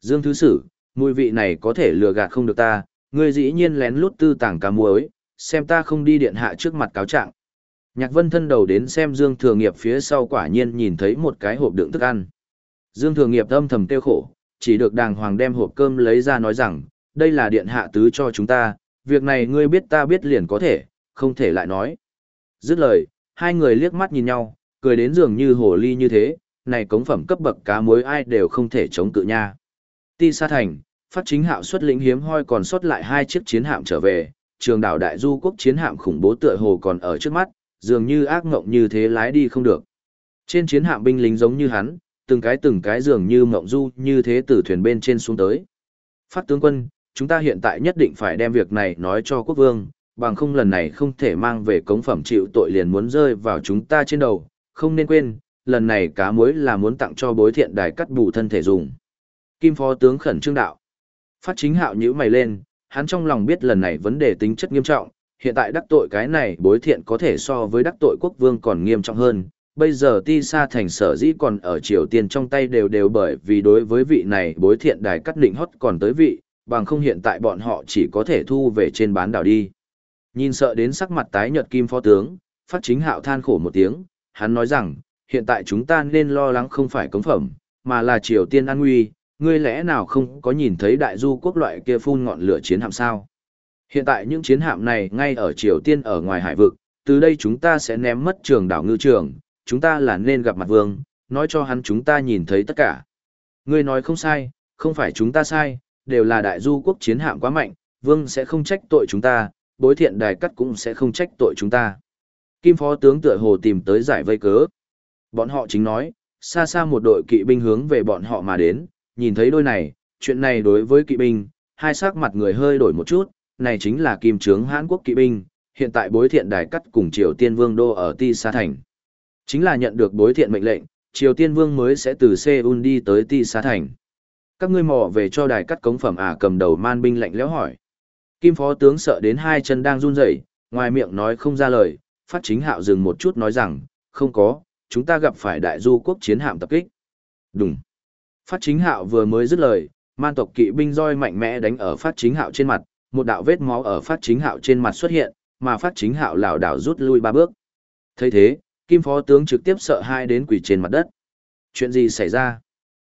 Dương Thứ Sử, mùi vị này có thể lừa gạt không được ta, ngươi dĩ nhiên lén lút tư tàng cá muối, xem ta không đi điện hạ trước mặt cáo trạng. Nhạc Vân thân đầu đến xem Dương Thường Nghiệp phía sau quả nhiên nhìn thấy một cái hộp đựng thức ăn. Dương Thường Nghiệp âm thầm tiêu khổ, chỉ được đàng hoàng đem hộp cơm lấy ra nói rằng, đây là điện hạ tứ cho chúng ta, việc này ngươi biết ta biết liền có thể, không thể lại nói. Dứt lời, hai người liếc mắt nhìn nhau, cười đến dường như hồ ly như thế, này cống phẩm cấp bậc cá muối ai đều không thể chống cự nha. Ti Sa Thành, phát chính hạo xuất lĩnh hiếm hoi còn sót lại hai chiếc chiến hạm trở về, trường đảo đại du quốc chiến hạm khủng bố tựa hồ còn ở trước mắt, dường như ác ngộng như thế lái đi không được. Trên chiến hạm binh lính giống như hắn, từng cái từng cái dường như mộng du như thế từ thuyền bên trên xuống tới. Phát tướng quân, chúng ta hiện tại nhất định phải đem việc này nói cho quốc vương, bằng không lần này không thể mang về cống phẩm chịu tội liền muốn rơi vào chúng ta trên đầu, không nên quên, lần này cá muối là muốn tặng cho bối thiện đài cắt bù thân thể dùng. Kim phó tướng khẩn trương đạo. Phát chính hạo nhữ mày lên, hắn trong lòng biết lần này vấn đề tính chất nghiêm trọng, hiện tại đắc tội cái này bối thiện có thể so với đắc tội quốc vương còn nghiêm trọng hơn. Bây giờ ti sa thành sở dĩ còn ở Triều Tiên trong tay đều đều bởi vì đối với vị này bối thiện đài cắt định hót còn tới vị, bằng không hiện tại bọn họ chỉ có thể thu về trên bán đảo đi. Nhìn sợ đến sắc mặt tái nhợt kim phó tướng, phát chính hạo than khổ một tiếng, hắn nói rằng, hiện tại chúng ta nên lo lắng không phải cống phẩm, mà là Triều Tiên an nguy, ngươi lẽ nào không có nhìn thấy đại du quốc loại kia phun ngọn lửa chiến hạm sao? Hiện tại những chiến hạm này ngay ở Triều Tiên ở ngoài hải vực, từ đây chúng ta sẽ ném mất trường đảo ngư trường, chúng ta là nên gặp mặt vương, nói cho hắn chúng ta nhìn thấy tất cả. Ngươi nói không sai, không phải chúng ta sai, đều là đại du quốc chiến hạm quá mạnh, vương sẽ không trách tội chúng ta, bối thiện đài cắt cũng sẽ không trách tội chúng ta. Kim phó tướng tựa hồ tìm tới giải vây cớ. Bọn họ chính nói, xa xa một đội kỵ binh hướng về bọn họ mà đến, nhìn thấy đôi này, chuyện này đối với kỵ binh, hai sắc mặt người hơi đổi một chút, này chính là kim trướng Hán Quốc kỵ binh, hiện tại bối thiện đài cắt cùng Triều Tiên Vương Đô ở Ti Sa Thành. Chính là nhận được bối thiện mệnh lệnh, Triều Tiên Vương mới sẽ từ Seoul đi tới Ti Sa Thành. Các ngươi mò về cho đài cắt cống phẩm à cầm đầu man binh lạnh lẽo hỏi. Kim phó tướng sợ đến hai chân đang run rẩy, ngoài miệng nói không ra lời, phát chính hạo dừng một chút nói rằng, không có, chúng ta gặp phải đại du quốc chiến hạm tập kích. Đúng. Phát chính hạo vừa mới dứt lời, man tộc kỵ binh roi mạnh mẽ đánh ở phát chính hạo trên mặt, một đạo vết máu ở phát chính hạo trên mặt xuất hiện, mà phát chính hạo lảo đảo rút lui ba bước. thấy thế, kim phó tướng trực tiếp sợ hai đến quỳ trên mặt đất. Chuyện gì xảy ra?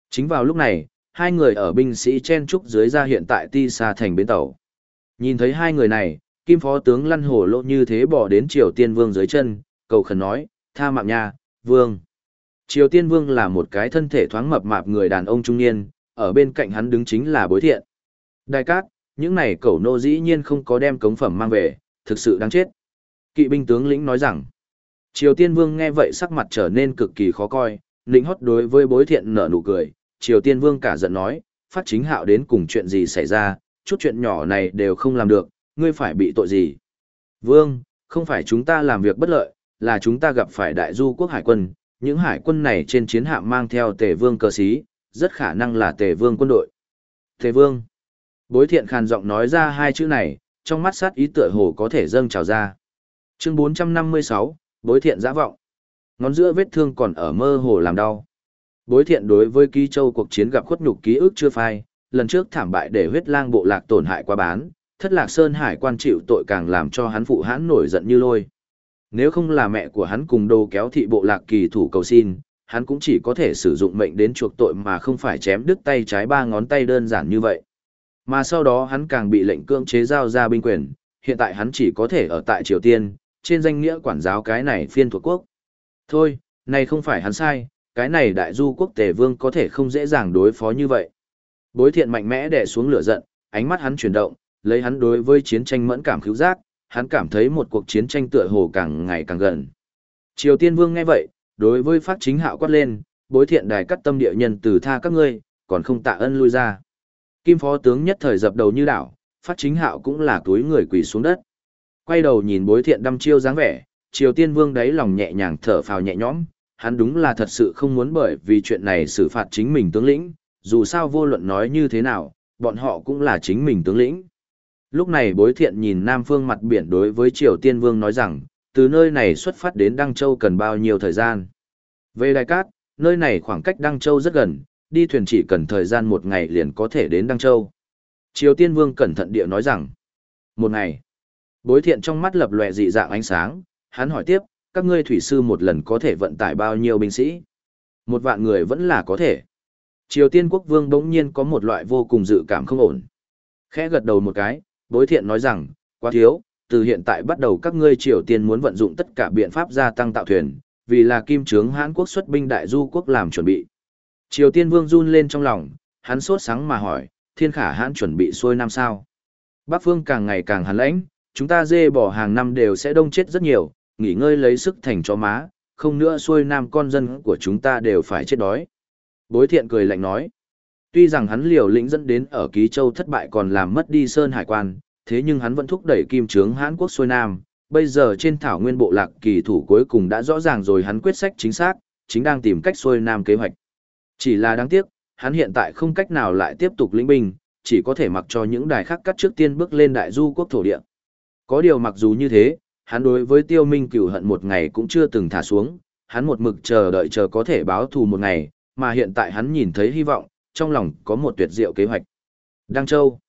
Chính vào lúc này, hai người ở binh sĩ chen trúc dưới ra hiện tại ti xa thành bến tàu. Nhìn thấy hai người này, kim phó tướng lăn hổ lộ như thế bỏ đến triều tiên vương dưới chân, cầu khẩn nói, tha mạng nha, vương. Triều tiên vương là một cái thân thể thoáng mập mạp người đàn ông trung niên, ở bên cạnh hắn đứng chính là bối thiện. Đại cát, những này cẩu nô dĩ nhiên không có đem cống phẩm mang về, thực sự đáng chết. Kỵ binh tướng lĩnh nói rằng, Triều Tiên Vương nghe vậy sắc mặt trở nên cực kỳ khó coi, lĩnh hót đối với bối thiện nở nụ cười, Triều Tiên Vương cả giận nói, phát chính hạo đến cùng chuyện gì xảy ra, chút chuyện nhỏ này đều không làm được, ngươi phải bị tội gì. Vương, không phải chúng ta làm việc bất lợi, là chúng ta gặp phải đại du quốc hải quân, những hải quân này trên chiến hạm mang theo tề vương cờ sĩ, rất khả năng là tề vương quân đội. Tề vương. Bối thiện khàn giọng nói ra hai chữ này, trong mắt sát ý tựa hồ có thể dâng trào ra. Chương 456, bối thiện giã vọng. Ngón giữa vết thương còn ở mơ hồ làm đau. Bối thiện đối với ký châu cuộc chiến gặp khuất nhục ký ức chưa phai, lần trước thảm bại để huyết lang bộ lạc tổn hại quá bán, thất lạc sơn hải quan chịu tội càng làm cho hắn phụ hãn nổi giận như lôi. Nếu không là mẹ của hắn cùng đồ kéo thị bộ lạc kỳ thủ cầu xin, hắn cũng chỉ có thể sử dụng mệnh đến chuộc tội mà không phải chém đứt tay trái ba ngón tay đơn giản như vậy. Mà sau đó hắn càng bị lệnh cưỡng chế giao ra binh quyền, hiện tại hắn chỉ có thể ở tại Triều Tiên, trên danh nghĩa quản giáo cái này phiên thuộc quốc. Thôi, này không phải hắn sai, cái này đại du quốc tề vương có thể không dễ dàng đối phó như vậy. Bối thiện mạnh mẽ đè xuống lửa giận, ánh mắt hắn chuyển động, lấy hắn đối với chiến tranh mẫn cảm cứu giác, hắn cảm thấy một cuộc chiến tranh tựa hồ càng ngày càng gần. Triều Tiên Vương nghe vậy, đối với phát chính hạo quát lên, bối thiện đài cắt tâm địa nhân từ tha các ngươi, còn không tạ ân lui ra. Kim phó tướng nhất thời dập đầu như đảo, phát chính hạo cũng là túi người quỳ xuống đất. Quay đầu nhìn bối thiện đăm chiêu dáng vẻ, Triều Tiên Vương đáy lòng nhẹ nhàng thở phào nhẹ nhõm, hắn đúng là thật sự không muốn bởi vì chuyện này xử phạt chính mình tướng lĩnh, dù sao vô luận nói như thế nào, bọn họ cũng là chính mình tướng lĩnh. Lúc này bối thiện nhìn Nam Phương mặt biển đối với Triều Tiên Vương nói rằng, từ nơi này xuất phát đến Đăng Châu cần bao nhiêu thời gian. Về Đài Cát, nơi này khoảng cách Đăng Châu rất gần, đi thuyền chỉ cần thời gian một ngày liền có thể đến Đăng Châu. Triều Tiên Vương cẩn thận địa nói rằng, một ngày. Bối thiện trong mắt lập lòe dị dạng ánh sáng, hắn hỏi tiếp, các ngươi thủy sư một lần có thể vận tải bao nhiêu binh sĩ? Một vạn người vẫn là có thể. Triều Tiên quốc vương bỗng nhiên có một loại vô cùng dự cảm không ổn. Khẽ gật đầu một cái, bối thiện nói rằng, quá thiếu, từ hiện tại bắt đầu các ngươi Triều Tiên muốn vận dụng tất cả biện pháp gia tăng tạo thuyền, vì là kim trướng Hán quốc xuất binh đại du quốc làm chuẩn bị. Triều Tiên vương run lên trong lòng, hắn sốt sáng mà hỏi, thiên khả hãn chuẩn bị xuôi năm sao. Bắc phương càng ngày càng hàn lãnh, chúng ta dê bỏ hàng năm đều sẽ đông chết rất nhiều, nghỉ ngơi lấy sức thành cho má, không nữa xuôi nam con dân của chúng ta đều phải chết đói. Bối thiện cười lạnh nói, tuy rằng hắn liều lĩnh dẫn đến ở Ký Châu thất bại còn làm mất đi Sơn Hải quan, thế nhưng hắn vẫn thúc đẩy kim trướng Hán quốc xuôi nam. Bây giờ trên thảo nguyên bộ lạc kỳ thủ cuối cùng đã rõ ràng rồi hắn quyết sách chính xác, chính đang tìm cách xuôi nam kế hoạch. Chỉ là đáng tiếc, hắn hiện tại không cách nào lại tiếp tục lĩnh binh, chỉ có thể mặc cho những đài khác cắt trước tiên bước lên đại du quốc thổ địa. Có điều mặc dù như thế, hắn đối với tiêu minh cửu hận một ngày cũng chưa từng thả xuống, hắn một mực chờ đợi chờ có thể báo thù một ngày, mà hiện tại hắn nhìn thấy hy vọng, trong lòng có một tuyệt diệu kế hoạch. Đăng Châu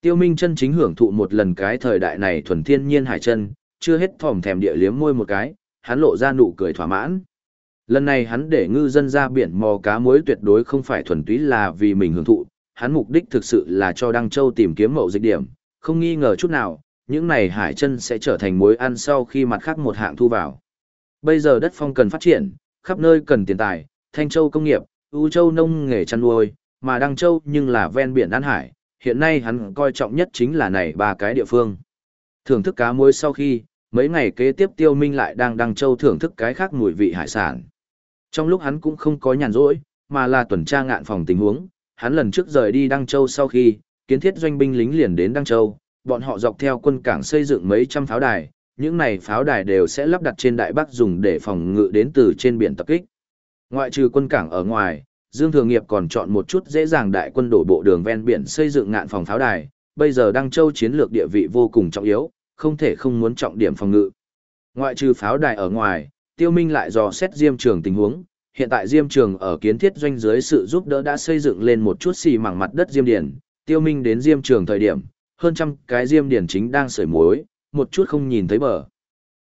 Tiêu Minh chân chính hưởng thụ một lần cái thời đại này thuần thiên nhiên hải chân, chưa hết thòm thèm địa liếm môi một cái, hắn lộ ra nụ cười thỏa mãn. Lần này hắn để ngư dân ra biển mò cá muối tuyệt đối không phải thuần túy là vì mình hưởng thụ, hắn mục đích thực sự là cho Đăng Châu tìm kiếm mậu dịch điểm, không nghi ngờ chút nào, những này hải chân sẽ trở thành muối ăn sau khi mặt khác một hạng thu vào. Bây giờ đất phong cần phát triển, khắp nơi cần tiền tài, Thanh Châu công nghiệp, U Châu nông nghề chăn nuôi, mà Đăng Châu nhưng là ven biển An Hải, hiện nay hắn coi trọng nhất chính là này ba cái địa phương. Thưởng thức cá muối sau khi, mấy ngày kế tiếp Tiêu Minh lại đang Đăng Châu thưởng thức cái khác mùi vị hải sản. Trong lúc hắn cũng không có nhàn rỗi, mà là tuần tra ngạn phòng tình huống, hắn lần trước rời đi Đăng Châu sau khi, kiến thiết doanh binh lính liền đến Đăng Châu, bọn họ dọc theo quân cảng xây dựng mấy trăm pháo đài, những này pháo đài đều sẽ lắp đặt trên đại bắc dùng để phòng ngự đến từ trên biển tập kích. Ngoại trừ quân cảng ở ngoài, Dương Thường Nghiệp còn chọn một chút dễ dàng đại quân đổ bộ đường ven biển xây dựng ngạn phòng pháo đài, bây giờ Đăng Châu chiến lược địa vị vô cùng trọng yếu, không thể không muốn trọng điểm phòng ngự. Ngoại trừ pháo đài ở ngoài, Tiêu Minh lại dò xét Diêm Trường tình huống, hiện tại Diêm Trường ở kiến thiết doanh dưới sự giúp đỡ đã xây dựng lên một chút xì mảng mặt đất Diêm Điển, Tiêu Minh đến Diêm Trường thời điểm, hơn trăm cái Diêm Điển chính đang sưởi muối, một chút không nhìn thấy bờ.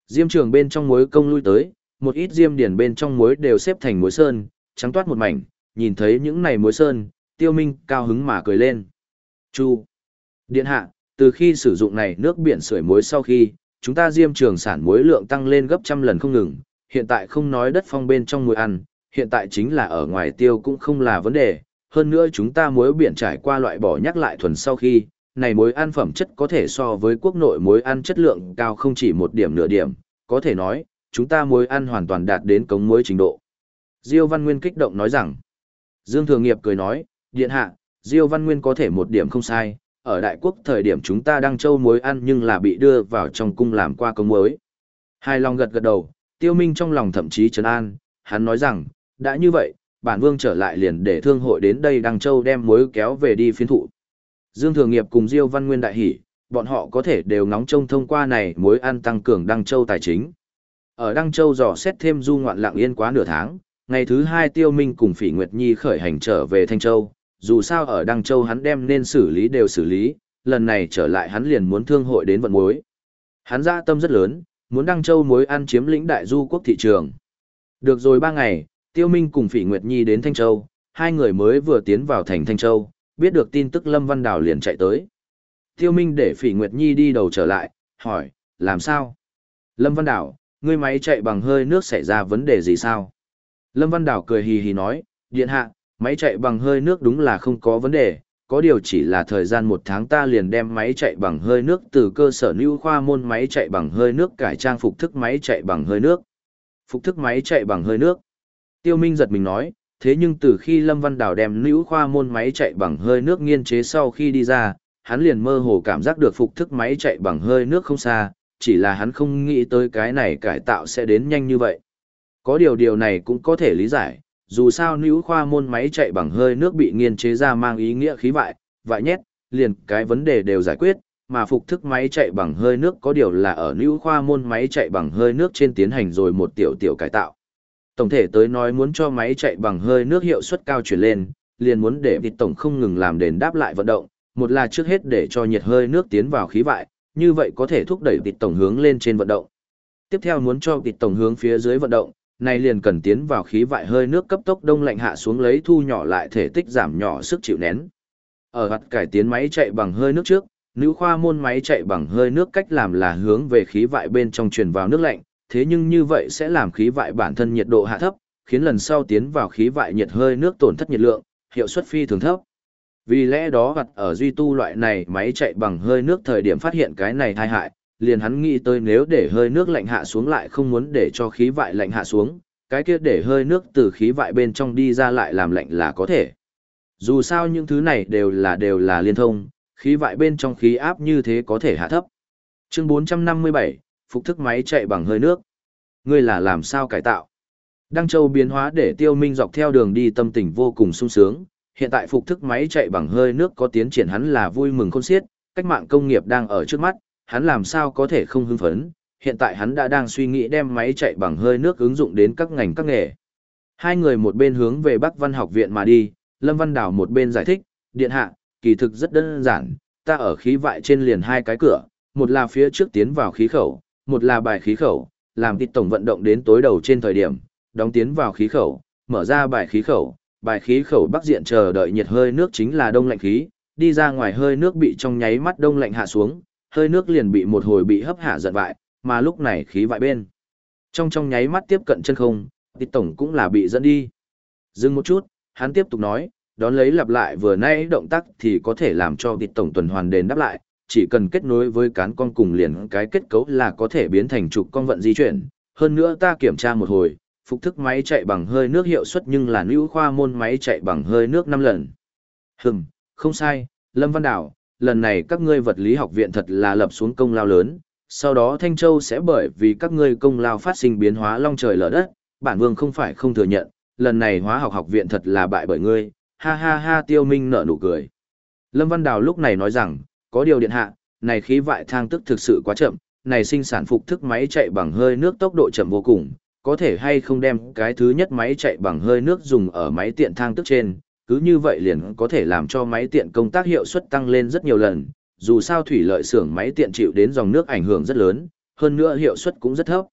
Diêm Trường bên trong muối công lui tới, một ít Diêm Điển bên trong muối đều xếp thành muối sơn, trắng toát một mảnh, nhìn thấy những này muối sơn, Tiêu Minh cao hứng mà cười lên. Chu. Điện hạ, từ khi sử dụng này nước biển sưởi muối sau khi, chúng ta diêm trường sản muối lượng tăng lên gấp trăm lần không ngừng, hiện tại không nói đất phong bên trong muối ăn, hiện tại chính là ở ngoài tiêu cũng không là vấn đề, hơn nữa chúng ta muối biển trải qua loại bỏ nhắc lại thuần sau khi, này muối ăn phẩm chất có thể so với quốc nội muối ăn chất lượng cao không chỉ một điểm nửa điểm, có thể nói, chúng ta muối ăn hoàn toàn đạt đến cống muối trình độ. Diêu Văn Nguyên kích động nói rằng, Dương Thường Nghiệp cười nói, điện hạ, Diêu Văn Nguyên có thể một điểm không sai, ở đại quốc thời điểm chúng ta đang châu muối ăn nhưng là bị đưa vào trong cung làm qua cống muối. Hai lòng gật gật đầu, tiêu minh trong lòng thậm chí trấn an, hắn nói rằng, đã như vậy, bản vương trở lại liền để thương hội đến đây đăng châu đem muối kéo về đi phiến thụ. Dương Thường Nghiệp cùng Diêu Văn Nguyên đại hỉ, bọn họ có thể đều ngóng trông thông qua này muối ăn tăng cường đăng châu tài chính. Ở đăng châu dò xét thêm du ngoạn lặng yên quá nửa tháng, ngày thứ hai tiêu minh cùng Phỉ Nguyệt Nhi khởi hành trở về Thanh Châu, dù sao ở Đăng Châu hắn đem nên xử lý đều xử lý, lần này trở lại hắn liền muốn thương hội đến vận muối. Hắn ra tâm rất lớn, muốn Đăng Châu mối ăn chiếm lĩnh đại du quốc thị trường. Được rồi ba ngày, Tiêu Minh cùng Phỉ Nguyệt Nhi đến Thanh Châu, hai người mới vừa tiến vào thành Thanh Châu, biết được tin tức Lâm Văn Đào liền chạy tới. Tiêu Minh để Phỉ Nguyệt Nhi đi đầu trở lại, hỏi, làm sao? Lâm Văn Đào, ngươi máy chạy bằng hơi nước xảy ra vấn đề gì sao? Lâm Văn Đào cười hì hì nói, điện hạ, Máy chạy bằng hơi nước đúng là không có vấn đề, có điều chỉ là thời gian một tháng ta liền đem máy chạy bằng hơi nước từ cơ sở lưu khoa môn máy chạy bằng hơi nước cải trang phục thức máy chạy bằng hơi nước. Phục thức máy chạy bằng hơi nước. Tiêu Minh giật mình nói, thế nhưng từ khi Lâm Văn Đào đem lưu khoa môn máy chạy bằng hơi nước nghiên chế sau khi đi ra, hắn liền mơ hồ cảm giác được phục thức máy chạy bằng hơi nước không xa, chỉ là hắn không nghĩ tới cái này cải tạo sẽ đến nhanh như vậy. Có điều điều này cũng có thể lý giải, dù sao nữ khoa môn máy chạy bằng hơi nước bị nghiên chế ra mang ý nghĩa khí vại, vại nhét, liền cái vấn đề đều giải quyết, mà phục thức máy chạy bằng hơi nước có điều là ở nữ khoa môn máy chạy bằng hơi nước trên tiến hành rồi một tiểu tiểu cải tạo. Tổng thể tới nói muốn cho máy chạy bằng hơi nước hiệu suất cao chuyển lên, liền muốn để vịt tổng không ngừng làm đền đáp lại vận động, một là trước hết để cho nhiệt hơi nước tiến vào khí vại, như vậy có thể thúc đẩy vịt tổng hướng lên trên vận động. Tiếp theo muốn cho vịt tổng hướng phía dưới vận động, này liền cần tiến vào khí vại hơi nước cấp tốc đông lạnh hạ xuống lấy thu nhỏ lại thể tích giảm nhỏ sức chịu nén. Ở hoạt cải tiến máy chạy bằng hơi nước trước, nữ khoa môn máy chạy bằng hơi nước cách làm là hướng về khí vại bên trong truyền vào nước lạnh, thế nhưng như vậy sẽ làm khí vại bản thân nhiệt độ hạ thấp, khiến lần sau tiến vào khí vại nhiệt hơi nước tổn thất nhiệt lượng, hiệu suất phi thường thấp. Vì lẽ đó hoạt ở duy tu loại này máy chạy bằng hơi nước thời điểm phát hiện cái này tai hại, liền hắn nghĩ tới nếu để hơi nước lạnh hạ xuống lại không muốn để cho khí vại lạnh hạ xuống, cái kia để hơi nước từ khí vại bên trong đi ra lại làm lạnh là có thể. Dù sao những thứ này đều là đều là liên thông, khí vại bên trong khí áp như thế có thể hạ thấp. Chương 457, phục thức máy chạy bằng hơi nước. Ngươi là làm sao cải tạo? Đăng Châu biến hóa để tiêu minh dọc theo đường đi tâm tình vô cùng sung sướng, hiện tại phục thức máy chạy bằng hơi nước có tiến triển hắn là vui mừng khôn xiết, cách mạng công nghiệp đang ở trước mắt, hắn làm sao có thể không hưng phấn, hiện tại hắn đã đang suy nghĩ đem máy chạy bằng hơi nước ứng dụng đến các ngành các nghề. Hai người một bên hướng về Bắc Văn học viện mà đi, Lâm Văn Đào một bên giải thích, điện hạ, kỳ thực rất đơn giản, ta ở khí vại trên liền hai cái cửa, một là phía trước tiến vào khí khẩu, một là bài khí khẩu, làm tịt tổng vận động đến tối đầu trên thời điểm, đóng tiến vào khí khẩu, mở ra bài khí khẩu, bài khí khẩu bắc diện chờ đợi nhiệt hơi nước chính là đông lạnh khí, đi ra ngoài hơi nước bị trong nháy mắt đông lạnh hạ xuống, hơi nước liền bị một hồi bị hấp hạ giận vại, mà lúc này khí vại bên. Trong trong nháy mắt tiếp cận chân không, tịt tổng cũng là bị dẫn đi. Dừng một chút, hắn tiếp tục nói, đón lấy lặp lại vừa nãy động tác thì có thể làm cho tịt tổng tuần hoàn đền đáp lại, chỉ cần kết nối với cán con cùng liền cái kết cấu là có thể biến thành trục con vận di chuyển. Hơn nữa ta kiểm tra một hồi, phục thức máy chạy bằng hơi nước hiệu suất nhưng là nữ khoa môn máy chạy bằng hơi nước 5 lần. Hừm, không sai, Lâm Văn Đảo, lần này các ngươi vật lý học viện thật là lập xuống công lao lớn, sau đó Thanh Châu sẽ bởi vì các ngươi công lao phát sinh biến hóa long trời lở đất, bản vương không phải không thừa nhận, lần này hóa học học viện thật là bại bởi ngươi, ha ha ha tiêu minh nở nụ cười. Lâm Văn Đào lúc này nói rằng, có điều điện hạ, này khí vại thang tức thực sự quá chậm, này sinh sản phục thức máy chạy bằng hơi nước tốc độ chậm vô cùng, có thể hay không đem cái thứ nhất máy chạy bằng hơi nước dùng ở máy tiện thang tức trên, cứ như vậy liền có thể làm cho máy tiện công tác hiệu suất tăng lên rất nhiều lần, dù sao thủy lợi xưởng máy tiện chịu đến dòng nước ảnh hưởng rất lớn, hơn nữa hiệu suất cũng rất thấp.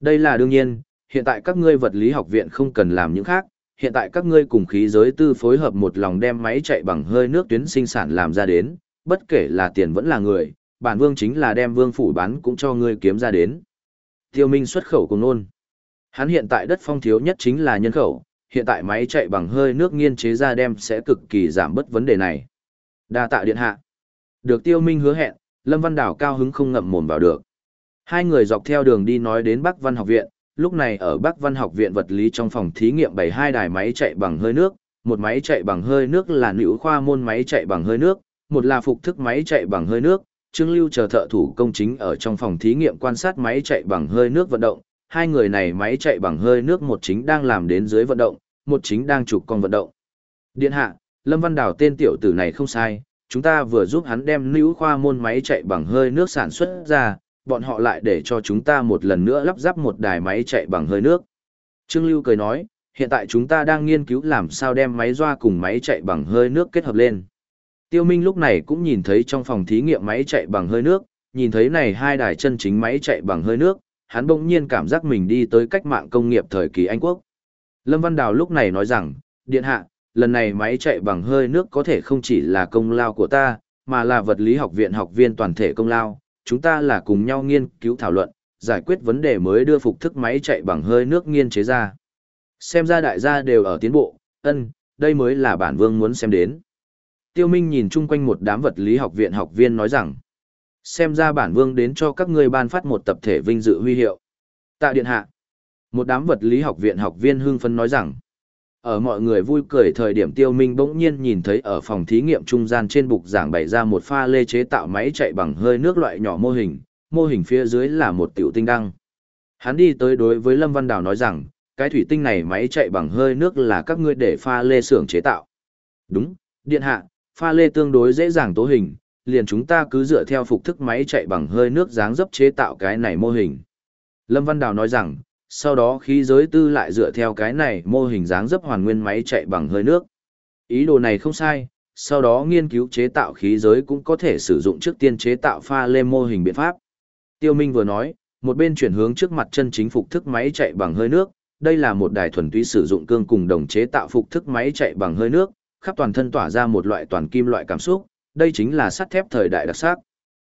Đây là đương nhiên, hiện tại các ngươi vật lý học viện không cần làm những khác, hiện tại các ngươi cùng khí giới tư phối hợp một lòng đem máy chạy bằng hơi nước tuyến sinh sản làm ra đến, bất kể là tiền vẫn là người, bản vương chính là đem vương phủ bán cũng cho ngươi kiếm ra đến. Tiêu Minh xuất khẩu cùng nôn. Hắn hiện tại đất phong thiếu nhất chính là nhân khẩu, hiện tại máy chạy bằng hơi nước nghiên chế ra đem sẽ cực kỳ giảm bớt vấn đề này. Đa tạ điện hạ. Được Tiêu Minh hứa hẹn, Lâm Văn Đảo cao hứng không ngậm mồm vào được. Hai người dọc theo đường đi nói đến Bắc Văn học viện, lúc này ở Bắc Văn học viện vật lý trong phòng thí nghiệm bày hai đài máy chạy bằng hơi nước, một máy chạy bằng hơi nước là nữ khoa môn máy chạy bằng hơi nước, một là phục thức máy chạy bằng hơi nước. Trương Lưu chờ thợ thủ công chính ở trong phòng thí nghiệm quan sát máy chạy bằng hơi nước vận động, hai người này máy chạy bằng hơi nước một chính đang làm đến dưới vận động, một chính đang chụp con vận động. Điện hạ, Lâm Văn Đào tên tiểu tử này không sai, chúng ta vừa giúp hắn đem nữ khoa môn máy chạy bằng hơi nước sản xuất ra, bọn họ lại để cho chúng ta một lần nữa lắp ráp một đài máy chạy bằng hơi nước. Trương Lưu cười nói, hiện tại chúng ta đang nghiên cứu làm sao đem máy doa cùng máy chạy bằng hơi nước kết hợp lên. Tiêu Minh lúc này cũng nhìn thấy trong phòng thí nghiệm máy chạy bằng hơi nước, nhìn thấy này hai đài chân chính máy chạy bằng hơi nước, hắn bỗng nhiên cảm giác mình đi tới cách mạng công nghiệp thời kỳ Anh Quốc. Lâm Văn Đào lúc này nói rằng, Điện hạ, lần này máy chạy bằng hơi nước có thể không chỉ là công lao của ta, mà là vật lý học viện học viên toàn thể công lao, chúng ta là cùng nhau nghiên cứu thảo luận, giải quyết vấn đề mới đưa phục thức máy chạy bằng hơi nước nghiên chế ra. Xem ra đại gia đều ở tiến bộ, ân, đây mới là bản vương muốn xem đến. Tiêu Minh nhìn chung quanh một đám vật lý học viện học viên nói rằng, xem ra bản vương đến cho các ngươi ban phát một tập thể vinh dự huy hiệu. Tạ điện hạ, một đám vật lý học viện học viên hưng phấn nói rằng, ở mọi người vui cười thời điểm tiêu minh bỗng nhiên nhìn thấy ở phòng thí nghiệm trung gian trên bục giảng bày ra một pha lê chế tạo máy chạy bằng hơi nước loại nhỏ mô hình, mô hình phía dưới là một tiểu tinh đăng. Hắn đi tới đối với Lâm Văn Đào nói rằng, cái thủy tinh này máy chạy bằng hơi nước là các ngươi để pha lê xưởng chế tạo. Đúng, điện hạ, pha lê tương đối dễ dàng tố hình, liền chúng ta cứ dựa theo phục thức máy chạy bằng hơi nước dáng dấp chế tạo cái này mô hình. Lâm Văn Đào nói rằng, sau đó khí giới tư lại dựa theo cái này mô hình dáng dấp hoàn nguyên máy chạy bằng hơi nước. Ý đồ này không sai, sau đó nghiên cứu chế tạo khí giới cũng có thể sử dụng trước tiên chế tạo pha lê mô hình biện pháp. Tiêu Minh vừa nói, một bên chuyển hướng trước mặt chân chính phục thức máy chạy bằng hơi nước, đây là một đài thuần túy sử dụng cương cùng đồng chế tạo phục thức máy chạy bằng hơi nước, khắp toàn thân tỏa ra một loại toàn kim loại cảm xúc, đây chính là sắt thép thời đại đặc sắc.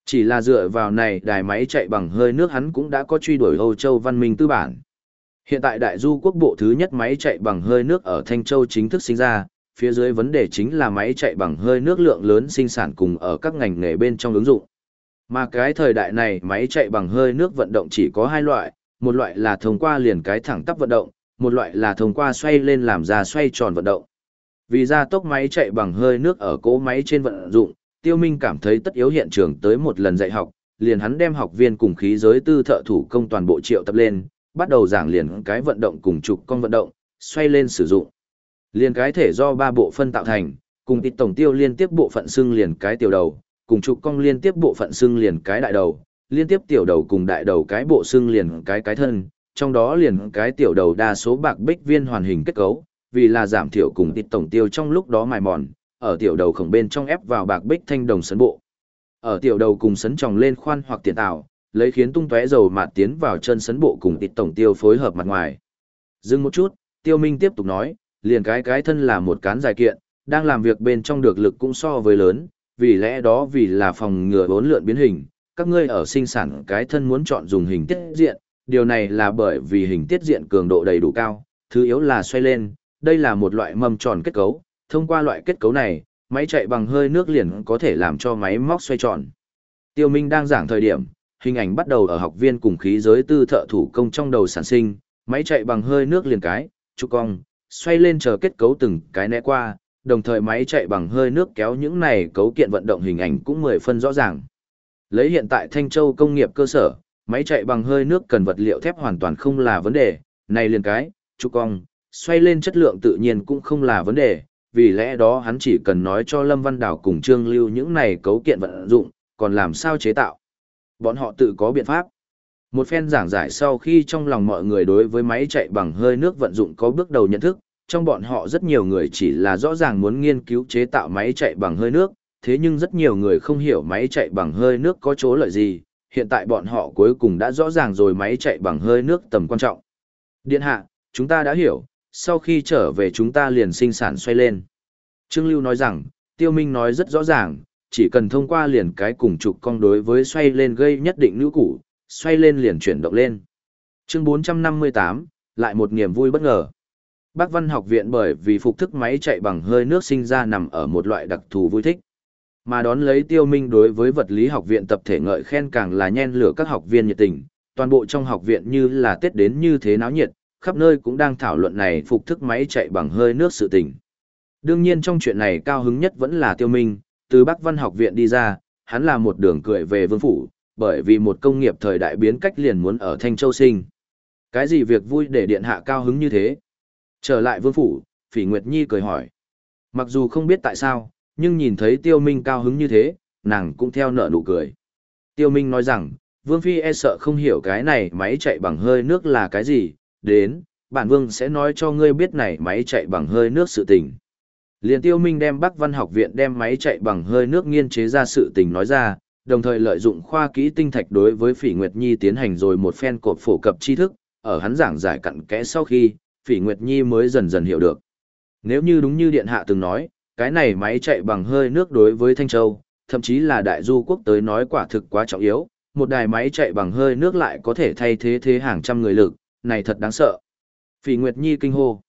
Chỉ là dựa vào này đài máy chạy bằng hơi nước hắn cũng đã có truy đuổi Âu Châu văn minh tư bản. Hiện tại đại du quốc bộ thứ nhất máy chạy bằng hơi nước ở Thanh Châu chính thức sinh ra, phía dưới vấn đề chính là máy chạy bằng hơi nước lượng lớn sinh sản cùng ở các ngành nghề bên trong ứng dụng. Mà cái thời đại này máy chạy bằng hơi nước vận động chỉ có hai loại, một loại là thông qua liền cái thẳng tắp vận động, một loại là thông qua xoay lên làm ra xoay tròn vận động. Vì ra tốc máy chạy bằng hơi nước ở cỗ máy trên vận dụng, Tiêu Minh cảm thấy tất yếu hiện trường tới một lần dạy học, liền hắn đem học viên cùng khí giới tư thợ thủ công toàn bộ triệu tập lên, bắt đầu giảng liền cái vận động cùng trục con vận động, xoay lên sử dụng. Liền cái thể do ba bộ phân tạo thành, cùng tịt tổng tiêu liên tiếp bộ phận xương liền cái tiểu đầu, cùng trục cong liên tiếp bộ phận xương liền cái đại đầu, liên tiếp tiểu đầu cùng đại đầu cái bộ xương liền cái cái thân, trong đó liền cái tiểu đầu đa số bạc bích viên hoàn hình kết cấu, vì là giảm thiểu cùng tịt tổng tiêu trong lúc đó mài mòn, ở tiểu đầu khổng bên trong ép vào bạc bích thanh đồng sấn bộ. Ở tiểu đầu cùng sấn tròng lên khoan hoặc tiền tạo, lấy khiến tung tóe dầu mạt tiến vào chân sấn bộ cùng tịt tổng tiêu phối hợp mặt ngoài. Dừng một chút, tiêu minh tiếp tục nói, liền cái cái thân là một cán dài kiện, đang làm việc bên trong được lực cũng so với lớn, vì lẽ đó vì là phòng ngừa bốn lượn biến hình, các ngươi ở sinh sản cái thân muốn chọn dùng hình tiết diện, điều này là bởi vì hình tiết diện cường độ đầy đủ cao, thứ yếu là xoay lên, đây là một loại mâm tròn kết cấu, thông qua loại kết cấu này, máy chạy bằng hơi nước liền có thể làm cho máy móc xoay tròn. Tiêu Minh đang giảng thời điểm, hình ảnh bắt đầu ở học viên cùng khí giới tư thợ thủ công trong đầu sản sinh, máy chạy bằng hơi nước liền cái, trục cong, xoay lên chờ kết cấu từng cái né qua, đồng thời máy chạy bằng hơi nước kéo những này cấu kiện vận động hình ảnh cũng mười phân rõ ràng. Lấy hiện tại Thanh Châu công nghiệp cơ sở, máy chạy bằng hơi nước cần vật liệu thép hoàn toàn không là vấn đề, này liền cái, trục cong, xoay lên chất lượng tự nhiên cũng không là vấn đề, vì lẽ đó hắn chỉ cần nói cho Lâm Văn Đào cùng Trương Lưu những này cấu kiện vận dụng, còn làm sao chế tạo. Bọn họ tự có biện pháp. Một phen giảng giải sau khi trong lòng mọi người đối với máy chạy bằng hơi nước vận dụng có bước đầu nhận thức, trong bọn họ rất nhiều người chỉ là rõ ràng muốn nghiên cứu chế tạo máy chạy bằng hơi nước, thế nhưng rất nhiều người không hiểu máy chạy bằng hơi nước có chỗ lợi gì, hiện tại bọn họ cuối cùng đã rõ ràng rồi máy chạy bằng hơi nước tầm quan trọng. Điện hạ, chúng ta đã hiểu, sau khi trở về chúng ta liền sinh sản xoay lên. Trương Lưu nói rằng, Tiêu Minh nói rất rõ ràng, chỉ cần thông qua liền cái cùng trục cong đối với xoay lên gây nhất định nữ củ, xoay lên liền chuyển động lên. Chương 458, lại một niềm vui bất ngờ. Bác Văn học viện bởi vì phục thức máy chạy bằng hơi nước sinh ra nằm ở một loại đặc thù vui thích. Mà đón lấy tiêu minh đối với vật lý học viện tập thể ngợi khen càng là nhen lửa các học viên nhiệt tình, toàn bộ trong học viện như là Tết đến như thế náo nhiệt, khắp nơi cũng đang thảo luận này phục thức máy chạy bằng hơi nước sự tình. Đương nhiên trong chuyện này cao hứng nhất vẫn là tiêu minh, từ Bắc Văn học viện đi ra, hắn là một đường cười về vương phủ, bởi vì một công nghiệp thời đại biến cách liền muốn ở Thanh Châu sinh. Cái gì việc vui để điện hạ cao hứng như thế? Trở lại vương phủ, Phỉ Nguyệt Nhi cười hỏi. Mặc dù không biết tại sao, nhưng nhìn thấy Tiêu Minh cao hứng như thế, nàng cũng theo nở nụ cười. Tiêu Minh nói rằng, Vương Phi e sợ không hiểu cái này máy chạy bằng hơi nước là cái gì, đến, bản Vương sẽ nói cho ngươi biết này máy chạy bằng hơi nước sự tình. Liên Tiêu Minh đem Bắc Văn học viện đem máy chạy bằng hơi nước nghiên chế ra sự tình nói ra, đồng thời lợi dụng khoa kỹ tinh thạch đối với Phỉ Nguyệt Nhi tiến hành rồi một phen cột phổ cập tri thức, ở hắn giảng giải cặn kẽ sau khi, Phỉ Nguyệt Nhi mới dần dần hiểu được. Nếu như đúng như Điện Hạ từng nói, cái này máy chạy bằng hơi nước đối với Thanh Châu, thậm chí là đại du quốc tới nói quả thực quá trọng yếu, một đài máy chạy bằng hơi nước lại có thể thay thế thế hàng trăm người lực, này thật đáng sợ. Phỉ Nguyệt Nhi kinh hô.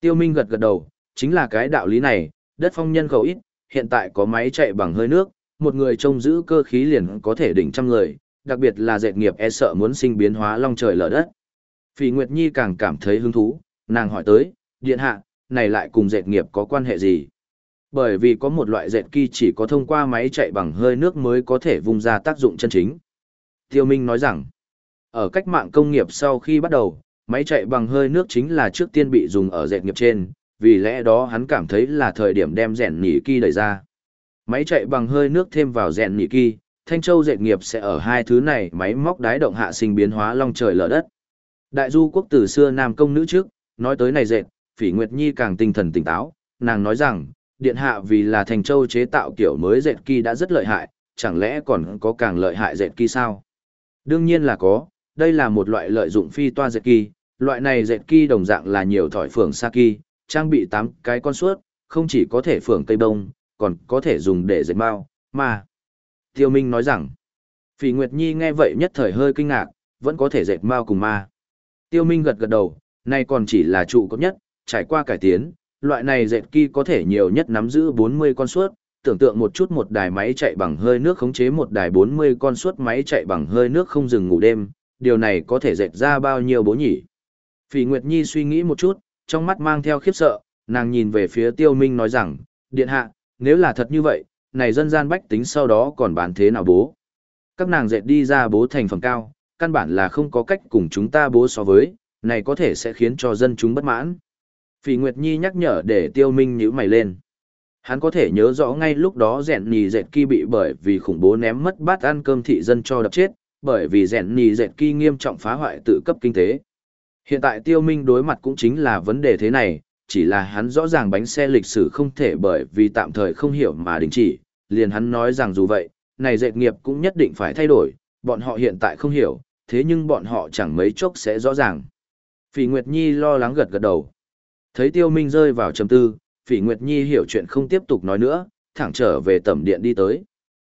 Tiêu Minh gật gật đầu, chính là cái đạo lý này, đất phong nhân khẩu ít, hiện tại có máy chạy bằng hơi nước, một người trông giữ cơ khí liền có thể đỉnh trăm người, đặc biệt là dệt nghiệp e sợ muốn sinh biến hóa long trời lở đất. Phỉ Nguyệt Nhi càng cảm thấy hứng thú, nàng hỏi tới, điện hạ, này lại cùng dệt nghiệp có quan hệ gì? Bởi vì có một loại dệt kỳ chỉ có thông qua máy chạy bằng hơi nước mới có thể vung ra tác dụng chân chính. Tiêu Minh nói rằng, ở cách mạng công nghiệp sau khi bắt đầu, máy chạy bằng hơi nước chính là trước tiên bị dùng ở dệt nghiệp trên, vì lẽ đó hắn cảm thấy là thời điểm đem rèn nỉ kỳ đẩy ra. Máy chạy bằng hơi nước thêm vào rèn nỉ kỳ, Thanh Châu dệt nghiệp sẽ ở hai thứ này máy móc đái động hạ sinh biến hóa long trời lở đất. Đại du quốc từ xưa nam công nữ trước, nói tới này dệt, Phỉ Nguyệt Nhi càng tinh thần tỉnh táo, nàng nói rằng, điện hạ vì là Thành Châu chế tạo kiểu mới dệt kỳ đã rất lợi hại, chẳng lẽ còn có càng lợi hại dệt kỳ sao? Đương nhiên là có, đây là một loại lợi dụng phi toa dệt kỳ, loại này dệt kỳ đồng dạng là nhiều thỏi phường sa kỳ, trang bị 8 cái con suốt, không chỉ có thể phường cây bông, còn có thể dùng để dệt mao, mà. Tiêu Minh nói rằng, Phỉ Nguyệt Nhi nghe vậy nhất thời hơi kinh ngạc, vẫn có thể dệt mao cùng ma. Tiêu Minh gật gật đầu, nay còn chỉ là trụ cấp nhất, trải qua cải tiến, loại này dệt kỳ có thể nhiều nhất nắm giữ 40 con suốt, tưởng tượng một chút một đài máy chạy bằng hơi nước khống chế một đài 40 con suốt máy chạy bằng hơi nước không dừng ngủ đêm, điều này có thể dệt ra bao nhiêu bố nhỉ? Phỉ Nguyệt Nhi suy nghĩ một chút, trong mắt mang theo khiếp sợ, nàng nhìn về phía Tiêu Minh nói rằng, điện hạ, nếu là thật như vậy, này dân gian bách tính sau đó còn bán thế nào bố? Các nàng dệt đi ra bố thành phẩm cao, căn bản là không có cách cùng chúng ta bố so với, này có thể sẽ khiến cho dân chúng bất mãn. Phỉ Nguyệt Nhi nhắc nhở để tiêu minh nhíu mày lên. Hắn có thể nhớ rõ ngay lúc đó rèn nì dẹt kỳ bị bởi vì khủng bố ném mất bát ăn cơm thị dân cho đập chết, bởi vì rèn nì dệt kỳ nghiêm trọng phá hoại tự cấp kinh tế. Hiện tại tiêu minh đối mặt cũng chính là vấn đề thế này, chỉ là hắn rõ ràng bánh xe lịch sử không thể bởi vì tạm thời không hiểu mà đình chỉ, liền hắn nói rằng dù vậy, này dệt nghiệp cũng nhất định phải thay đổi, bọn họ hiện tại không hiểu, thế nhưng bọn họ chẳng mấy chốc sẽ rõ ràng. Phỉ Nguyệt Nhi lo lắng gật gật đầu. Thấy Tiêu Minh rơi vào trầm tư, Phỉ Nguyệt Nhi hiểu chuyện không tiếp tục nói nữa, thẳng trở về tẩm điện đi tới.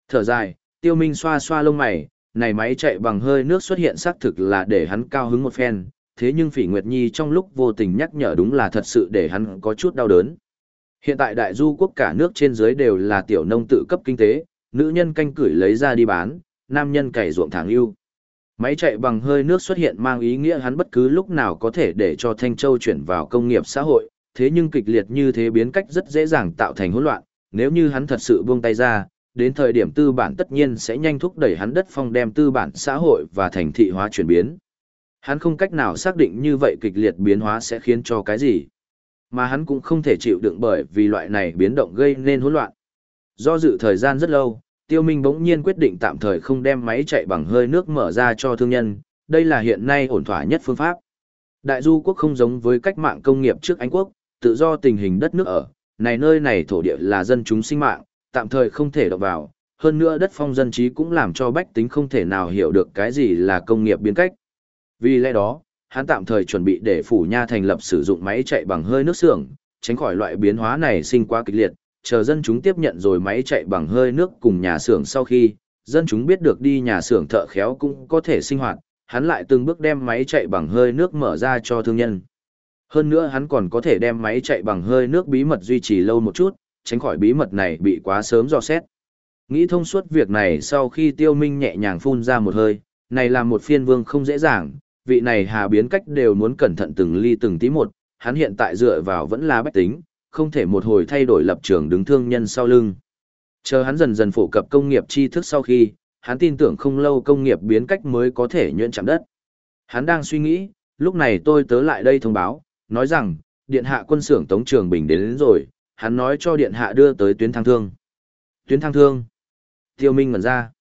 Thở dài, Tiêu Minh xoa xoa lông mày, này máy chạy bằng hơi nước xuất hiện xác thực là để hắn cao hứng một phen, thế nhưng Phỉ Nguyệt Nhi trong lúc vô tình nhắc nhở đúng là thật sự để hắn có chút đau đớn. Hiện tại đại du quốc cả nước trên dưới đều là tiểu nông tự cấp kinh tế, nữ nhân canh cửi lấy ra đi bán, nam nhân cày ruộng tháng ưu. Máy chạy bằng hơi nước xuất hiện mang ý nghĩa hắn bất cứ lúc nào có thể để cho Thanh Châu chuyển vào công nghiệp xã hội, thế nhưng kịch liệt như thế biến cách rất dễ dàng tạo thành hỗn loạn, nếu như hắn thật sự buông tay ra, đến thời điểm tư bản tất nhiên sẽ nhanh thúc đẩy hắn đất phong đem tư bản xã hội và thành thị hóa chuyển biến. Hắn không cách nào xác định như vậy kịch liệt biến hóa sẽ khiến cho cái gì. Mà hắn cũng không thể chịu đựng bởi vì loại này biến động gây nên hỗn loạn. Do dự thời gian rất lâu, Tiêu Minh bỗng nhiên quyết định tạm thời không đem máy chạy bằng hơi nước mở ra cho thương nhân, đây là hiện nay ổn thỏa nhất phương pháp. Đại du quốc không giống với cách mạng công nghiệp trước Anh quốc, tự do tình hình đất nước ở, này nơi này thổ địa là dân chúng sinh mạng, tạm thời không thể động vào, hơn nữa đất phong dân trí cũng làm cho bách tính không thể nào hiểu được cái gì là công nghiệp biến cách. Vì lẽ đó, hắn tạm thời chuẩn bị để phủ nha thành lập sử dụng máy chạy bằng hơi nước xưởng, tránh khỏi loại biến hóa này sinh quá kịch liệt, chờ dân chúng tiếp nhận rồi máy chạy bằng hơi nước cùng nhà xưởng sau khi, dân chúng biết được đi nhà xưởng thợ khéo cũng có thể sinh hoạt, hắn lại từng bước đem máy chạy bằng hơi nước mở ra cho thương nhân. Hơn nữa hắn còn có thể đem máy chạy bằng hơi nước bí mật duy trì lâu một chút, tránh khỏi bí mật này bị quá sớm dò xét. Nghĩ thông suốt việc này sau khi tiêu minh nhẹ nhàng phun ra một hơi, này là một phiên vương không dễ dàng, vị này hà biến cách đều muốn cẩn thận từng ly từng tí một, hắn hiện tại dựa vào vẫn là bách tính, không thể một hồi thay đổi lập trường đứng thương nhân sau lưng. Chờ hắn dần dần phổ cập công nghiệp tri thức sau khi, hắn tin tưởng không lâu công nghiệp biến cách mới có thể nhuyễn chạm đất. Hắn đang suy nghĩ, lúc này tôi tớ lại đây thông báo, nói rằng, điện hạ quân xưởng Tống Trường Bình đến, đến rồi, hắn nói cho điện hạ đưa tới tuyến thang thương. Tuyến thang thương. Tiêu Minh ngẩn ra.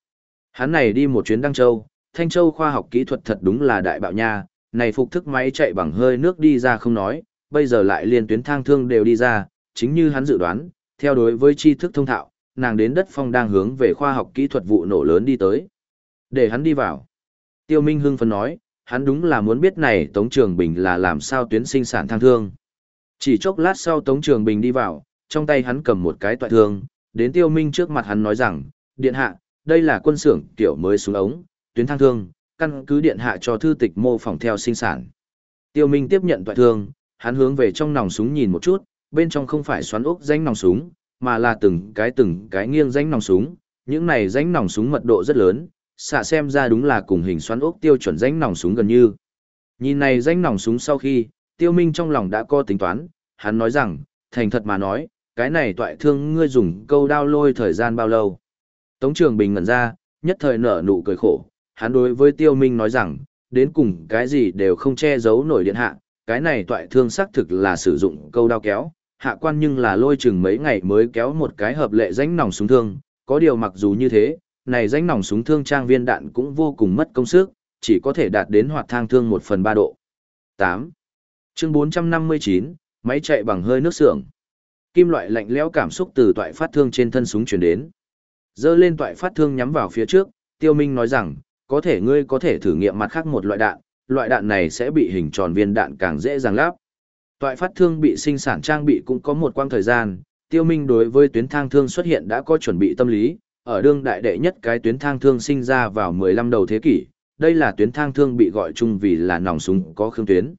Hắn này đi một chuyến Đăng Châu, Thanh Châu khoa học kỹ thuật thật đúng là đại bạo nha, này phục thức máy chạy bằng hơi nước đi ra không nói, bây giờ lại liên tuyến thang thương đều đi ra, chính như hắn dự đoán, theo đối với tri thức thông thạo, nàng đến đất phong đang hướng về khoa học kỹ thuật vụ nổ lớn đi tới. Để hắn đi vào. Tiêu Minh hưng phấn nói, hắn đúng là muốn biết này Tống Trường Bình là làm sao tuyến sinh sản thang thương. Chỉ chốc lát sau Tống Trường Bình đi vào, trong tay hắn cầm một cái toại thương, đến Tiêu Minh trước mặt hắn nói rằng, điện hạ, đây là quân xưởng kiểu mới xuống ống, tuyến thang thương, căn cứ điện hạ cho thư tịch mô phỏng theo sinh sản. Tiêu Minh tiếp nhận toại thương, hắn hướng về trong nòng súng nhìn một chút, bên trong không phải xoắn ốc danh nòng súng, mà là từng cái từng cái nghiêng danh nòng súng, những này danh nòng súng mật độ rất lớn, xạ xem ra đúng là cùng hình xoắn ốc tiêu chuẩn danh nòng súng gần như. Nhìn này danh nòng súng sau khi, Tiêu Minh trong lòng đã có tính toán, hắn nói rằng, thành thật mà nói, cái này toại thương ngươi dùng câu đao lôi thời gian bao lâu. Tống Trường Bình ngẩn ra, nhất thời nở nụ cười khổ, hắn đối với Tiêu Minh nói rằng, đến cùng cái gì đều không che giấu nổi điện hạ, cái này toại thương xác thực là sử dụng câu đao kéo, hạ quan nhưng là lôi chừng mấy ngày mới kéo một cái hợp lệ danh nòng súng thương, có điều mặc dù như thế, này danh nòng súng thương trang viên đạn cũng vô cùng mất công sức, chỉ có thể đạt đến hoạt thang thương 1 phần 3 độ. 8. Chương 459, máy chạy bằng hơi nước sưởng Kim loại lạnh lẽo cảm xúc từ toại phát thương trên thân súng truyền đến. Dơ lên toại phát thương nhắm vào phía trước, Tiêu Minh nói rằng, có thể ngươi có thể thử nghiệm mặt khác một loại đạn, loại đạn này sẽ bị hình tròn viên đạn càng dễ dàng lắp. Toại phát thương bị sinh sản trang bị cũng có một quang thời gian, tiêu minh đối với tuyến thang thương xuất hiện đã có chuẩn bị tâm lý, ở đương đại đệ nhất cái tuyến thang thương sinh ra vào 15 đầu thế kỷ, đây là tuyến thang thương bị gọi chung vì là nòng súng có khương tuyến.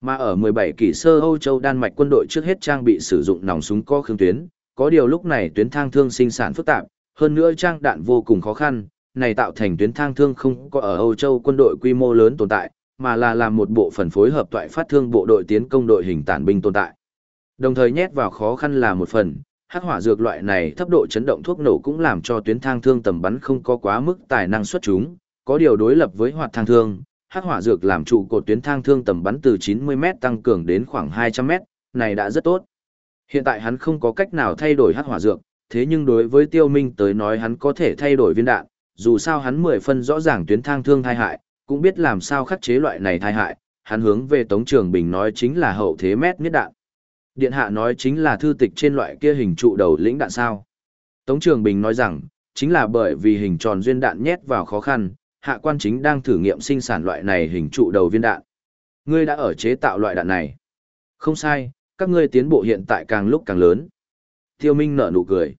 Mà ở 17 kỷ sơ Âu Châu Đan Mạch quân đội trước hết trang bị sử dụng nòng súng có khương tuyến, có điều lúc này tuyến thang thương sinh sản phức tạp, hơn nữa trang đạn vô cùng khó khăn, này tạo thành tuyến thang thương không có ở Âu Châu quân đội quy mô lớn tồn tại, mà là làm một bộ phận phối hợp toại phát thương bộ đội tiến công đội hình tản binh tồn tại. Đồng thời nhét vào khó khăn là một phần, hắc hỏa dược loại này thấp độ chấn động thuốc nổ cũng làm cho tuyến thang thương tầm bắn không có quá mức tài năng xuất chúng, có điều đối lập với hoạt thang thương, hắc hỏa dược làm trụ cột tuyến thang thương tầm bắn từ 90m tăng cường đến khoảng 200m, này đã rất tốt. Hiện tại hắn không có cách nào thay đổi hắc hỏa dược, thế nhưng đối với Tiêu Minh tới nói hắn có thể thay đổi viên đạn, dù sao hắn mười phân rõ ràng tuyến thang thương thai hại, cũng biết làm sao khắc chế loại này thai hại, hắn hướng về Tống Trường Bình nói chính là hậu thế mét miết đạn. Điện hạ nói chính là thư tịch trên loại kia hình trụ đầu lĩnh đạn sao. Tống Trường Bình nói rằng, chính là bởi vì hình tròn duyên đạn nhét vào khó khăn, hạ quan chính đang thử nghiệm sinh sản loại này hình trụ đầu viên đạn. Ngươi đã ở chế tạo loại đạn này. Không sai, các ngươi tiến bộ hiện tại càng lúc càng lớn. Tiêu Minh nở nụ cười.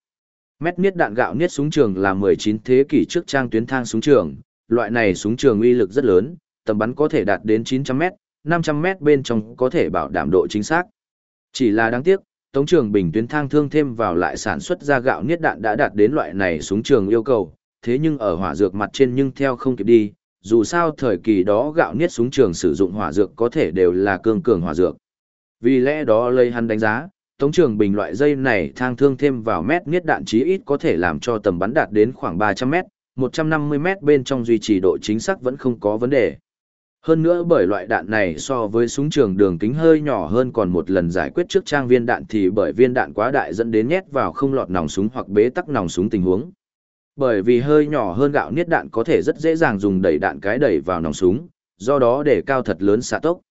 Mét niết đạn gạo niết súng trường là 19 thế kỷ trước trang tuyến thang súng trường, loại này súng trường uy lực rất lớn, tầm bắn có thể đạt đến 900m, 500m bên trong có thể bảo đảm độ chính xác. Chỉ là đáng tiếc, Tống trường bình tuyến thang thương thêm vào lại sản xuất ra gạo niết đạn đã đạt đến loại này súng trường yêu cầu, thế nhưng ở hỏa dược mặt trên nhưng theo không kịp đi, dù sao thời kỳ đó gạo niết súng trường sử dụng hỏa dược có thể đều là cường cường hỏa dược. Vì lẽ đó lây hắn đánh giá, Tống trường bình loại dây này thang thương thêm vào mét niết đạn chí ít có thể làm cho tầm bắn đạt đến khoảng 300 mét, 150 mét bên trong duy trì độ chính xác vẫn không có vấn đề. Hơn nữa bởi loại đạn này so với súng trường đường kính hơi nhỏ hơn còn một lần giải quyết trước trang viên đạn thì bởi viên đạn quá đại dẫn đến nhét vào không lọt nòng súng hoặc bế tắc nòng súng tình huống. Bởi vì hơi nhỏ hơn gạo niết đạn có thể rất dễ dàng dùng đẩy đạn cái đẩy vào nòng súng, do đó để cao thật lớn xạ tốc.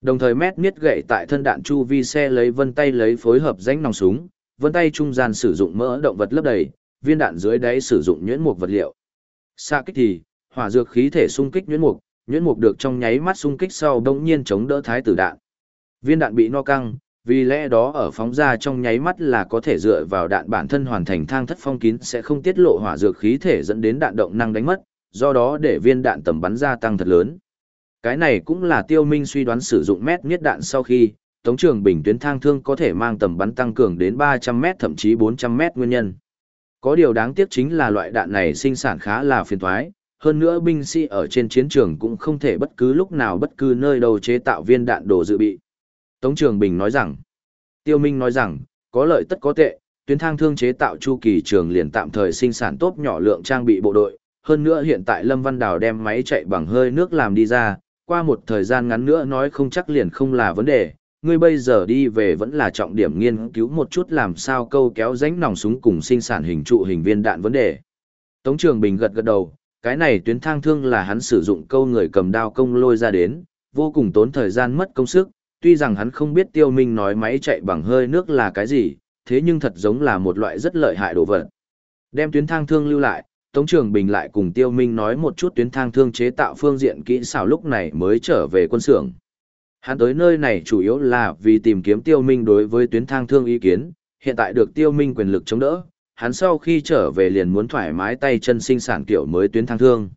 Đồng thời mét niết gậy tại thân đạn chu vi xe lấy vân tay lấy phối hợp danh nòng súng, vân tay trung gian sử dụng mỡ động vật lấp đầy, viên đạn dưới đáy sử dụng nhuyễn mục vật liệu. Xạ kích thì, hỏa dược khí thể xung kích nhuyễn mục, nhuyễn mục được trong nháy mắt xung kích sau đống nhiên chống đỡ thái tử đạn. Viên đạn bị no căng, vì lẽ đó ở phóng ra trong nháy mắt là có thể dựa vào đạn bản thân hoàn thành thang thất phong kín sẽ không tiết lộ hỏa dược khí thể dẫn đến đạn động năng đánh mất, do đó để viên đạn tầm bắn ra tăng thật lớn. Cái này cũng là tiêu minh suy đoán sử dụng mét nghiết đạn sau khi, Tống Trường Bình tuyến thang thương có thể mang tầm bắn tăng cường đến 300 mét thậm chí 400 mét nguyên nhân. Có điều đáng tiếc chính là loại đạn này sinh sản khá là phiền toái, hơn nữa binh sĩ ở trên chiến trường cũng không thể bất cứ lúc nào bất cứ nơi đâu chế tạo viên đạn đồ dự bị. Tống Trường Bình nói rằng, Tiêu Minh nói rằng, có lợi tất có tệ, tuyến thang thương chế tạo chu kỳ trường liền tạm thời sinh sản tốt nhỏ lượng trang bị bộ đội, hơn nữa hiện tại Lâm Văn Đào đem máy chạy bằng hơi nước làm đi ra, qua một thời gian ngắn nữa nói không chắc liền không là vấn đề, ngươi bây giờ đi về vẫn là trọng điểm nghiên cứu một chút làm sao câu kéo rãnh nòng súng cùng sinh sản hình trụ hình viên đạn vấn đề. Tống Trường Bình gật gật đầu, cái này tuyến thang thương là hắn sử dụng câu người cầm đao công lôi ra đến, vô cùng tốn thời gian mất công sức, tuy rằng hắn không biết tiêu minh nói máy chạy bằng hơi nước là cái gì, thế nhưng thật giống là một loại rất lợi hại đồ vật. Đem tuyến thang thương lưu lại, Tống Trường Bình lại cùng Tiêu Minh nói một chút tuyến thang thương chế tạo phương diện kỹ xảo lúc này mới trở về quân xưởng. Hắn tới nơi này chủ yếu là vì tìm kiếm Tiêu Minh đối với tuyến thang thương ý kiến, hiện tại được Tiêu Minh quyền lực chống đỡ, hắn sau khi trở về liền muốn thoải mái tay chân sinh sản kiểu mới tuyến thang thương.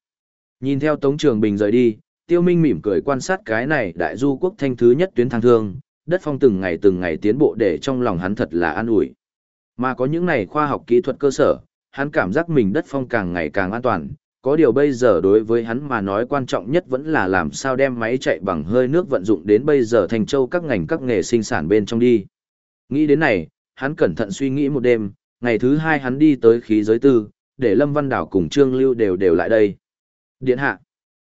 Nhìn theo Tống Trường Bình rời đi, Tiêu Minh mỉm cười quan sát cái này đại du quốc thanh thứ nhất tuyến thang thương, đất phong từng ngày từng ngày tiến bộ để trong lòng hắn thật là an ủi. Mà có những này khoa học kỹ thuật cơ sở, hắn cảm giác mình đất phong càng ngày càng an toàn. Có điều bây giờ đối với hắn mà nói quan trọng nhất vẫn là làm sao đem máy chạy bằng hơi nước vận dụng đến bây giờ thành châu các ngành các nghề sinh sản bên trong đi. Nghĩ đến này, hắn cẩn thận suy nghĩ một đêm, ngày thứ hai hắn đi tới khí giới tư, để Lâm Văn Đảo cùng Trương Lưu đều đều lại đây. Điện hạ.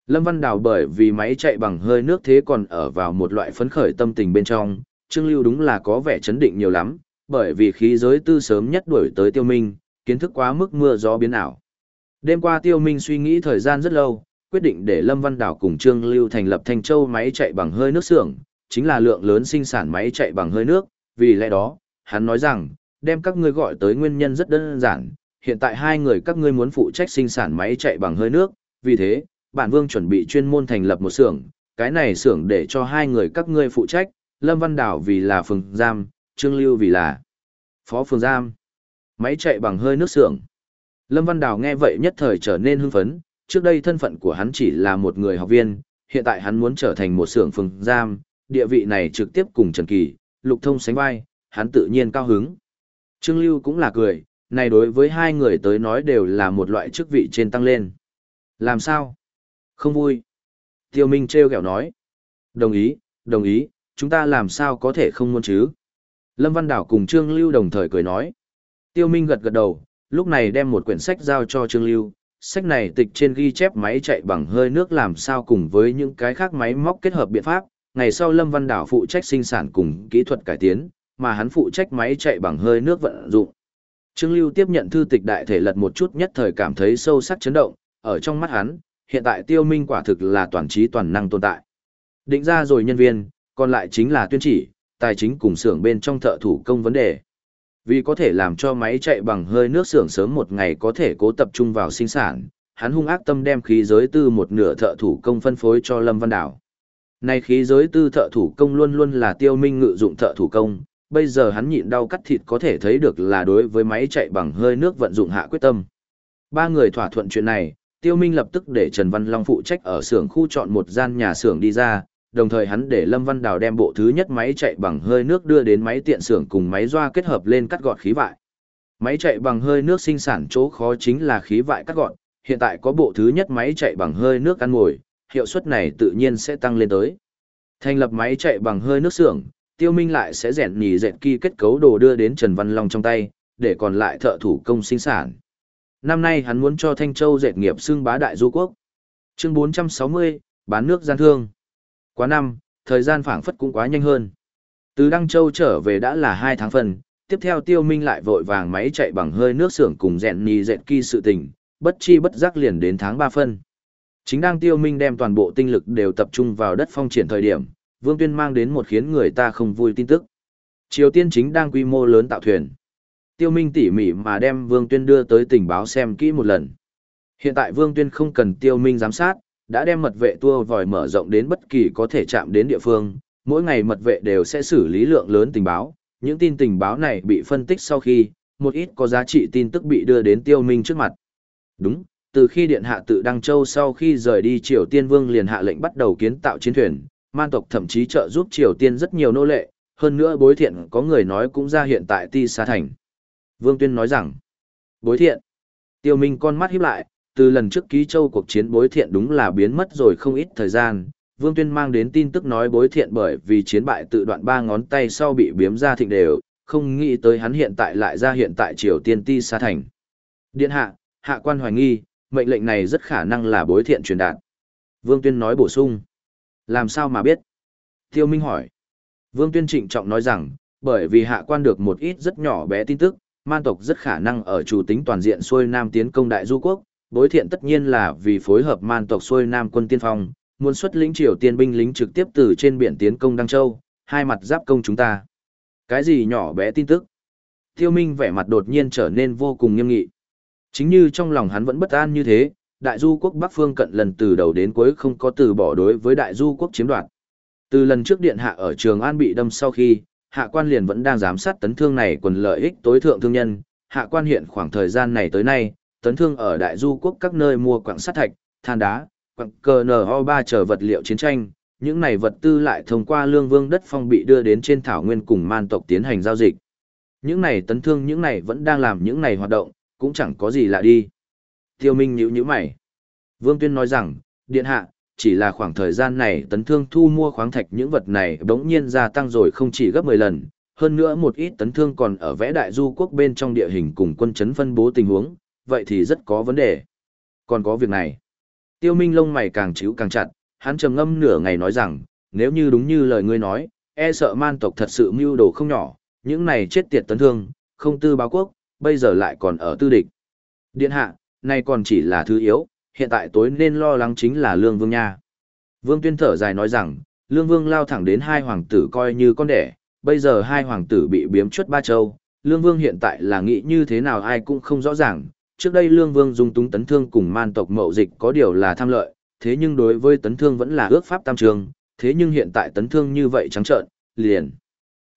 Lâm Văn Đào bởi vì máy chạy bằng hơi nước thế còn ở vào một loại phấn khởi tâm tình bên trong, Trương Lưu đúng là có vẻ chấn định nhiều lắm, bởi vì khí giới tư sớm nhất đuổi tới tiêu minh, kiến thức quá mức mưa gió biến ảo. Đêm qua tiêu minh suy nghĩ thời gian rất lâu, quyết định để Lâm Văn Đào cùng Trương Lưu thành lập Thanh Châu máy chạy bằng hơi nước xưởng, chính là lượng lớn sinh sản máy chạy bằng hơi nước, vì lẽ đó, hắn nói rằng, đem các ngươi gọi tới nguyên nhân rất đơn giản, hiện tại hai người các ngươi muốn phụ trách sinh sản máy chạy bằng hơi nước, vì thế, bản vương chuẩn bị chuyên môn thành lập một xưởng, cái này xưởng để cho hai người các ngươi phụ trách, Lâm Văn Đảo vì là phường giam, Trương Lưu vì là phó phường giam. Máy chạy bằng hơi nước xưởng. Lâm Văn Đào nghe vậy nhất thời trở nên hưng phấn, trước đây thân phận của hắn chỉ là một người học viên, hiện tại hắn muốn trở thành một xưởng phường giam, địa vị này trực tiếp cùng Trần Kỳ, Lục Thông sánh vai, hắn tự nhiên cao hứng. Trương Lưu cũng là cười, này đối với hai người tới nói đều là một loại chức vị trên tăng lên. Làm sao? Không vui. Tiêu Minh treo kẹo nói. Đồng ý, đồng ý, chúng ta làm sao có thể không muốn chứ? Lâm Văn Đảo cùng Trương Lưu đồng thời cười nói. Tiêu Minh gật gật đầu, lúc này đem một quyển sách giao cho Trương Lưu. Sách này tịch trên ghi chép máy chạy bằng hơi nước làm sao cùng với những cái khác máy móc kết hợp biện pháp. Ngày sau Lâm Văn Đảo phụ trách sinh sản cùng kỹ thuật cải tiến, mà hắn phụ trách máy chạy bằng hơi nước vận dụng. Trương Lưu tiếp nhận thư tịch đại thể lật một chút nhất thời cảm thấy sâu sắc chấn động, ở trong mắt hắn, hiện tại tiêu minh quả thực là toàn trí toàn năng tồn tại. Định ra rồi nhân viên, còn lại chính là tuyên chỉ, tài chính cùng xưởng bên trong thợ thủ công vấn đề. Vì có thể làm cho máy chạy bằng hơi nước xưởng sớm một ngày có thể cố tập trung vào sinh sản, hắn hung ác tâm đem khí giới tư một nửa thợ thủ công phân phối cho Lâm Văn Đảo. Nay khí giới tư thợ thủ công luôn luôn là tiêu minh ngự dụng thợ thủ công, bây giờ hắn nhịn đau cắt thịt có thể thấy được là đối với máy chạy bằng hơi nước vận dụng hạ quyết tâm. Ba người thỏa thuận chuyện này, tiêu minh lập tức để Trần Văn Long phụ trách ở xưởng khu chọn một gian nhà xưởng đi ra, đồng thời hắn để Lâm Văn Đào đem bộ thứ nhất máy chạy bằng hơi nước đưa đến máy tiện xưởng cùng máy doa kết hợp lên cắt gọt khí vại. Máy chạy bằng hơi nước sinh sản chỗ khó chính là khí vại cắt gọt, hiện tại có bộ thứ nhất máy chạy bằng hơi nước ăn ngồi, hiệu suất này tự nhiên sẽ tăng lên tới. Thành lập máy chạy bằng hơi nước xưởng, Tiêu Minh lại sẽ rèn nhì dệt kỳ kết cấu đồ đưa đến Trần Văn Long trong tay, để còn lại thợ thủ công sinh sản. Năm nay hắn muốn cho Thanh Châu dệt nghiệp xưng bá đại du quốc. Chương 460, bán nước gian thương. Quá năm, thời gian phảng phất cũng quá nhanh hơn. Từ Đăng Châu trở về đã là hai tháng phần, tiếp theo tiêu minh lại vội vàng máy chạy bằng hơi nước xưởng cùng rèn nì dẹn kỳ sự tình, bất chi bất giác liền đến tháng 3 phân. Chính đang tiêu minh đem toàn bộ tinh lực đều tập trung vào đất phong triển thời điểm, Vương Tuyên mang đến một khiến người ta không vui tin tức. Triều Tiên chính đang quy mô lớn tạo thuyền. Tiêu Minh tỉ mỉ mà đem Vương Tuyên đưa tới tình báo xem kỹ một lần. Hiện tại Vương Tuyên không cần Tiêu Minh giám sát, đã đem mật vệ tua vòi mở rộng đến bất kỳ có thể chạm đến địa phương, mỗi ngày mật vệ đều sẽ xử lý lượng lớn tình báo, những tin tình báo này bị phân tích sau khi, một ít có giá trị tin tức bị đưa đến Tiêu Minh trước mặt. Đúng, từ khi Điện Hạ tự Đăng Châu sau khi rời đi Triều Tiên Vương liền hạ lệnh bắt đầu kiến tạo chiến thuyền, man tộc thậm chí trợ giúp Triều Tiên rất nhiều nô lệ, hơn nữa bối thiện có người nói cũng ra hiện tại Ti Sa Thành. Vương Tuyên nói rằng, bối thiện, tiêu minh con mắt híp lại, từ lần trước ký châu cuộc chiến bối thiện đúng là biến mất rồi không ít thời gian. Vương Tuyên mang đến tin tức nói bối thiện bởi vì chiến bại tự đoạn ba ngón tay sau bị biếm ra thịnh đều, không nghĩ tới hắn hiện tại lại ra hiện tại Triều Tiên Ti Sa Thành. Điện hạ, hạ quan hoài nghi, mệnh lệnh này rất khả năng là bối thiện truyền đạt. Vương Tuyên nói bổ sung. Làm sao mà biết? Tiêu Minh hỏi. Vương Tuyên trịnh trọng nói rằng, bởi vì hạ quan được một ít rất nhỏ bé tin tức, man tộc rất khả năng ở chủ tính toàn diện xuôi nam tiến công đại du quốc, bối thiện tất nhiên là vì phối hợp man tộc xuôi nam quân tiên phong, muốn xuất lĩnh triều tiên binh lính trực tiếp từ trên biển tiến công Đăng Châu, hai mặt giáp công chúng ta. Cái gì nhỏ bé tin tức? Tiêu Minh vẻ mặt đột nhiên trở nên vô cùng nghiêm nghị. Chính như trong lòng hắn vẫn bất an như thế, đại du quốc Bắc Phương cận lần từ đầu đến cuối không có từ bỏ đối với đại du quốc chiếm đoạt. Từ lần trước điện hạ ở trường An bị đâm sau khi, hạ quan liền vẫn đang giám sát tấn thương này quần lợi ích tối thượng thương nhân, hạ quan hiện khoảng thời gian này tới nay, tấn thương ở đại du quốc các nơi mua quặng sắt thạch, than đá, quặng cờ nho ba chờ vật liệu chiến tranh, những này vật tư lại thông qua lương vương đất phong bị đưa đến trên thảo nguyên cùng man tộc tiến hành giao dịch. Những này tấn thương những này vẫn đang làm những này hoạt động, cũng chẳng có gì lạ đi. Tiêu Minh nhíu nhíu mày. Vương Tuyên nói rằng, điện hạ, chỉ là khoảng thời gian này tấn thương thu mua khoáng thạch những vật này bỗng nhiên gia tăng rồi không chỉ gấp 10 lần, hơn nữa một ít tấn thương còn ở vẽ đại du quốc bên trong địa hình cùng quân chấn phân bố tình huống, vậy thì rất có vấn đề. Còn có việc này. Tiêu Minh lông mày càng chíu càng chặt, hắn trầm ngâm nửa ngày nói rằng, nếu như đúng như lời ngươi nói, e sợ man tộc thật sự mưu đồ không nhỏ, những này chết tiệt tấn thương, không tư báo quốc, bây giờ lại còn ở tư địch. Điện hạ, này còn chỉ là thứ yếu, hiện tại tối nên lo lắng chính là Lương Vương nha. Vương Tuyên thở dài nói rằng, Lương Vương lao thẳng đến hai hoàng tử coi như con đẻ, bây giờ hai hoàng tử bị biếm chuất ba châu, Lương Vương hiện tại là nghĩ như thế nào ai cũng không rõ ràng. Trước đây Lương Vương dùng túng tấn thương cùng man tộc mậu dịch có điều là tham lợi, thế nhưng đối với tấn thương vẫn là ước pháp tam trường, thế nhưng hiện tại tấn thương như vậy trắng trợn, liền.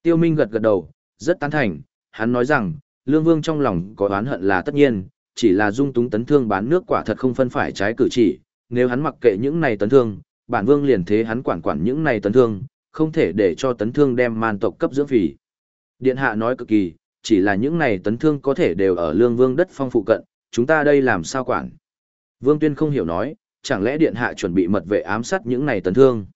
Tiêu Minh gật gật đầu, rất tán thành, hắn nói rằng, Lương Vương trong lòng có oán hận là tất nhiên, chỉ là dung túng tấn thương bán nước quả thật không phân phải trái cử chỉ, nếu hắn mặc kệ những này tấn thương, bản vương liền thế hắn quản quản những này tấn thương, không thể để cho tấn thương đem man tộc cấp dưỡng phỉ. Điện hạ nói cực kỳ, chỉ là những này tấn thương có thể đều ở lương vương đất phong phụ cận, chúng ta đây làm sao quản. Vương Tuyên không hiểu nói, chẳng lẽ điện hạ chuẩn bị mật vệ ám sát những này tấn thương.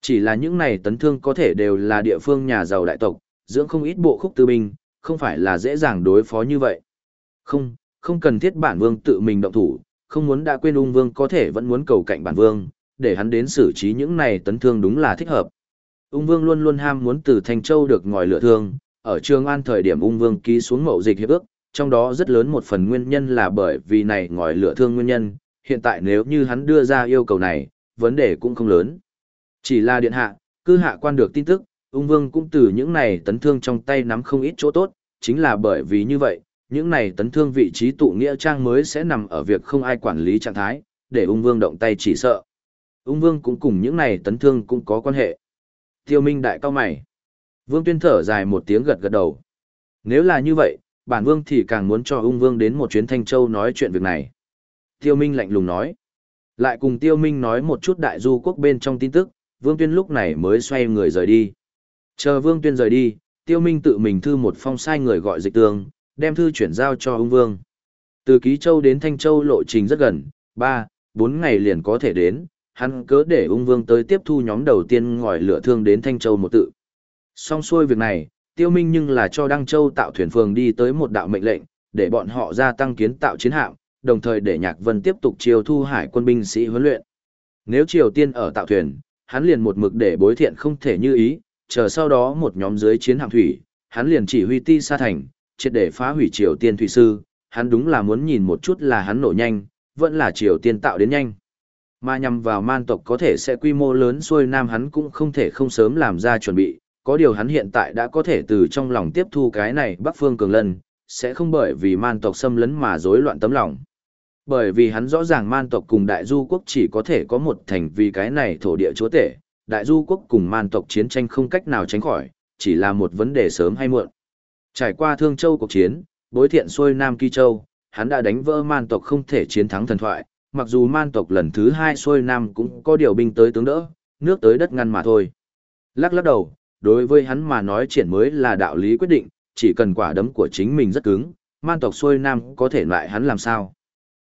Chỉ là những này tấn thương có thể đều là địa phương nhà giàu đại tộc, dưỡng không ít bộ khúc tư binh, không phải là dễ dàng đối phó như vậy. Không, không cần thiết bản vương tự mình động thủ, không muốn đã quên ung vương có thể vẫn muốn cầu cạnh bản vương, để hắn đến xử trí những này tấn thương đúng là thích hợp. Ung vương luôn luôn ham muốn từ Thành Châu được ngòi lửa thương, ở Trường An thời điểm ung vương ký xuống mậu dịch hiệp ước, trong đó rất lớn một phần nguyên nhân là bởi vì này ngòi lửa thương nguyên nhân, hiện tại nếu như hắn đưa ra yêu cầu này, vấn đề cũng không lớn. Chỉ là điện hạ, cư hạ quan được tin tức, ung vương cũng từ những này tấn thương trong tay nắm không ít chỗ tốt, chính là bởi vì như vậy, những này tấn thương vị trí tụ nghĩa trang mới sẽ nằm ở việc không ai quản lý trạng thái, để ung vương động tay chỉ sợ. Ung vương cũng cùng những này tấn thương cũng có quan hệ. Tiêu Minh đại cao mày. Vương tuyên thở dài một tiếng gật gật đầu. Nếu là như vậy, bản vương thì càng muốn cho ung vương đến một chuyến Thanh Châu nói chuyện việc này. Tiêu Minh lạnh lùng nói. Lại cùng Tiêu Minh nói một chút đại du quốc bên trong tin tức, Vương Tuyên lúc này mới xoay người rời đi. Chờ Vương Tuyên rời đi, Tiêu Minh tự mình thư một phong sai người gọi dịch tường, đem thư chuyển giao cho ung vương. Từ Ký Châu đến Thanh Châu lộ trình rất gần, 3, 4 ngày liền có thể đến, hắn cớ để ung vương tới tiếp thu nhóm đầu tiên ngòi lửa thương đến Thanh Châu một tự. Xong xuôi việc này, tiêu minh nhưng là cho Đăng Châu tạo thuyền phường đi tới một đạo mệnh lệnh, để bọn họ gia tăng kiến tạo chiến hạm, đồng thời để Nhạc Vân tiếp tục chiêu thu hải quân binh sĩ huấn luyện. Nếu Triều Tiên ở tạo thuyền, hắn liền một mực để bối thiện không thể như ý, chờ sau đó một nhóm dưới chiến hạm thủy, hắn liền chỉ huy ti sa thành, triệt để phá hủy Triều Tiên thủy sư, hắn đúng là muốn nhìn một chút là hắn nổ nhanh, vẫn là Triều Tiên tạo đến nhanh. Mà nhằm vào man tộc có thể sẽ quy mô lớn xuôi nam hắn cũng không thể không sớm làm ra chuẩn bị, có điều hắn hiện tại đã có thể từ trong lòng tiếp thu cái này Bắc Phương Cường Lân, sẽ không bởi vì man tộc xâm lấn mà rối loạn tấm lòng. Bởi vì hắn rõ ràng man tộc cùng đại du quốc chỉ có thể có một thành vì cái này thổ địa chúa tể, đại du quốc cùng man tộc chiến tranh không cách nào tránh khỏi, chỉ là một vấn đề sớm hay muộn. Trải qua Thương Châu cuộc chiến, bối thiện xuôi Nam Kỳ Châu, hắn đã đánh vỡ man tộc không thể chiến thắng thần thoại, mặc dù man tộc lần thứ hai xuôi Nam cũng có điều binh tới tướng đỡ, nước tới đất ngăn mà thôi. Lắc lắc đầu, đối với hắn mà nói triển mới là đạo lý quyết định, chỉ cần quả đấm của chính mình rất cứng, man tộc xuôi Nam có thể lại hắn làm sao.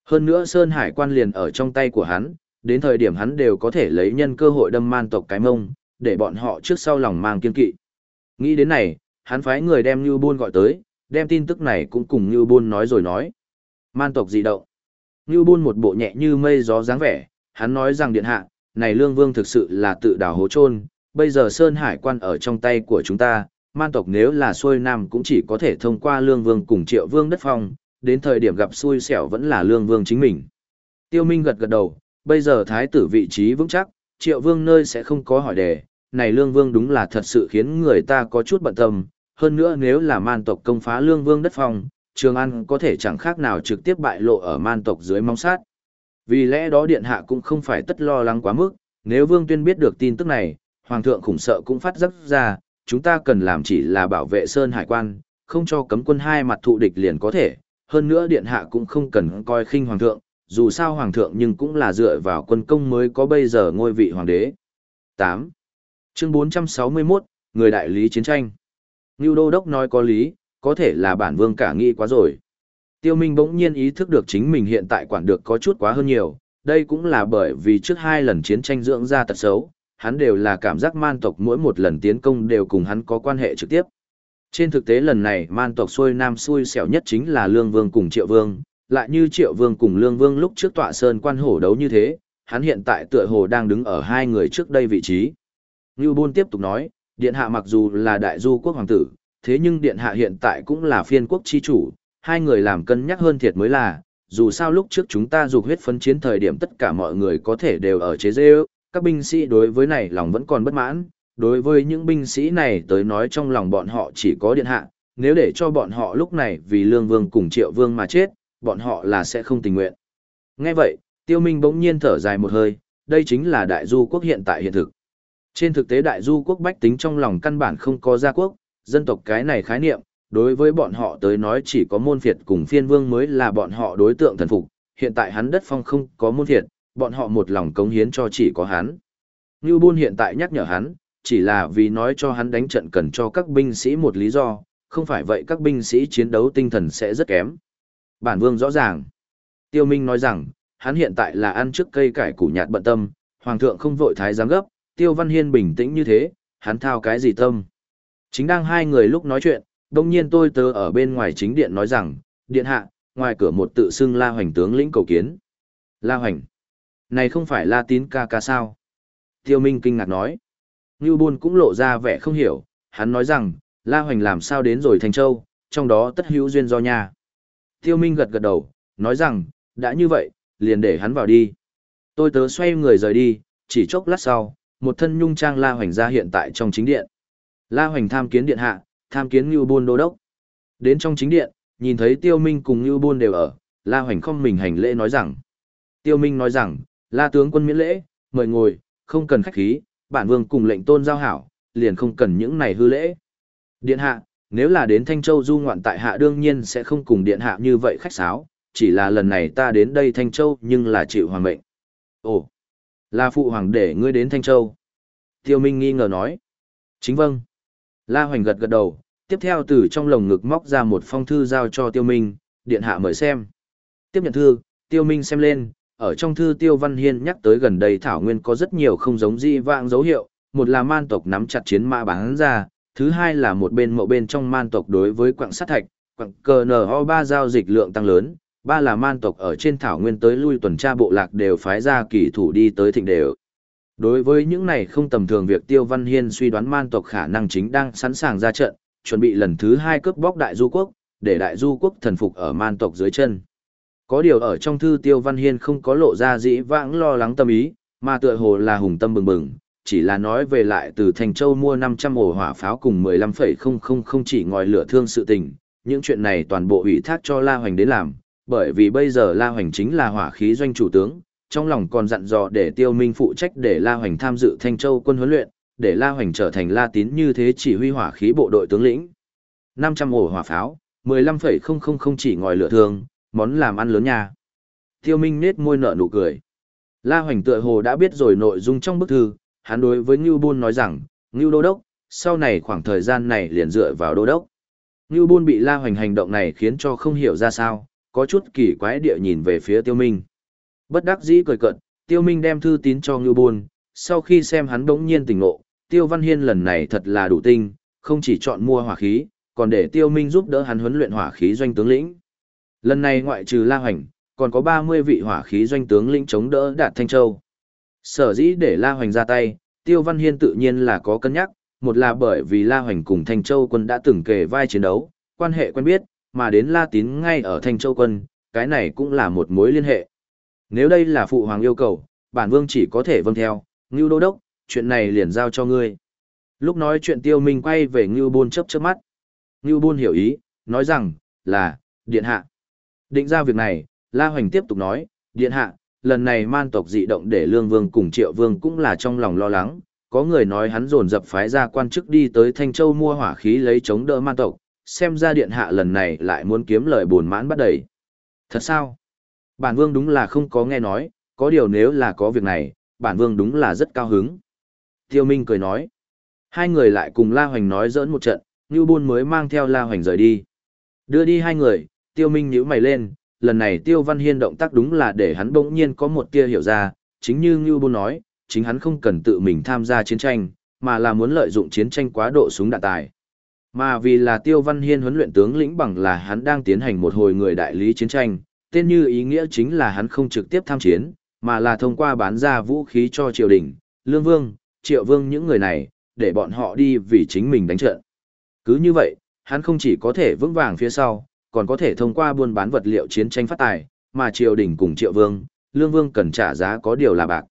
Hơn nữa Sơn Hải quan liền ở trong tay của hắn, đến thời điểm hắn đều có thể lấy nhân cơ hội đâm man tộc cái mông, để bọn họ trước sau lòng mang kiên kỵ. Nghĩ đến này, hắn phái người đem Như Bôn gọi tới, đem tin tức này cũng cùng Như Bôn nói rồi nói. Man tộc dị động. Như Bôn một bộ nhẹ như mây gió dáng vẻ, hắn nói rằng điện hạ, này lương vương thực sự là tự đào hố chôn bây giờ Sơn Hải quan ở trong tay của chúng ta, man tộc nếu là xuôi nam cũng chỉ có thể thông qua lương vương cùng triệu vương đất phong, đến thời điểm gặp xui xẻo vẫn là lương vương chính mình. Tiêu Minh gật gật đầu, bây giờ thái tử vị trí vững chắc, triệu vương nơi sẽ không có hỏi đề, này lương vương đúng là thật sự khiến người ta có chút bận tâm, hơn nữa nếu là man tộc công phá lương vương đất phong, Trường An có thể chẳng khác nào trực tiếp bại lộ ở man tộc dưới mong sát. Vì lẽ đó điện hạ cũng không phải tất lo lắng quá mức, nếu vương tuyên biết được tin tức này, hoàng thượng khủng sợ cũng phát rất ra, chúng ta cần làm chỉ là bảo vệ sơn hải quan, không cho cấm quân hai mặt thụ địch liền có thể, hơn nữa điện hạ cũng không cần coi khinh hoàng thượng, dù sao hoàng thượng nhưng cũng là dựa vào quân công mới có bây giờ ngôi vị hoàng đế. 8. Chương 461, Người đại lý chiến tranh. Ngưu Đô Đốc nói có lý, có thể là bản vương cả nghĩ quá rồi. Tiêu Minh bỗng nhiên ý thức được chính mình hiện tại quản được có chút quá hơn nhiều, đây cũng là bởi vì trước hai lần chiến tranh dưỡng ra tật xấu, hắn đều là cảm giác man tộc mỗi một lần tiến công đều cùng hắn có quan hệ trực tiếp. Trên thực tế lần này man tộc xuôi nam xuôi xẻo nhất chính là Lương Vương cùng Triệu Vương, lại như Triệu Vương cùng Lương Vương lúc trước tọa sơn quan hổ đấu như thế, hắn hiện tại tựa hồ đang đứng ở hai người trước đây vị trí. Ngưu Bôn tiếp tục nói, Điện Hạ mặc dù là đại du quốc hoàng tử, thế nhưng Điện Hạ hiện tại cũng là phiên quốc chi chủ, hai người làm cân nhắc hơn thiệt mới là, dù sao lúc trước chúng ta dục huyết phân chiến thời điểm tất cả mọi người có thể đều ở chế dê các binh sĩ đối với này lòng vẫn còn bất mãn, đối với những binh sĩ này tới nói trong lòng bọn họ chỉ có điện hạ, nếu để cho bọn họ lúc này vì lương vương cùng triệu vương mà chết, bọn họ là sẽ không tình nguyện. Nghe vậy, tiêu minh bỗng nhiên thở dài một hơi, đây chính là đại du quốc hiện tại hiện thực. Trên thực tế đại du quốc bách tính trong lòng căn bản không có gia quốc, dân tộc cái này khái niệm, đối với bọn họ tới nói chỉ có môn phiệt cùng phiên vương mới là bọn họ đối tượng thần phục, hiện tại hắn đất phong không có môn phiệt, bọn họ một lòng cống hiến cho chỉ có hắn. Ngưu Bôn hiện tại nhắc nhở hắn, chỉ là vì nói cho hắn đánh trận cần cho các binh sĩ một lý do, không phải vậy các binh sĩ chiến đấu tinh thần sẽ rất kém. Bản vương rõ ràng. Tiêu Minh nói rằng, hắn hiện tại là ăn trước cây cải củ nhạt bận tâm, hoàng thượng không vội thái giám gấp, Tiêu Văn Hiên bình tĩnh như thế, hắn thao cái gì tâm. Chính đang hai người lúc nói chuyện, đông nhiên tôi tớ ở bên ngoài chính điện nói rằng, điện hạ, ngoài cửa một tự xưng La Hoành tướng lĩnh cầu kiến. La Hoành. Này không phải La Tín ca ca sao? Tiêu Minh kinh ngạc nói. Ngưu Bôn cũng lộ ra vẻ không hiểu, hắn nói rằng, La Hoành làm sao đến rồi Thành Châu, trong đó tất hữu duyên do nhà. Tiêu Minh gật gật đầu, nói rằng, đã như vậy, liền để hắn vào đi. Tôi tớ xoay người rời đi, chỉ chốc lát sau, một thân nhung trang La Hoành ra hiện tại trong chính điện. La Hoành tham kiến điện hạ, tham kiến Ngưu Bôn đô đốc. Đến trong chính điện, nhìn thấy Tiêu Minh cùng Ngưu Bôn đều ở, La Hoành không mình hành lễ nói rằng. Tiêu Minh nói rằng, La tướng quân miễn lễ, mời ngồi, không cần khách khí, bản vương cùng lệnh tôn giao hảo, liền không cần những này hư lễ. Điện hạ, nếu là đến Thanh Châu du ngoạn tại hạ đương nhiên sẽ không cùng điện hạ như vậy khách sáo, chỉ là lần này ta đến đây Thanh Châu nhưng là chịu hoàng mệnh. Ồ, là phụ hoàng để ngươi đến Thanh Châu. Tiêu Minh nghi ngờ nói. Chính vâng. La Hoành gật gật đầu, tiếp theo từ trong lồng ngực móc ra một phong thư giao cho Tiêu Minh, điện hạ mời xem. Tiếp nhận thư, Tiêu Minh xem lên, ở trong thư Tiêu Văn Hiên nhắc tới gần đây Thảo Nguyên có rất nhiều không giống di vãng dấu hiệu, một là man tộc nắm chặt chiến mã bán ra, thứ hai là một bên mộ bên trong man tộc đối với quặng sát thạch, quặng cờ nở ba giao dịch lượng tăng lớn, ba là man tộc ở trên thảo nguyên tới lui tuần tra bộ lạc đều phái ra kỳ thủ đi tới thịnh đều. Đối với những này không tầm thường việc Tiêu Văn Hiên suy đoán man tộc khả năng chính đang sẵn sàng ra trận, chuẩn bị lần thứ hai cướp bóc đại du quốc, để đại du quốc thần phục ở man tộc dưới chân. Có điều ở trong thư Tiêu Văn Hiên không có lộ ra dĩ vãng lo lắng tâm ý, mà tựa hồ là hùng tâm bừng bừng, chỉ là nói về lại từ Thành Châu mua 500 ổ hỏa pháo cùng 15,000 chỉ ngòi lửa thương sự tình, những chuyện này toàn bộ ủy thác cho La Hoành đến làm, bởi vì bây giờ La Hoành chính là hỏa khí doanh chủ tướng, trong lòng còn dặn dò để Tiêu Minh phụ trách để La Hoành tham dự Thanh Châu quân huấn luyện, để La Hoành trở thành La Tín như thế chỉ huy hỏa khí bộ đội tướng lĩnh. 500 ổ hỏa pháo, 15,000 chỉ ngòi lửa thường món làm ăn lớn nha. Tiêu Minh nết môi nở nụ cười. La Hoành tựa hồ đã biết rồi nội dung trong bức thư, hắn đối với Ngưu Bôn nói rằng, Ngưu Đô Đốc, sau này khoảng thời gian này liền dựa vào Đô Đốc. Ngưu Bôn bị La Hoành hành động này khiến cho không hiểu ra sao, có chút kỳ quái địa nhìn về phía Tiêu Minh. Bất đắc dĩ cười cợt Tiêu Minh đem thư tín cho ngư buồn, sau khi xem hắn đống nhiên tỉnh ngộ, Tiêu Văn Hiên lần này thật là đủ tinh, không chỉ chọn mua hỏa khí, còn để Tiêu Minh giúp đỡ hắn huấn luyện hỏa khí doanh tướng lĩnh. Lần này ngoại trừ La Hoành, còn có 30 vị hỏa khí doanh tướng lĩnh chống đỡ Đạt Thanh Châu. Sở dĩ để La Hoành ra tay, Tiêu Văn Hiên tự nhiên là có cân nhắc, một là bởi vì La Hoành cùng Thanh Châu quân đã từng kề vai chiến đấu, quan hệ quen biết, mà đến La Tín ngay ở Thanh Châu quân, cái này cũng là một mối liên hệ. Nếu đây là phụ hoàng yêu cầu, bản vương chỉ có thể vâng theo, Ngưu Đô Đốc, chuyện này liền giao cho ngươi. Lúc nói chuyện Tiêu Minh quay về Ngưu Bôn chớp chớp mắt. Ngưu Bôn hiểu ý, nói rằng, là, điện hạ. Định ra việc này, La Hoành tiếp tục nói, điện hạ, lần này man tộc dị động để Lương Vương cùng Triệu Vương cũng là trong lòng lo lắng, có người nói hắn dồn dập phái ra quan chức đi tới Thanh Châu mua hỏa khí lấy chống đỡ man tộc, xem ra điện hạ lần này lại muốn kiếm lời buồn mãn bắt đầy. Thật sao? Bản vương đúng là không có nghe nói, có điều nếu là có việc này, bản vương đúng là rất cao hứng. Tiêu Minh cười nói. Hai người lại cùng La Hoành nói giỡn một trận, Ngưu Bôn mới mang theo La Hoành rời đi. Đưa đi hai người, Tiêu Minh nhíu mày lên, lần này Tiêu Văn Hiên động tác đúng là để hắn bỗng nhiên có một tia hiểu ra, chính như Ngưu Bôn nói, chính hắn không cần tự mình tham gia chiến tranh, mà là muốn lợi dụng chiến tranh quá độ súng đạn tài. Mà vì là Tiêu Văn Hiên huấn luyện tướng lĩnh bằng là hắn đang tiến hành một hồi người đại lý chiến tranh, tên như ý nghĩa chính là hắn không trực tiếp tham chiến, mà là thông qua bán ra vũ khí cho triều đình, lương vương, triệu vương những người này, để bọn họ đi vì chính mình đánh trận. Cứ như vậy, hắn không chỉ có thể vững vàng phía sau, còn có thể thông qua buôn bán vật liệu chiến tranh phát tài, mà triều đình cùng triệu vương, lương vương cần trả giá có điều là bạc.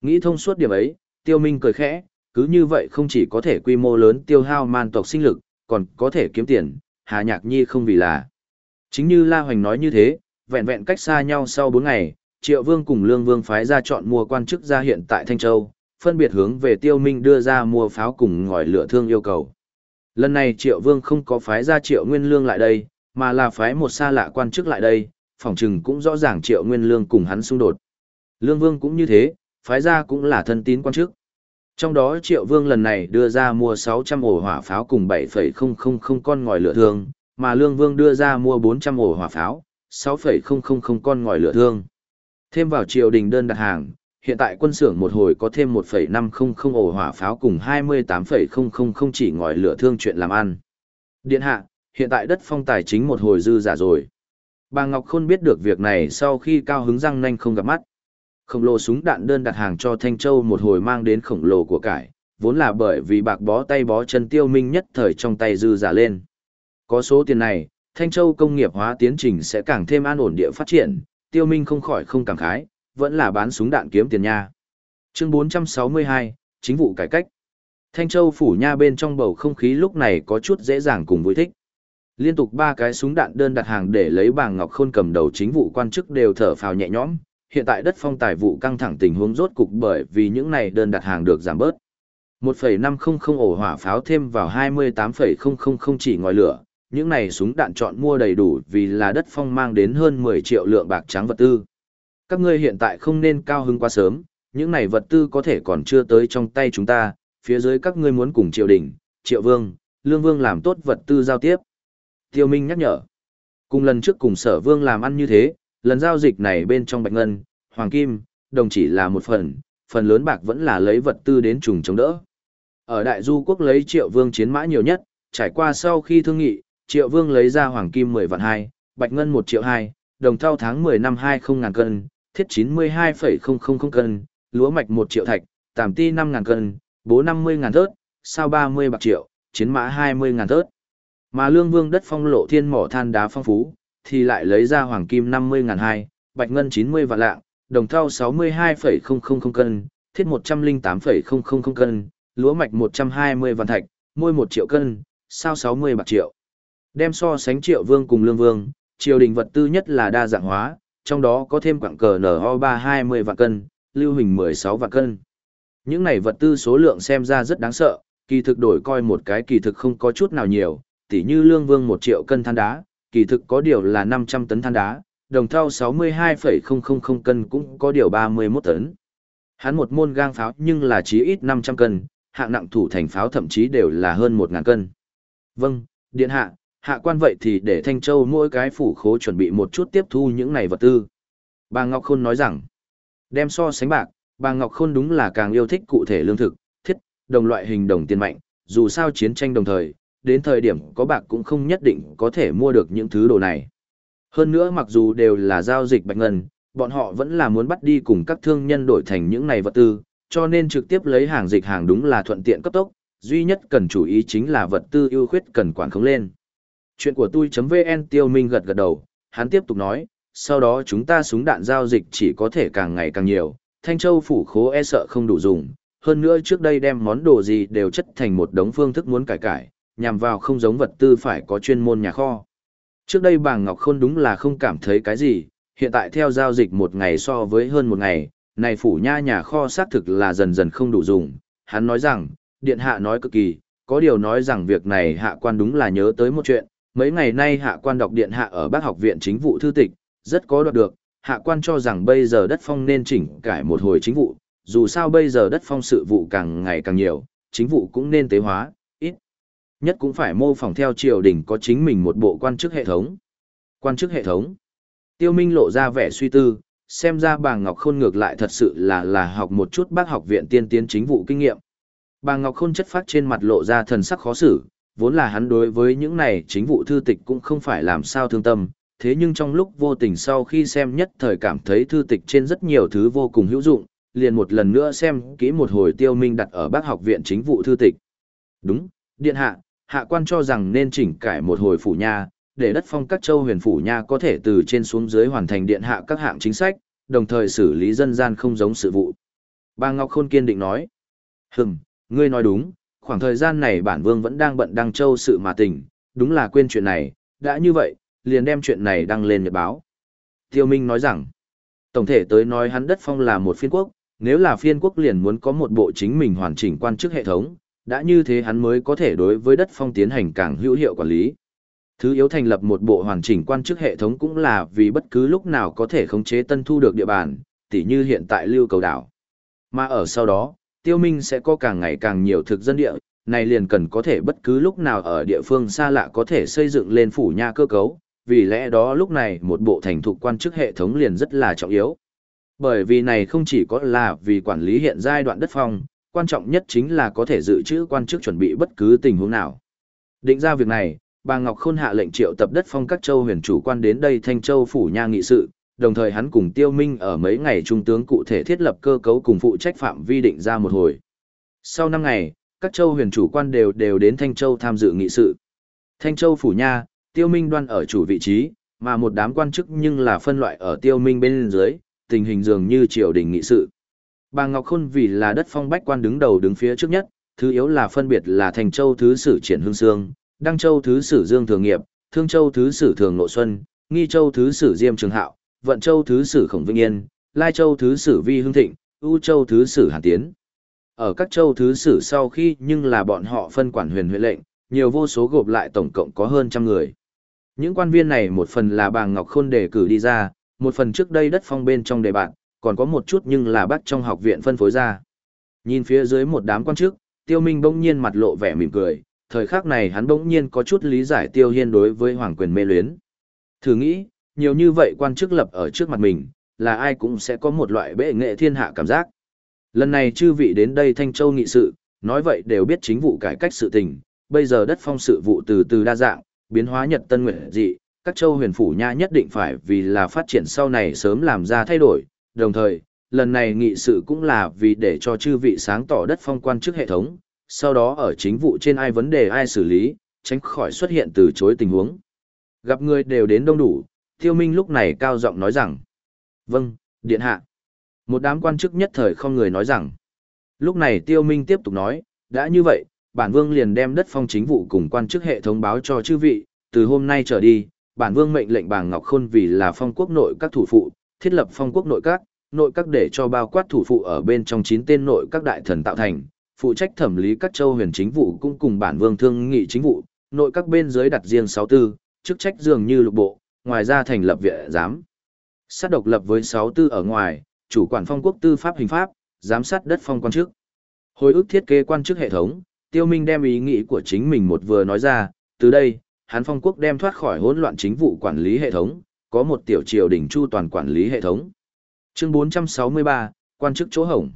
Nghĩ thông suốt điểm ấy, tiêu minh cười khẽ, cứ như vậy không chỉ có thể quy mô lớn tiêu hao man tộc sinh lực, còn có thể kiếm tiền, Hà Nhạc Nhi không vì là. Chính như La Hoành nói như thế, vẹn vẹn cách xa nhau sau 4 ngày, Triệu Vương cùng Lương Vương phái ra chọn mua quan chức ra hiện tại Thanh Châu, phân biệt hướng về Tiêu Minh đưa ra mua pháo cùng ngòi lửa thương yêu cầu. Lần này Triệu Vương không có phái ra Triệu Nguyên Lương lại đây, mà là phái một xa lạ quan chức lại đây, phòng trừng cũng rõ ràng Triệu Nguyên Lương cùng hắn xung đột. Lương Vương cũng như thế, phái ra cũng là thân tín quan chức. Trong đó Triệu Vương lần này đưa ra mua 600 ổ hỏa pháo cùng 7,000 con ngòi lửa thương, mà Lương Vương đưa ra mua 400 ổ hỏa pháo, 6,000 con ngòi lửa thương. Thêm vào triều đình đơn đặt hàng, hiện tại quân xưởng một hồi có thêm 1,500 ổ hỏa pháo cùng 28,000 chỉ ngòi lửa thương chuyện làm ăn. Điện hạ, hiện tại đất phong tài chính một hồi dư giả rồi. Bà Ngọc Khôn biết được việc này sau khi cao hứng răng nanh không gặp mắt. Khổng lồ súng đạn đơn đặt hàng cho Thanh Châu một hồi mang đến khổng lồ của cải, vốn là bởi vì bạc bó tay bó chân tiêu minh nhất thời trong tay dư giả lên. Có số tiền này, Thanh Châu công nghiệp hóa tiến trình sẽ càng thêm an ổn địa phát triển, tiêu minh không khỏi không cảm khái, vẫn là bán súng đạn kiếm tiền nha. Chương 462, Chính vụ cải cách. Thanh Châu phủ nha bên trong bầu không khí lúc này có chút dễ dàng cùng vui thích. Liên tục ba cái súng đạn đơn đặt hàng để lấy bảng ngọc khôn cầm đầu chính vụ quan chức đều thở phào nhẹ nhõm, hiện tại đất phong tài vụ căng thẳng tình huống rốt cục bởi vì những này đơn đặt hàng được giảm bớt. 1,500 ổ hỏa pháo thêm vào 28,000 chỉ ngòi lửa, những này súng đạn chọn mua đầy đủ vì là đất phong mang đến hơn 10 triệu lượng bạc trắng vật tư. Các ngươi hiện tại không nên cao hứng quá sớm, những này vật tư có thể còn chưa tới trong tay chúng ta, phía dưới các ngươi muốn cùng triệu đình, triệu vương, lương vương làm tốt vật tư giao tiếp. Tiêu Minh nhắc nhở. Cùng lần trước cùng sở vương làm ăn như thế, lần giao dịch này bên trong bạch ngân, hoàng kim, đồng chỉ là một phần, phần lớn bạc vẫn là lấy vật tư đến trùng chống đỡ. Ở đại du quốc lấy triệu vương chiến mã nhiều nhất, trải qua sau khi thương nghị, triệu vương lấy ra hoàng kim 10 vạn 2, bạch ngân 1 triệu 2, đồng thau tháng 10 năm 20 ngàn cân, thiết 92,000 cân, lúa mạch 1 triệu thạch, tàm ti 5 ngàn cân, bố 50 ngàn thớt, sao 30 bạc triệu, chiến mã 20 ngàn thớt. Mà lương vương đất phong lộ thiên mỏ than đá phong phú, thì lại lấy ra hoàng kim 50 ngàn hai, bạch ngân 90 vạn lạng, đồng thau 62,000 cân, thiết 108,000 cân, lúa mạch 120 vạn thạch, môi 1 triệu cân, sao 60 bạc triệu. Đem so sánh triệu vương cùng lương vương, triều đình vật tư nhất là đa dạng hóa, trong đó có thêm quảng cờ NO320 vạn cân, lưu hình 16 vạn cân. Những này vật tư số lượng xem ra rất đáng sợ, kỳ thực đổi coi một cái kỳ thực không có chút nào nhiều, tỉ như lương vương 1 triệu cân than đá, kỳ thực có điều là 500 tấn than đá, đồng thau 62,000 cân cũng có điều 31 tấn. Hắn một môn gang pháo nhưng là chí ít 500 cân, hạng nặng thủ thành pháo thậm chí đều là hơn 1.000 cân. Vâng, điện hạ, hạ quan vậy thì để Thanh Châu mỗi cái phủ khố chuẩn bị một chút tiếp thu những này vật tư. Bà Ngọc Khôn nói rằng, đem so sánh bạc, bà Ngọc Khôn đúng là càng yêu thích cụ thể lương thực, thiết, đồng loại hình đồng tiền mạnh, dù sao chiến tranh đồng thời, đến thời điểm có bạc cũng không nhất định có thể mua được những thứ đồ này. Hơn nữa mặc dù đều là giao dịch bạch ngân, bọn họ vẫn là muốn bắt đi cùng các thương nhân đổi thành những này vật tư, cho nên trực tiếp lấy hàng dịch hàng đúng là thuận tiện cấp tốc, duy nhất cần chú ý chính là vật tư ưu khuyết cần quản khống lên. Chuyện của tôi.vn tiêu minh gật gật đầu, hắn tiếp tục nói, sau đó chúng ta súng đạn giao dịch chỉ có thể càng ngày càng nhiều, Thanh Châu phủ khố e sợ không đủ dùng, hơn nữa trước đây đem món đồ gì đều chất thành một đống phương thức muốn cải cải, nhằm vào không giống vật tư phải có chuyên môn nhà kho. Trước đây bà Ngọc Khôn đúng là không cảm thấy cái gì, hiện tại theo giao dịch một ngày so với hơn một ngày, này phủ nha nhà kho xác thực là dần dần không đủ dùng. Hắn nói rằng, điện hạ nói cực kỳ, có điều nói rằng việc này hạ quan đúng là nhớ tới một chuyện, mấy ngày nay hạ quan đọc điện hạ ở bác học viện chính vụ thư tịch, rất có đoạt được, hạ quan cho rằng bây giờ đất phong nên chỉnh cải một hồi chính vụ, dù sao bây giờ đất phong sự vụ càng ngày càng nhiều, chính vụ cũng nên tế hóa. Nhất cũng phải mô phỏng theo triều đình có chính mình một bộ quan chức hệ thống. Quan chức hệ thống. Tiêu Minh lộ ra vẻ suy tư, xem ra bà Ngọc Khôn ngược lại thật sự là là học một chút bác học viện tiên tiến chính vụ kinh nghiệm. Bà Ngọc Khôn chất phát trên mặt lộ ra thần sắc khó xử, vốn là hắn đối với những này chính vụ thư tịch cũng không phải làm sao thương tâm, thế nhưng trong lúc vô tình sau khi xem nhất thời cảm thấy thư tịch trên rất nhiều thứ vô cùng hữu dụng, liền một lần nữa xem kỹ một hồi tiêu minh đặt ở bác học viện chính vụ thư tịch. Đúng, điện hạ, hạ quan cho rằng nên chỉnh cải một hồi phủ nha, để đất phong các châu huyền phủ nha có thể từ trên xuống dưới hoàn thành điện hạ các hạng chính sách, đồng thời xử lý dân gian không giống sự vụ. Bà Ngọc Khôn kiên định nói, Hừm, ngươi nói đúng, khoảng thời gian này bản vương vẫn đang bận đăng châu sự mà tình, đúng là quên chuyện này, đã như vậy, liền đem chuyện này đăng lên nhật báo. Tiêu Minh nói rằng, tổng thể tới nói hắn đất phong là một phiên quốc, nếu là phiên quốc liền muốn có một bộ chính mình hoàn chỉnh quan chức hệ thống, đã như thế hắn mới có thể đối với đất phong tiến hành càng hữu hiệu quản lý. Thứ yếu thành lập một bộ hoàn chỉnh quan chức hệ thống cũng là vì bất cứ lúc nào có thể khống chế tân thu được địa bàn, tỉ như hiện tại lưu cầu đảo. Mà ở sau đó, tiêu minh sẽ có càng ngày càng nhiều thực dân địa, này liền cần có thể bất cứ lúc nào ở địa phương xa lạ có thể xây dựng lên phủ nha cơ cấu, vì lẽ đó lúc này một bộ thành thục quan chức hệ thống liền rất là trọng yếu. Bởi vì này không chỉ có là vì quản lý hiện giai đoạn đất phong, quan trọng nhất chính là có thể dự trữ quan chức chuẩn bị bất cứ tình huống nào. Định ra việc này, bà Ngọc Khôn hạ lệnh triệu tập đất phong các châu huyền chủ quan đến đây Thanh Châu phủ nha nghị sự, đồng thời hắn cùng Tiêu Minh ở mấy ngày trung tướng cụ thể thiết lập cơ cấu cùng phụ trách phạm vi định ra một hồi. Sau 5 ngày, các châu huyền chủ quan đều đều đến Thanh Châu tham dự nghị sự. Thanh Châu phủ nha, Tiêu Minh đoan ở chủ vị trí, mà một đám quan chức nhưng là phân loại ở Tiêu Minh bên dưới, tình hình dường như triều đình nghị sự. Bà Ngọc Khôn vì là đất phong bách quan đứng đầu đứng phía trước nhất, thứ yếu là phân biệt là Thành Châu thứ sử Triển Hương Sương, Đăng Châu thứ sử Dương Thường Nghiệp, Thương Châu thứ sử Thường Nội Xuân, Nghi Châu thứ sử Diêm Trường Hạo, Vận Châu thứ sử Khổng Vinh Yên, Lai Châu thứ sử Vi Hương Thịnh, U Châu thứ sử Hàn Tiến. Ở các châu thứ sử sau khi nhưng là bọn họ phân quản huyền huyện lệnh, nhiều vô số gộp lại tổng cộng có hơn trăm người. Những quan viên này một phần là bà Ngọc Khôn đề cử đi ra, một phần trước đây đất phong bên trong đề bạn, còn có một chút nhưng là bắt trong học viện phân phối ra. Nhìn phía dưới một đám quan chức, Tiêu Minh bỗng nhiên mặt lộ vẻ mỉm cười, thời khắc này hắn bỗng nhiên có chút lý giải Tiêu Hiên đối với hoàng quyền mê luyến. Thử nghĩ, nhiều như vậy quan chức lập ở trước mặt mình, là ai cũng sẽ có một loại bệ nghệ thiên hạ cảm giác. Lần này chư vị đến đây Thanh Châu nghị sự, nói vậy đều biết chính vụ cải cách sự tình, bây giờ đất phong sự vụ từ từ đa dạng, biến hóa nhật tân nguyện dị, các châu huyền phủ nha nhất định phải vì là phát triển sau này sớm làm ra thay đổi, đồng thời, lần này nghị sự cũng là vì để cho chư vị sáng tỏ đất phong quan chức hệ thống, sau đó ở chính vụ trên ai vấn đề ai xử lý, tránh khỏi xuất hiện từ chối tình huống. Gặp người đều đến đông đủ, Tiêu Minh lúc này cao giọng nói rằng, vâng, điện hạ. Một đám quan chức nhất thời không người nói rằng, lúc này Tiêu Minh tiếp tục nói, đã như vậy, bản vương liền đem đất phong chính vụ cùng quan chức hệ thống báo cho chư vị, từ hôm nay trở đi, bản vương mệnh lệnh bàng Ngọc Khôn vì là phong quốc nội các thủ phụ, thiết lập phong quốc nội các, nội các để cho bao quát thủ phụ ở bên trong chín tên nội các đại thần tạo thành, phụ trách thẩm lý các châu huyền chính vụ cũng cùng bản vương thương nghị chính vụ, nội các bên dưới đặt riêng sáu tư, chức trách dường như lục bộ, ngoài ra thành lập viện giám. Sát độc lập với sáu tư ở ngoài, chủ quản phong quốc tư pháp hình pháp, giám sát đất phong quan chức. Hồi ức thiết kế quan chức hệ thống, Tiêu Minh đem ý nghĩ của chính mình một vừa nói ra, từ đây, hắn phong quốc đem thoát khỏi hỗn loạn chính vụ quản lý hệ thống, có một tiểu triều đỉnh chu toàn quản lý hệ thống. Chương 463, quan chức chỗ hổng.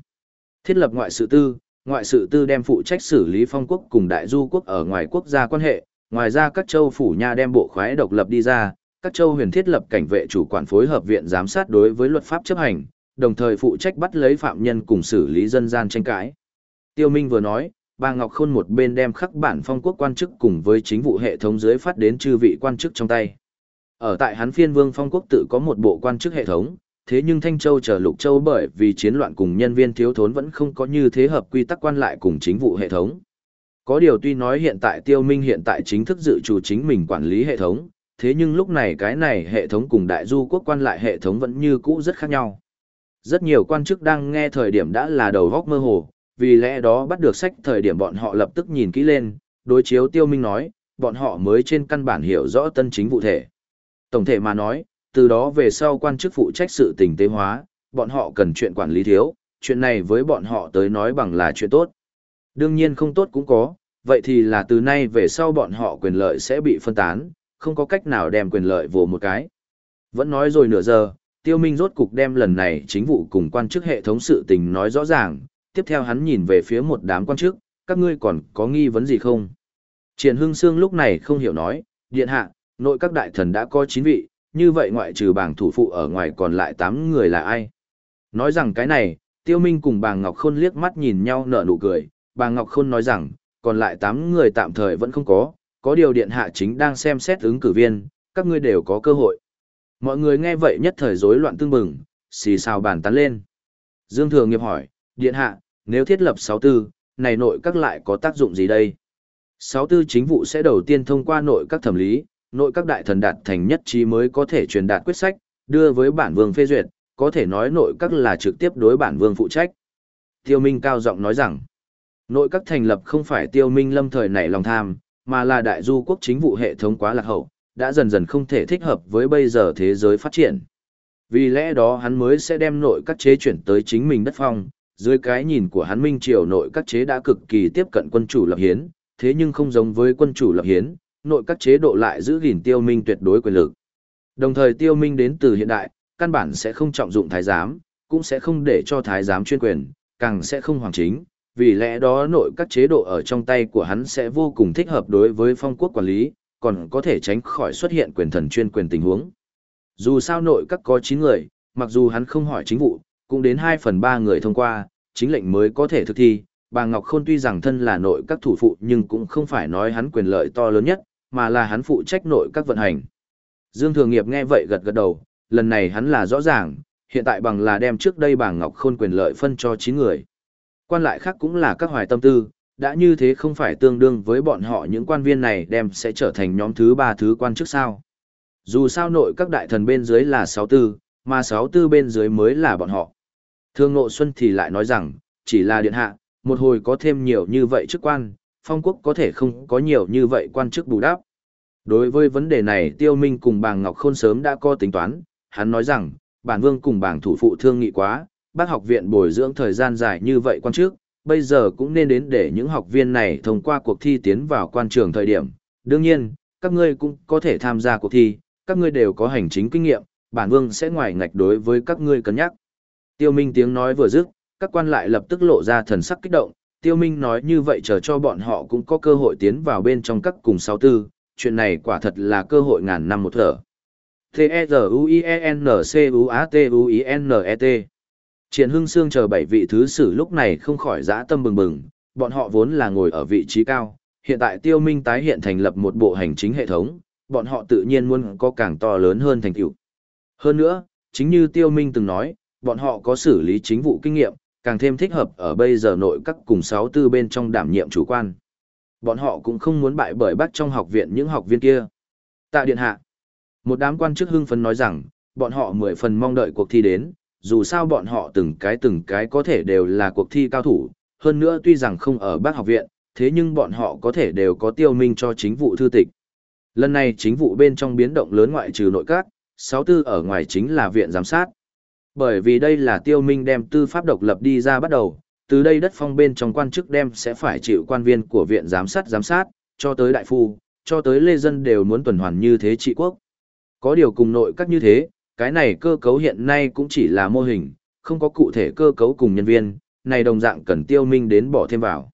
Thiết lập ngoại sự tư, ngoại sự tư đem phụ trách xử lý phong quốc cùng đại du quốc ở ngoài quốc gia quan hệ, ngoài ra các châu phủ nha đem bộ khoái độc lập đi ra, các châu huyền thiết lập cảnh vệ chủ quản phối hợp viện giám sát đối với luật pháp chấp hành, đồng thời phụ trách bắt lấy phạm nhân cùng xử lý dân gian tranh cãi. Tiêu Minh vừa nói, bà Ngọc Khôn một bên đem khắc bản phong quốc quan chức cùng với chính vụ hệ thống dưới phát đến chư vị quan chức trong tay. Ở tại hắn phiên vương phong quốc tự có một bộ quan chức hệ thống, thế nhưng Thanh Châu chờ Lục Châu bởi vì chiến loạn cùng nhân viên thiếu thốn vẫn không có như thế hợp quy tắc quan lại cùng chính vụ hệ thống. Có điều tuy nói hiện tại Tiêu Minh hiện tại chính thức dự chủ chính mình quản lý hệ thống, thế nhưng lúc này cái này hệ thống cùng đại du quốc quan lại hệ thống vẫn như cũ rất khác nhau. Rất nhiều quan chức đang nghe thời điểm đã là đầu góc mơ hồ, vì lẽ đó bắt được sách thời điểm bọn họ lập tức nhìn kỹ lên, đối chiếu Tiêu Minh nói, bọn họ mới trên căn bản hiểu rõ tân chính vụ thể. Tổng thể mà nói, từ đó về sau quan chức phụ trách sự tình tế hóa, bọn họ cần chuyện quản lý thiếu, chuyện này với bọn họ tới nói bằng là chuyện tốt. Đương nhiên không tốt cũng có, vậy thì là từ nay về sau bọn họ quyền lợi sẽ bị phân tán, không có cách nào đem quyền lợi vồ một cái. Vẫn nói rồi nửa giờ, tiêu minh rốt cục đem lần này chính vụ cùng quan chức hệ thống sự tình nói rõ ràng, tiếp theo hắn nhìn về phía một đám quan chức, các ngươi còn có nghi vấn gì không? Triển Hưng Sương lúc này không hiểu nói, điện hạ, nội các đại thần đã có 9 vị, như vậy ngoại trừ bảng thủ phụ ở ngoài còn lại 8 người là ai? Nói rằng cái này, Tiêu Minh cùng bàng Ngọc Khôn liếc mắt nhìn nhau nở nụ cười, bàng Ngọc Khôn nói rằng, còn lại 8 người tạm thời vẫn không có, có điều điện hạ chính đang xem xét ứng cử viên, các ngươi đều có cơ hội. Mọi người nghe vậy nhất thời rối loạn tương bừng, xì xào bàn tán lên. Dương Thừa nghiệp hỏi, điện hạ, nếu thiết lập 64, này nội các lại có tác dụng gì đây? 64 chính vụ sẽ đầu tiên thông qua nội các thẩm lý, nội các đại thần đạt thành nhất trí mới có thể truyền đạt quyết sách, đưa với bản vương phê duyệt, có thể nói nội các là trực tiếp đối bản vương phụ trách. Tiêu Minh cao giọng nói rằng, nội các thành lập không phải Tiêu Minh lâm thời nảy lòng tham, mà là đại du quốc chính vụ hệ thống quá lạc hậu, đã dần dần không thể thích hợp với bây giờ thế giới phát triển. Vì lẽ đó hắn mới sẽ đem nội các chế chuyển tới chính mình đất phong, dưới cái nhìn của hắn Minh Triều nội các chế đã cực kỳ tiếp cận quân chủ lập hiến, thế nhưng không giống với quân chủ lập hiến, nội các chế độ lại giữ gìn tiêu minh tuyệt đối quyền lực. Đồng thời tiêu minh đến từ hiện đại, căn bản sẽ không trọng dụng thái giám, cũng sẽ không để cho thái giám chuyên quyền, càng sẽ không hoàng chính, vì lẽ đó nội các chế độ ở trong tay của hắn sẽ vô cùng thích hợp đối với phong quốc quản lý, còn có thể tránh khỏi xuất hiện quyền thần chuyên quyền tình huống. Dù sao nội các có 9 người, mặc dù hắn không hỏi chính vụ, cũng đến 2 phần 3 người thông qua, chính lệnh mới có thể thực thi. Bà Ngọc Khôn tuy rằng thân là nội các thủ phụ nhưng cũng không phải nói hắn quyền lợi to lớn nhất, mà là hắn phụ trách nội các vận hành. Dương Thường Nghiệp nghe vậy gật gật đầu, lần này hắn là rõ ràng, hiện tại bằng là đem trước đây bảng Ngọc Khôn quyền lợi phân cho 9 người. Quan lại khác cũng là các hoài tâm tư, đã như thế không phải tương đương với bọn họ những quan viên này đem sẽ trở thành nhóm thứ ba thứ quan trước sao. Dù sao nội các đại thần bên dưới là 6 tư, mà 6 tư bên dưới mới là bọn họ. Thương Ngộ Xuân thì lại nói rằng, chỉ là điện hạ, một hồi có thêm nhiều như vậy chức quan, phong quốc có thể không có nhiều như vậy quan chức bù đắp. Đối với vấn đề này Tiêu Minh cùng bàng Ngọc Khôn sớm đã có tính toán, hắn nói rằng, bản vương cùng bảng thủ phụ thương nghị quá, bác học viện bồi dưỡng thời gian dài như vậy quan chức, bây giờ cũng nên đến để những học viên này thông qua cuộc thi tiến vào quan trường thời điểm. Đương nhiên, các ngươi cũng có thể tham gia cuộc thi, các ngươi đều có hành chính kinh nghiệm, bản vương sẽ ngoài ngạch đối với các ngươi cân nhắc. Tiêu Minh tiếng nói vừa dứt, các quan lại lập tức lộ ra thần sắc kích động, Tiêu Minh nói như vậy chờ cho bọn họ cũng có cơ hội tiến vào bên trong các cùng sáu tư, chuyện này quả thật là cơ hội ngàn năm một thở. T-E-Z-U-I-E-N-C-U-A-T-U-I-N-E-T Triển Hưng Sương chờ bảy vị thứ sử lúc này không khỏi dã tâm bừng bừng, bọn họ vốn là ngồi ở vị trí cao, hiện tại Tiêu Minh tái hiện thành lập một bộ hành chính hệ thống, bọn họ tự nhiên muốn có càng to lớn hơn thành tựu. Hơn nữa, chính như Tiêu Minh từng nói, bọn họ có xử lý chính vụ kinh nghiệm, càng thêm thích hợp ở bây giờ nội các cùng sáu tư bên trong đảm nhiệm chủ quan. Bọn họ cũng không muốn bại bởi bắt trong học viện những học viên kia. Tạ điện hạ, một đám quan chức hưng phấn nói rằng, bọn họ mười phần mong đợi cuộc thi đến, dù sao bọn họ từng cái từng cái có thể đều là cuộc thi cao thủ, hơn nữa tuy rằng không ở bác học viện, thế nhưng bọn họ có thể đều có tiêu minh cho chính vụ thư tịch. Lần này chính vụ bên trong biến động lớn ngoại trừ nội các, sáu tư ở ngoài chính là viện giám sát. Bởi vì đây là tiêu minh đem tư pháp độc lập đi ra bắt đầu, từ đây đất phong bên trong quan chức đem sẽ phải chịu quan viên của viện giám sát giám sát, cho tới đại phu, cho tới lê dân đều muốn tuần hoàn như thế trị quốc. Có điều cùng nội các như thế, cái này cơ cấu hiện nay cũng chỉ là mô hình, không có cụ thể cơ cấu cùng nhân viên, này đồng dạng cần tiêu minh đến bỏ thêm vào.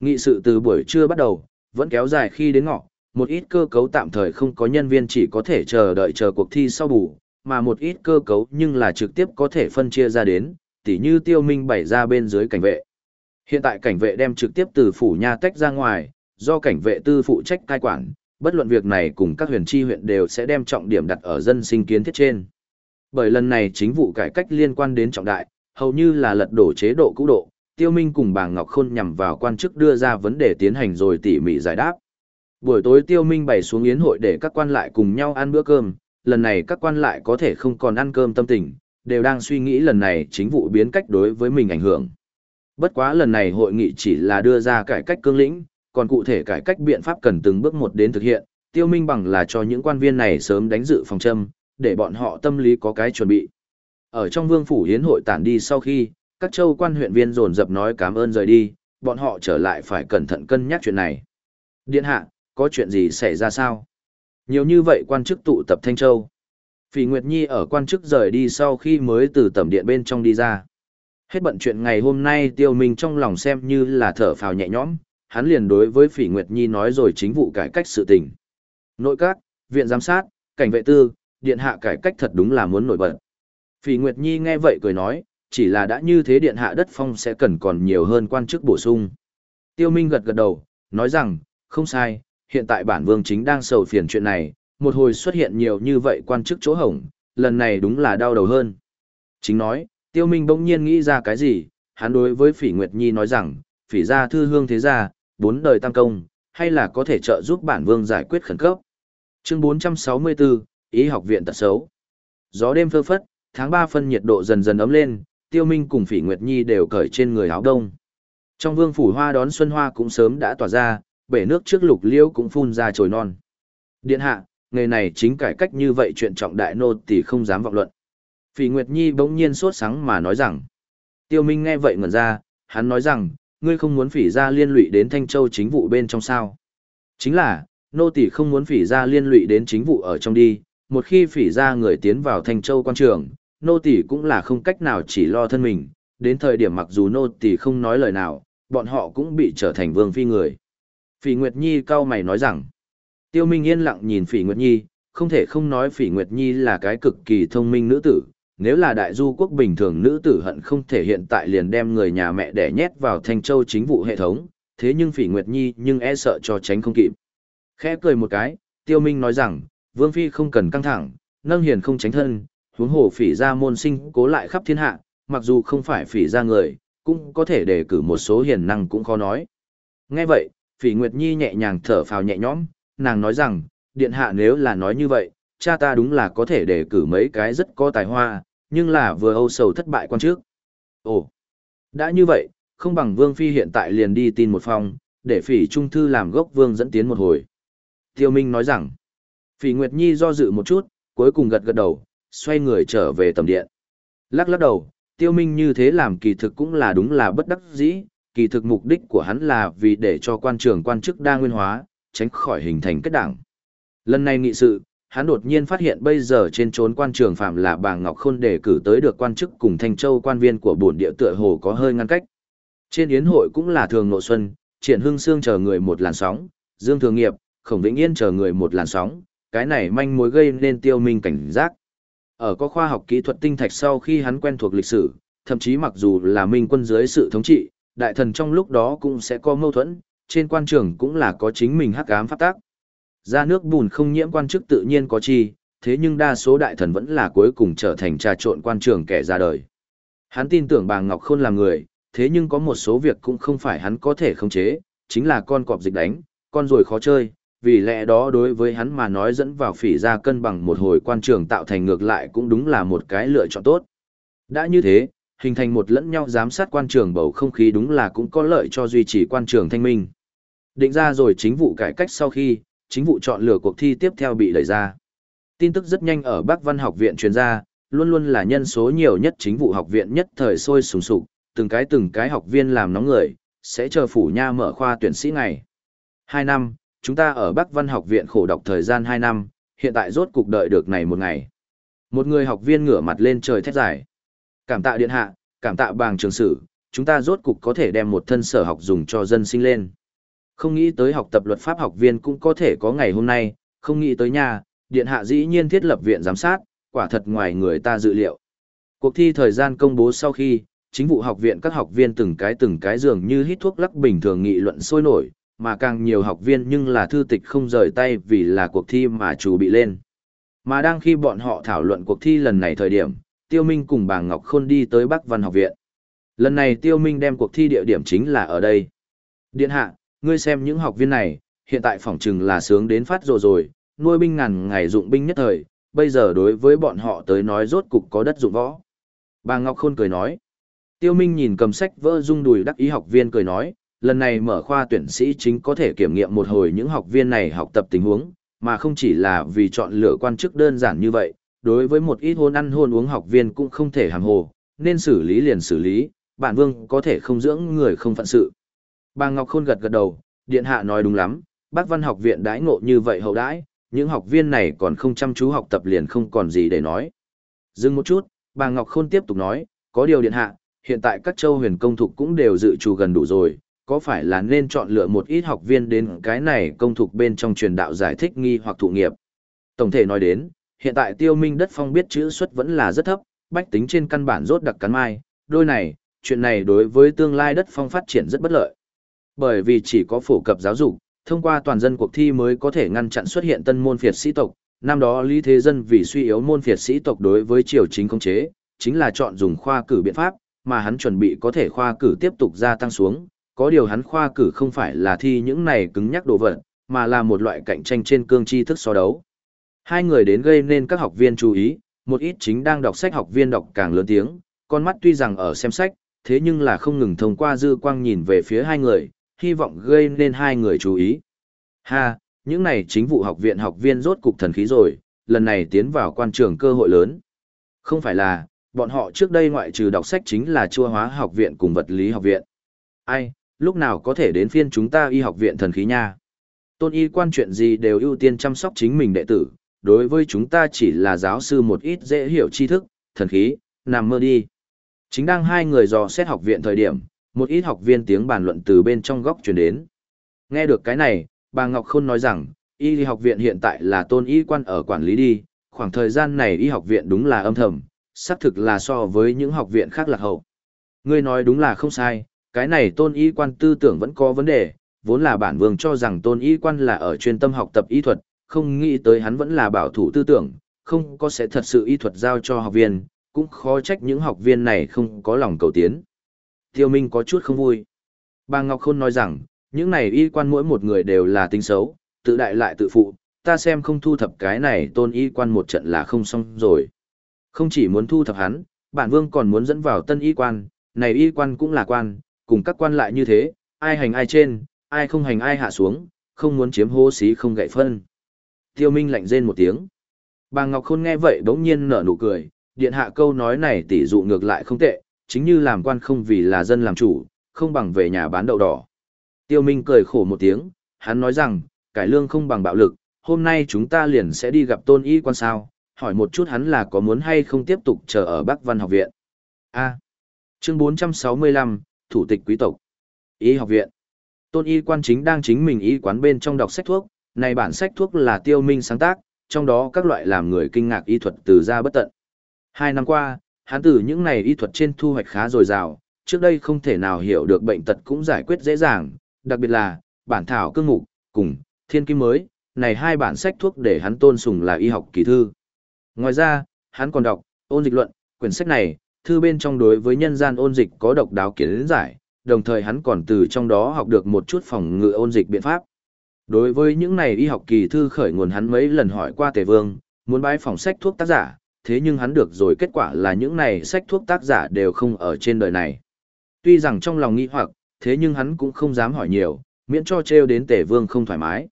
Nghị sự từ buổi trưa bắt đầu, vẫn kéo dài khi đến ngọ, một ít cơ cấu tạm thời không có nhân viên chỉ có thể chờ đợi chờ cuộc thi sau bù, mà một ít cơ cấu nhưng là trực tiếp có thể phân chia ra đến, tỉ như tiêu minh bày ra bên dưới cảnh vệ. Hiện tại cảnh vệ đem trực tiếp từ phủ nha tách ra ngoài, do cảnh vệ tư phụ trách cai quản, bất luận việc này cùng các huyền chi huyện đều sẽ đem trọng điểm đặt ở dân sinh kiến thiết trên. Bởi lần này chính vụ cải cách liên quan đến trọng đại, hầu như là lật đổ chế độ cũ độ, Tiêu Minh cùng bà Ngọc Khôn nhằm vào quan chức đưa ra vấn đề tiến hành rồi tỉ mỉ giải đáp. Buổi tối Tiêu Minh bày xuống yến hội để các quan lại cùng nhau ăn bữa cơm, lần này các quan lại có thể không còn ăn cơm tâm tình, đều đang suy nghĩ lần này chính vụ biến cách đối với mình ảnh hưởng. Bất quá lần này hội nghị chỉ là đưa ra cải cách cương lĩnh, còn cụ thể cải cách biện pháp cần từng bước một đến thực hiện, tiêu minh bằng là cho những quan viên này sớm đánh dự phòng châm, để bọn họ tâm lý có cái chuẩn bị. Ở trong vương phủ hiến hội tản đi sau khi, các châu quan huyện viên dồn dập nói cảm ơn rời đi, bọn họ trở lại phải cẩn thận cân nhắc chuyện này. Điện hạ, có chuyện gì xảy ra sao? Nhiều như vậy quan chức tụ tập Thanh Châu. Phỉ Nguyệt Nhi ở quan chức rời đi sau khi mới từ tẩm điện bên trong đi ra. Hết bận chuyện ngày hôm nay tiêu minh trong lòng xem như là thở phào nhẹ nhõm, hắn liền đối với Phỉ Nguyệt Nhi nói rồi chính vụ cải cách sự tình. Nội các, viện giám sát, cảnh vệ tư, điện hạ cải cách thật đúng là muốn nổi bật. Phỉ Nguyệt Nhi nghe vậy cười nói, chỉ là đã như thế điện hạ đất phong sẽ cần còn nhiều hơn quan chức bổ sung. Tiêu Minh gật gật đầu, nói rằng, không sai, hiện tại bản vương chính đang sầu phiền chuyện này, một hồi xuất hiện nhiều như vậy quan chức chỗ hổng, lần này đúng là đau đầu hơn. Chính nói, Tiêu Minh bỗng nhiên nghĩ ra cái gì, hắn đối với Phỉ Nguyệt Nhi nói rằng, Phỉ gia thư hương thế gia, bốn đời tăng công, hay là có thể trợ giúp bản vương giải quyết khẩn cấp. Chương 464, Ý học viện tật xấu. Gió đêm phơ phất, tháng 3 phân nhiệt độ dần dần ấm lên, Tiêu Minh cùng Phỉ Nguyệt Nhi đều cởi trên người áo đông. Trong vương phủ hoa đón xuân hoa cũng sớm đã tỏa ra, bể nước trước lục liễu cũng phun ra trồi non. Điện hạ, nghề này chính cải cách như vậy chuyện trọng đại nô thì không dám vọng luận. Phỉ Nguyệt Nhi bỗng nhiên sốt sắng mà nói rằng. Tiêu Minh nghe vậy ngẩn ra, hắn nói rằng, ngươi không muốn phỉ ra liên lụy đến Thanh Châu chính vụ bên trong sao. Chính là, nô tỷ không muốn phỉ ra liên lụy đến chính vụ ở trong đi, một khi phỉ ra người tiến vào Thanh Châu quan trường, nô tỷ cũng là không cách nào chỉ lo thân mình, đến thời điểm mặc dù nô tỷ không nói lời nào, bọn họ cũng bị trở thành vương phi người. Phỉ Nguyệt Nhi cao mày nói rằng, Tiêu Minh yên lặng nhìn Phỉ Nguyệt Nhi, không thể không nói Phỉ Nguyệt Nhi là cái cực kỳ thông minh nữ tử, nếu là đại du quốc bình thường nữ tử hận không thể hiện tại liền đem người nhà mẹ đẻ nhét vào Thanh Châu chính vụ hệ thống, thế nhưng Phỉ Nguyệt Nhi nhưng e sợ cho tránh không kịp. Khẽ cười một cái, Tiêu Minh nói rằng, Vương Phi không cần căng thẳng, nâng hiền không tránh thân, huống hồ phỉ gia môn sinh cố lại khắp thiên hạ, mặc dù không phải phỉ gia người, cũng có thể đề cử một số hiền năng cũng khó nói. Nghe vậy, phỉ Nguyệt Nhi nhẹ nhàng thở phào nhẹ nhõm, nàng nói rằng, điện hạ nếu là nói như vậy, cha ta đúng là có thể đề cử mấy cái rất có tài hoa, nhưng là vừa âu sầu thất bại quan trước. Ồ, đã như vậy, không bằng Vương Phi hiện tại liền đi tin một phòng, để phỉ trung thư làm gốc Vương dẫn tiến một hồi. Tiêu Minh nói rằng, phỉ Nguyệt Nhi do dự một chút, cuối cùng gật gật đầu, xoay người trở về tầm điện. Lắc lắc đầu, Tiêu Minh như thế làm kỳ thực cũng là đúng là bất đắc dĩ, kỳ thực mục đích của hắn là vì để cho quan trường quan chức đa nguyên hóa, tránh khỏi hình thành kết đảng. Lần này nghị sự, hắn đột nhiên phát hiện bây giờ trên trốn quan trường phạm là bà Ngọc Khôn đề cử tới được quan chức cùng Thanh Châu quan viên của bổn địa tựa hồ có hơi ngăn cách. Trên yến hội cũng là thường nội xuân, triển hưng xương chờ người một làn sóng, dương thường nghiệp, khổng vĩnh yên chờ người một làn sóng, cái này manh mối gây nên tiêu minh cảnh giác. Ở có khoa học kỹ thuật tinh thạch sau khi hắn quen thuộc lịch sử, thậm chí mặc dù là minh quân dưới sự thống trị, đại thần trong lúc đó cũng sẽ có mâu thuẫn, trên quan trường cũng là có chính mình hắc ám pháp tác. Ra nước bùn không nhiễm quan chức tự nhiên có chi, thế nhưng đa số đại thần vẫn là cuối cùng trở thành trà trộn quan trường kẻ ra đời. Hắn tin tưởng bà Ngọc Khôn là người, thế nhưng có một số việc cũng không phải hắn có thể khống chế, chính là con cọp dịch đánh, con rồi khó chơi, vì lẽ đó đối với hắn mà nói dẫn vào phỉ ra cân bằng một hồi quan trường tạo thành ngược lại cũng đúng là một cái lựa chọn tốt. Đã như thế, hình thành một lẫn nhau giám sát quan trường bầu không khí đúng là cũng có lợi cho duy trì quan trường thanh minh. Định ra rồi chính vụ cải cách sau khi, chính vụ chọn lựa cuộc thi tiếp theo bị đẩy ra. Tin tức rất nhanh ở Bắc Văn học viện truyền ra, luôn luôn là nhân số nhiều nhất chính vụ học viện nhất thời sôi sùng sục, từng cái từng cái học viên làm nóng người, sẽ chờ phủ nha mở khoa tuyển sĩ ngày. Hai năm, chúng ta ở Bắc Văn học viện khổ đọc thời gian hai năm, hiện tại rốt cục đợi được này một ngày. Một người học viên ngửa mặt lên trời thét dài. Cảm tạ điện hạ, cảm tạ bàng trường sử, chúng ta rốt cục có thể đem một thân sở học dùng cho dân sinh lên. Không nghĩ tới học tập luật pháp học viên cũng có thể có ngày hôm nay, không nghĩ tới nhà, điện hạ dĩ nhiên thiết lập viện giám sát, quả thật ngoài người ta dự liệu. Cuộc thi thời gian công bố sau khi, chính vụ học viện các học viên từng cái từng cái dường như hít thuốc lắc bình thường nghị luận sôi nổi, mà càng nhiều học viên nhưng là thư tịch không rời tay vì là cuộc thi mà chủ bị lên. Mà đang khi bọn họ thảo luận cuộc thi lần này thời điểm, Tiêu Minh cùng bà Ngọc Khôn đi tới Bắc Văn học viện. Lần này Tiêu Minh đem cuộc thi địa điểm chính là ở đây. Điện hạ, ngươi xem những học viên này, hiện tại phỏng chừng là sướng đến phát rồi rồi, nuôi binh ngàn ngày dụng binh nhất thời, bây giờ đối với bọn họ tới nói rốt cục có đất dụng võ. Bà Ngọc Khôn cười nói. Tiêu Minh nhìn cầm sách vỡ rung đùi đắc ý học viên cười nói, lần này mở khoa tuyển sĩ chính có thể kiểm nghiệm một hồi những học viên này học tập tình huống, mà không chỉ là vì chọn lựa quan chức đơn giản như vậy, đối với một ít hôn ăn hôn uống học viên cũng không thể hàm hồ, nên xử lý liền xử lý, bản vương có thể không dưỡng người không phận sự. Bà Ngọc Khôn gật gật đầu, điện hạ nói đúng lắm, bác văn học viện đãi ngộ như vậy hậu đãi, những học viên này còn không chăm chú học tập liền không còn gì để nói. Dừng một chút, bà Ngọc Khôn tiếp tục nói, có điều điện hạ, hiện tại các châu huyền công thục cũng đều dự trù gần đủ rồi, có phải là nên chọn lựa một ít học viên đến cái này công thục bên trong truyền đạo giải thích nghi hoặc thụ nghiệp. Tổng thể nói đến, hiện tại tiêu minh đất phong biết chữ xuất vẫn là rất thấp, bách tính trên căn bản rốt đặc cắn mai, đôi này, chuyện này đối với tương lai đất phong phát triển rất bất lợi. Bởi vì chỉ có phổ cập giáo dục, thông qua toàn dân cuộc thi mới có thể ngăn chặn xuất hiện tân môn phiệt sĩ tộc, năm đó lý thế dân vì suy yếu môn phiệt sĩ tộc đối với triều chính công chế, chính là chọn dùng khoa cử biện pháp, mà hắn chuẩn bị có thể khoa cử tiếp tục gia tăng xuống, có điều hắn khoa cử không phải là thi những này cứng nhắc đồ vật, mà là một loại cạnh tranh trên cương tri thức so đấu. Hai người đến gây nên các học viên chú ý, một ít chính đang đọc sách học viên đọc càng lớn tiếng, con mắt tuy rằng ở xem sách, thế nhưng là không ngừng thông qua dư quang nhìn về phía hai người, hy vọng gây nên hai người chú ý. Ha, những này chính vụ học viện học viên rốt cục thần khí rồi, lần này tiến vào quan trường cơ hội lớn. Không phải là, bọn họ trước đây ngoại trừ đọc sách chính là chua hóa học viện cùng vật lý học viện. Ai, lúc nào có thể đến phiên chúng ta y học viện thần khí nha. Tôn y quan chuyện gì đều ưu tiên chăm sóc chính mình đệ tử, đối với chúng ta chỉ là giáo sư một ít dễ hiểu tri thức, thần khí, nằm mơ đi. Chính đang hai người dò xét học viện thời điểm, một ít học viên tiếng bàn luận từ bên trong góc truyền đến. Nghe được cái này, bà Ngọc Khôn nói rằng, y học viện hiện tại là tôn y quan ở quản lý đi, khoảng thời gian này y học viện đúng là âm thầm, xác thực là so với những học viện khác lạc hậu. Ngươi nói đúng là không sai, cái này tôn y quan tư tưởng vẫn có vấn đề, vốn là bản vương cho rằng tôn y quan là ở chuyên tâm học tập y thuật, không nghĩ tới hắn vẫn là bảo thủ tư tưởng, không có sẽ thật sự y thuật giao cho học viên, cũng khó trách những học viên này không có lòng cầu tiến. Tiêu Minh có chút không vui. Bà Ngọc Khôn nói rằng, những này y quan mỗi một người đều là tính xấu, tự đại lại tự phụ, ta xem không thu thập cái này tôn y quan một trận là không xong rồi. Không chỉ muốn thu thập hắn, bản vương còn muốn dẫn vào tân y quan, này y quan cũng là quan, cùng các quan lại như thế, ai hành ai trên, ai không hành ai hạ xuống, không muốn chiếm hô xí không gậy phân. Tiêu Minh lạnh rên một tiếng. Bà Ngọc Khôn nghe vậy đống nhiên nở nụ cười, điện hạ câu nói này tỷ dụ ngược lại không tệ, chính như làm quan không vì là dân làm chủ, không bằng về nhà bán đậu đỏ. Tiêu Minh cười khổ một tiếng, hắn nói rằng, cải lương không bằng bạo lực, hôm nay chúng ta liền sẽ đi gặp tôn y quan sao, hỏi một chút hắn là có muốn hay không tiếp tục chờ ở Bắc Văn học viện. A. chương 465, Thủ tịch quý tộc. Y học viện. Tôn y quan chính đang chính mình y quán bên trong đọc sách thuốc, này bản sách thuốc là tiêu minh sáng tác, trong đó các loại làm người kinh ngạc y thuật từ ra bất tận. Hai năm qua, hắn từ những này y thuật trên thu hoạch khá dồi dào, trước đây không thể nào hiểu được bệnh tật cũng giải quyết dễ dàng, đặc biệt là, bản thảo cương mục, cùng, thiên kim mới, này hai bản sách thuốc để hắn tôn sùng là y học kỳ thư. Ngoài ra, hắn còn đọc, ôn dịch luận, quyển sách này, thư bên trong đối với nhân gian ôn dịch có độc đáo kiến giải, đồng thời hắn còn từ trong đó học được một chút phòng ngự ôn dịch biện pháp. Đối với những này y học kỳ thư khởi nguồn hắn mấy lần hỏi qua Tề Vương, muốn bái phòng sách thuốc tác giả, thế nhưng hắn được rồi kết quả là những này sách thuốc tác giả đều không ở trên đời này. Tuy rằng trong lòng nghi hoặc, thế nhưng hắn cũng không dám hỏi nhiều, miễn cho treo đến Tề Vương không thoải mái.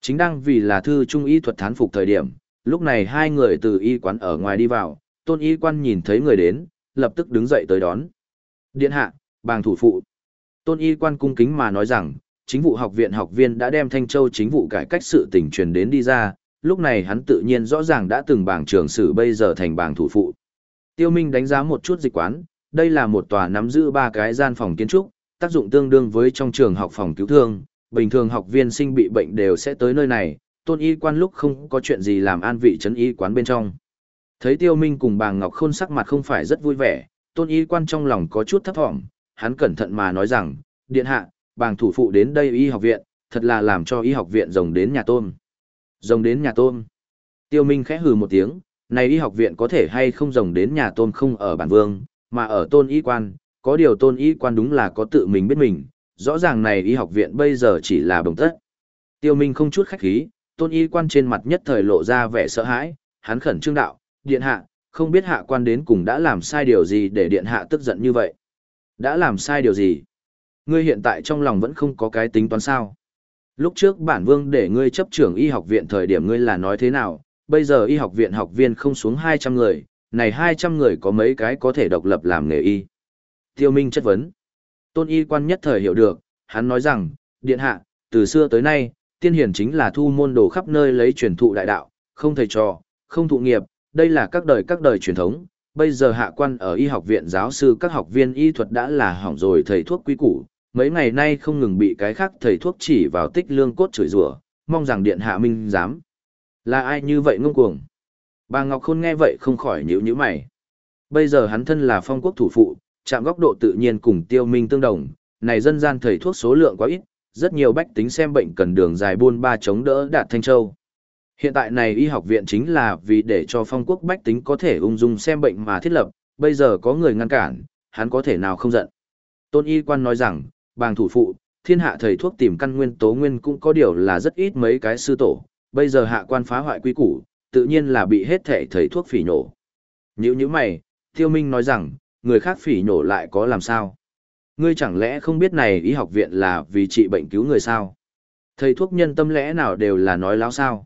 Chính đang vì là thư trung y thuật thán phục thời điểm, lúc này hai người từ y quán ở ngoài đi vào, tôn y quan nhìn thấy người đến, lập tức đứng dậy tới đón. Điện hạ, bàng thủ phụ. Tôn y quan cung kính mà nói rằng, chính vụ học viện học viên đã đem Thanh Châu chính vụ cải cách sự tình truyền đến đi ra, lúc này hắn tự nhiên rõ ràng đã từng bảng trường sử bây giờ thành bảng thủ phụ. Tiêu Minh đánh giá một chút dịch quán, đây là một tòa nắm giữ ba cái gian phòng kiến trúc, tác dụng tương đương với trong trường học phòng cứu thương, bình thường học viên sinh bị bệnh đều sẽ tới nơi này, tôn y quan lúc không có chuyện gì làm an vị trấn y quán bên trong. Thấy Tiêu Minh cùng bà Ngọc Khôn sắc mặt không phải rất vui vẻ, tôn y quan trong lòng có chút thấp thỏm, hắn cẩn thận mà nói rằng, điện hạ, bàng thủ phụ đến đây y học viện, thật là làm cho y học viện rồng đến nhà tôm. Rồng đến nhà tôm. Tiêu Minh khẽ hừ một tiếng, này y học viện có thể hay không rồng đến nhà tôm không ở bản vương, mà ở tôn y quan, có điều tôn y quan đúng là có tự mình biết mình, rõ ràng này y học viện bây giờ chỉ là bồng tất. Tiêu Minh không chút khách khí, tôn y quan trên mặt nhất thời lộ ra vẻ sợ hãi, hắn khẩn trương đạo, điện hạ, không biết hạ quan đến cùng đã làm sai điều gì để điện hạ tức giận như vậy. Đã làm sai điều gì? Ngươi hiện tại trong lòng vẫn không có cái tính toán sao? Lúc trước bản vương để ngươi chấp trưởng y học viện thời điểm ngươi là nói thế nào, bây giờ y học viện học viên không xuống 200 người, này 200 người có mấy cái có thể độc lập làm nghề y. Tiêu Minh chất vấn. Tôn y quan nhất thời hiểu được, hắn nói rằng, điện hạ, từ xưa tới nay, tiên hiển chính là thu môn đồ khắp nơi lấy truyền thụ đại đạo, không thầy trò, không thụ nghiệp, đây là các đời các đời truyền thống. Bây giờ hạ quan ở y học viện giáo sư các học viên y thuật đã là hỏng rồi thầy thuốc quý củ, mấy ngày nay không ngừng bị cái khác thầy thuốc chỉ vào tích lương cốt chửi rủa, mong rằng điện hạ minh dám. Là ai như vậy ngông cuồng? Bà Ngọc Khôn nghe vậy không khỏi nhíu nhíu mày. Bây giờ hắn thân là phong quốc thủ phụ, chạm góc độ tự nhiên cùng tiêu minh tương đồng, này dân gian thầy thuốc số lượng quá ít, rất nhiều bách tính xem bệnh cần đường dài buôn ba chống đỡ đạt Thanh Châu. Hiện tại này y học viện chính là vì để cho phong quốc bách tính có thể ung dung xem bệnh mà thiết lập, bây giờ có người ngăn cản, hắn có thể nào không giận. Tôn y quan nói rằng, bàng thủ phụ, thiên hạ thầy thuốc tìm căn nguyên tố nguyên cũng có điều là rất ít mấy cái sư tổ, bây giờ hạ quan phá hoại quy củ, tự nhiên là bị hết thể thầy thuốc phỉ nổ. Nhữ như mày, tiêu minh nói rằng, người khác phỉ nổ lại có làm sao? Ngươi chẳng lẽ không biết này y học viện là vì trị bệnh cứu người sao? Thầy thuốc nhân tâm lẽ nào đều là nói láo sao?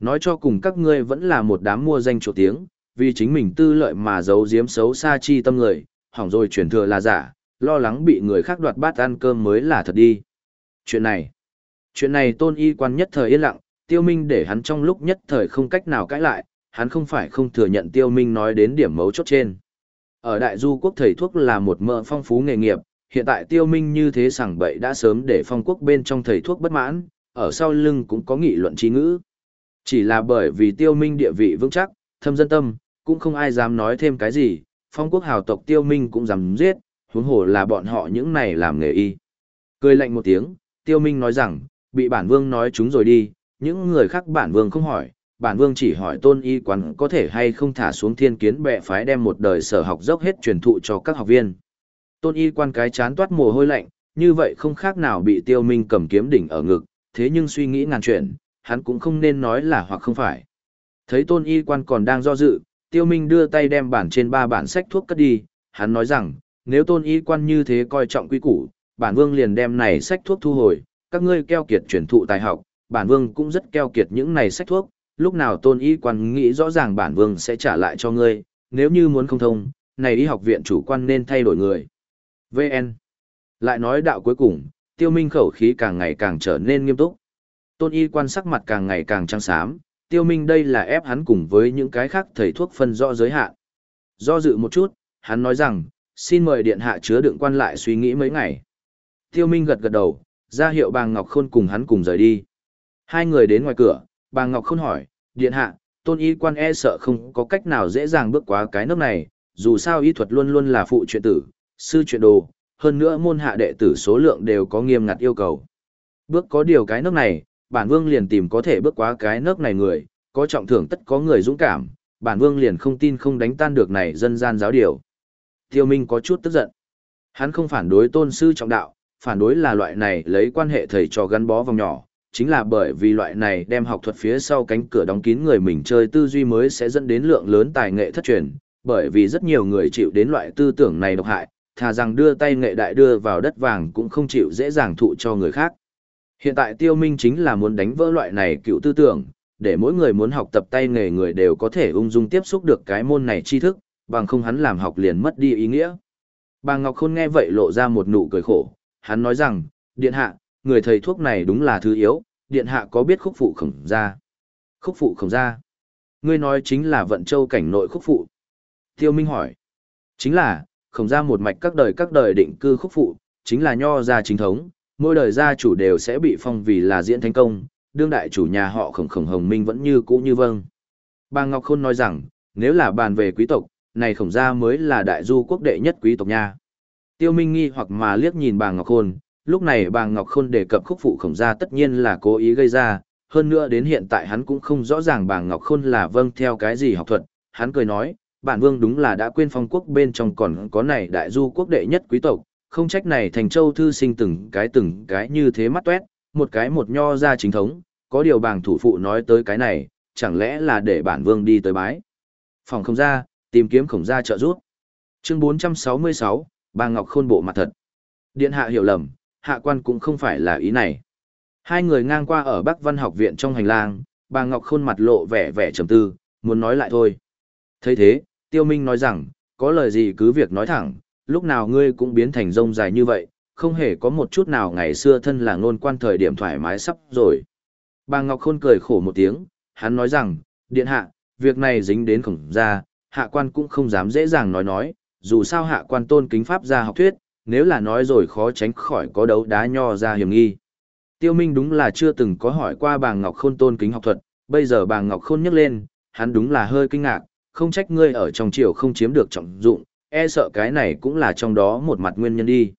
Nói cho cùng các ngươi vẫn là một đám mua danh chỗ tiếng, vì chính mình tư lợi mà giấu giếm xấu xa chi tâm người, hỏng rồi chuyển thừa là giả, lo lắng bị người khác đoạt bát ăn cơm mới là thật đi. Chuyện này, chuyện này tôn y quan nhất thời yên lặng, tiêu minh để hắn trong lúc nhất thời không cách nào cãi lại, hắn không phải không thừa nhận tiêu minh nói đến điểm mấu chốt trên. Ở đại du quốc thầy thuốc là một mỡ phong phú nghề nghiệp, hiện tại tiêu minh như thế sảng bậy đã sớm để phong quốc bên trong thầy thuốc bất mãn, ở sau lưng cũng có nghị luận trí ngữ. Chỉ là bởi vì tiêu minh địa vị vững chắc, thâm dân tâm, cũng không ai dám nói thêm cái gì, phong quốc hào tộc tiêu minh cũng dám giết, huống hồ là bọn họ những này làm nghề y. Cười lạnh một tiếng, tiêu minh nói rằng, bị bản vương nói chúng rồi đi, những người khác bản vương không hỏi, bản vương chỉ hỏi tôn y quán có thể hay không thả xuống thiên kiến bệ phái đem một đời sở học dốc hết truyền thụ cho các học viên. Tôn y quan cái chán toát mồ hôi lạnh, như vậy không khác nào bị tiêu minh cầm kiếm đỉnh ở ngực, thế nhưng suy nghĩ ngàn chuyện, hắn cũng không nên nói là hoặc không phải. Thấy tôn y quan còn đang do dự, tiêu minh đưa tay đem bản trên ba bản sách thuốc cất đi, hắn nói rằng, nếu tôn y quan như thế coi trọng quy củ, bản vương liền đem này sách thuốc thu hồi, các ngươi keo kiệt truyền thụ tài học, bản vương cũng rất keo kiệt những này sách thuốc, lúc nào tôn y quan nghĩ rõ ràng bản vương sẽ trả lại cho ngươi, nếu như muốn không thông, này y học viện chủ quan nên thay đổi người. VN. Lại nói đạo cuối cùng, tiêu minh khẩu khí càng ngày càng trở nên nghiêm túc. Tôn y quan sắc mặt càng ngày càng trắng xám, tiêu minh đây là ép hắn cùng với những cái khác thầy thuốc phân rõ giới hạn. Do dự một chút, hắn nói rằng, xin mời điện hạ chứa đựng quan lại suy nghĩ mấy ngày. Tiêu minh gật gật đầu, ra hiệu bàng Ngọc Khôn cùng hắn cùng rời đi. Hai người đến ngoài cửa, bà Ngọc Khôn hỏi, điện hạ, tôn y quan e sợ không có cách nào dễ dàng bước qua cái nước này, dù sao y thuật luôn luôn là phụ chuyện tử, sư chuyện đồ, hơn nữa môn hạ đệ tử số lượng đều có nghiêm ngặt yêu cầu. Bước có điều cái nước này, bản vương liền tìm có thể bước qua cái nước này người, có trọng thưởng tất có người dũng cảm, bản vương liền không tin không đánh tan được này dân gian giáo điều. Tiêu Minh có chút tức giận. Hắn không phản đối tôn sư trọng đạo, phản đối là loại này lấy quan hệ thầy trò gắn bó vòng nhỏ, chính là bởi vì loại này đem học thuật phía sau cánh cửa đóng kín người mình chơi tư duy mới sẽ dẫn đến lượng lớn tài nghệ thất truyền, bởi vì rất nhiều người chịu đến loại tư tưởng này độc hại, thà rằng đưa tay nghệ đại đưa vào đất vàng cũng không chịu dễ dàng thụ cho người khác. Hiện tại tiêu minh chính là muốn đánh vỡ loại này cựu tư tưởng, để mỗi người muốn học tập tay nghề người đều có thể ung dung tiếp xúc được cái môn này tri thức, bằng không hắn làm học liền mất đi ý nghĩa. Bà Ngọc Khôn nghe vậy lộ ra một nụ cười khổ, hắn nói rằng, điện hạ, người thầy thuốc này đúng là thứ yếu, điện hạ có biết khúc phụ khổng gia. Khúc phụ khổng gia. Ngươi nói chính là vận châu cảnh nội khúc phụ. Tiêu Minh hỏi. Chính là, khổng gia một mạch các đời các đời định cư khúc phụ, chính là nho gia chính thống, mỗi đời gia chủ đều sẽ bị phong vì là diễn thành công, đương đại chủ nhà họ khổng khổng hồng minh vẫn như cũ như vâng. Bà Ngọc Khôn nói rằng, nếu là bàn về quý tộc, này khổng gia mới là đại du quốc đệ nhất quý tộc nha. Tiêu Minh nghi hoặc mà liếc nhìn bà Ngọc Khôn, lúc này bà Ngọc Khôn đề cập khúc phụ khổng gia tất nhiên là cố ý gây ra, hơn nữa đến hiện tại hắn cũng không rõ ràng bà Ngọc Khôn là vâng theo cái gì học thuật, hắn cười nói, bản vương đúng là đã quên phong quốc bên trong còn có này đại du quốc đệ nhất quý tộc, không trách này thành châu thư sinh từng cái từng cái như thế mắt toét, một cái một nho ra chính thống, có điều bàng thủ phụ nói tới cái này, chẳng lẽ là để bản vương đi tới bái. Phòng không ra, tìm kiếm khổng gia trợ giúp. Chương 466, bà Ngọc Khôn bộ mặt thật. Điện hạ hiểu lầm, hạ quan cũng không phải là ý này. Hai người ngang qua ở Bắc Văn học viện trong hành lang, bà Ngọc Khôn mặt lộ vẻ vẻ trầm tư, muốn nói lại thôi. thấy thế, Tiêu Minh nói rằng, có lời gì cứ việc nói thẳng, lúc nào ngươi cũng biến thành rông dài như vậy, không hề có một chút nào ngày xưa thân là ngôn quan thời điểm thoải mái sắp rồi. Bà Ngọc Khôn cười khổ một tiếng, hắn nói rằng, điện hạ, việc này dính đến khổng gia, hạ quan cũng không dám dễ dàng nói nói, dù sao hạ quan tôn kính pháp gia học thuyết, nếu là nói rồi khó tránh khỏi có đấu đá nho ra hiểm nghi. Tiêu Minh đúng là chưa từng có hỏi qua bà Ngọc Khôn tôn kính học thuật, bây giờ bà Ngọc Khôn nhắc lên, hắn đúng là hơi kinh ngạc, không trách ngươi ở trong triều không chiếm được trọng dụng, e sợ cái này cũng là trong đó một mặt nguyên nhân đi.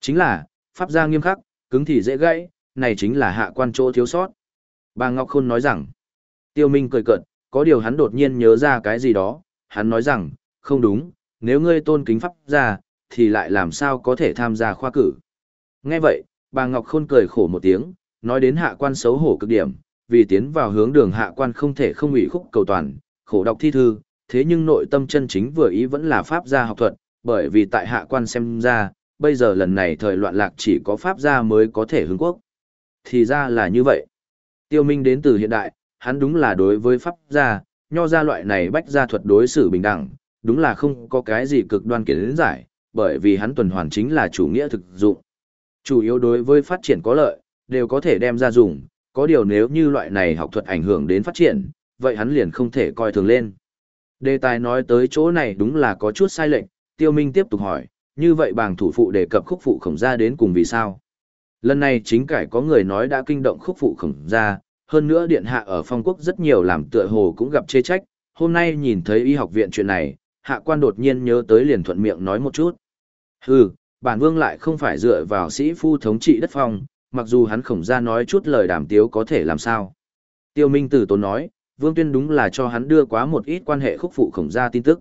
Chính là, pháp gia nghiêm khắc, cứng thì dễ gãy, này chính là hạ quan chỗ thiếu sót. Bà Ngọc Khôn nói rằng, Tiêu Minh cười cợt, có điều hắn đột nhiên nhớ ra cái gì đó, hắn nói rằng, không đúng, nếu ngươi tôn kính pháp gia, thì lại làm sao có thể tham gia khoa cử. Nghe vậy, bà Ngọc Khôn cười khổ một tiếng, nói đến hạ quan xấu hổ cực điểm, vì tiến vào hướng đường hạ quan không thể không ủy khúc cầu toàn, khổ đọc thi thư, thế nhưng nội tâm chân chính vừa ý vẫn là pháp gia học thuật, bởi vì tại hạ quan xem ra, bây giờ lần này thời loạn lạc chỉ có pháp gia mới có thể hướng quốc. Thì ra là như vậy. Tiêu Minh đến từ hiện đại, hắn đúng là đối với pháp gia, nho ra loại này bách gia thuật đối xử bình đẳng, đúng là không có cái gì cực đoan kiến giải, bởi vì hắn tuần hoàn chính là chủ nghĩa thực dụng. Chủ yếu đối với phát triển có lợi, đều có thể đem ra dùng, có điều nếu như loại này học thuật ảnh hưởng đến phát triển, vậy hắn liền không thể coi thường lên. Đề tài nói tới chỗ này đúng là có chút sai lệch, Tiêu Minh tiếp tục hỏi, như vậy bàng thủ phụ đề cập khúc phụ khổng gia đến cùng vì sao? Lần này chính cải có người nói đã kinh động khúc phụ khổng gia, hơn nữa điện hạ ở phong quốc rất nhiều làm tựa hồ cũng gặp chê trách, hôm nay nhìn thấy y học viện chuyện này, hạ quan đột nhiên nhớ tới liền thuận miệng nói một chút. Hừ, bản vương lại không phải dựa vào sĩ phu thống trị đất phong, mặc dù hắn khổng gia nói chút lời đàm tiếu có thể làm sao. Tiêu Minh Tử tốn nói, vương tuyên đúng là cho hắn đưa quá một ít quan hệ khúc phụ khổng gia tin tức.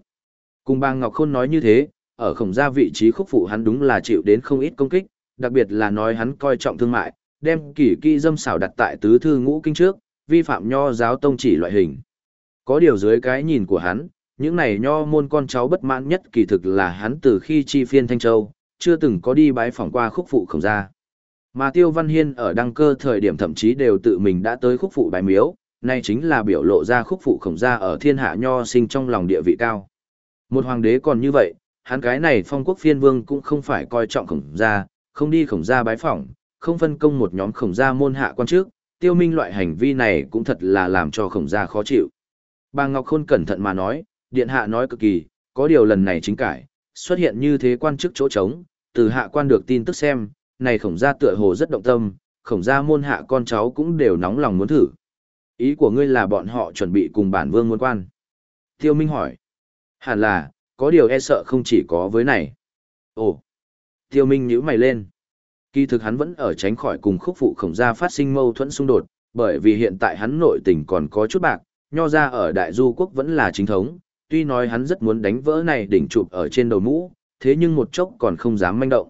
Cùng bang Ngọc Khôn nói như thế, ở khổng gia vị trí khúc phụ hắn đúng là chịu đến không ít công kích, đặc biệt là nói hắn coi trọng thương mại, đem kỷ kỹ dâm xảo đặt tại tứ thư ngũ kinh trước, vi phạm nho giáo tông chỉ loại hình. Có điều dưới cái nhìn của hắn, những này nho môn con cháu bất mãn nhất kỳ thực là hắn từ khi chi phiên Thanh Châu, chưa từng có đi bái phỏng qua khúc phụ khổng gia. Mà Tiêu Văn Hiên ở đăng cơ thời điểm thậm chí đều tự mình đã tới khúc phụ bái miếu, nay chính là biểu lộ ra khúc phụ khổng gia ở thiên hạ nho sinh trong lòng địa vị cao. Một hoàng đế còn như vậy, hắn cái này phong quốc phiên vương cũng không phải coi trọng khổng gia, không đi khổng gia bái phỏng, không phân công một nhóm khổng gia môn hạ quan trước, tiêu minh loại hành vi này cũng thật là làm cho khổng gia khó chịu. Bà Ngọc Khôn cẩn thận mà nói, điện hạ nói cực kỳ, có điều lần này chính cải, xuất hiện như thế quan chức chỗ trống, từ hạ quan được tin tức xem, này khổng gia tựa hồ rất động tâm, khổng gia môn hạ con cháu cũng đều nóng lòng muốn thử. Ý của ngươi là bọn họ chuẩn bị cùng bản vương muốn quan. Tiêu Minh hỏi. Hẳn là, có điều e sợ không chỉ có với này. Ồ. Tiêu Minh nhíu mày lên. Kỳ thực hắn vẫn ở tránh khỏi cùng khúc phụ khổng gia phát sinh mâu thuẫn xung đột, bởi vì hiện tại hắn nội tình còn có chút bạc, nho ra ở đại du quốc vẫn là chính thống, tuy nói hắn rất muốn đánh vỡ này đỉnh chụp ở trên đầu mũ, thế nhưng một chốc còn không dám manh động.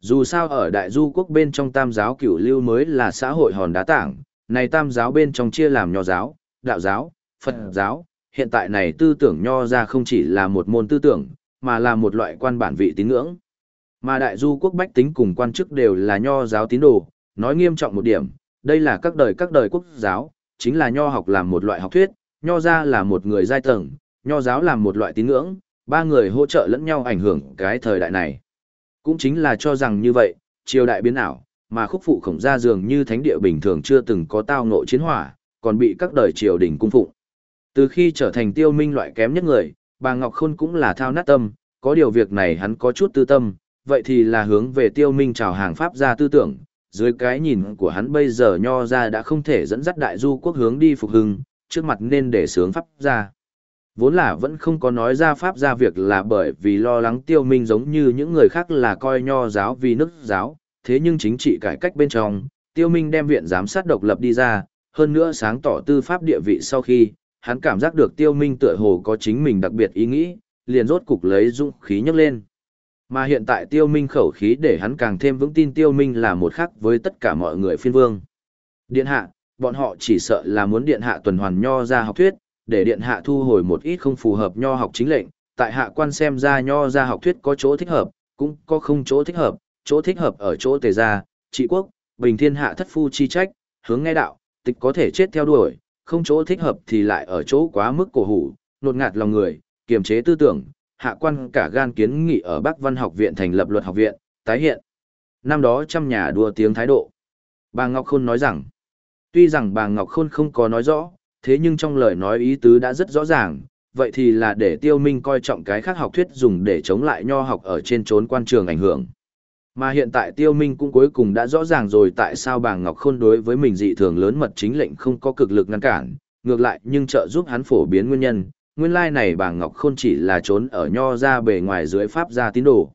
Dù sao ở đại du quốc bên trong tam giáo cửu lưu mới là xã hội hòn đá tảng, này tam giáo bên trong chia làm nho giáo, đạo giáo, Phật giáo, hiện tại này tư tưởng nho ra không chỉ là một môn tư tưởng, mà là một loại quan bản vị tín ngưỡng. Mà đại du quốc bách tính cùng quan chức đều là nho giáo tín đồ, nói nghiêm trọng một điểm, đây là các đời các đời quốc giáo, chính là nho học làm một loại học thuyết, nho ra là một người giai tầng, nho giáo làm một loại tín ngưỡng, ba người hỗ trợ lẫn nhau ảnh hưởng cái thời đại này. Cũng chính là cho rằng như vậy, triều đại biến ảo, mà khúc phụ khổng gia dường như thánh địa bình thường chưa từng có tao ngộ chiến hỏa, còn bị các đời triều đình cung phụng. Từ khi trở thành tiêu minh loại kém nhất người, bà Ngọc Khôn cũng là thao nát tâm, có điều việc này hắn có chút tư tâm, vậy thì là hướng về tiêu minh chào hàng pháp gia tư tưởng, dưới cái nhìn của hắn bây giờ nho ra đã không thể dẫn dắt đại du quốc hướng đi phục hưng, trước mặt nên để sướng pháp gia. Vốn là vẫn không có nói ra pháp gia việc là bởi vì lo lắng tiêu minh giống như những người khác là coi nho giáo vì nước giáo, thế nhưng chính trị cải cách bên trong, tiêu minh đem viện giám sát độc lập đi ra, hơn nữa sáng tỏ tư pháp địa vị sau khi, hắn cảm giác được tiêu minh tựa hồ có chính mình đặc biệt ý nghĩ, liền rốt cục lấy dũng khí nhấc lên. Mà hiện tại tiêu minh khẩu khí để hắn càng thêm vững tin tiêu minh là một khác với tất cả mọi người phiên vương. Điện hạ, bọn họ chỉ sợ là muốn điện hạ tuần hoàn nho ra học thuyết, để điện hạ thu hồi một ít không phù hợp nho học chính lệnh, tại hạ quan xem ra nho ra học thuyết có chỗ thích hợp, cũng có không chỗ thích hợp, chỗ thích hợp ở chỗ tề gia, trị quốc, bình thiên hạ thất phu chi trách, hướng nghe đạo, tịch có thể chết theo đuổi, không chỗ thích hợp thì lại ở chỗ quá mức cổ hủ, nột ngạt lòng người, kiềm chế tư tưởng, hạ quan cả gan kiến nghị ở Bắc Văn học viện thành lập luật học viện, tái hiện. Năm đó trăm nhà đua tiếng thái độ. Bà Ngọc Khôn nói rằng, tuy rằng bà Ngọc Khôn không có nói rõ, thế nhưng trong lời nói ý tứ đã rất rõ ràng, vậy thì là để tiêu minh coi trọng cái khác học thuyết dùng để chống lại nho học ở trên trốn quan trường ảnh hưởng. Mà hiện tại tiêu minh cũng cuối cùng đã rõ ràng rồi tại sao bà Ngọc Khôn đối với mình dị thường lớn mật chính lệnh không có cực lực ngăn cản, ngược lại nhưng trợ giúp hắn phổ biến nguyên nhân, nguyên lai này bà Ngọc Khôn chỉ là trốn ở nho ra bề ngoài dưới pháp gia tín đồ.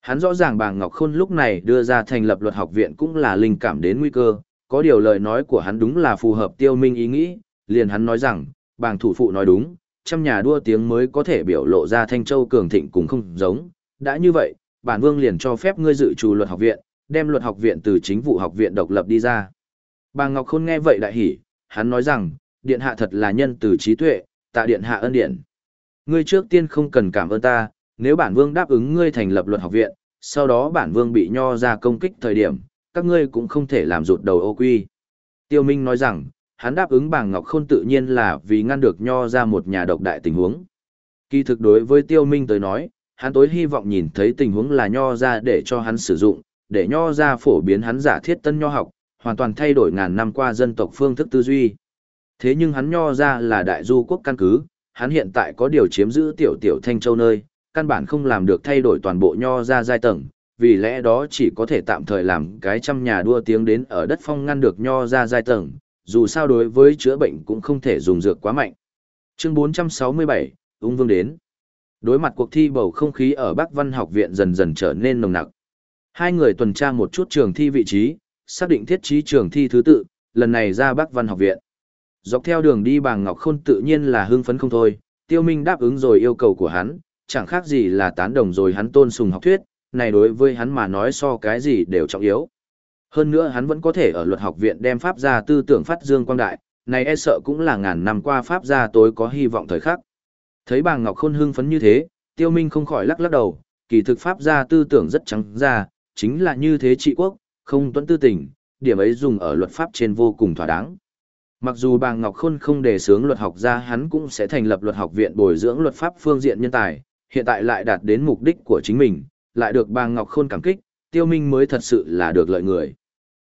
Hắn rõ ràng bà Ngọc Khôn lúc này đưa ra thành lập luật học viện cũng là linh cảm đến nguy cơ, có điều lời nói của hắn đúng là phù hợp tiêu minh ý nghĩ, liền hắn nói rằng, bàng thủ phụ nói đúng, trăm nhà đua tiếng mới có thể biểu lộ ra Thanh Châu cường thịnh cũng không giống, đã như vậy, bản vương liền cho phép ngươi dự trù luật học viện, đem luật học viện từ chính vụ học viện độc lập đi ra. Bà Ngọc Khôn nghe vậy đại hỉ, hắn nói rằng, điện hạ thật là nhân từ trí tuệ, tạ điện hạ ân điện. Ngươi trước tiên không cần cảm ơn ta, nếu bản vương đáp ứng ngươi thành lập luật học viện, sau đó bản vương bị nho ra công kích thời điểm, các ngươi cũng không thể làm rụt đầu ô quy. Tiêu Minh nói rằng, hắn đáp ứng bàng ngọc khôn tự nhiên là vì ngăn được nho ra một nhà độc đại tình huống. Kỳ thực đối với Tiêu Minh tới nói, hắn tối hy vọng nhìn thấy tình huống là nho ra để cho hắn sử dụng, để nho ra phổ biến hắn giả thiết tân nho học, hoàn toàn thay đổi ngàn năm qua dân tộc phương thức tư duy. Thế nhưng hắn nho ra là đại du quốc căn cứ, hắn hiện tại có điều chiếm giữ tiểu tiểu thanh châu nơi, căn bản không làm được thay đổi toàn bộ nho ra giai tầng, vì lẽ đó chỉ có thể tạm thời làm cái trăm nhà đua tiếng đến ở đất phong ngăn được nho ra giai tầng, dù sao đối với chữa bệnh cũng không thể dùng dược quá mạnh. Chương 467, ung vương đến. Đối mặt cuộc thi bầu không khí ở Bắc Văn học viện dần dần trở nên nồng nặc. Hai người tuần tra một chút trường thi vị trí, xác định thiết trí trường thi thứ tự, lần này ra Bắc Văn học viện. Dọc theo đường đi bàng Ngọc Khôn tự nhiên là hưng phấn không thôi, Tiêu Minh đáp ứng rồi yêu cầu của hắn, chẳng khác gì là tán đồng rồi hắn tôn sùng học thuyết, này đối với hắn mà nói so cái gì đều trọng yếu. Hơn nữa hắn vẫn có thể ở luật học viện đem pháp gia tư tưởng phát dương quang đại, này e sợ cũng là ngàn năm qua pháp gia tối có hy vọng thời khắc. Thấy bàng Ngọc Khôn hưng phấn như thế, Tiêu Minh không khỏi lắc lắc đầu, kỳ thực pháp gia tư tưởng rất trắng ra, chính là như thế trị quốc, không tuân tư tình, điểm ấy dùng ở luật pháp trên vô cùng thỏa đáng. Mặc dù bà Ngọc Khôn không đề xướng luật học ra hắn cũng sẽ thành lập luật học viện bồi dưỡng luật pháp phương diện nhân tài, hiện tại lại đạt đến mục đích của chính mình, lại được bà Ngọc Khôn cảm kích, tiêu minh mới thật sự là được lợi người.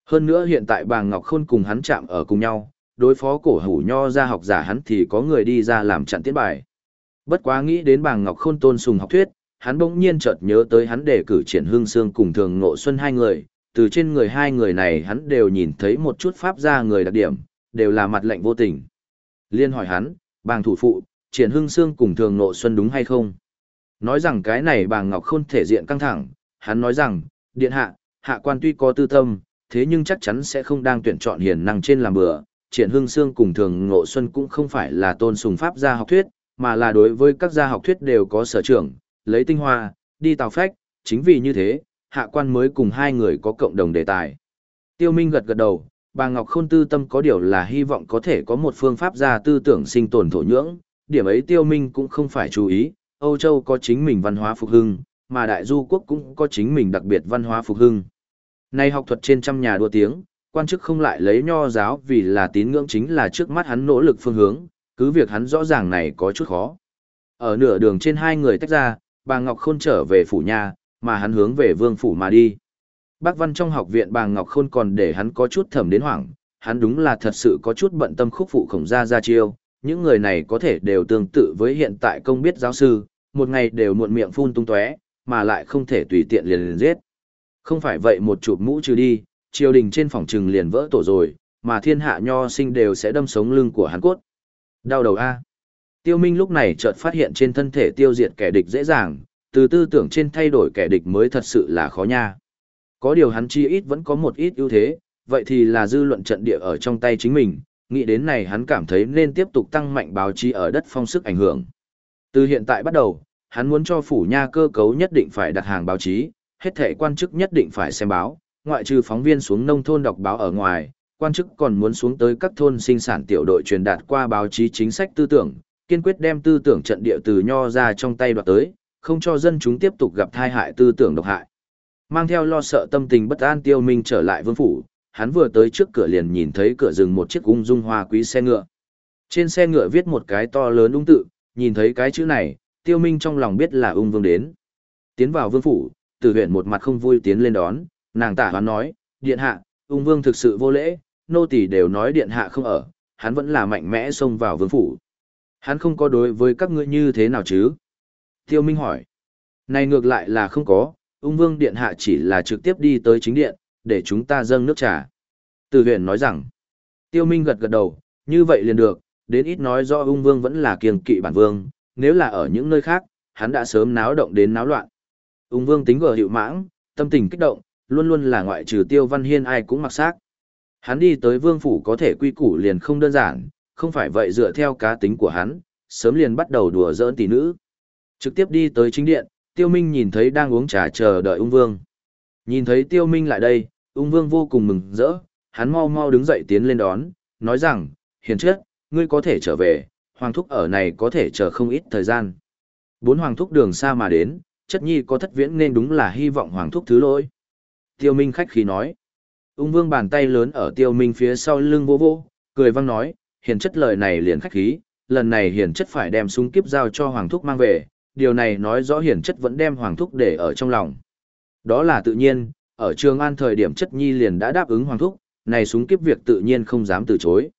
Hơn nữa hiện tại bà Ngọc Khôn cùng hắn chạm ở cùng nhau, đối phó cổ hủ nho ra học giả hắn thì có người đi ra làm chặn tiết bài. Bất quá nghĩ đến bà Ngọc Khôn tôn sùng học thuyết, hắn bỗng nhiên chợt nhớ tới hắn đề cử triển hương xương cùng thường ngộ xuân hai người, từ trên người hai người này hắn đều nhìn thấy một chút pháp gia người đặc điểm, đều là mặt lệnh vô tình. Liên hỏi hắn, bàng thủ phụ, triển hưng xương cùng thường nộ xuân đúng hay không? Nói rằng cái này bàng ngọc khôn thể diện căng thẳng, hắn nói rằng, điện hạ, hạ quan tuy có tư tâm, thế nhưng chắc chắn sẽ không đang tuyển chọn hiền năng trên làm bữa. Triển hưng xương cùng thường ngộ xuân cũng không phải là tôn sùng pháp gia học thuyết, mà là đối với các gia học thuyết đều có sở trưởng, lấy tinh hoa, đi tào phách, chính vì như thế, hạ quan mới cùng hai người có cộng đồng đề tài. Tiêu Minh gật gật đầu, bà Ngọc Khôn tư tâm có điều là hy vọng có thể có một phương pháp ra tư tưởng sinh tồn thổ nhưỡng, điểm ấy Tiêu Minh cũng không phải chú ý, Âu Châu có chính mình văn hóa phục hưng, mà Đại Du Quốc cũng có chính mình đặc biệt văn hóa phục hưng. Nay học thuật trên trăm nhà đua tiếng, quan chức không lại lấy nho giáo vì là tín ngưỡng chính là trước mắt hắn nỗ lực phương hướng, cứ việc hắn rõ ràng này có chút khó. Ở nửa đường trên hai người tách ra, bà Ngọc Khôn trở về phủ nhà, mà hắn hướng về vương phủ mà đi. Bác văn trong học viện bà Ngọc Khôn còn để hắn có chút thẩm đến hoảng, hắn đúng là thật sự có chút bận tâm khúc phụ khổng gia ra chiêu, những người này có thể đều tương tự với hiện tại công biết giáo sư, một ngày đều muộn miệng phun tung tóe, mà lại không thể tùy tiện liền liền giết. Không phải vậy một chụp mũ trừ đi, triều đình trên phòng trừng liền vỡ tổ rồi, mà thiên hạ nho sinh đều sẽ đâm sống lưng của hắn cốt. Đau đầu A. Tiêu Minh lúc này chợt phát hiện trên thân thể tiêu diệt kẻ địch dễ dàng, từ tư tưởng trên thay đổi kẻ địch mới thật sự là khó nha. Có điều hắn chi ít vẫn có một ít ưu thế, vậy thì là dư luận trận địa ở trong tay chính mình, nghĩ đến này hắn cảm thấy nên tiếp tục tăng mạnh báo chí ở đất phong sức ảnh hưởng. Từ hiện tại bắt đầu, hắn muốn cho phủ nha cơ cấu nhất định phải đặt hàng báo chí, hết thể quan chức nhất định phải xem báo, ngoại trừ phóng viên xuống nông thôn đọc báo ở ngoài, quan chức còn muốn xuống tới các thôn sinh sản tiểu đội truyền đạt qua báo chí chính sách tư tưởng, kiên quyết đem tư tưởng trận địa từ nho ra trong tay đoạt tới, không cho dân chúng tiếp tục gặp thai hại tư tưởng độc hại. Mang theo lo sợ tâm tình bất an tiêu minh trở lại vương phủ, hắn vừa tới trước cửa liền nhìn thấy cửa rừng một chiếc ung dung hoa quý xe ngựa. Trên xe ngựa viết một cái to lớn ung tự, nhìn thấy cái chữ này, tiêu minh trong lòng biết là ung vương đến. Tiến vào vương phủ, tử huyện một mặt không vui tiến lên đón, nàng tả hoán nói, điện hạ, ung vương thực sự vô lễ, nô tỳ đều nói điện hạ không ở, hắn vẫn là mạnh mẽ xông vào vương phủ. Hắn không có đối với các ngươi như thế nào chứ? Tiêu Minh hỏi. Này ngược lại là không có, ung vương điện hạ chỉ là trực tiếp đi tới chính điện, để chúng ta dâng nước trà. Từ huyền nói rằng. Tiêu Minh gật gật đầu, như vậy liền được, đến ít nói do ung vương vẫn là kiêng kỵ bản vương, nếu là ở những nơi khác, hắn đã sớm náo động đến náo loạn. Ung vương tính gờ hiệu mãng, tâm tình kích động, luôn luôn là ngoại trừ tiêu văn hiên ai cũng mặc xác. Hắn đi tới vương phủ có thể quy củ liền không đơn giản, không phải vậy dựa theo cá tính của hắn, sớm liền bắt đầu đùa giỡn tỷ nữ. Trực tiếp đi tới chính điện, Tiêu Minh nhìn thấy đang uống trà chờ đợi ung vương. Nhìn thấy Tiêu Minh lại đây, ung vương vô cùng mừng rỡ, hắn mau mau đứng dậy tiến lên đón, nói rằng, hiền chất, ngươi có thể trở về, hoàng thúc ở này có thể chờ không ít thời gian. Bốn hoàng thúc đường xa mà đến, chất nhi có thất viễn nên đúng là hy vọng hoàng thúc thứ lỗi. Tiêu Minh khách khí nói. Ung vương bàn tay lớn ở Tiêu Minh phía sau lưng vô vô, cười vang nói, hiền chất lời này liền khách khí, lần này hiền chất phải đem súng kiếp giao cho hoàng thúc mang về, điều này nói rõ hiển chất vẫn đem hoàng thúc để ở trong lòng. Đó là tự nhiên, ở trường an thời điểm chất nhi liền đã đáp ứng hoàng thúc, này súng kiếp việc tự nhiên không dám từ chối.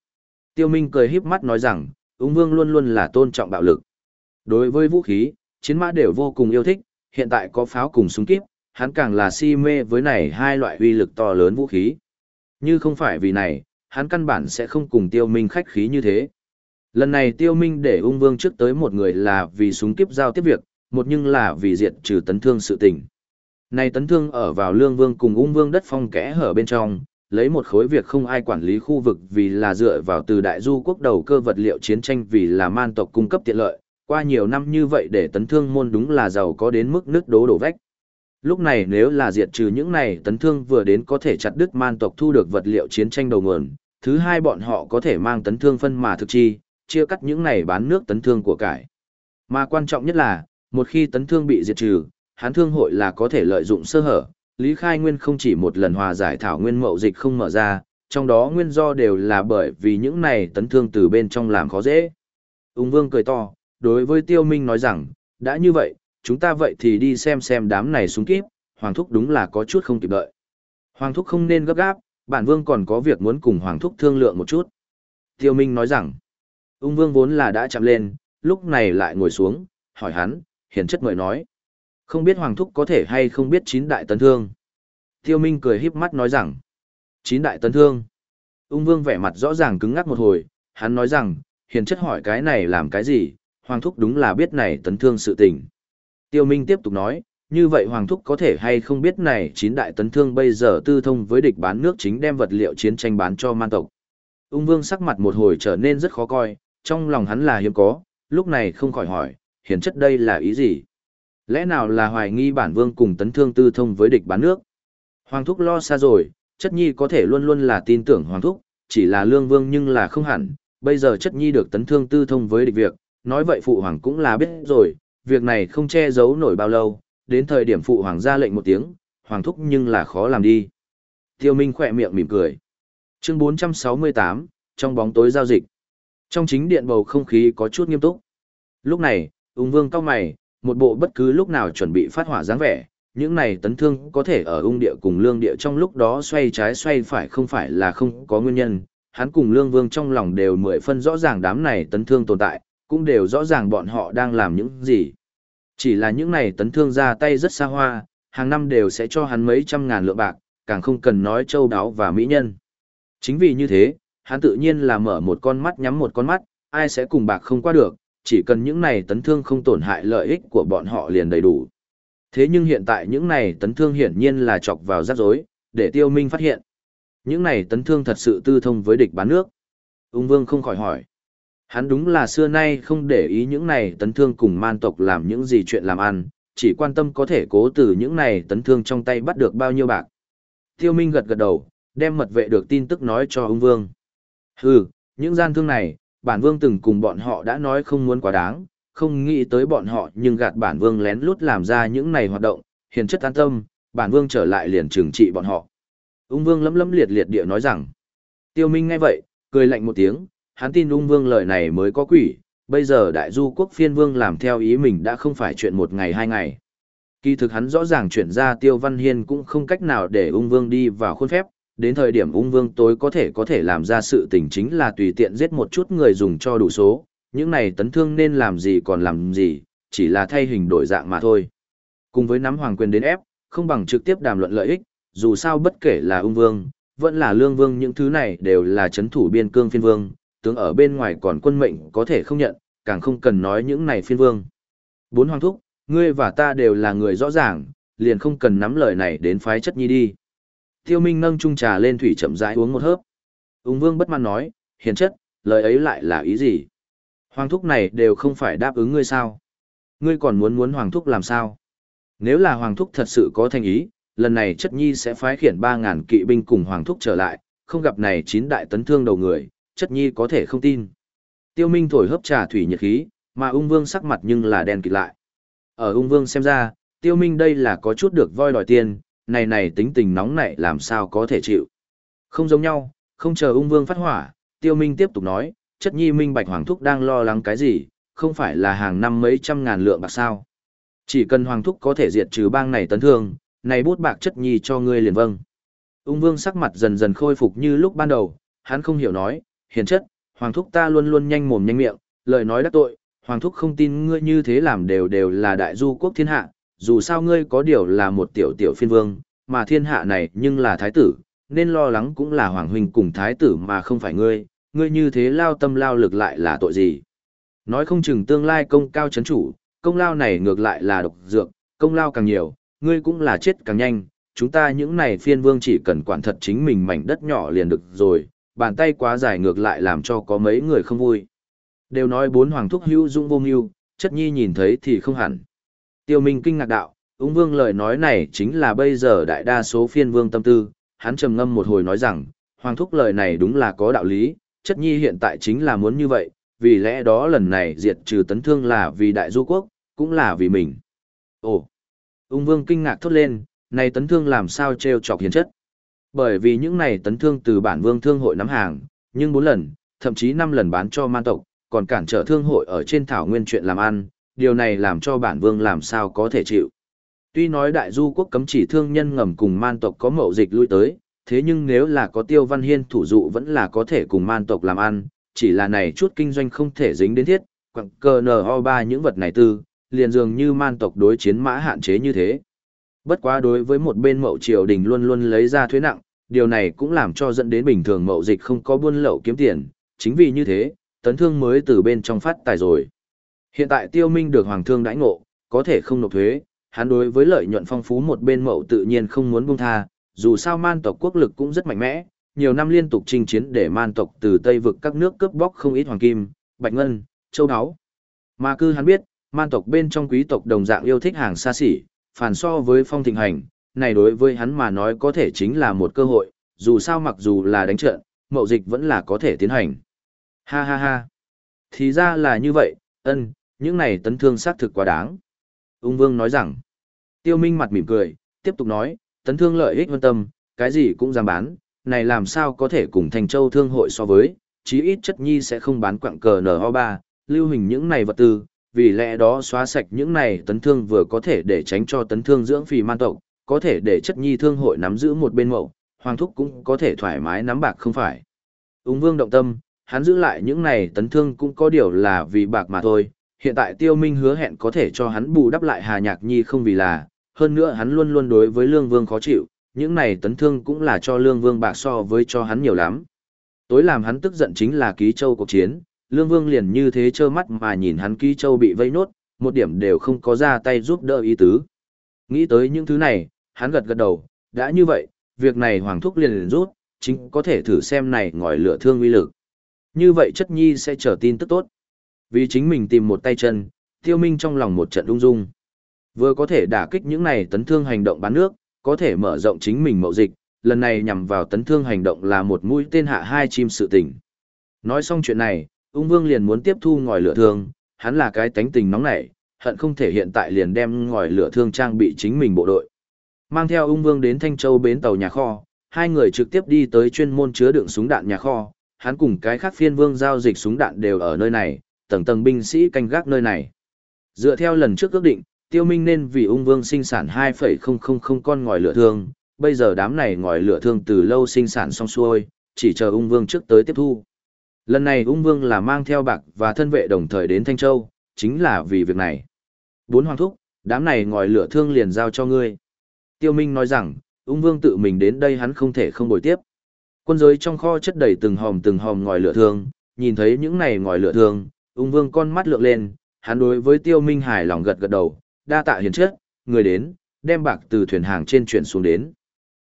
Tiêu Minh cười híp mắt nói rằng, ung vương luôn luôn là tôn trọng bạo lực. Đối với vũ khí, chiến mã đều vô cùng yêu thích, hiện tại có pháo cùng súng kiếp, hắn càng là si mê với này hai loại uy lực to lớn vũ khí. Như không phải vì này, hắn căn bản sẽ không cùng tiêu minh khách khí như thế. Lần này tiêu minh để ung vương trước tới một người là vì súng kiếp giao tiếp việc, một nhưng là vì diệt trừ tấn thương sự tình. Này tấn thương ở vào lương vương cùng ung vương đất phong kẽ hở bên trong, lấy một khối việc không ai quản lý khu vực vì là dựa vào từ đại du quốc đầu cơ vật liệu chiến tranh vì là man tộc cung cấp tiện lợi, qua nhiều năm như vậy để tấn thương môn đúng là giàu có đến mức nước đố đổ vách. Lúc này nếu là diệt trừ những này tấn thương vừa đến có thể chặt đứt man tộc thu được vật liệu chiến tranh đầu nguồn, thứ hai bọn họ có thể mang tấn thương phân mà thực chi, chia cắt những này bán nước tấn thương của cải. Mà quan trọng nhất là, một khi tấn thương bị diệt trừ, hán thương hội là có thể lợi dụng sơ hở, Lý Khai Nguyên không chỉ một lần hòa giải thảo nguyên mậu dịch không mở ra, trong đó nguyên do đều là bởi vì những này tấn thương từ bên trong làm khó dễ. Ung Vương cười to, đối với Tiêu Minh nói rằng, đã như vậy, chúng ta vậy thì đi xem xem đám này xuống kíp, Hoàng Thúc đúng là có chút không kịp đợi. Hoàng Thúc không nên gấp gáp, bản Vương còn có việc muốn cùng Hoàng Thúc thương lượng một chút. Tiêu Minh nói rằng, ung Vương vốn là đã chạm lên, lúc này lại ngồi xuống, hỏi hắn, hiền chất mời nói. Không biết Hoàng Thúc có thể hay không biết chín đại tấn thương. Tiêu Minh cười híp mắt nói rằng, chín đại tấn thương. Ung Vương vẻ mặt rõ ràng cứng ngắc một hồi, hắn nói rằng, hiền chất hỏi cái này làm cái gì, Hoàng Thúc đúng là biết này tấn thương sự tình. Tiêu Minh tiếp tục nói, như vậy Hoàng Thúc có thể hay không biết này chín đại tấn thương bây giờ tư thông với địch bán nước chính đem vật liệu chiến tranh bán cho man tộc. Ung Vương sắc mặt một hồi trở nên rất khó coi, trong lòng hắn là hiếm có, lúc này không khỏi hỏi, hiển chất đây là ý gì? Lẽ nào là hoài nghi bản vương cùng tấn thương tư thông với địch bán nước? Hoàng thúc lo xa rồi, chất nhi có thể luôn luôn là tin tưởng hoàng thúc, chỉ là lương vương nhưng là không hẳn, bây giờ chất nhi được tấn thương tư thông với địch việc, nói vậy phụ hoàng cũng là biết rồi, việc này không che giấu nổi bao lâu, đến thời điểm phụ hoàng ra lệnh một tiếng, hoàng thúc nhưng là khó làm đi. Tiêu Minh khỏe miệng mỉm cười. Chương 468, trong bóng tối giao dịch. Trong chính điện bầu không khí có chút nghiêm túc. Lúc này, ung vương cao mày, một bộ bất cứ lúc nào chuẩn bị phát hỏa dáng vẻ, những này tấn thương có thể ở ung địa cùng lương địa trong lúc đó xoay trái xoay phải không phải là không có nguyên nhân, hắn cùng lương vương trong lòng đều mười phân rõ ràng đám này tấn thương tồn tại, cũng đều rõ ràng bọn họ đang làm những gì. Chỉ là những này tấn thương ra tay rất xa hoa, hàng năm đều sẽ cho hắn mấy trăm ngàn lượng bạc, càng không cần nói châu đáo và mỹ nhân. Chính vì như thế, hắn tự nhiên là mở một con mắt nhắm một con mắt, ai sẽ cùng bạc không qua được, chỉ cần những này tấn thương không tổn hại lợi ích của bọn họ liền đầy đủ. Thế nhưng hiện tại những này tấn thương hiển nhiên là chọc vào rắc rối, để tiêu minh phát hiện. Những này tấn thương thật sự tư thông với địch bán nước. Ung vương không khỏi hỏi. Hắn đúng là xưa nay không để ý những này tấn thương cùng man tộc làm những gì chuyện làm ăn, chỉ quan tâm có thể cố từ những này tấn thương trong tay bắt được bao nhiêu bạc. Tiêu Minh gật gật đầu, đem mật vệ được tin tức nói cho ung vương. Hừ, những gian thương này, bản vương từng cùng bọn họ đã nói không muốn quá đáng, không nghĩ tới bọn họ nhưng gạt bản vương lén lút làm ra những này hoạt động, hiền chất an tâm, bản vương trở lại liền trừng trị bọn họ. Ung vương lấm lấm liệt liệt địa nói rằng, tiêu minh nghe vậy, cười lạnh một tiếng, hắn tin ung vương lời này mới có quỷ, bây giờ đại du quốc phiên vương làm theo ý mình đã không phải chuyện một ngày hai ngày. Kỳ thực hắn rõ ràng chuyển ra tiêu văn hiên cũng không cách nào để ung vương đi vào khuôn phép, đến thời điểm ung vương tối có thể có thể làm ra sự tình chính là tùy tiện giết một chút người dùng cho đủ số, những này tấn thương nên làm gì còn làm gì, chỉ là thay hình đổi dạng mà thôi. Cùng với nắm hoàng quyền đến ép, không bằng trực tiếp đàm luận lợi ích, dù sao bất kể là ung vương, vẫn là lương vương những thứ này đều là chấn thủ biên cương phiên vương, tướng ở bên ngoài còn quân mệnh có thể không nhận, càng không cần nói những này phiên vương. Bốn hoàng thúc, ngươi và ta đều là người rõ ràng, liền không cần nắm lời này đến phái chất nhi đi. Tiêu Minh nâng chung trà lên thủy chậm rãi uống một hớp. Ung Vương bất mãn nói, hiền chất, lời ấy lại là ý gì? Hoàng thúc này đều không phải đáp ứng ngươi sao? Ngươi còn muốn muốn hoàng thúc làm sao? Nếu là hoàng thúc thật sự có thành ý, lần này chất nhi sẽ phái khiển 3.000 kỵ binh cùng hoàng thúc trở lại, không gặp này chín đại tấn thương đầu người, chất nhi có thể không tin. Tiêu Minh thổi hớp trà thủy nhiệt khí, mà ung vương sắc mặt nhưng là đen kịt lại. Ở ung vương xem ra, tiêu minh đây là có chút được voi đòi tiền, này này tính tình nóng nảy làm sao có thể chịu. Không giống nhau, không chờ ung vương phát hỏa, tiêu minh tiếp tục nói, chất nhi minh bạch hoàng thúc đang lo lắng cái gì, không phải là hàng năm mấy trăm ngàn lượng bạc sao. Chỉ cần hoàng thúc có thể diệt trừ bang này tấn thương, này bút bạc chất nhi cho ngươi liền vâng. Ung vương sắc mặt dần dần khôi phục như lúc ban đầu, hắn không hiểu nói, hiền chất, hoàng thúc ta luôn luôn nhanh mồm nhanh miệng, lời nói đắc tội, hoàng thúc không tin ngươi như thế làm đều đều là đại du quốc thiên hạ, dù sao ngươi có điều là một tiểu tiểu phiên vương, mà thiên hạ này nhưng là thái tử, nên lo lắng cũng là hoàng huynh cùng thái tử mà không phải ngươi, ngươi như thế lao tâm lao lực lại là tội gì. Nói không chừng tương lai công cao chấn chủ, công lao này ngược lại là độc dược, công lao càng nhiều, ngươi cũng là chết càng nhanh, chúng ta những này phiên vương chỉ cần quản thật chính mình mảnh đất nhỏ liền được rồi, bàn tay quá dài ngược lại làm cho có mấy người không vui. Đều nói bốn hoàng thúc hữu dung vô mưu, chất nhi nhìn thấy thì không hẳn. Tiêu Minh kinh ngạc đạo, ung vương lời nói này chính là bây giờ đại đa số phiên vương tâm tư, hắn trầm ngâm một hồi nói rằng, hoàng thúc lời này đúng là có đạo lý, chất nhi hiện tại chính là muốn như vậy, vì lẽ đó lần này diệt trừ tấn thương là vì đại du quốc, cũng là vì mình. Ồ! Ung vương kinh ngạc thốt lên, này tấn thương làm sao treo chọc hiền chất. Bởi vì những này tấn thương từ bản vương thương hội nắm hàng, nhưng bốn lần, thậm chí năm lần bán cho man tộc, còn cản trở thương hội ở trên thảo nguyên chuyện làm ăn, điều này làm cho bản vương làm sao có thể chịu. Tuy nói đại du quốc cấm chỉ thương nhân ngầm cùng man tộc có mậu dịch lui tới, thế nhưng nếu là có tiêu văn hiên thủ dụ vẫn là có thể cùng man tộc làm ăn, chỉ là này chút kinh doanh không thể dính đến thiết, quặng cờ nờ ho ba những vật này tư, liền dường như man tộc đối chiến mã hạn chế như thế. Bất quá đối với một bên mậu triều đình luôn luôn lấy ra thuế nặng, điều này cũng làm cho dẫn đến bình thường mậu dịch không có buôn lậu kiếm tiền, chính vì như thế, tấn thương mới từ bên trong phát tài rồi. Hiện tại tiêu minh được hoàng thương đãi ngộ, có thể không nộp thuế, hắn đối với lợi nhuận phong phú một bên mậu tự nhiên không muốn buông tha, dù sao man tộc quốc lực cũng rất mạnh mẽ, nhiều năm liên tục chinh chiến để man tộc từ Tây vực các nước cướp bóc không ít hoàng kim, bạch ngân, châu áo. Mà cư hắn biết, man tộc bên trong quý tộc đồng dạng yêu thích hàng xa xỉ, phản so với phong thịnh hành, này đối với hắn mà nói có thể chính là một cơ hội, dù sao mặc dù là đánh trận, mậu dịch vẫn là có thể tiến hành. Ha ha ha. Thì ra là như vậy, ân, những này tấn thương xác thực quá đáng. Ung Vương nói rằng, Tiêu Minh mặt mỉm cười, tiếp tục nói, tấn thương lợi ích vân tâm, cái gì cũng dám bán, này làm sao có thể cùng Thành Châu Thương hội so với, chí ít chất nhi sẽ không bán quặng cờ NO3, lưu hình những này vật tư, vì lẽ đó xóa sạch những này tấn thương vừa có thể để tránh cho tấn thương dưỡng phì man tộc, có thể để chất nhi thương hội nắm giữ một bên mậu, hoàng thúc cũng có thể thoải mái nắm bạc không phải. Ung vương động tâm, hắn giữ lại những này tấn thương cũng có điều là vì bạc mà thôi, hiện tại tiêu minh hứa hẹn có thể cho hắn bù đắp lại hà nhạc nhi không vì là, hơn nữa hắn luôn luôn đối với lương vương khó chịu, những này tấn thương cũng là cho lương vương bạc so với cho hắn nhiều lắm. Tối làm hắn tức giận chính là ký châu cuộc chiến, lương vương liền như thế trơ mắt mà nhìn hắn ký châu bị vây nốt, một điểm đều không có ra tay giúp đỡ ý tứ. Nghĩ tới những thứ này, hắn gật gật đầu, đã như vậy, việc này hoàng thúc liền liền rút, chính có thể thử xem này ngòi lửa thương uy lực. Như vậy chất nhi sẽ trở tin tức tốt. Vì chính mình tìm một tay chân, tiêu minh trong lòng một trận ung dung. Vừa có thể đả kích những này tấn thương hành động bán nước, có thể mở rộng chính mình mậu dịch, lần này nhằm vào tấn thương hành động là một mũi tên hạ hai chim sự tình. Nói xong chuyện này, ung vương liền muốn tiếp thu ngòi lửa thương, hắn là cái tánh tình nóng nảy, hận không thể hiện tại liền đem ngòi lửa thương trang bị chính mình bộ đội. Mang theo ung vương đến Thanh Châu bến tàu nhà kho, hai người trực tiếp đi tới chuyên môn chứa đựng súng đạn nhà kho, hắn cùng cái khác phiên vương giao dịch súng đạn đều ở nơi này, tầng tầng binh sĩ canh gác nơi này. Dựa theo lần trước ước định, tiêu minh nên vì ung vương sinh sản 2,000 con ngòi lửa thương, bây giờ đám này ngòi lửa thương từ lâu sinh sản xong xuôi, chỉ chờ ung vương trước tới tiếp thu. Lần này ung vương là mang theo bạc và thân vệ đồng thời đến Thanh Châu, chính là vì việc này. Bốn hoàng thúc, đám này ngòi lửa thương liền giao cho ngươi. Tiêu Minh nói rằng, ung vương tự mình đến đây hắn không thể không bồi tiếp. Quân giới trong kho chất đầy từng hòm từng hòm ngòi lửa thương, nhìn thấy những này ngòi lửa thương, ung vương con mắt lượn lên, hắn đối với tiêu minh hài lòng gật gật đầu, đa tạ hiền trước, người đến, đem bạc từ thuyền hàng trên chuyển xuống đến.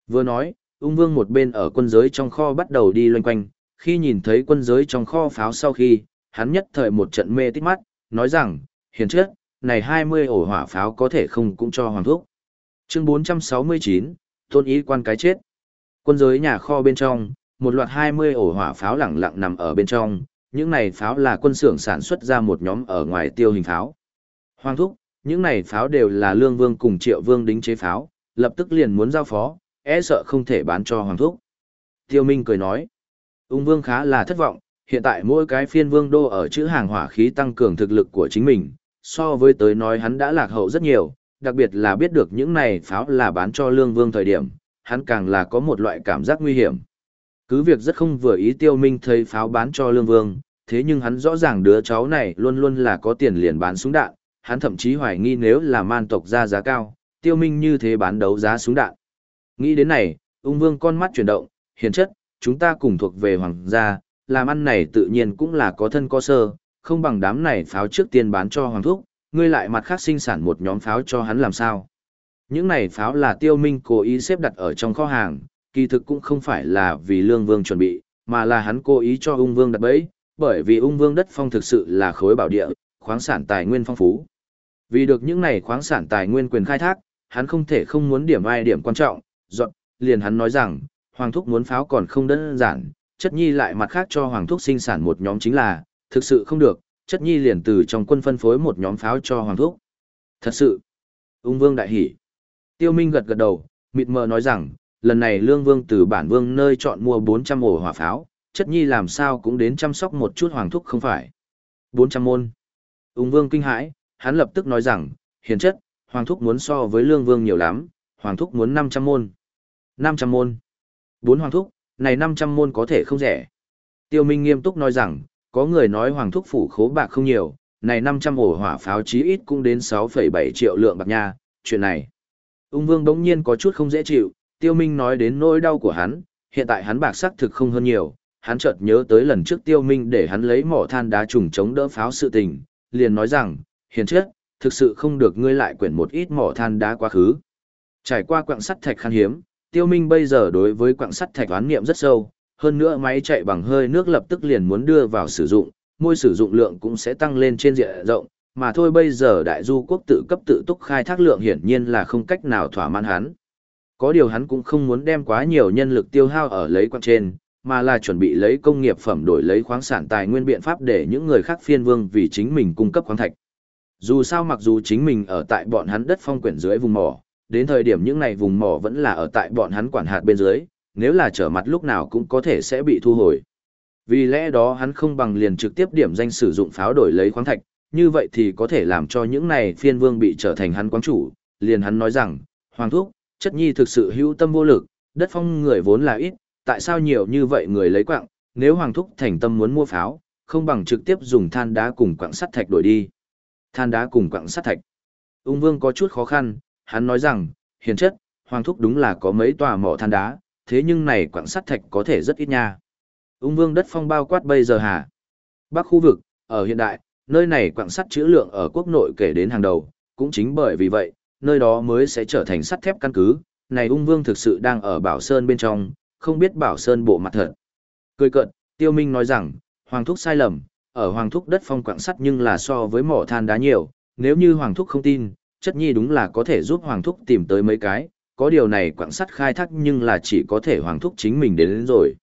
Vừa nói, ung vương một bên ở quân giới trong kho bắt đầu đi loanh quanh, khi nhìn thấy quân giới trong kho pháo sau khi, hắn nhất thời một trận mê tít mắt, nói rằng, hiền trước, này 20 ổ hỏa pháo có thể không cũng cho hoàng thuốc. Chương 469, tôn ý quan cái chết. Quân giới nhà kho bên trong, một loạt 20 ổ hỏa pháo lẳng lặng nằm ở bên trong, những này pháo là quân xưởng sản xuất ra một nhóm ở ngoài tiêu hình pháo. Hoàng thúc, những này pháo đều là lương vương cùng triệu vương đính chế pháo, lập tức liền muốn giao phó, e sợ không thể bán cho hoàng thúc. Tiêu Minh cười nói, ung vương khá là thất vọng, hiện tại mỗi cái phiên vương đô ở chữ hàng hỏa khí tăng cường thực lực của chính mình, so với tới nói hắn đã lạc hậu rất nhiều, đặc biệt là biết được những này pháo là bán cho lương vương thời điểm, hắn càng là có một loại cảm giác nguy hiểm. Cứ việc rất không vừa ý tiêu minh thấy pháo bán cho lương vương, thế nhưng hắn rõ ràng đứa cháu này luôn luôn là có tiền liền bán súng đạn, hắn thậm chí hoài nghi nếu là man tộc ra giá cao, tiêu minh như thế bán đấu giá súng đạn. Nghĩ đến này, ung vương con mắt chuyển động, hiền chất, chúng ta cùng thuộc về hoàng gia, làm ăn này tự nhiên cũng là có thân có sơ, không bằng đám này pháo trước tiên bán cho hoàng thúc, ngươi lại mặt khác sinh sản một nhóm pháo cho hắn làm sao. Những này pháo là tiêu minh cố ý xếp đặt ở trong kho hàng, kỳ thực cũng không phải là vì lương vương chuẩn bị, mà là hắn cố ý cho ung vương đặt bẫy, bởi vì ung vương đất phong thực sự là khối bảo địa, khoáng sản tài nguyên phong phú. Vì được những này khoáng sản tài nguyên quyền khai thác, hắn không thể không muốn điểm ai điểm quan trọng, dọn, liền hắn nói rằng, hoàng thúc muốn pháo còn không đơn giản, chất nhi lại mặt khác cho hoàng thúc sinh sản một nhóm chính là, thực sự không được, chất nhi liền từ trong quân phân phối một nhóm pháo cho hoàng thúc. Thật sự, ung vương đại hỉ. Tiêu Minh gật gật đầu, mịt mờ nói rằng, lần này lương vương từ bản vương nơi chọn mua 400 ổ hỏa pháo, chất nhi làm sao cũng đến chăm sóc một chút hoàng thúc không phải. 400 môn. Ung vương kinh hãi, hắn lập tức nói rằng, hiền chất, hoàng thúc muốn so với lương vương nhiều lắm, hoàng thúc muốn 500 môn. 500 môn. Bốn hoàng thúc, này 500 môn có thể không rẻ. Tiêu Minh nghiêm túc nói rằng, có người nói hoàng thúc phủ khố bạc không nhiều, này 500 ổ hỏa pháo chí ít cũng đến 6,7 triệu lượng bạc nha, chuyện này. Ung Vương đống nhiên có chút không dễ chịu, Tiêu Minh nói đến nỗi đau của hắn, hiện tại hắn bạc sắc thực không hơn nhiều, hắn chợt nhớ tới lần trước Tiêu Minh để hắn lấy mỏ than đá trùng chống đỡ pháo sự tình, liền nói rằng, hiền chết, thực sự không được ngươi lại quyển một ít mỏ than đá quá khứ. Trải qua quặng sắt thạch khan hiếm, Tiêu Minh bây giờ đối với quặng sắt thạch oán niệm rất sâu, hơn nữa máy chạy bằng hơi nước lập tức liền muốn đưa vào sử dụng, môi sử dụng lượng cũng sẽ tăng lên trên diện rộng, mà thôi bây giờ đại du quốc tự cấp tự túc khai thác lượng hiển nhiên là không cách nào thỏa mãn hắn. Có điều hắn cũng không muốn đem quá nhiều nhân lực tiêu hao ở lấy quặng trên, mà là chuẩn bị lấy công nghiệp phẩm đổi lấy khoáng sản tài nguyên biện pháp để những người khác phiên vương vì chính mình cung cấp khoáng thạch. Dù sao mặc dù chính mình ở tại bọn hắn đất phong quyển dưới vùng mỏ, đến thời điểm những này vùng mỏ vẫn là ở tại bọn hắn quản hạt bên dưới, nếu là trở mặt lúc nào cũng có thể sẽ bị thu hồi. Vì lẽ đó hắn không bằng liền trực tiếp điểm danh sử dụng pháo đổi lấy khoáng thạch, như vậy thì có thể làm cho những này phiên vương bị trở thành hắn quáng chủ, liền hắn nói rằng, Hoàng Thúc, chất nhi thực sự hữu tâm vô lực, đất phong người vốn là ít, tại sao nhiều như vậy người lấy quạng, nếu Hoàng Thúc thành tâm muốn mua pháo, không bằng trực tiếp dùng than đá cùng quặng sắt thạch đổi đi. Than đá cùng quặng sắt thạch. Ung Vương có chút khó khăn, hắn nói rằng, hiền chất, Hoàng Thúc đúng là có mấy tòa mỏ than đá, thế nhưng này quặng sắt thạch có thể rất ít nha. Ung Vương đất phong bao quát bây giờ hả? Bắc khu vực, ở hiện đại, nơi này quặng sắt chữ lượng ở quốc nội kể đến hàng đầu, cũng chính bởi vì vậy, nơi đó mới sẽ trở thành sắt thép căn cứ. Này ung vương thực sự đang ở Bảo Sơn bên trong, không biết Bảo Sơn bộ mặt thật. Cười cận, Tiêu Minh nói rằng, Hoàng Thúc sai lầm, ở Hoàng Thúc đất phong quạng sắt nhưng là so với mỏ than đá nhiều, nếu như Hoàng Thúc không tin, chất nhi đúng là có thể giúp Hoàng Thúc tìm tới mấy cái, có điều này quạng sắt khai thác nhưng là chỉ có thể Hoàng Thúc chính mình đến, đến rồi.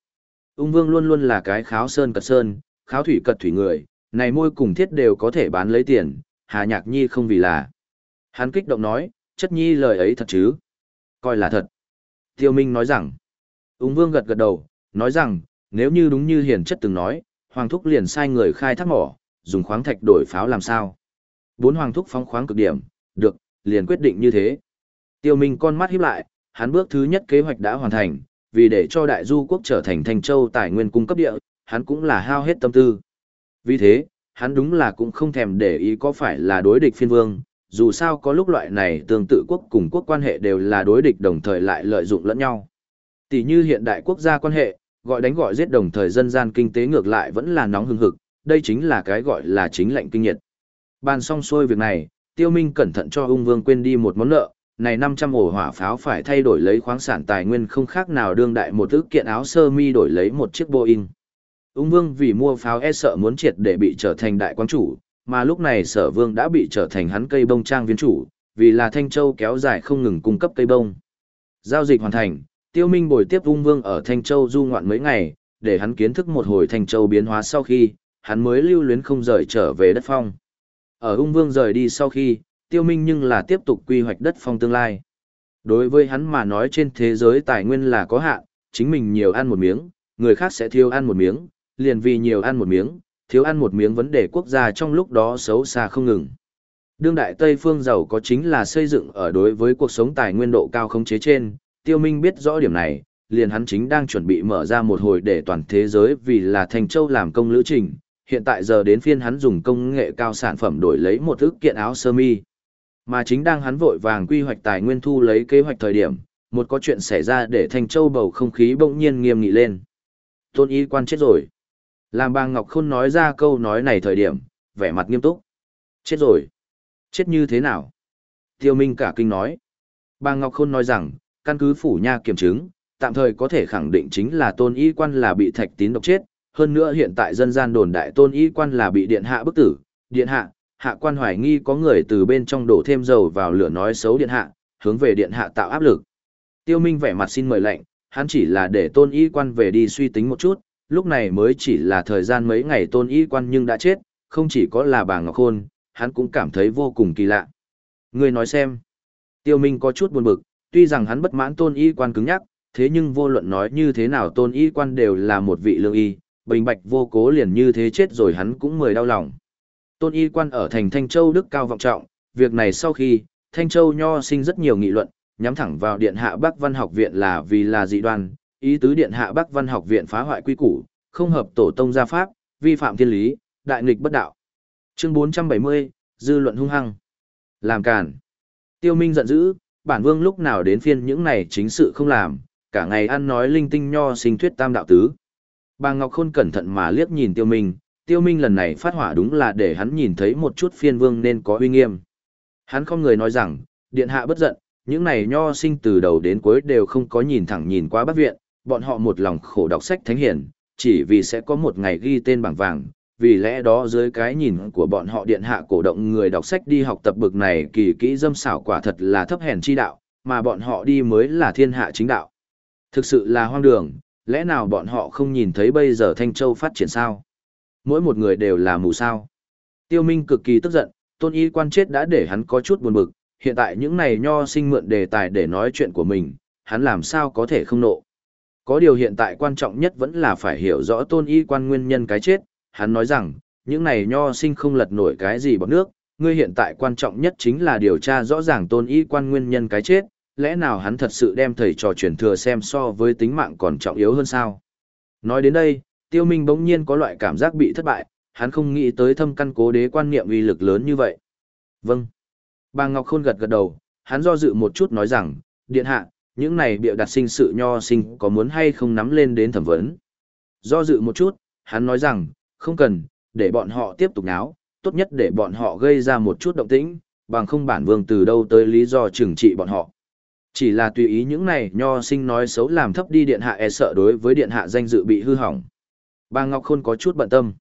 Ung Vương luôn luôn là cái kháo sơn cật sơn, kháo thủy cật thủy người, này môi cùng thiết đều có thể bán lấy tiền, Hà Nhạc Nhi không vì là. Hắn kích động nói, chất nhi lời ấy thật chứ? Coi là thật. Tiêu Minh nói rằng, Úng vương gật gật đầu, nói rằng, nếu như đúng như hiền chất từng nói, Hoàng Thúc liền sai người khai thác mỏ, dùng khoáng thạch đổi pháo làm sao? Bốn Hoàng Thúc phóng khoáng cực điểm, được, liền quyết định như thế. Tiêu Minh con mắt híp lại, hắn bước thứ nhất kế hoạch đã hoàn thành, vì để cho đại du quốc trở thành thành châu tài nguyên cung cấp địa, hắn cũng là hao hết tâm tư. Vì thế, hắn đúng là cũng không thèm để ý có phải là đối địch phiên vương, dù sao có lúc loại này tương tự quốc cùng quốc quan hệ đều là đối địch đồng thời lại lợi dụng lẫn nhau. Tỷ như hiện đại quốc gia quan hệ, gọi đánh gọi giết đồng thời dân gian kinh tế ngược lại vẫn là nóng hừng hực, đây chính là cái gọi là chính lệnh kinh nhiệt. Bàn xong xuôi việc này, Tiêu Minh cẩn thận cho ung vương quên đi một món nợ, này 500 ổ hỏa pháo phải thay đổi lấy khoáng sản tài nguyên không khác nào đương đại một ức kiện áo sơ mi đổi lấy một chiếc Boeing. Ung vương vì mua pháo e sợ muốn triệt để bị trở thành đại quang chủ, mà lúc này sở vương đã bị trở thành hắn cây bông trang viên chủ, vì là Thanh Châu kéo dài không ngừng cung cấp cây bông. Giao dịch hoàn thành, tiêu minh bồi tiếp ung vương ở Thanh Châu du ngoạn mấy ngày, để hắn kiến thức một hồi Thanh Châu biến hóa sau khi, hắn mới lưu luyến không rời trở về đất phong. Ở ung vương rời đi sau khi, tiêu minh nhưng là tiếp tục quy hoạch đất phong tương lai. Đối với hắn mà nói trên thế giới tài nguyên là có hạn, chính mình nhiều ăn một miếng, người khác sẽ thiếu ăn một miếng, liền vì nhiều ăn một miếng, thiếu ăn một miếng vấn đề quốc gia trong lúc đó xấu xa không ngừng. Đương đại Tây phương giàu có chính là xây dựng ở đối với cuộc sống tài nguyên độ cao không chế trên, Tiêu Minh biết rõ điểm này, liền hắn chính đang chuẩn bị mở ra một hồi để toàn thế giới vì là Thành Châu làm công lữ trình, hiện tại giờ đến phiên hắn dùng công nghệ cao sản phẩm đổi lấy một ức kiện áo sơ mi. Mà chính đang hắn vội vàng quy hoạch tài nguyên thu lấy kế hoạch thời điểm, một có chuyện xảy ra để Thành Châu bầu không khí bỗng nhiên nghiêm nghị lên. Tôn y quan chết rồi. Làm bà Ngọc Khôn nói ra câu nói này thời điểm, vẻ mặt nghiêm túc. Chết rồi. Chết như thế nào? Tiêu Minh cả kinh nói. Bà Ngọc Khôn nói rằng, căn cứ phủ nha kiểm chứng, tạm thời có thể khẳng định chính là tôn y quan là bị thạch tín độc chết. Hơn nữa hiện tại dân gian đồn đại tôn y quan là bị điện hạ bức tử. Điện hạ, hạ quan hoài nghi có người từ bên trong đổ thêm dầu vào lửa nói xấu điện hạ, hướng về điện hạ tạo áp lực. Tiêu Minh vẻ mặt xin mời lệnh, hắn chỉ là để tôn y quan về đi suy tính một chút, lúc này mới chỉ là thời gian mấy ngày tôn y quan nhưng đã chết, không chỉ có là bà Ngọc Khôn, hắn cũng cảm thấy vô cùng kỳ lạ. Người nói xem. Tiêu Minh có chút buồn bực, tuy rằng hắn bất mãn tôn y quan cứng nhắc, thế nhưng vô luận nói như thế nào tôn y quan đều là một vị lương y, bình bạch vô cố liền như thế chết rồi hắn cũng mười đau lòng. Tôn y quan ở thành Thanh Châu Đức cao vọng trọng, việc này sau khi, Thanh Châu Nho sinh rất nhiều nghị luận, nhắm thẳng vào Điện Hạ Bắc Văn học viện là vì là dị đoan, ý tứ điện hạ Bắc Văn học viện phá hoại quy củ, không hợp tổ tông gia pháp, vi phạm thiên lý, đại nghịch bất đạo. Chương 470, dư luận hung hăng. Làm cản. Tiêu Minh giận dữ, bản vương lúc nào đến phiên những này chính sự không làm, cả ngày ăn nói linh tinh nho sinh thuyết tam đạo tứ. Bà Ngọc Khôn cẩn thận mà liếc nhìn Tiêu Minh, Tiêu Minh lần này phát hỏa đúng là để hắn nhìn thấy một chút phiên vương nên có uy nghiêm. Hắn không người nói rằng, điện hạ bất giận, những này nho sinh từ đầu đến cuối đều không có nhìn thẳng nhìn qua bác viện, bọn họ một lòng khổ đọc sách thánh hiển, chỉ vì sẽ có một ngày ghi tên bảng vàng, vì lẽ đó dưới cái nhìn của bọn họ điện hạ cổ động người đọc sách đi học tập bực này kỳ kỹ dâm xảo quả thật là thấp hèn chi đạo, mà bọn họ đi mới là thiên hạ chính đạo. Thực sự là hoang đường, lẽ nào bọn họ không nhìn thấy bây giờ Thanh Châu phát triển sao? Mỗi một người đều là mù sao. Tiêu Minh cực kỳ tức giận, tôn y quan chết đã để hắn có chút buồn bực, hiện tại những này nho sinh mượn đề tài để nói chuyện của mình, hắn làm sao có thể không nộ. Có điều hiện tại quan trọng nhất vẫn là phải hiểu rõ tôn y quan nguyên nhân cái chết, hắn nói rằng, những này nho sinh không lật nổi cái gì bọn nước, ngươi hiện tại quan trọng nhất chính là điều tra rõ ràng tôn y quan nguyên nhân cái chết, lẽ nào hắn thật sự đem thầy trò truyền thừa xem so với tính mạng còn trọng yếu hơn sao? Nói đến đây, tiêu minh bỗng nhiên có loại cảm giác bị thất bại, hắn không nghĩ tới thâm căn cố đế quan niệm uy lực lớn như vậy. Vâng. Bà Ngọc Khôn gật gật đầu, hắn do dự một chút nói rằng, điện hạ, những này bịa đặt sinh sự nho sinh có muốn hay không nắm lên đến thẩm vấn. Do dự một chút, hắn nói rằng, không cần, để bọn họ tiếp tục náo, tốt nhất để bọn họ gây ra một chút động tĩnh, bằng không bản vương từ đâu tới lý do trừng trị bọn họ. Chỉ là tùy ý những này nho sinh nói xấu làm thấp đi điện hạ e sợ đối với điện hạ danh dự bị hư hỏng. Bà Ngọc Khôn có chút bận tâm.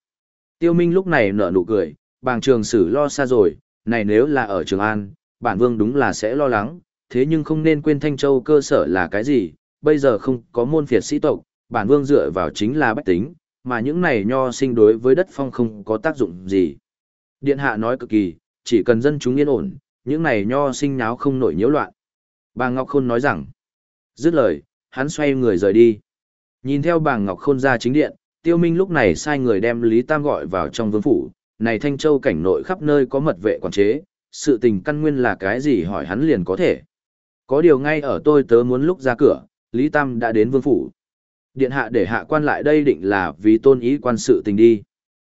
Tiêu Minh lúc này nở nụ cười, bàng trường sử lo xa rồi, này nếu là ở Trường An, bản vương đúng là sẽ lo lắng, thế nhưng không nên quên Thanh Châu cơ sở là cái gì, bây giờ không có môn phiệt sĩ tộc, bản vương dựa vào chính là bách tính, mà những này nho sinh đối với đất phong không có tác dụng gì. Điện hạ nói cực kỳ, chỉ cần dân chúng yên ổn, những này nho sinh náo không nổi nhiễu loạn. Bà Ngọc Khôn nói rằng, dứt lời, hắn xoay người rời đi. Nhìn theo bà Ngọc Khôn ra chính điện, Tiêu Minh lúc này sai người đem Lý Tam gọi vào trong vương phủ, này Thanh Châu cảnh nội khắp nơi có mật vệ quản chế, sự tình căn nguyên là cái gì hỏi hắn liền có thể. Có điều ngay ở tôi tớ muốn lúc ra cửa, Lý Tam đã đến vương phủ. Điện hạ để hạ quan lại đây định là vì tôn ý quan sự tình đi.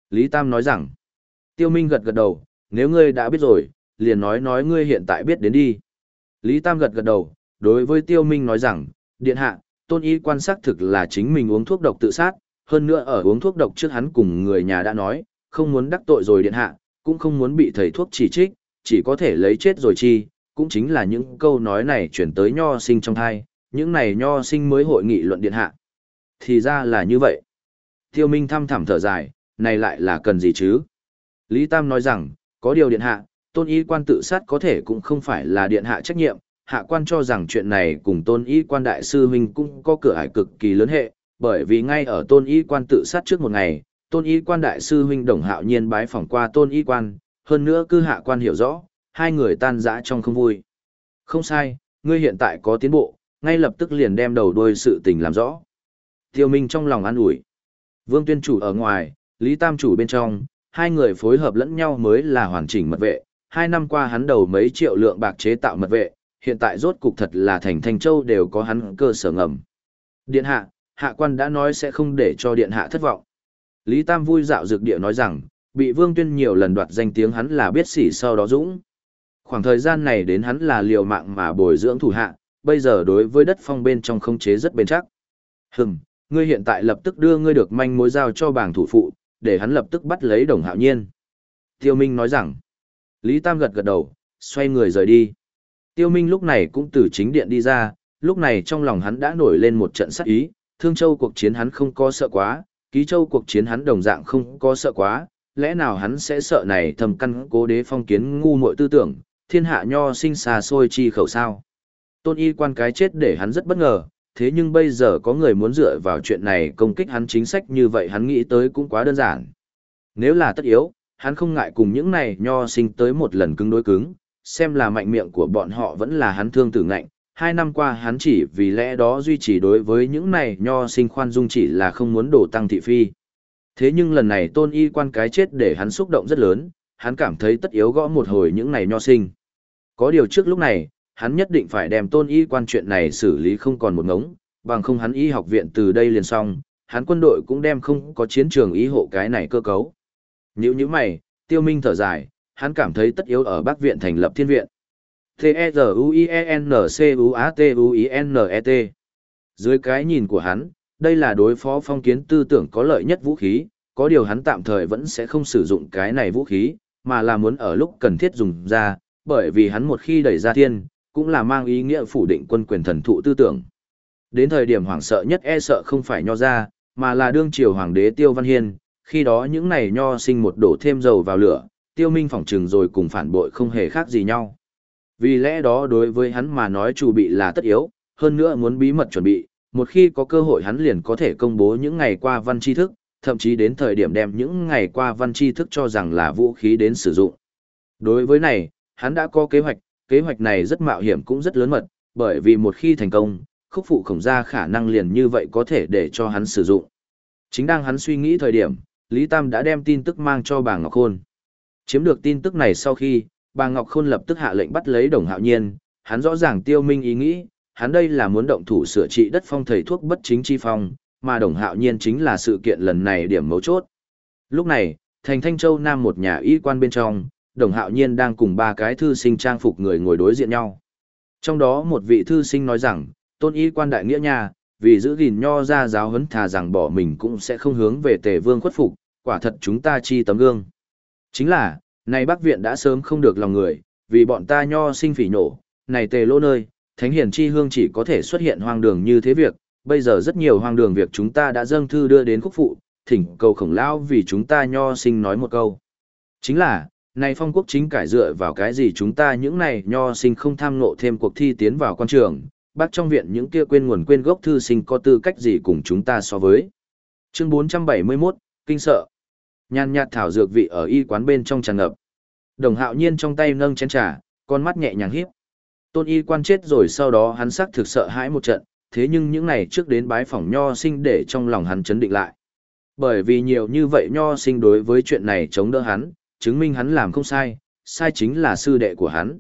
Lý Tam nói rằng, Tiêu Minh gật gật đầu, nếu ngươi đã biết rồi, liền nói nói ngươi hiện tại biết đến đi. Lý Tam gật gật đầu, đối với Tiêu Minh nói rằng, điện hạ, tôn ý quan xác thực là chính mình uống thuốc độc tự sát, hơn nữa ở uống thuốc độc trước hắn cùng người nhà đã nói, không muốn đắc tội rồi điện hạ, cũng không muốn bị thầy thuốc chỉ trích, chỉ có thể lấy chết rồi chi, cũng chính là những câu nói này chuyển tới nho sinh trong thai, những này nho sinh mới hội nghị luận điện hạ. Thì ra là như vậy. Tiêu Minh thăm thẳm thở dài, này lại là cần gì chứ? Lý Tam nói rằng, có điều điện hạ, tôn y quan tự sát có thể cũng không phải là điện hạ trách nhiệm, hạ quan cho rằng chuyện này cùng tôn y quan đại sư huynh cũng có cửa hải cực kỳ lớn hệ, bởi vì ngay ở tôn y quan tự sát trước một ngày, tôn y quan đại sư huynh đồng hạo nhiên bái phỏng qua tôn y quan, hơn nữa cư hạ quan hiểu rõ, hai người tan rã trong không vui. Không sai, ngươi hiện tại có tiến bộ, ngay lập tức liền đem đầu đuôi sự tình làm rõ. Tiêu Minh trong lòng an ủi. Vương tuyên chủ ở ngoài, Lý Tam chủ bên trong, hai người phối hợp lẫn nhau mới là hoàn chỉnh mật vệ. Hai năm qua hắn đầu mấy triệu lượng bạc chế tạo mật vệ, hiện tại rốt cục thật là thành Thanh Châu đều có hắn cơ sở ngầm. Điện hạ, hạ quan đã nói sẽ không để cho điện hạ thất vọng. Lý Tam vui dạo dược địa nói rằng, bị Vương Tuyên nhiều lần đoạt danh tiếng hắn là biết sỉ sau đó dũng. Khoảng thời gian này đến hắn là liều mạng mà bồi dưỡng thủ hạ, bây giờ đối với đất phong bên trong không chế rất bền chắc. Hừm, ngươi hiện tại lập tức đưa ngươi được manh mối giao cho bảng thủ phụ, để hắn lập tức bắt lấy đồng hạo nhiên. Tiêu Minh nói rằng, Lý Tam gật gật đầu, xoay người rời đi. Tiêu Minh lúc này cũng từ chính điện đi ra, lúc này trong lòng hắn đã nổi lên một trận sát ý, Thương Châu cuộc chiến hắn không có sợ quá, Ký Châu cuộc chiến hắn đồng dạng không có sợ quá, lẽ nào hắn sẽ sợ này thầm căn cố đế phong kiến ngu muội tư tưởng, thiên hạ nho sinh xà xôi chi khẩu sao. Tôn y quan cái chết để hắn rất bất ngờ, thế nhưng bây giờ có người muốn dựa vào chuyện này công kích hắn chính sách như vậy hắn nghĩ tới cũng quá đơn giản. Nếu là tất yếu, hắn không ngại cùng những này nho sinh tới một lần cứng đối cứng, xem là mạnh miệng của bọn họ vẫn là hắn thương tử ngạnh. Hai năm qua hắn chỉ vì lẽ đó duy trì đối với những này nho sinh khoan dung chỉ là không muốn đổ tăng thị phi. Thế nhưng lần này tôn y quan cái chết để hắn xúc động rất lớn, hắn cảm thấy tất yếu gõ một hồi những này nho sinh. Có điều trước lúc này, hắn nhất định phải đem tôn y quan chuyện này xử lý không còn một ngống, bằng không hắn y học viện từ đây liền xong, hắn quân đội cũng đem không có chiến trường y hộ cái này cơ cấu. Nhữ như mày, tiêu minh thở dài, hắn cảm thấy tất yếu ở Bắc viện thành lập thiên viện. T-E-Z-U-I-E-N-C-U-A-T-U-I-N-E-T. Dưới cái nhìn của hắn, đây là đối phó phong kiến tư tưởng có lợi nhất vũ khí, có điều hắn tạm thời vẫn sẽ không sử dụng cái này vũ khí, mà là muốn ở lúc cần thiết dùng ra, bởi vì hắn một khi đẩy ra thiên, cũng là mang ý nghĩa phủ định quân quyền thần thụ tư tưởng. Đến thời điểm hoảng sợ nhất e sợ không phải nho ra, mà là đương triều hoàng đế Tiêu Văn Hiên, khi đó những này nho sinh một đổ thêm dầu vào lửa, Tiêu Minh phỏng trừng rồi cùng phản bội không hề khác gì nhau. Vì lẽ đó đối với hắn mà nói chủ bị là tất yếu, hơn nữa muốn bí mật chuẩn bị, một khi có cơ hội hắn liền có thể công bố những ngày qua văn tri thức, thậm chí đến thời điểm đem những ngày qua văn tri thức cho rằng là vũ khí đến sử dụng. Đối với này, hắn đã có kế hoạch, kế hoạch này rất mạo hiểm cũng rất lớn mật, bởi vì một khi thành công, khúc phụ khổng ra khả năng liền như vậy có thể để cho hắn sử dụng. Chính đang hắn suy nghĩ thời điểm, Lý Tam đã đem tin tức mang cho bà Ngọc Khôn. Chiếm được tin tức này sau khi, bà Ngọc Khôn lập tức hạ lệnh bắt lấy Đồng Hạo Nhiên, hắn rõ ràng tiêu minh ý nghĩ, hắn đây là muốn động thủ sửa trị đất phong thầy thuốc bất chính chi phong, mà Đồng Hạo Nhiên chính là sự kiện lần này điểm mấu chốt. Lúc này, thành Thanh Châu Nam một nhà y quan bên trong, Đồng Hạo Nhiên đang cùng ba cái thư sinh trang phục người ngồi đối diện nhau. Trong đó một vị thư sinh nói rằng, tôn y quan đại nghĩa nha, vì giữ gìn nho ra giáo huấn thà rằng bỏ mình cũng sẽ không hướng về tề vương khuất phục, quả thật chúng ta chi tấm gương. Chính là, này Bắc Viện đã sớm không được lòng người, vì bọn ta nho sinh phỉ nổ, này tề lô nơi, thánh hiền chi hương chỉ có thể xuất hiện hoang đường như thế việc, bây giờ rất nhiều hoang đường việc chúng ta đã dâng thư đưa đến khúc phụ, thỉnh cầu khổng lão vì chúng ta nho sinh nói một câu. Chính là, này phong quốc chính cải dựa vào cái gì chúng ta những này nho sinh không tham ngộ thêm cuộc thi tiến vào quan trường, bác trong viện những kia quên nguồn quên gốc thư sinh có tư cách gì cùng chúng ta so với. Chương 471, Kinh sợ. Nhàn nhạt thảo dược vị ở y quán bên trong tràn ngập. Đồng hạo nhiên trong tay nâng chén trà, con mắt nhẹ nhàng híp. Tôn y quan chết rồi sau đó hắn sắc thực sợ hãi một trận, thế nhưng những này trước đến bái phỏng nho sinh để trong lòng hắn chấn định lại. Bởi vì nhiều như vậy nho sinh đối với chuyện này chống đỡ hắn, chứng minh hắn làm không sai, sai chính là sư đệ của hắn.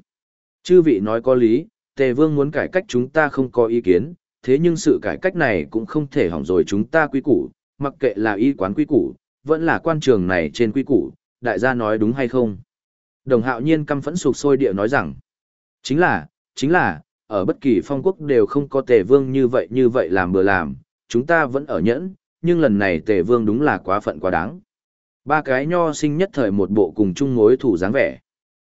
Chư vị nói có lý, Tề Vương muốn cải cách chúng ta không có ý kiến, thế nhưng sự cải cách này cũng không thể hỏng rồi chúng ta quy củ, mặc kệ là y quán quy củ, vẫn là quan trường này trên quy củ, đại gia nói đúng hay không. Đồng hạo nhiên căm phẫn sụp sôi địa nói rằng, chính là, chính là, ở bất kỳ phong quốc đều không có tề vương như vậy như vậy làm bừa làm, chúng ta vẫn ở nhẫn, nhưng lần này tề vương đúng là quá phận quá đáng. Ba cái nho sinh nhất thời một bộ cùng chung mối thủ dáng vẻ.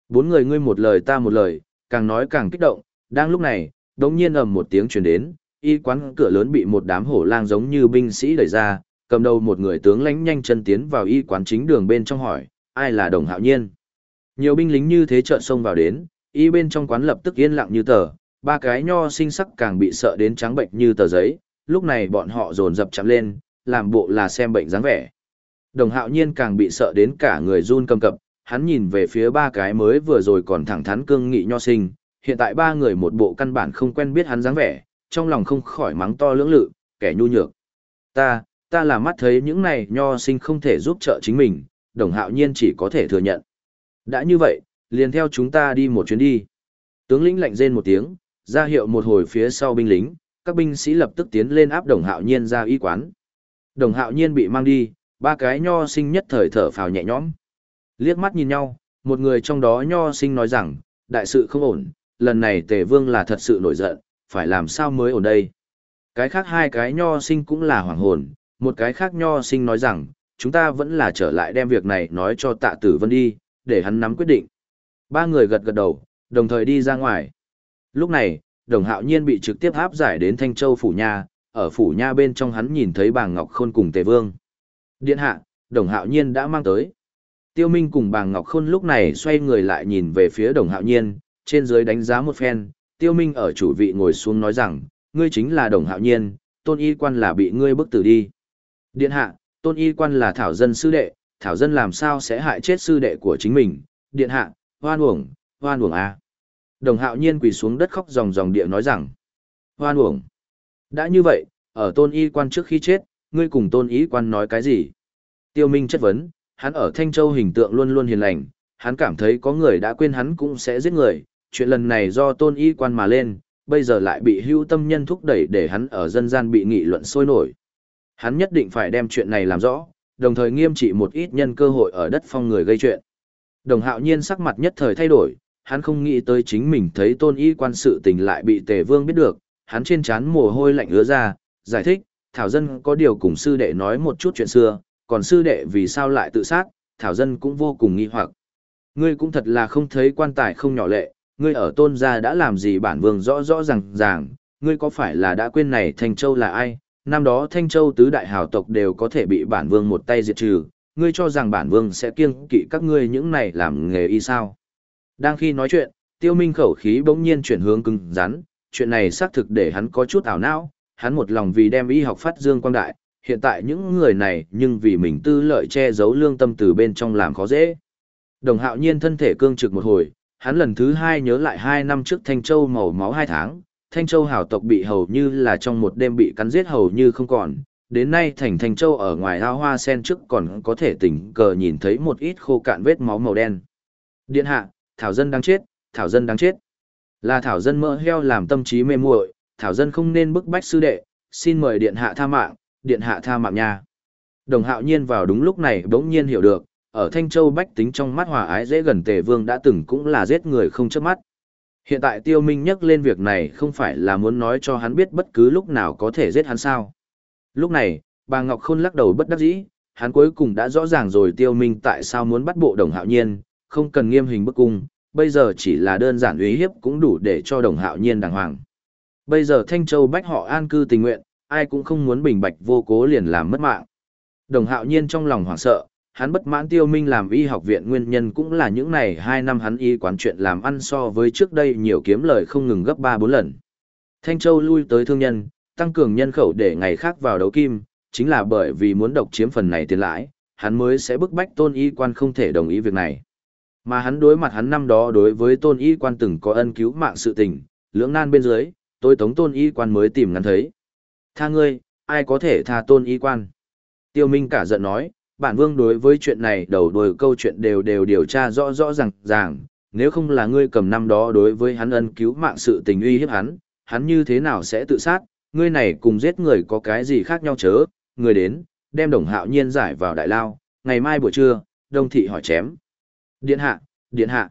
Bốn người ngươi một lời ta một lời, càng nói càng kích động, đang lúc này, đống nhiên ầm một tiếng truyền đến, y quán cửa lớn bị một đám hổ lang giống như binh sĩ đẩy ra, cầm đầu một người tướng lãnh nhanh chân tiến vào y quán chính đường bên trong hỏi, ai là đồng hạo nhiên. Nhiều binh lính như thế trợn xông vào đến, y bên trong quán lập tức yên lặng như tờ, ba cái nho sinh sắc càng bị sợ đến trắng bệnh như tờ giấy, lúc này bọn họ dồn dập chạm lên, làm bộ là xem bệnh dáng vẻ. Đồng hạo nhiên càng bị sợ đến cả người run cầm cập, hắn nhìn về phía ba cái mới vừa rồi còn thẳng thắn cương nghị nho sinh, hiện tại ba người một bộ căn bản không quen biết hắn dáng vẻ, trong lòng không khỏi mắng to lưỡng lự, kẻ nhu nhược. Ta, ta là mắt thấy những này nho sinh không thể giúp trợ chính mình, đồng hạo nhiên chỉ có thể thừa nhận. Đã như vậy, liền theo chúng ta đi một chuyến đi. Tướng lĩnh lạnh rên một tiếng, ra hiệu một hồi phía sau binh lính, các binh sĩ lập tức tiến lên áp đồng hạo nhiên ra y quán. Đồng hạo nhiên bị mang đi, ba cái nho sinh nhất thời thở phào nhẹ nhõm. Liếc mắt nhìn nhau, một người trong đó nho sinh nói rằng, đại sự không ổn, lần này tề vương là thật sự nổi giận, phải làm sao mới ổn đây. Cái khác hai cái nho sinh cũng là hoàng hồn, một cái khác nho sinh nói rằng, chúng ta vẫn là trở lại đem việc này nói cho tạ tử vân đi, để hắn nắm quyết định. Ba người gật gật đầu, đồng thời đi ra ngoài. Lúc này, đồng hạo nhiên bị trực tiếp áp giải đến Thanh Châu Phủ Nha, ở Phủ Nha bên trong hắn nhìn thấy bàng Ngọc Khôn cùng Tề Vương. Điện hạ, đồng hạo nhiên đã mang tới. Tiêu Minh cùng bàng Ngọc Khôn lúc này xoay người lại nhìn về phía đồng hạo nhiên, trên dưới đánh giá một phen, tiêu minh ở chủ vị ngồi xuống nói rằng, ngươi chính là đồng hạo nhiên, tôn y quan là bị ngươi bức tử đi. Điện hạ, tôn y quan là thảo dân sư đệ, thảo dân làm sao sẽ hại chết sư đệ của chính mình, điện hạ, hoan uổng, hoan uổng à. Đồng hạo nhiên quỳ xuống đất khóc ròng ròng địa nói rằng, hoan uổng. Đã như vậy, ở tôn y quan trước khi chết, ngươi cùng tôn ý quan nói cái gì? Tiêu Minh chất vấn, hắn ở Thanh Châu hình tượng luôn luôn hiền lành, hắn cảm thấy có người đã quên hắn cũng sẽ giết người, chuyện lần này do tôn ý quan mà lên, bây giờ lại bị hưu tâm nhân thúc đẩy để hắn ở dân gian bị nghị luận sôi nổi. Hắn nhất định phải đem chuyện này làm rõ, đồng thời nghiêm trị một ít nhân cơ hội ở đất phong người gây chuyện. Đồng hạo nhiên sắc mặt nhất thời thay đổi, hắn không nghĩ tới chính mình thấy tôn y quan sự tình lại bị tề vương biết được, hắn trên chán mồ hôi lạnh ứa ra, giải thích, Thảo Dân có điều cùng sư đệ nói một chút chuyện xưa, còn sư đệ vì sao lại tự sát, Thảo Dân cũng vô cùng nghi hoặc. Ngươi cũng thật là không thấy quan tài không nhỏ lệ, ngươi ở tôn gia đã làm gì bản vương rõ rõ ràng ràng, ngươi có phải là đã quên này Thanh Châu là ai, năm đó Thanh Châu tứ đại hào tộc đều có thể bị bản vương một tay diệt trừ, ngươi cho rằng bản vương sẽ kiêng kỵ các ngươi những này làm nghề y sao. Đang khi nói chuyện, tiêu minh khẩu khí bỗng nhiên chuyển hướng cứng rắn, chuyện này xác thực để hắn có chút ảo não, hắn một lòng vì đem y học phát dương quang đại, hiện tại những người này nhưng vì mình tư lợi che giấu lương tâm từ bên trong làm khó dễ. Đồng hạo nhiên thân thể cương trực một hồi, hắn lần thứ hai nhớ lại hai năm trước Thanh Châu màu máu hai tháng, Thanh Châu hào tộc bị hầu như là trong một đêm bị cắn giết hầu như không còn, đến nay thành Thanh Châu ở ngoài ao hoa sen trước còn có thể tình cờ nhìn thấy một ít khô cạn vết máu màu đen. Điện hạ, Thảo dân đang chết, Thảo dân đang chết. Là Thảo dân mỡ heo làm tâm trí mê muội, Thảo dân không nên bức bách sư đệ, xin mời điện hạ tha mạng, điện hạ tha mạng nha. Đồng hạo nhiên vào đúng lúc này bỗng nhiên hiểu được, ở Thanh Châu bách tính trong mắt hòa ái dễ gần tề vương đã từng cũng là giết người không chớp mắt. Hiện tại tiêu minh nhắc lên việc này không phải là muốn nói cho hắn biết bất cứ lúc nào có thể giết hắn sao. Lúc này, bà Ngọc Khôn lắc đầu bất đắc dĩ, hắn cuối cùng đã rõ ràng rồi tiêu minh tại sao muốn bắt bộ đồng hạo nhiên, không cần nghiêm hình bức cung, bây giờ chỉ là đơn giản uy hiếp cũng đủ để cho đồng hạo nhiên đàng hoàng. Bây giờ Thanh Châu bách họ an cư tình nguyện, ai cũng không muốn bình bạch vô cố liền làm mất mạng. Đồng hạo nhiên trong lòng hoảng sợ, hắn bất mãn tiêu minh làm y học viện nguyên nhân cũng là những này hai năm hắn y quán chuyện làm ăn so với trước đây nhiều kiếm lời không ngừng gấp ba bốn lần. Thanh Châu lui tới thương nhân, tăng cường nhân khẩu để ngày khác vào đấu kim, chính là bởi vì muốn độc chiếm phần này tiền lãi, hắn mới sẽ bức bách tôn y quan không thể đồng ý việc này. Mà hắn đối mặt hắn năm đó đối với tôn y quan từng có ân cứu mạng sự tình, lưỡng nan bên dưới, tôi tống tôn y quan mới tìm ngắn thấy. Tha ngươi, ai có thể tha tôn y quan? Tiêu Minh cả giận nói, bản vương đối với chuyện này đầu đuôi câu chuyện đều đều điều tra rõ rõ ràng ràng, nếu không là ngươi cầm năm đó đối với hắn ân cứu mạng sự tình uy hiếp hắn, hắn như thế nào sẽ tự sát, ngươi này cùng giết người có cái gì khác nhau chớ, người đến, đem đồng hạo nhiên giải vào đại lao, ngày mai buổi trưa, đông thị hỏi chém. Điện hạ, điện hạ.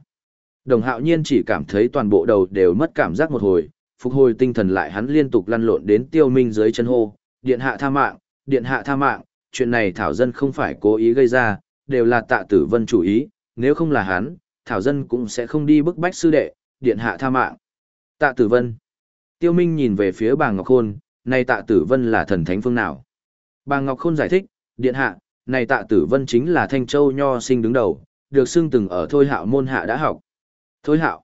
Đồng hạo nhiên chỉ cảm thấy toàn bộ đầu đều mất cảm giác một hồi, phục hồi tinh thần lại hắn liên tục lăn lộn đến tiêu minh dưới chân hô, điện hạ tha mạng, điện hạ tha mạng, chuyện này Thảo Dân không phải cố ý gây ra, đều là tạ tử vân chủ ý, nếu không là hắn, Thảo Dân cũng sẽ không đi bức bách sư đệ, điện hạ tha mạng. Tạ tử vân. Tiêu Minh nhìn về phía bà Ngọc Khôn, này tạ tử vân là thần thánh phương nào? Bà Ngọc Khôn giải thích, điện hạ, này tạ tử vân chính là Thanh Châu Nho sinh đứng đầu, được xưng từng ở Thôi Hạo môn hạ đã học. Thôi Hạo.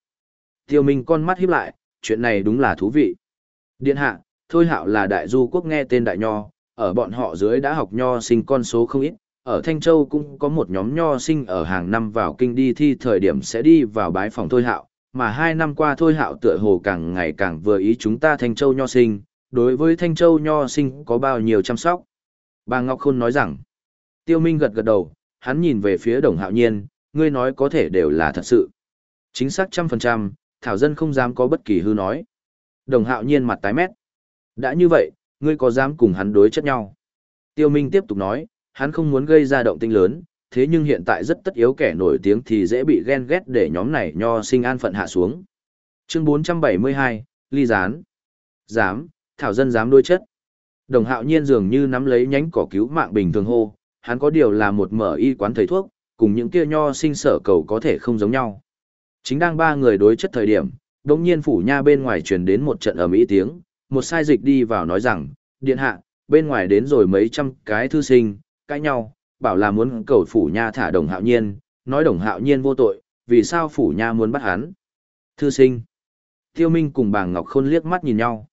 Tiêu Minh con mắt híp lại, chuyện này đúng là thú vị. Điện hạ, Thôi Hạo là đại du quốc nghe tên đại nho, ở bọn họ dưới đã học nho sinh con số không ít, ở Thanh Châu cũng có một nhóm nho sinh ở hàng năm vào kinh đi thi thời điểm sẽ đi vào bái phòng Thôi Hạo, mà hai năm qua Thôi Hạo tựa hồ càng ngày càng vừa ý chúng ta Thanh Châu nho sinh, đối với Thanh Châu nho sinh có bao nhiêu chăm sóc. Bà Ngọc Khôn nói rằng, Tiêu Minh gật gật đầu, hắn nhìn về phía đồng hạo nhiên, ngươi nói có thể đều là thật sự. Chính xác trăm phần trăm, Thảo Dân không dám có bất kỳ hư nói. Đồng hạo nhiên mặt tái mét. Đã như vậy, ngươi có dám cùng hắn đối chất nhau? Tiêu Minh tiếp tục nói, hắn không muốn gây ra động tĩnh lớn, thế nhưng hiện tại rất tất yếu kẻ nổi tiếng thì dễ bị ghen ghét để nhóm này nho sinh an phận hạ xuống. Chương 472, Ly Gián. Dám, Thảo Dân dám đối chất. Đồng hạo nhiên dường như nắm lấy nhánh cỏ cứu mạng bình thường hô, hắn có điều là một mở y quán thầy thuốc, cùng những kia nho sinh sở cầu có thể không giống nhau. Chính đang ba người đối chất thời điểm, đống nhiên phủ nha bên ngoài truyền đến một trận ầm ĩ tiếng, một sai dịch đi vào nói rằng, điện hạ, bên ngoài đến rồi mấy trăm cái thư sinh, cãi nhau, bảo là muốn cầu phủ nha thả đồng hạo nhiên, nói đồng hạo nhiên vô tội, vì sao phủ nha muốn bắt hắn. Thư sinh. Tiêu Minh cùng bà Ngọc Khôn liếc mắt nhìn nhau.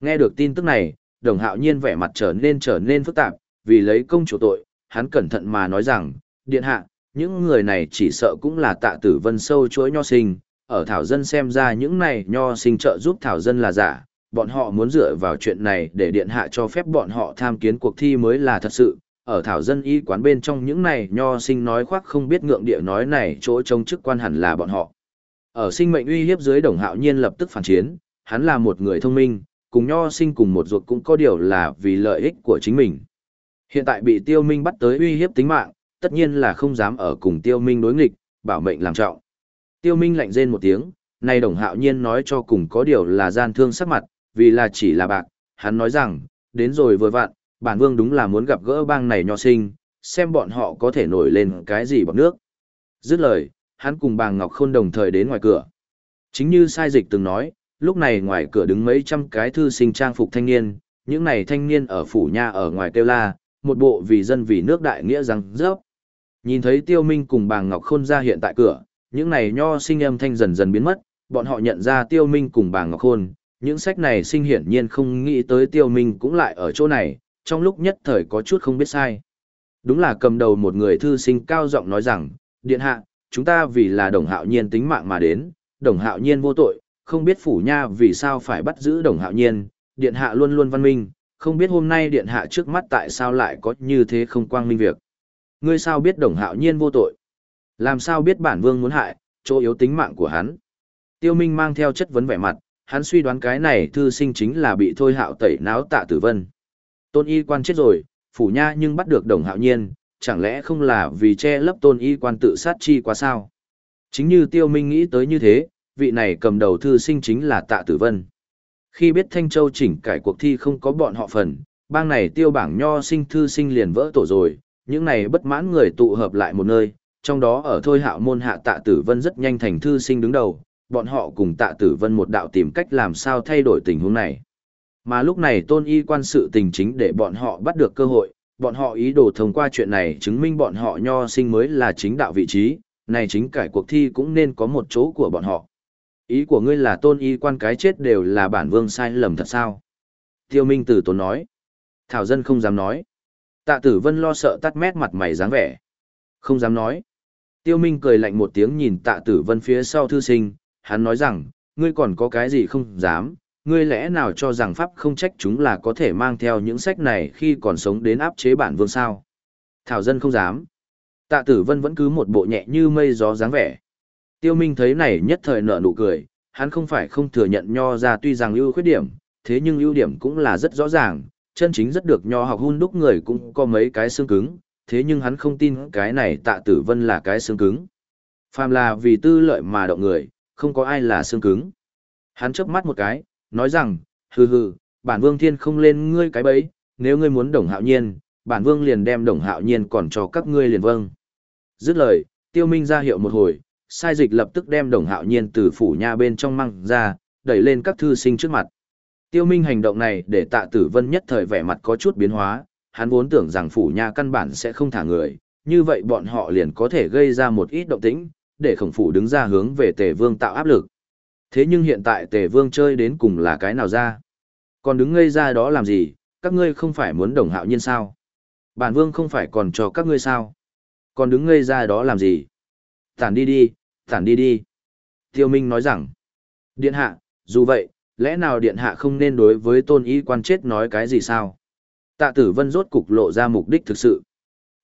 Nghe được tin tức này, đồng hạo nhiên vẻ mặt trở nên trở nên phức tạp, vì lấy công chủ tội, hắn cẩn thận mà nói rằng, điện hạ, những người này chỉ sợ cũng là tạ tử vân sâu chuỗi nho sinh, ở Thảo Dân xem ra những này nho sinh trợ giúp Thảo Dân là giả, bọn họ muốn dựa vào chuyện này để điện hạ cho phép bọn họ tham kiến cuộc thi mới là thật sự. Ở thảo dân y quán bên trong những này nho sinh nói khoác không biết ngượng địa nói này chỗ trông chức quan hẳn là bọn họ. Ở sinh mệnh uy hiếp dưới đồng hạo nhiên lập tức phản chiến, hắn là một người thông minh, cùng nho sinh cùng một ruột cũng có điều là vì lợi ích của chính mình. Hiện tại bị tiêu minh bắt tới uy hiếp tính mạng, tất nhiên là không dám ở cùng tiêu minh đối nghịch, bảo mệnh làm trọng. Tiêu Minh lạnh rên một tiếng, này đồng hạo nhiên nói cho cùng có điều là gian thương sắc mặt, vì là chỉ là bạc, hắn nói rằng, đến rồi vừa vặn, bản vương đúng là muốn gặp gỡ bang này nho sinh, xem bọn họ có thể nổi lên cái gì bằng nước. Dứt lời, hắn cùng bàng Ngọc Khôn đồng thời đến ngoài cửa. Chính như sai dịch từng nói, lúc này ngoài cửa đứng mấy trăm cái thư sinh trang phục thanh niên, những này thanh niên ở phủ nha ở ngoài kêu la, một bộ vì dân vì nước đại nghĩa rằng rớp. Nhìn thấy tiêu minh cùng bàng Ngọc Khôn ra hiện tại cửa, những này nho sinh âm thanh dần dần biến mất, bọn họ nhận ra tiêu minh cùng bàng Ngọc Khôn, những sách này sinh hiển nhiên không nghĩ tới tiêu minh cũng lại ở chỗ này, trong lúc nhất thời có chút không biết sai. Đúng là cầm đầu một người thư sinh cao giọng nói rằng, điện hạ, chúng ta vì là đồng hạo nhiên tính mạng mà đến, đồng hạo nhiên vô tội, không biết phủ nha vì sao phải bắt giữ đồng hạo nhiên, điện hạ luôn luôn văn minh, không biết hôm nay điện hạ trước mắt tại sao lại có như thế không quang minh việc. Ngươi sao biết đồng hạo nhiên vô tội? Làm sao biết bản vương muốn hại, chỗ yếu tính mạng của hắn? Tiêu Minh mang theo chất vấn vẻ mặt, hắn suy đoán cái này thư sinh chính là bị thôi hạo tẩy náo tạ tử vân. Tôn y quan chết rồi, phủ nha nhưng bắt được đồng hạo nhiên, chẳng lẽ không là vì che lấp tôn y quan tự sát chi quá sao? Chính như tiêu minh nghĩ tới như thế, vị này cầm đầu thư sinh chính là tạ tử vân. Khi biết Thanh Châu chỉnh cải cuộc thi không có bọn họ phần, bang này tiêu bảng nho sinh thư sinh liền vỡ tổ rồi, những này bất mãn người tụ hợp lại một nơi, trong đó ở thôi hạo môn hạ tạ tử vân rất nhanh thành thư sinh đứng đầu, bọn họ cùng tạ tử vân một đạo tìm cách làm sao thay đổi tình huống này. Mà lúc này tôn y quan sự tình chính để bọn họ bắt được cơ hội, bọn họ ý đồ thông qua chuyện này chứng minh bọn họ nho sinh mới là chính đạo vị trí, này chính cải cuộc thi cũng nên có một chỗ của bọn họ. Ý của ngươi là tôn y quan cái chết đều là bản vương sai lầm thật sao? Tiêu Minh Tử tốn nói. Thảo dân không dám nói. Tạ tử vân lo sợ tắt mét mặt mày dáng vẻ. Không dám nói. Tiêu Minh cười lạnh một tiếng nhìn tạ tử vân phía sau thư sinh, hắn nói rằng, ngươi còn có cái gì không dám, ngươi lẽ nào cho rằng Pháp không trách chúng là có thể mang theo những sách này khi còn sống đến áp chế bản vương sao? Thảo dân không dám. Tạ tử vân vẫn cứ một bộ nhẹ như mây gió dáng vẻ. Tiêu Minh thấy này nhất thời nở nụ cười, hắn không phải không thừa nhận nho ra tuy rằng ưu khuyết điểm, thế nhưng ưu điểm cũng là rất rõ ràng, chân chính rất được nho học hun đúc người cũng có mấy cái xương cứng, thế nhưng hắn không tin cái này tạ tử vân là cái xương cứng. Phàm là vì tư lợi mà động người, không có ai là xương cứng. Hắn chớp mắt một cái, nói rằng, hừ hừ, bản vương thiên không lên ngươi cái bấy, nếu ngươi muốn đồng hạo nhiên, bản vương liền đem đồng hạo nhiên còn cho các ngươi liền vâng. Dứt lời, tiêu minh ra hiệu một hồi, sai dịch lập tức đem đồng hạo nhiên từ phủ nha bên trong măng ra, đẩy lên các thư sinh trước mặt. Tiêu minh hành động này để tạ tử vân nhất thời vẻ mặt có chút biến hóa, hắn vốn tưởng rằng phủ nha căn bản sẽ không thả người, như vậy bọn họ liền có thể gây ra một ít động tĩnh, để khổng phủ đứng ra hướng về tề vương tạo áp lực. Thế nhưng hiện tại tề vương chơi đến cùng là cái nào ra? Còn đứng ngây ra đó làm gì, các ngươi không phải muốn đồng hạo nhiên sao? Bản vương không phải còn cho các ngươi sao? Còn đứng ngây ra đó làm gì? Tản đi đi, tản đi đi. Tiêu Minh nói rằng, điện hạ, dù vậy, lẽ nào điện hạ không nên đối với tôn y quan chết nói cái gì sao? Tạ tử vân rốt cục lộ ra mục đích thực sự.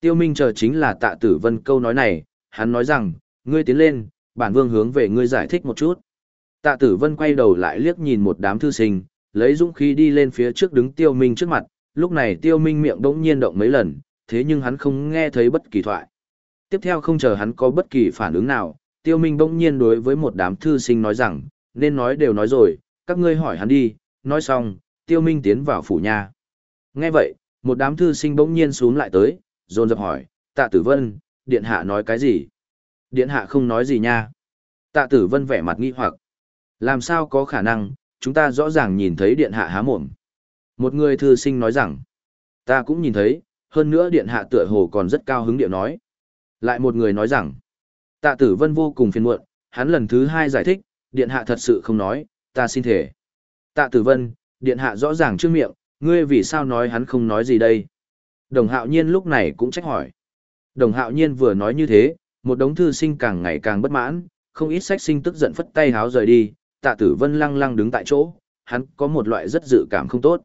Tiêu Minh chờ chính là tạ tử vân câu nói này, hắn nói rằng, ngươi tiến lên, bản vương hướng về ngươi giải thích một chút. Tạ tử vân quay đầu lại liếc nhìn một đám thư sinh, lấy dũng khí đi lên phía trước đứng tiêu minh trước mặt, lúc này tiêu minh miệng đống nhiên động mấy lần, thế nhưng hắn không nghe thấy bất kỳ thoại. Tiếp theo không chờ hắn có bất kỳ phản ứng nào, tiêu minh bỗng nhiên đối với một đám thư sinh nói rằng, nên nói đều nói rồi, các ngươi hỏi hắn đi, nói xong, tiêu minh tiến vào phủ nhà. Nghe vậy, một đám thư sinh bỗng nhiên xuống lại tới, dồn dập hỏi, tạ tử vân, điện hạ nói cái gì? Điện hạ không nói gì nha. Tạ tử vân vẻ mặt nghi hoặc. Làm sao có khả năng, chúng ta rõ ràng nhìn thấy điện hạ há mồm. Một người thư sinh nói rằng, ta cũng nhìn thấy, hơn nữa điện hạ tựa hồ còn rất cao hứng điệu nói. Lại một người nói rằng, tạ tử vân vô cùng phiền muộn, hắn lần thứ hai giải thích, điện hạ thật sự không nói, ta xin thể. Tạ tử vân, điện hạ rõ ràng trước miệng, ngươi vì sao nói hắn không nói gì đây? Đồng hạo nhiên lúc này cũng trách hỏi. Đồng hạo nhiên vừa nói như thế, một đống thư sinh càng ngày càng bất mãn, không ít sách sinh tức giận phất tay háo rời đi, tạ tử vân lăng lăng đứng tại chỗ, hắn có một loại rất dự cảm không tốt.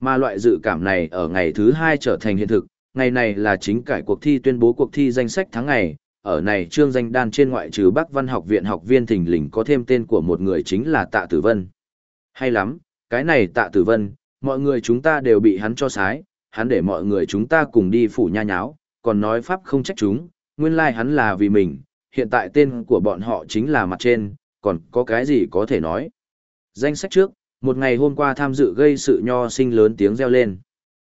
Mà loại dự cảm này ở ngày thứ hai trở thành hiện thực, ngày này là chính cải cuộc thi tuyên bố cuộc thi danh sách tháng ngày, ở này trương danh đan trên ngoại trừ Bắc Văn học viện học viên thình lình có thêm tên của một người chính là Tạ Tử Vân. Hay lắm, cái này Tạ Tử Vân, mọi người chúng ta đều bị hắn cho sái, hắn để mọi người chúng ta cùng đi phủ nha nháo, còn nói pháp không trách chúng, nguyên lai like hắn là vì mình, hiện tại tên của bọn họ chính là mặt trên, còn có cái gì có thể nói. Danh sách trước, một ngày hôm qua tham dự gây sự nho sinh lớn tiếng reo lên.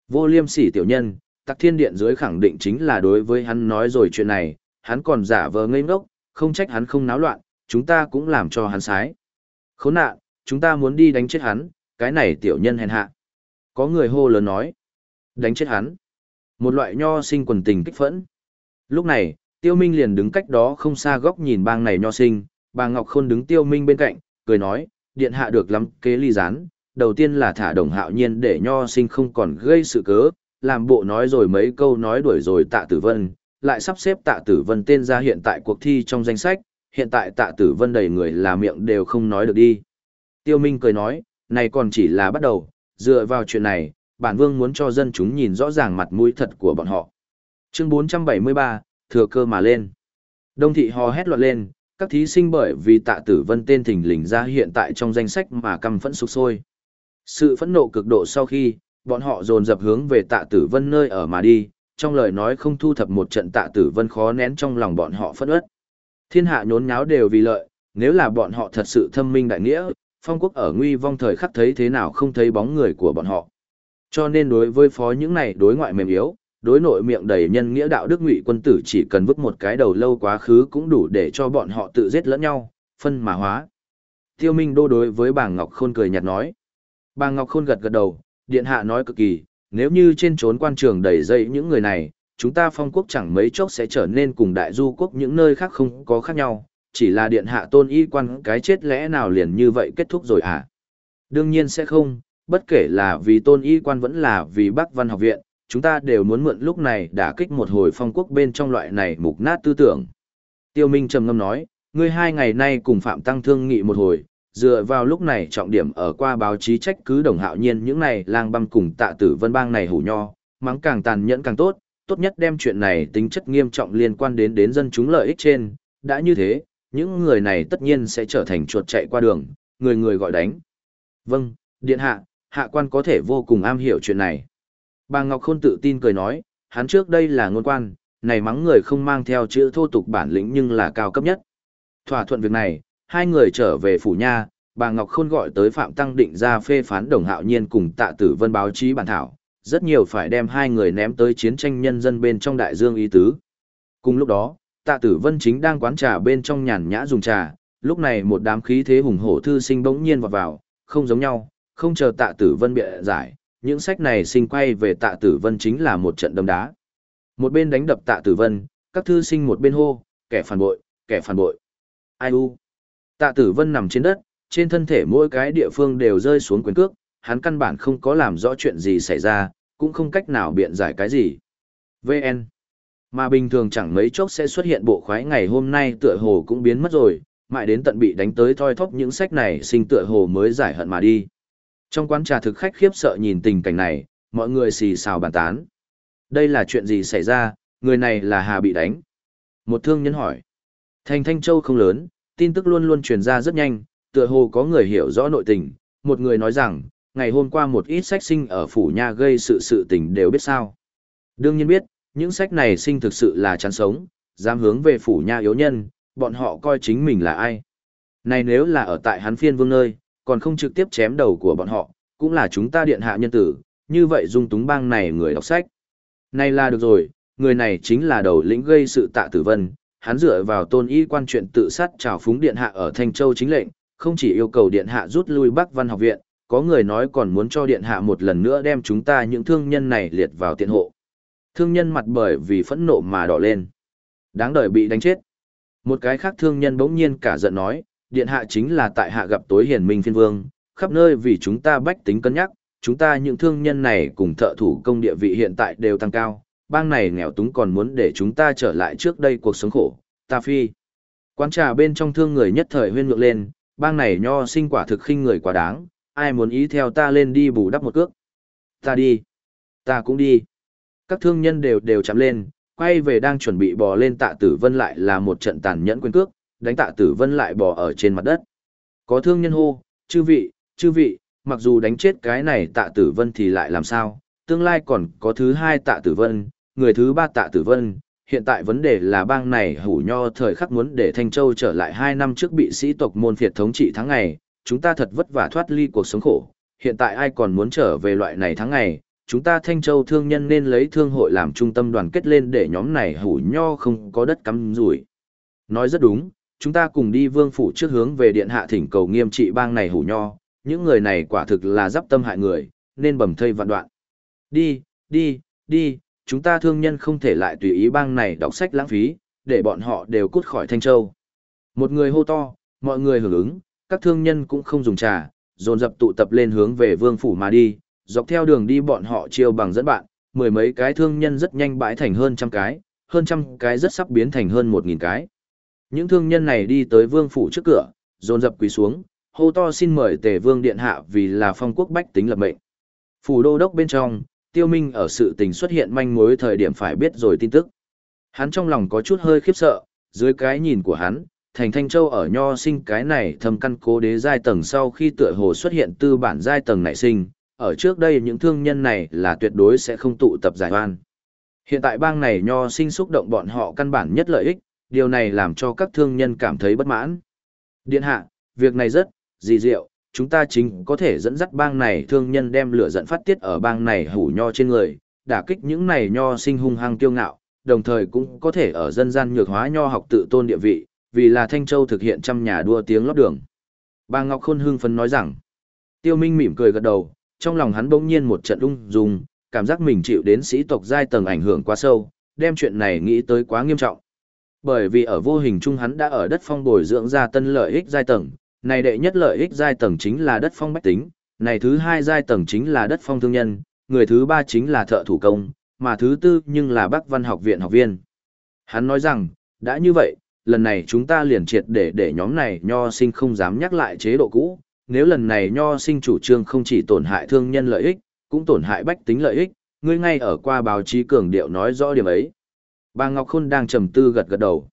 Vô liêm sỉ tiểu nhân, tắc thiên điện dưới khẳng định chính là đối với hắn nói rồi chuyện này, hắn còn giả vờ ngây ngốc, không trách hắn không náo loạn, chúng ta cũng làm cho hắn sái. Khốn nạn, chúng ta muốn đi đánh chết hắn, cái này tiểu nhân hèn hạ. Có người hô lớn nói. Đánh chết hắn. Một loại nho sinh quần tình kích phẫn. Lúc này, tiêu minh liền đứng cách đó không xa góc nhìn bang này nho sinh, bà Ngọc Khôn đứng tiêu minh bên cạnh, cười nói, điện hạ được lắm kế ly gián. Đầu tiên là thả đồng hạo nhiên để nho sinh không còn gây sự cớ, làm bộ nói rồi mấy câu nói đuổi rồi tạ tử vân, lại sắp xếp tạ tử vân tên ra hiện tại cuộc thi trong danh sách, hiện tại tạ tử vân đầy người là miệng đều không nói được đi. Tiêu Minh cười nói, này còn chỉ là bắt đầu, dựa vào chuyện này, bản vương muốn cho dân chúng nhìn rõ ràng mặt mũi thật của bọn họ. Chương 473, thừa cơ mà lên. Đông thị hò hét loạn lên, các thí sinh bởi vì tạ tử vân tên thình lình ra hiện tại trong danh sách mà căm phẫn sục sôi. Sự phẫn nộ cực độ sau khi, bọn họ dồn dập hướng về tạ tử vân nơi ở mà đi, trong lời nói không thu thập một trận tạ tử vân khó nén trong lòng bọn họ phất ớt. Thiên hạ nhốn nháo đều vì lợi, nếu là bọn họ thật sự thâm minh đại nghĩa, phong quốc ở nguy vong thời khắc thấy thế nào không thấy bóng người của bọn họ. Cho nên đối với phó những này đối ngoại mềm yếu, đối nội miệng đầy nhân nghĩa đạo đức ngụy quân tử chỉ cần vứt một cái đầu lâu quá khứ cũng đủ để cho bọn họ tự giết lẫn nhau, phân mà hóa. Tiêu Minh đô đối với bà Ngọc Khôn cười nhạt nói. Bà Ngọc Khôn gật gật đầu, điện hạ nói cực kỳ, nếu như trên trốn quan trường đầy dây những người này, chúng ta phong quốc chẳng mấy chốc sẽ trở nên cùng đại du quốc những nơi khác không có khác nhau, chỉ là điện hạ tôn y quan cái chết lẽ nào liền như vậy kết thúc rồi à? Đương nhiên sẽ không, bất kể là vì tôn y quan vẫn là vì Bắc Văn học viện, chúng ta đều muốn mượn lúc này đả kích một hồi phong quốc bên trong loại này mục nát tư tưởng. Tiêu Minh trầm ngâm nói, ngươi hai ngày nay cùng Phạm Tăng thương nghị một hồi, dựa vào lúc này trọng điểm ở qua báo chí trách cứ đồng hạo nhiên những này lang băm cùng tạ tử vân bang này hủ nho, mắng càng tàn nhẫn càng tốt, tốt nhất đem chuyện này tính chất nghiêm trọng liên quan đến đến dân chúng lợi ích trên, đã như thế, những người này tất nhiên sẽ trở thành chuột chạy qua đường, người người gọi đánh. Vâng, điện hạ, hạ quan có thể vô cùng am hiểu chuyện này. Bà Ngọc Khôn tự tin cười nói, hắn trước đây là ngôn quan, này mắng người không mang theo chữ thô tục bản lĩnh nhưng là cao cấp nhất. Thỏa thuận việc này, hai người trở về phủ nha, bà Ngọc Khôn gọi tới Phạm Tăng Định ra phê phán đồng hạo nhiên cùng tạ tử vân báo chí bản thảo, rất nhiều phải đem hai người ném tới chiến tranh nhân dân bên trong đại dương ý tứ. Cùng lúc đó, tạ tử vân chính đang quán trà bên trong nhàn nhã dùng trà, lúc này một đám khí thế hùng hổ thư sinh bỗng nhiên vọt vào, không giống nhau, không chờ tạ tử vân bịa giải, những sách này sinh quay về tạ tử vân chính là một trận đấm đá. Một bên đánh đập tạ tử vân, các thư sinh một bên hô, kẻ phản bội, kẻ phản bội. Ai u? Tạ tử vân nằm trên đất, trên thân thể mỗi cái địa phương đều rơi xuống quyền cước, hắn căn bản không có làm rõ chuyện gì xảy ra, cũng không cách nào biện giải cái gì. VN. Mà bình thường chẳng mấy chốc sẽ xuất hiện bộ khoái ngày hôm nay tựa hồ cũng biến mất rồi, mãi đến tận bị đánh tới thoi thóp những sách này sinh tựa hồ mới giải hận mà đi. Trong quán trà thực khách khiếp sợ nhìn tình cảnh này, mọi người xì xào bàn tán. Đây là chuyện gì xảy ra, người này là Hà bị đánh. Một thương nhân hỏi. Thành Thanh Châu không lớn, tin tức luôn luôn truyền ra rất nhanh, tựa hồ có người hiểu rõ nội tình. Một người nói rằng, ngày hôm qua một ít sách sinh ở phủ nha gây sự sự tình đều biết sao. Đương nhiên biết, những sách này sinh thực sự là chán sống, dám hướng về phủ nha yếu nhân, bọn họ coi chính mình là ai. Này nếu là ở tại hắn phiên vương nơi, còn không trực tiếp chém đầu của bọn họ, cũng là chúng ta điện hạ nhân tử, như vậy dung túng bang này người đọc sách. Này là được rồi, người này chính là đầu lĩnh gây sự tạ tử vân, hắn dựa vào tôn y quan chuyện tự sát trào phúng điện hạ ở Thanh Châu chính lệnh, không chỉ yêu cầu điện hạ rút lui Bắc Văn học viện, có người nói còn muốn cho điện hạ một lần nữa đem chúng ta những thương nhân này liệt vào tiện hộ. Thương nhân mặt bởi vì phẫn nộ mà đỏ lên. Đáng đời bị đánh chết. Một cái khác thương nhân bỗng nhiên cả giận nói, điện hạ chính là tại hạ gặp tối hiền minh phiên vương, khắp nơi vì chúng ta bách tính cân nhắc, chúng ta những thương nhân này cùng thợ thủ công địa vị hiện tại đều tăng cao, bang này nghèo túng còn muốn để chúng ta trở lại trước đây cuộc sống khổ, ta phi. Quán trà bên trong thương người nhất thời huyên ngược lên, bang này nho sinh quả thực khinh người quá đáng, ai muốn ý theo ta lên đi bù đắp một cước. Ta đi. Ta cũng đi. Các thương nhân đều đều chạm lên, quay về đang chuẩn bị bò lên tạ tử vân lại là một trận tàn nhẫn quên cước, đánh tạ tử vân lại bò ở trên mặt đất. Có thương nhân hô, chư vị, chư vị, mặc dù đánh chết cái này tạ tử vân thì lại làm sao, tương lai còn có thứ hai tạ tử vân, người thứ ba tạ tử vân, hiện tại vấn đề là bang này hủ nho thời khắc muốn để Thanh Châu trở lại hai năm trước bị sĩ tộc môn phiệt thống trị tháng ngày, chúng ta thật vất vả thoát ly cuộc sống khổ, hiện tại ai còn muốn trở về loại này tháng ngày, chúng ta Thanh Châu thương nhân nên lấy thương hội làm trung tâm đoàn kết lên để nhóm này hủ nho không có đất cắm rủi. Nói rất đúng, chúng ta cùng đi vương phủ trước hướng về điện hạ thỉnh cầu nghiêm trị bang này hủ nho, những người này quả thực là giáp tâm hại người, nên bầm thây vạn đoạn. Đi, đi, đi, chúng ta thương nhân không thể lại tùy ý bang này đọc sách lãng phí, để bọn họ đều cút khỏi Thanh Châu. Một người hô to, mọi người hưởng ứng, các thương nhân cũng không dùng trà, dồn dập tụ tập lên hướng về vương phủ mà đi, dọc theo đường đi bọn họ chiêu bằng dẫn bạn, mười mấy cái thương nhân rất nhanh bãi thành hơn trăm cái, hơn trăm cái rất sắp biến thành hơn một nghìn cái. Những thương nhân này đi tới vương phủ trước cửa, dồn dập quỳ xuống, hô to xin mời tề vương điện hạ vì là phong quốc bách tính lập mệnh. Phủ đô đốc bên trong, tiêu minh ở sự tình xuất hiện manh mối thời điểm phải biết rồi tin tức. Hắn trong lòng có chút hơi khiếp sợ, dưới cái nhìn của hắn, thành Thanh Châu ở nho sinh cái này thâm căn cố đế giai tầng sau khi tựa hồ xuất hiện tư bản giai tầng nảy sinh, ở trước đây những thương nhân này là tuyệt đối sẽ không tụ tập giải oan. Hiện tại bang này nho sinh xúc động bọn họ căn bản nhất lợi ích, điều này làm cho các thương nhân cảm thấy bất mãn. Điện hạ, việc này rất, dị diệu, chúng ta chính có thể dẫn dắt bang này thương nhân đem lửa giận phát tiết ở bang này hủ nho trên người, đả kích những này nho sinh hung hăng kiêu ngạo, đồng thời cũng có thể ở dân gian nhược hóa nho học tự tôn địa vị, vì là Thanh Châu thực hiện trăm nhà đua tiếng lót đường. Bà Ngọc Khôn hưng phấn nói rằng, Tiêu Minh mỉm cười gật đầu, trong lòng hắn bỗng nhiên một trận ung dung, cảm giác mình chịu đến sĩ tộc giai tầng ảnh hưởng quá sâu, đem chuyện này nghĩ tới quá nghiêm trọng. Bởi vì ở vô hình chung hắn đã ở đất phong bồi dưỡng ra tân lợi ích giai tầng, này đệ nhất lợi ích giai tầng chính là đất phong bách tính, này thứ hai giai tầng chính là đất phong thương nhân, người thứ ba chính là thợ thủ công, mà thứ tư nhưng là bác văn học viện học viên. Hắn nói rằng, đã như vậy, lần này chúng ta liền triệt để để nhóm này nho sinh không dám nhắc lại chế độ cũ, nếu lần này nho sinh chủ trương không chỉ tổn hại thương nhân lợi ích, cũng tổn hại bách tính lợi ích, ngươi ngay ở qua báo chí cường điệu nói rõ điểm ấy. Bà Ngọc Khôn đang trầm tư gật gật đầu.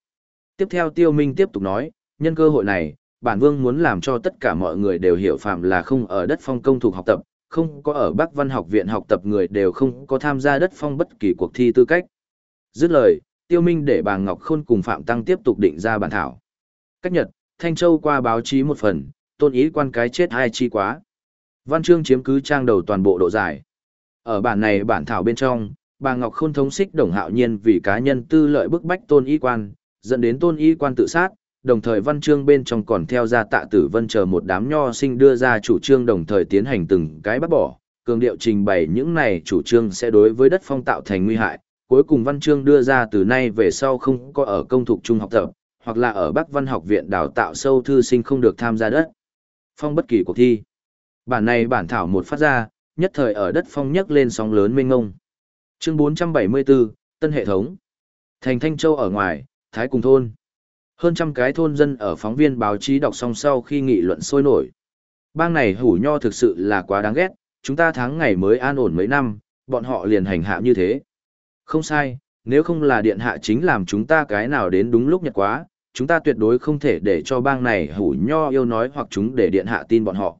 Tiếp theo Tiêu Minh tiếp tục nói, nhân cơ hội này, bản vương muốn làm cho tất cả mọi người đều hiểu phạm là không ở đất phong công thuộc học tập, không có ở Bắc Văn học viện học tập người đều không có tham gia đất phong bất kỳ cuộc thi tư cách. Dứt lời, Tiêu Minh để bà Ngọc Khôn cùng Phạm Tăng tiếp tục định ra bản thảo. Cách nhật, Thanh Châu qua báo chí một phần, tôn ý quan cái chết hai chi quá. Văn chương chiếm cứ trang đầu toàn bộ độ dài. Ở bản này bản thảo bên trong, bà Ngọc Khôn thống xích đồng hạo nhiên vì cá nhân tư lợi bức bách tôn y quan, dẫn đến tôn y quan tự sát, đồng thời văn chương bên trong còn theo ra tạ tử vân chờ một đám nho sinh đưa ra chủ trương đồng thời tiến hành từng cái bắt bỏ, cường điệu trình bày những này chủ trương sẽ đối với đất phong tạo thành nguy hại. Cuối cùng văn chương đưa ra từ nay về sau không có ở công thục trung học tập, hoặc là ở Bắc Văn học viện đào tạo sâu thư sinh không được tham gia đất. Phong bất kỳ cuộc thi. Bản này bản thảo một phát ra, nhất thời ở đất phong nhấc lên sóng lớn mênh ngông. Chương 474, Tân hệ thống. Thành Thanh Châu ở ngoài, Thái Cùng Thôn. Hơn trăm cái thôn dân ở phóng viên báo chí đọc xong sau khi nghị luận sôi nổi. Bang này hủ nho thực sự là quá đáng ghét, chúng ta tháng ngày mới an ổn mấy năm, bọn họ liền hành hạ như thế. Không sai, nếu không là điện hạ chính làm chúng ta cái nào đến đúng lúc nhật quá, chúng ta tuyệt đối không thể để cho bang này hủ nho yêu nói hoặc chúng để điện hạ tin bọn họ.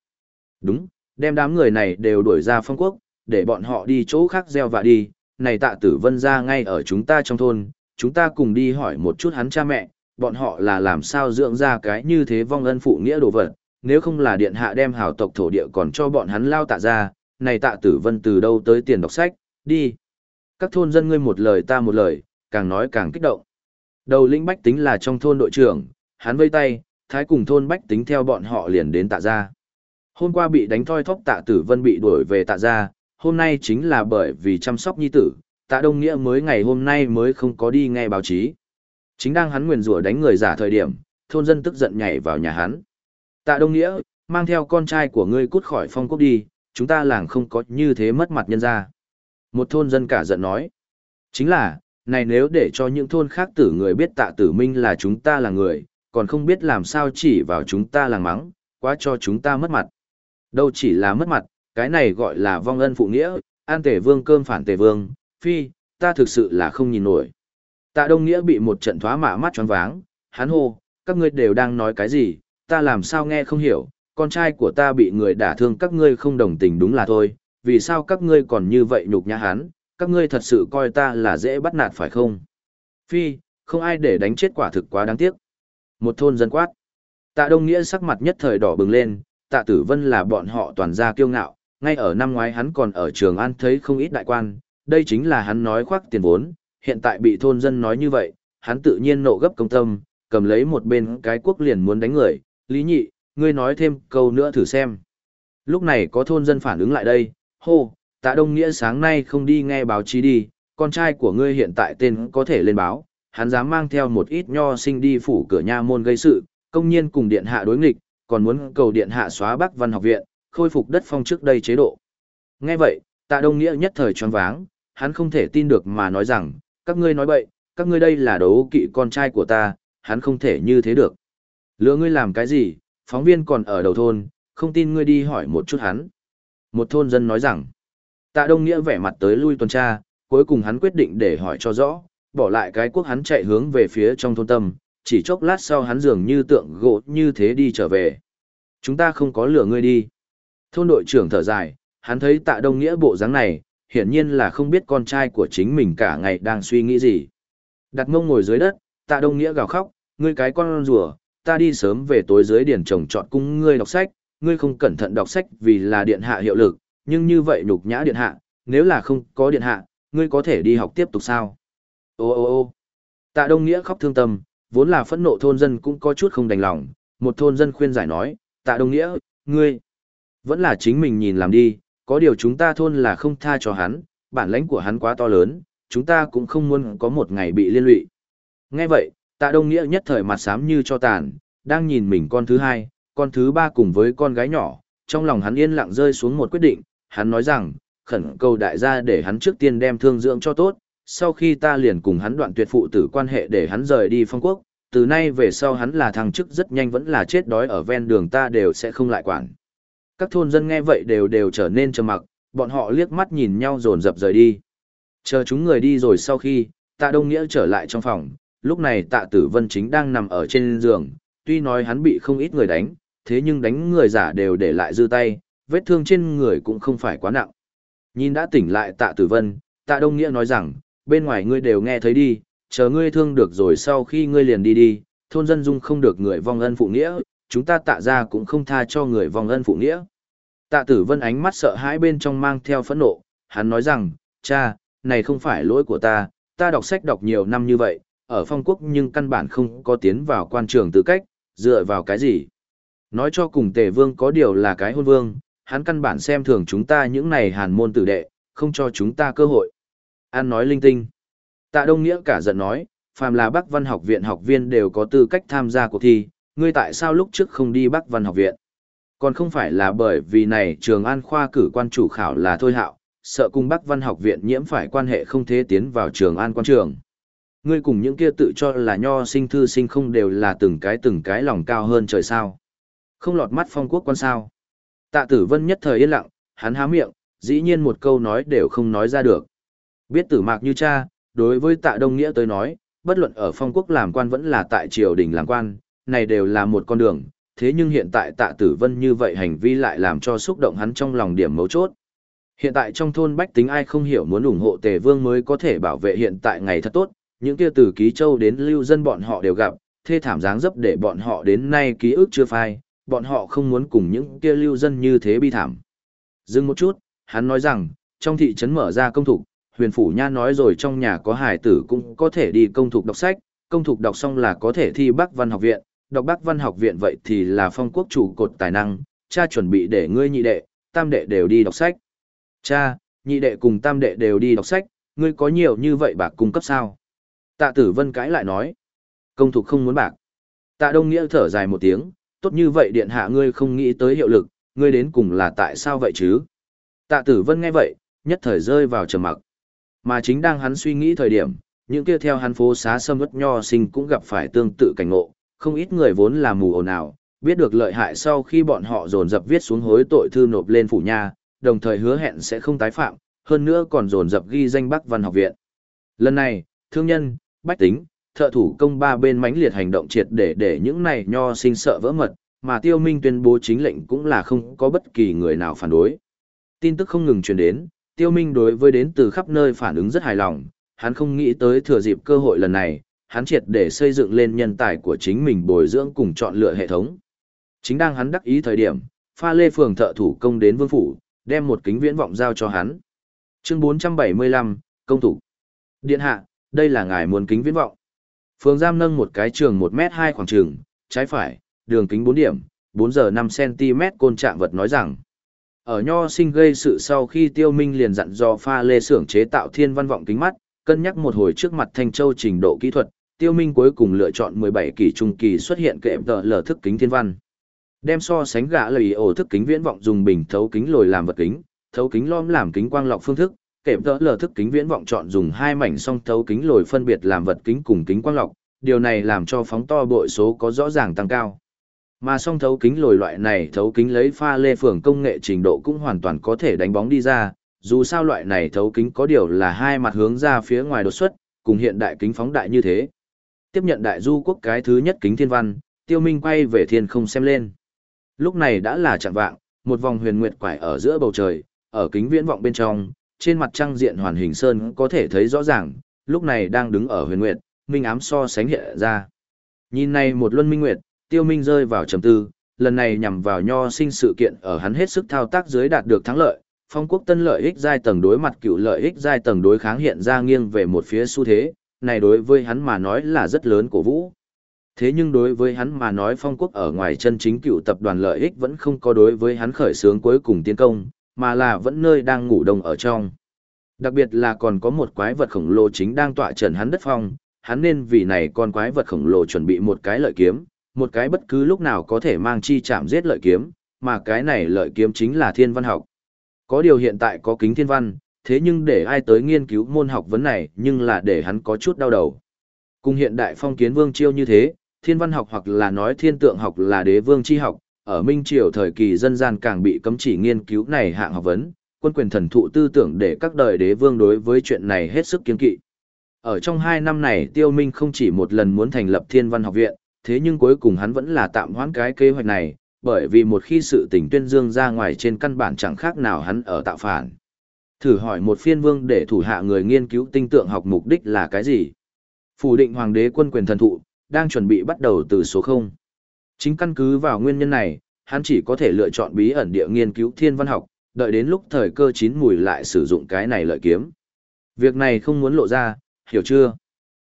Đúng, đem đám người này đều đuổi ra phong quốc, để bọn họ đi chỗ khác gieo vạ đi, này tạ tử vân ra ngay ở chúng ta trong thôn, chúng ta cùng đi hỏi một chút hắn cha mẹ, bọn họ là làm sao dưỡng ra cái như thế vong ân phụ nghĩa đồ vật, nếu không là điện hạ đem hào tộc thổ địa còn cho bọn hắn lao tạ ra, này tạ tử vân từ đâu tới tiền đọc sách, đi. Các thôn dân ngươi một lời ta một lời, càng nói càng kích động. Đầu lĩnh bách tính là trong thôn đội trưởng, hắn vây tay, thái cùng thôn bách tính theo bọn họ liền đến tạ ra. Hôm qua bị đánh thoi thóp tạ tử vân bị đuổi về tạ ra, hôm nay chính là bởi vì chăm sóc nhi tử, tạ đông nghĩa mới ngày hôm nay mới không có đi nghe báo chí. Chính đang hắn nguyền rủa đánh người giả thời điểm, thôn dân tức giận nhảy vào nhà hắn. Tạ Đông Nghĩa, mang theo con trai của ngươi cút khỏi phong quốc đi, chúng ta làng không có như thế mất mặt nhân ra. Một thôn dân cả giận nói. Chính là, này nếu để cho những thôn khác tử người biết tạ tử minh là chúng ta là người, còn không biết làm sao chỉ vào chúng ta làng mắng, quá cho chúng ta mất mặt. Đâu chỉ là mất mặt, cái này gọi là vong ân phụ nghĩa, an tể vương cơm phản tể vương, phi, ta thực sự là không nhìn nổi. Tạ Đông Nghĩa bị một trận thoá mạ mắt choáng váng, hắn hô, các ngươi đều đang nói cái gì, ta làm sao nghe không hiểu, con trai của ta bị người đả thương các ngươi không đồng tình đúng là thôi, vì sao các ngươi còn như vậy nhục nhã hắn, các ngươi thật sự coi ta là dễ bắt nạt phải không? Phi, không ai để đánh chết quả thực quá đáng tiếc. Một thôn dân quát. Tạ Đông Nghĩa sắc mặt nhất thời đỏ bừng lên, Tạ Tử Vân là bọn họ toàn gia kiêu ngạo, ngay ở năm ngoái hắn còn ở trường An thấy không ít đại quan, đây chính là hắn nói khoác tiền vốn, hiện tại bị thôn dân nói như vậy, hắn tự nhiên nộ gấp công tâm, cầm lấy một bên cái quốc liền muốn đánh người, Lý Nhị, ngươi nói thêm câu nữa thử xem. Lúc này có thôn dân phản ứng lại đây, hô, Tạ Đông Nghĩa sáng nay không đi nghe báo chí đi, con trai của ngươi hiện tại tên có thể lên báo, hắn dám mang theo một ít nho sinh đi phủ cửa nha môn gây sự, công nhiên cùng điện hạ đối nghịch, còn muốn cầu điện hạ xóa Bắc Văn học viện, khôi phục đất phong trước đây chế độ. Nghe vậy, Tạ Đông Nghĩa nhất thời choáng váng, hắn không thể tin được mà nói rằng, các ngươi nói bậy, các ngươi đây là đấu kỵ con trai của ta, hắn không thể như thế được. Lừa ngươi làm cái gì, phóng viên còn ở đầu thôn, không tin ngươi đi hỏi một chút hắn. Một thôn dân nói rằng, Tạ Đông Nghĩa vẻ mặt tới lui tuần tra, cuối cùng hắn quyết định để hỏi cho rõ, bỏ lại cái quốc hắn chạy hướng về phía trong thôn tâm, chỉ chốc lát sau hắn dường như tượng gỗ như thế đi trở về. Chúng ta không có lửa ngươi đi. Thôn đội trưởng thở dài, hắn thấy tạ đông nghĩa bộ dáng này, hiển nhiên là không biết con trai của chính mình cả ngày đang suy nghĩ gì. Đặt mông ngồi dưới đất, tạ đông nghĩa gào khóc, ngươi cái con rùa, ta đi sớm về tối dưới điển trồng trọt cung ngươi đọc sách, ngươi không cẩn thận đọc sách vì là điện hạ hiệu lực, nhưng như vậy nhục nhã điện hạ, nếu là không có điện hạ, ngươi có thể đi học tiếp tục sao? Ô ô ô tạ đông nghĩa khóc thương tâm, vốn là phẫn nộ thôn dân cũng có chút không đành lòng, một thôn dân khuyên giải nói, tạ đông nghĩa, ngươi, vẫn là chính mình nhìn làm đi, có điều chúng ta thôn là không tha cho hắn, bản lãnh của hắn quá to lớn, chúng ta cũng không muốn có một ngày bị liên lụy. Nghe vậy, tạ đông nghĩa nhất thời mặt xám như cho tàn, đang nhìn mình con thứ hai, con thứ ba cùng với con gái nhỏ, trong lòng hắn yên lặng rơi xuống một quyết định, hắn nói rằng, khẩn cầu đại gia để hắn trước tiên đem thương dưỡng cho tốt, sau khi ta liền cùng hắn đoạn tuyệt phụ tử quan hệ để hắn rời đi phong quốc, từ nay về sau hắn là thằng chức rất nhanh vẫn là chết đói ở ven đường ta đều sẽ không lại quản. Các thôn dân nghe vậy đều đều trở nên trầm mặc, bọn họ liếc mắt nhìn nhau dồn dập rời đi. Chờ chúng người đi rồi sau khi, tạ đông nghĩa trở lại trong phòng, lúc này tạ tử vân chính đang nằm ở trên giường, tuy nói hắn bị không ít người đánh, thế nhưng đánh người giả đều để lại dư tay, vết thương trên người cũng không phải quá nặng. Nhìn đã tỉnh lại tạ tử vân, tạ đông nghĩa nói rằng, bên ngoài ngươi đều nghe thấy đi, chờ ngươi thương được rồi sau khi ngươi liền đi đi, thôn dân dung không được người vong ân phụ nghĩa, chúng ta tạ ra cũng không tha cho người vòng ân phụ nghĩa. Tạ tử vân ánh mắt sợ hãi bên trong mang theo phẫn nộ, hắn nói rằng, cha, này không phải lỗi của ta, ta đọc sách đọc nhiều năm như vậy, ở phong quốc nhưng căn bản không có tiến vào quan trường tư cách, dựa vào cái gì. Nói cho cùng tề vương có điều là cái hôn vương, hắn căn bản xem thường chúng ta những này hàn môn tử đệ, không cho chúng ta cơ hội. An nói linh tinh. Tạ Đông Nghĩa cả giận nói, phàm là Bắc Văn học viện học viên đều có tư cách tham gia cuộc thi, ngươi tại sao lúc trước không đi Bắc Văn học viện? Còn không phải là bởi vì này trường An khoa cử quan chủ khảo là thôi hạo, sợ cùng Bắc Văn học viện nhiễm phải quan hệ không thế tiến vào trường An quan trường. Ngươi cùng những kia tự cho là nho sinh thư sinh không đều là từng cái từng cái lòng cao hơn trời sao. Không lọt mắt phong quốc quan sao. Tạ tử vân nhất thời yên lặng, hắn há miệng, dĩ nhiên một câu nói đều không nói ra được. Biết tử mạc như cha, đối với tạ đông nghĩa tới nói, bất luận ở phong quốc làm quan vẫn là tại triều đình làm quan, này đều là một con đường, thế nhưng hiện tại tạ tử vân như vậy hành vi lại làm cho xúc động hắn trong lòng điểm mấu chốt. Hiện tại trong thôn bách tính ai không hiểu muốn ủng hộ tề vương mới có thể bảo vệ hiện tại ngày thật tốt, những kia từ ký châu đến lưu dân bọn họ đều gặp, thê thảm dáng dấp để bọn họ đến nay ký ức chưa phai, bọn họ không muốn cùng những kia lưu dân như thế bi thảm. Dừng một chút, hắn nói rằng, trong thị trấn mở ra công thục, huyền phủ nha nói rồi trong nhà có hải tử cũng có thể đi công thục đọc sách, công thục đọc xong là có thể thi bác Văn học viện, đọc bác Văn học viện vậy thì là phong quốc chủ cột tài năng, cha chuẩn bị để ngươi nhị đệ, tam đệ đều đi đọc sách. Cha, nhị đệ cùng tam đệ đều đi đọc sách, ngươi có nhiều như vậy bạc cung cấp sao? Tạ tử vân cãi lại nói, công thục không muốn bạc. Tạ đông nghĩa thở dài một tiếng, tốt như vậy điện hạ ngươi không nghĩ tới hiệu lực, ngươi đến cùng là tại sao vậy chứ? Tạ tử vân nghe vậy, nhất thời rơi vào trầm mặc. Mà chính đang hắn suy nghĩ thời điểm, những kia theo hắn phố xá sâm ướt nho sinh cũng gặp phải tương tự cảnh ngộ, không ít người vốn là mù ồn ào, biết được lợi hại sau khi bọn họ dồn dập viết xuống hối tội thư nộp lên phủ nha, đồng thời hứa hẹn sẽ không tái phạm, hơn nữa còn dồn dập ghi danh Bắc Văn học viện. Lần này, thương nhân, bách tính, thợ thủ công ba bên mãnh liệt hành động triệt để để những này nho sinh sợ vỡ mật, mà Tiêu Minh tuyên bố chính lệnh cũng là không có bất kỳ người nào phản đối. Tin tức không ngừng truyền đến, Tiêu Minh đối với đến từ khắp nơi phản ứng rất hài lòng, hắn không nghĩ tới thừa dịp cơ hội lần này, hắn triệt để xây dựng lên nhân tài của chính mình bồi dưỡng cùng chọn lựa hệ thống. Chính đang hắn đắc ý thời điểm, pha lê phường thợ thủ công đến vương phủ, đem một kính viễn vọng giao cho hắn. Chương 475, công thủ. Điện hạ, đây là ngài muốn kính viễn vọng. Phường giam nâng một cái trường 1 mét 2 khoảng trường, trái phải, đường kính 4 điểm, 4 giờ 5 cm côn trạng vật nói rằng. Ở nho sinh gây sự sau khi tiêu minh liền dặn do pha lê xưởng chế tạo thiên văn vọng kính mắt, cân nhắc một hồi trước mặt thanh châu trình độ kỹ thuật, tiêu minh cuối cùng lựa chọn 17 kỳ trung kỳ xuất hiện kệm tờ lờ thức kính thiên văn. Đem so sánh gã lời ổ thức kính viễn vọng dùng bình thấu kính lồi làm vật kính, thấu kính lõm làm kính quang lọc phương thức, kệm tờ lờ thức kính viễn vọng chọn dùng hai mảnh song thấu kính lồi phân biệt làm vật kính cùng kính quang lọc, điều này làm cho phóng to bội số có rõ ràng tăng cao. Mà song thấu kính lồi loại này thấu kính lấy pha lê phường công nghệ trình độ cũng hoàn toàn có thể đánh bóng đi ra, dù sao loại này thấu kính có điều là hai mặt hướng ra phía ngoài đột xuất, cùng hiện đại kính phóng đại như thế. Tiếp nhận đại du quốc cái thứ nhất kính thiên văn, tiêu minh quay về thiên không xem lên. Lúc này đã là chạng vạng, một vòng huyền nguyệt quải ở giữa bầu trời, ở kính viễn vọng bên trong, trên mặt trăng diện hoàn hình sơn có thể thấy rõ ràng, lúc này đang đứng ở huyền nguyệt, minh ám so sánh hiện ra. Nhìn này một luân minh nguyệt, tiêu minh rơi vào trầm tư, lần này nhằm vào nho sinh sự kiện ở hắn hết sức thao tác dưới đạt được thắng lợi, phong quốc tân lợi ích giai tầng đối mặt cựu lợi ích giai tầng đối kháng hiện ra nghiêng về một phía xu thế, này đối với hắn mà nói là rất lớn cổ vũ. Thế nhưng đối với hắn mà nói phong quốc ở ngoài chân chính cựu tập đoàn lợi ích vẫn không có đối với hắn khởi sướng cuối cùng tiến công, mà là vẫn nơi đang ngủ đông ở trong. Đặc biệt là còn có một quái vật khổng lồ chính đang tọa trần hắn đất phong, hắn nên vì này con quái vật khổng lồ chuẩn bị một cái lợi kiếm, một cái bất cứ lúc nào có thể mang chi chạm giết lợi kiếm, mà cái này lợi kiếm chính là thiên văn học. Có điều hiện tại có kính thiên văn, thế nhưng để ai tới nghiên cứu môn học vấn này nhưng là để hắn có chút đau đầu. Cùng hiện đại phong kiến vương chiêu như thế, thiên văn học hoặc là nói thiên tượng học là đế vương chi học, ở Minh Triều thời kỳ dân gian càng bị cấm chỉ nghiên cứu này hạng học vấn, quân quyền thần thụ tư tưởng để các đời đế vương đối với chuyện này hết sức kiên kỵ. Ở trong hai năm này Tiêu Minh không chỉ một lần muốn thành lập thiên văn học viện, thế nhưng cuối cùng hắn vẫn là tạm hoãn cái kế hoạch này, bởi vì một khi sự tình tuyên dương ra ngoài trên căn bản chẳng khác nào hắn ở tạo phản. Thử hỏi một phiên vương để thủ hạ người nghiên cứu tinh tượng học mục đích là cái gì? Phủ định hoàng đế quân quyền thần thụ, đang chuẩn bị bắt đầu từ số 0. Chính căn cứ vào nguyên nhân này, hắn chỉ có thể lựa chọn bí ẩn địa nghiên cứu thiên văn học, đợi đến lúc thời cơ chín mùi lại sử dụng cái này lợi kiếm. Việc này không muốn lộ ra, hiểu chưa?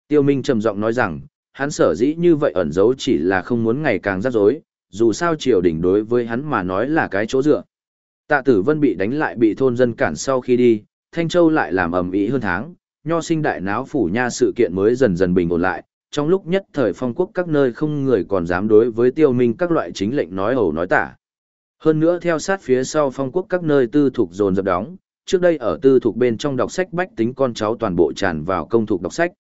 Tiêu Minh trầm giọng nói rằng, hắn sở dĩ như vậy ẩn giấu chỉ là không muốn ngày càng rắc rối, dù sao triều đình đối với hắn mà nói là cái chỗ dựa. Tạ tử vân bị đánh lại bị thôn dân cản sau khi đi, Thanh Châu lại làm ầm ĩ hơn tháng, nho sinh đại náo phủ nha sự kiện mới dần dần bình ổn lại, trong lúc nhất thời phong quốc các nơi không người còn dám đối với tiêu minh các loại chính lệnh nói ẩu nói tả. Hơn nữa theo sát phía sau phong quốc các nơi tư thuộc dồn dập đóng, trước đây ở tư thuộc bên trong đọc sách bách tính con cháu toàn bộ tràn vào công thuộc đọc sách.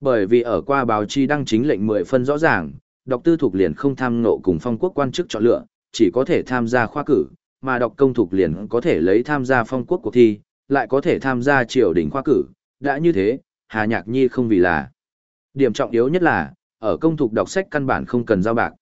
Bởi vì ở qua báo chi đăng chính lệnh mười phân rõ ràng, đọc tư thuộc liền không tham ngộ cùng phong quốc quan chức chọn lựa, chỉ có thể tham gia khoa cử, mà đọc công thuộc liền có thể lấy tham gia phong quốc cuộc thi, lại có thể tham gia triều đình khoa cử, đã như thế, Hà Nhạc Nhi không vì là. Điểm trọng yếu nhất là, ở công thuộc đọc sách căn bản không cần giao bạc.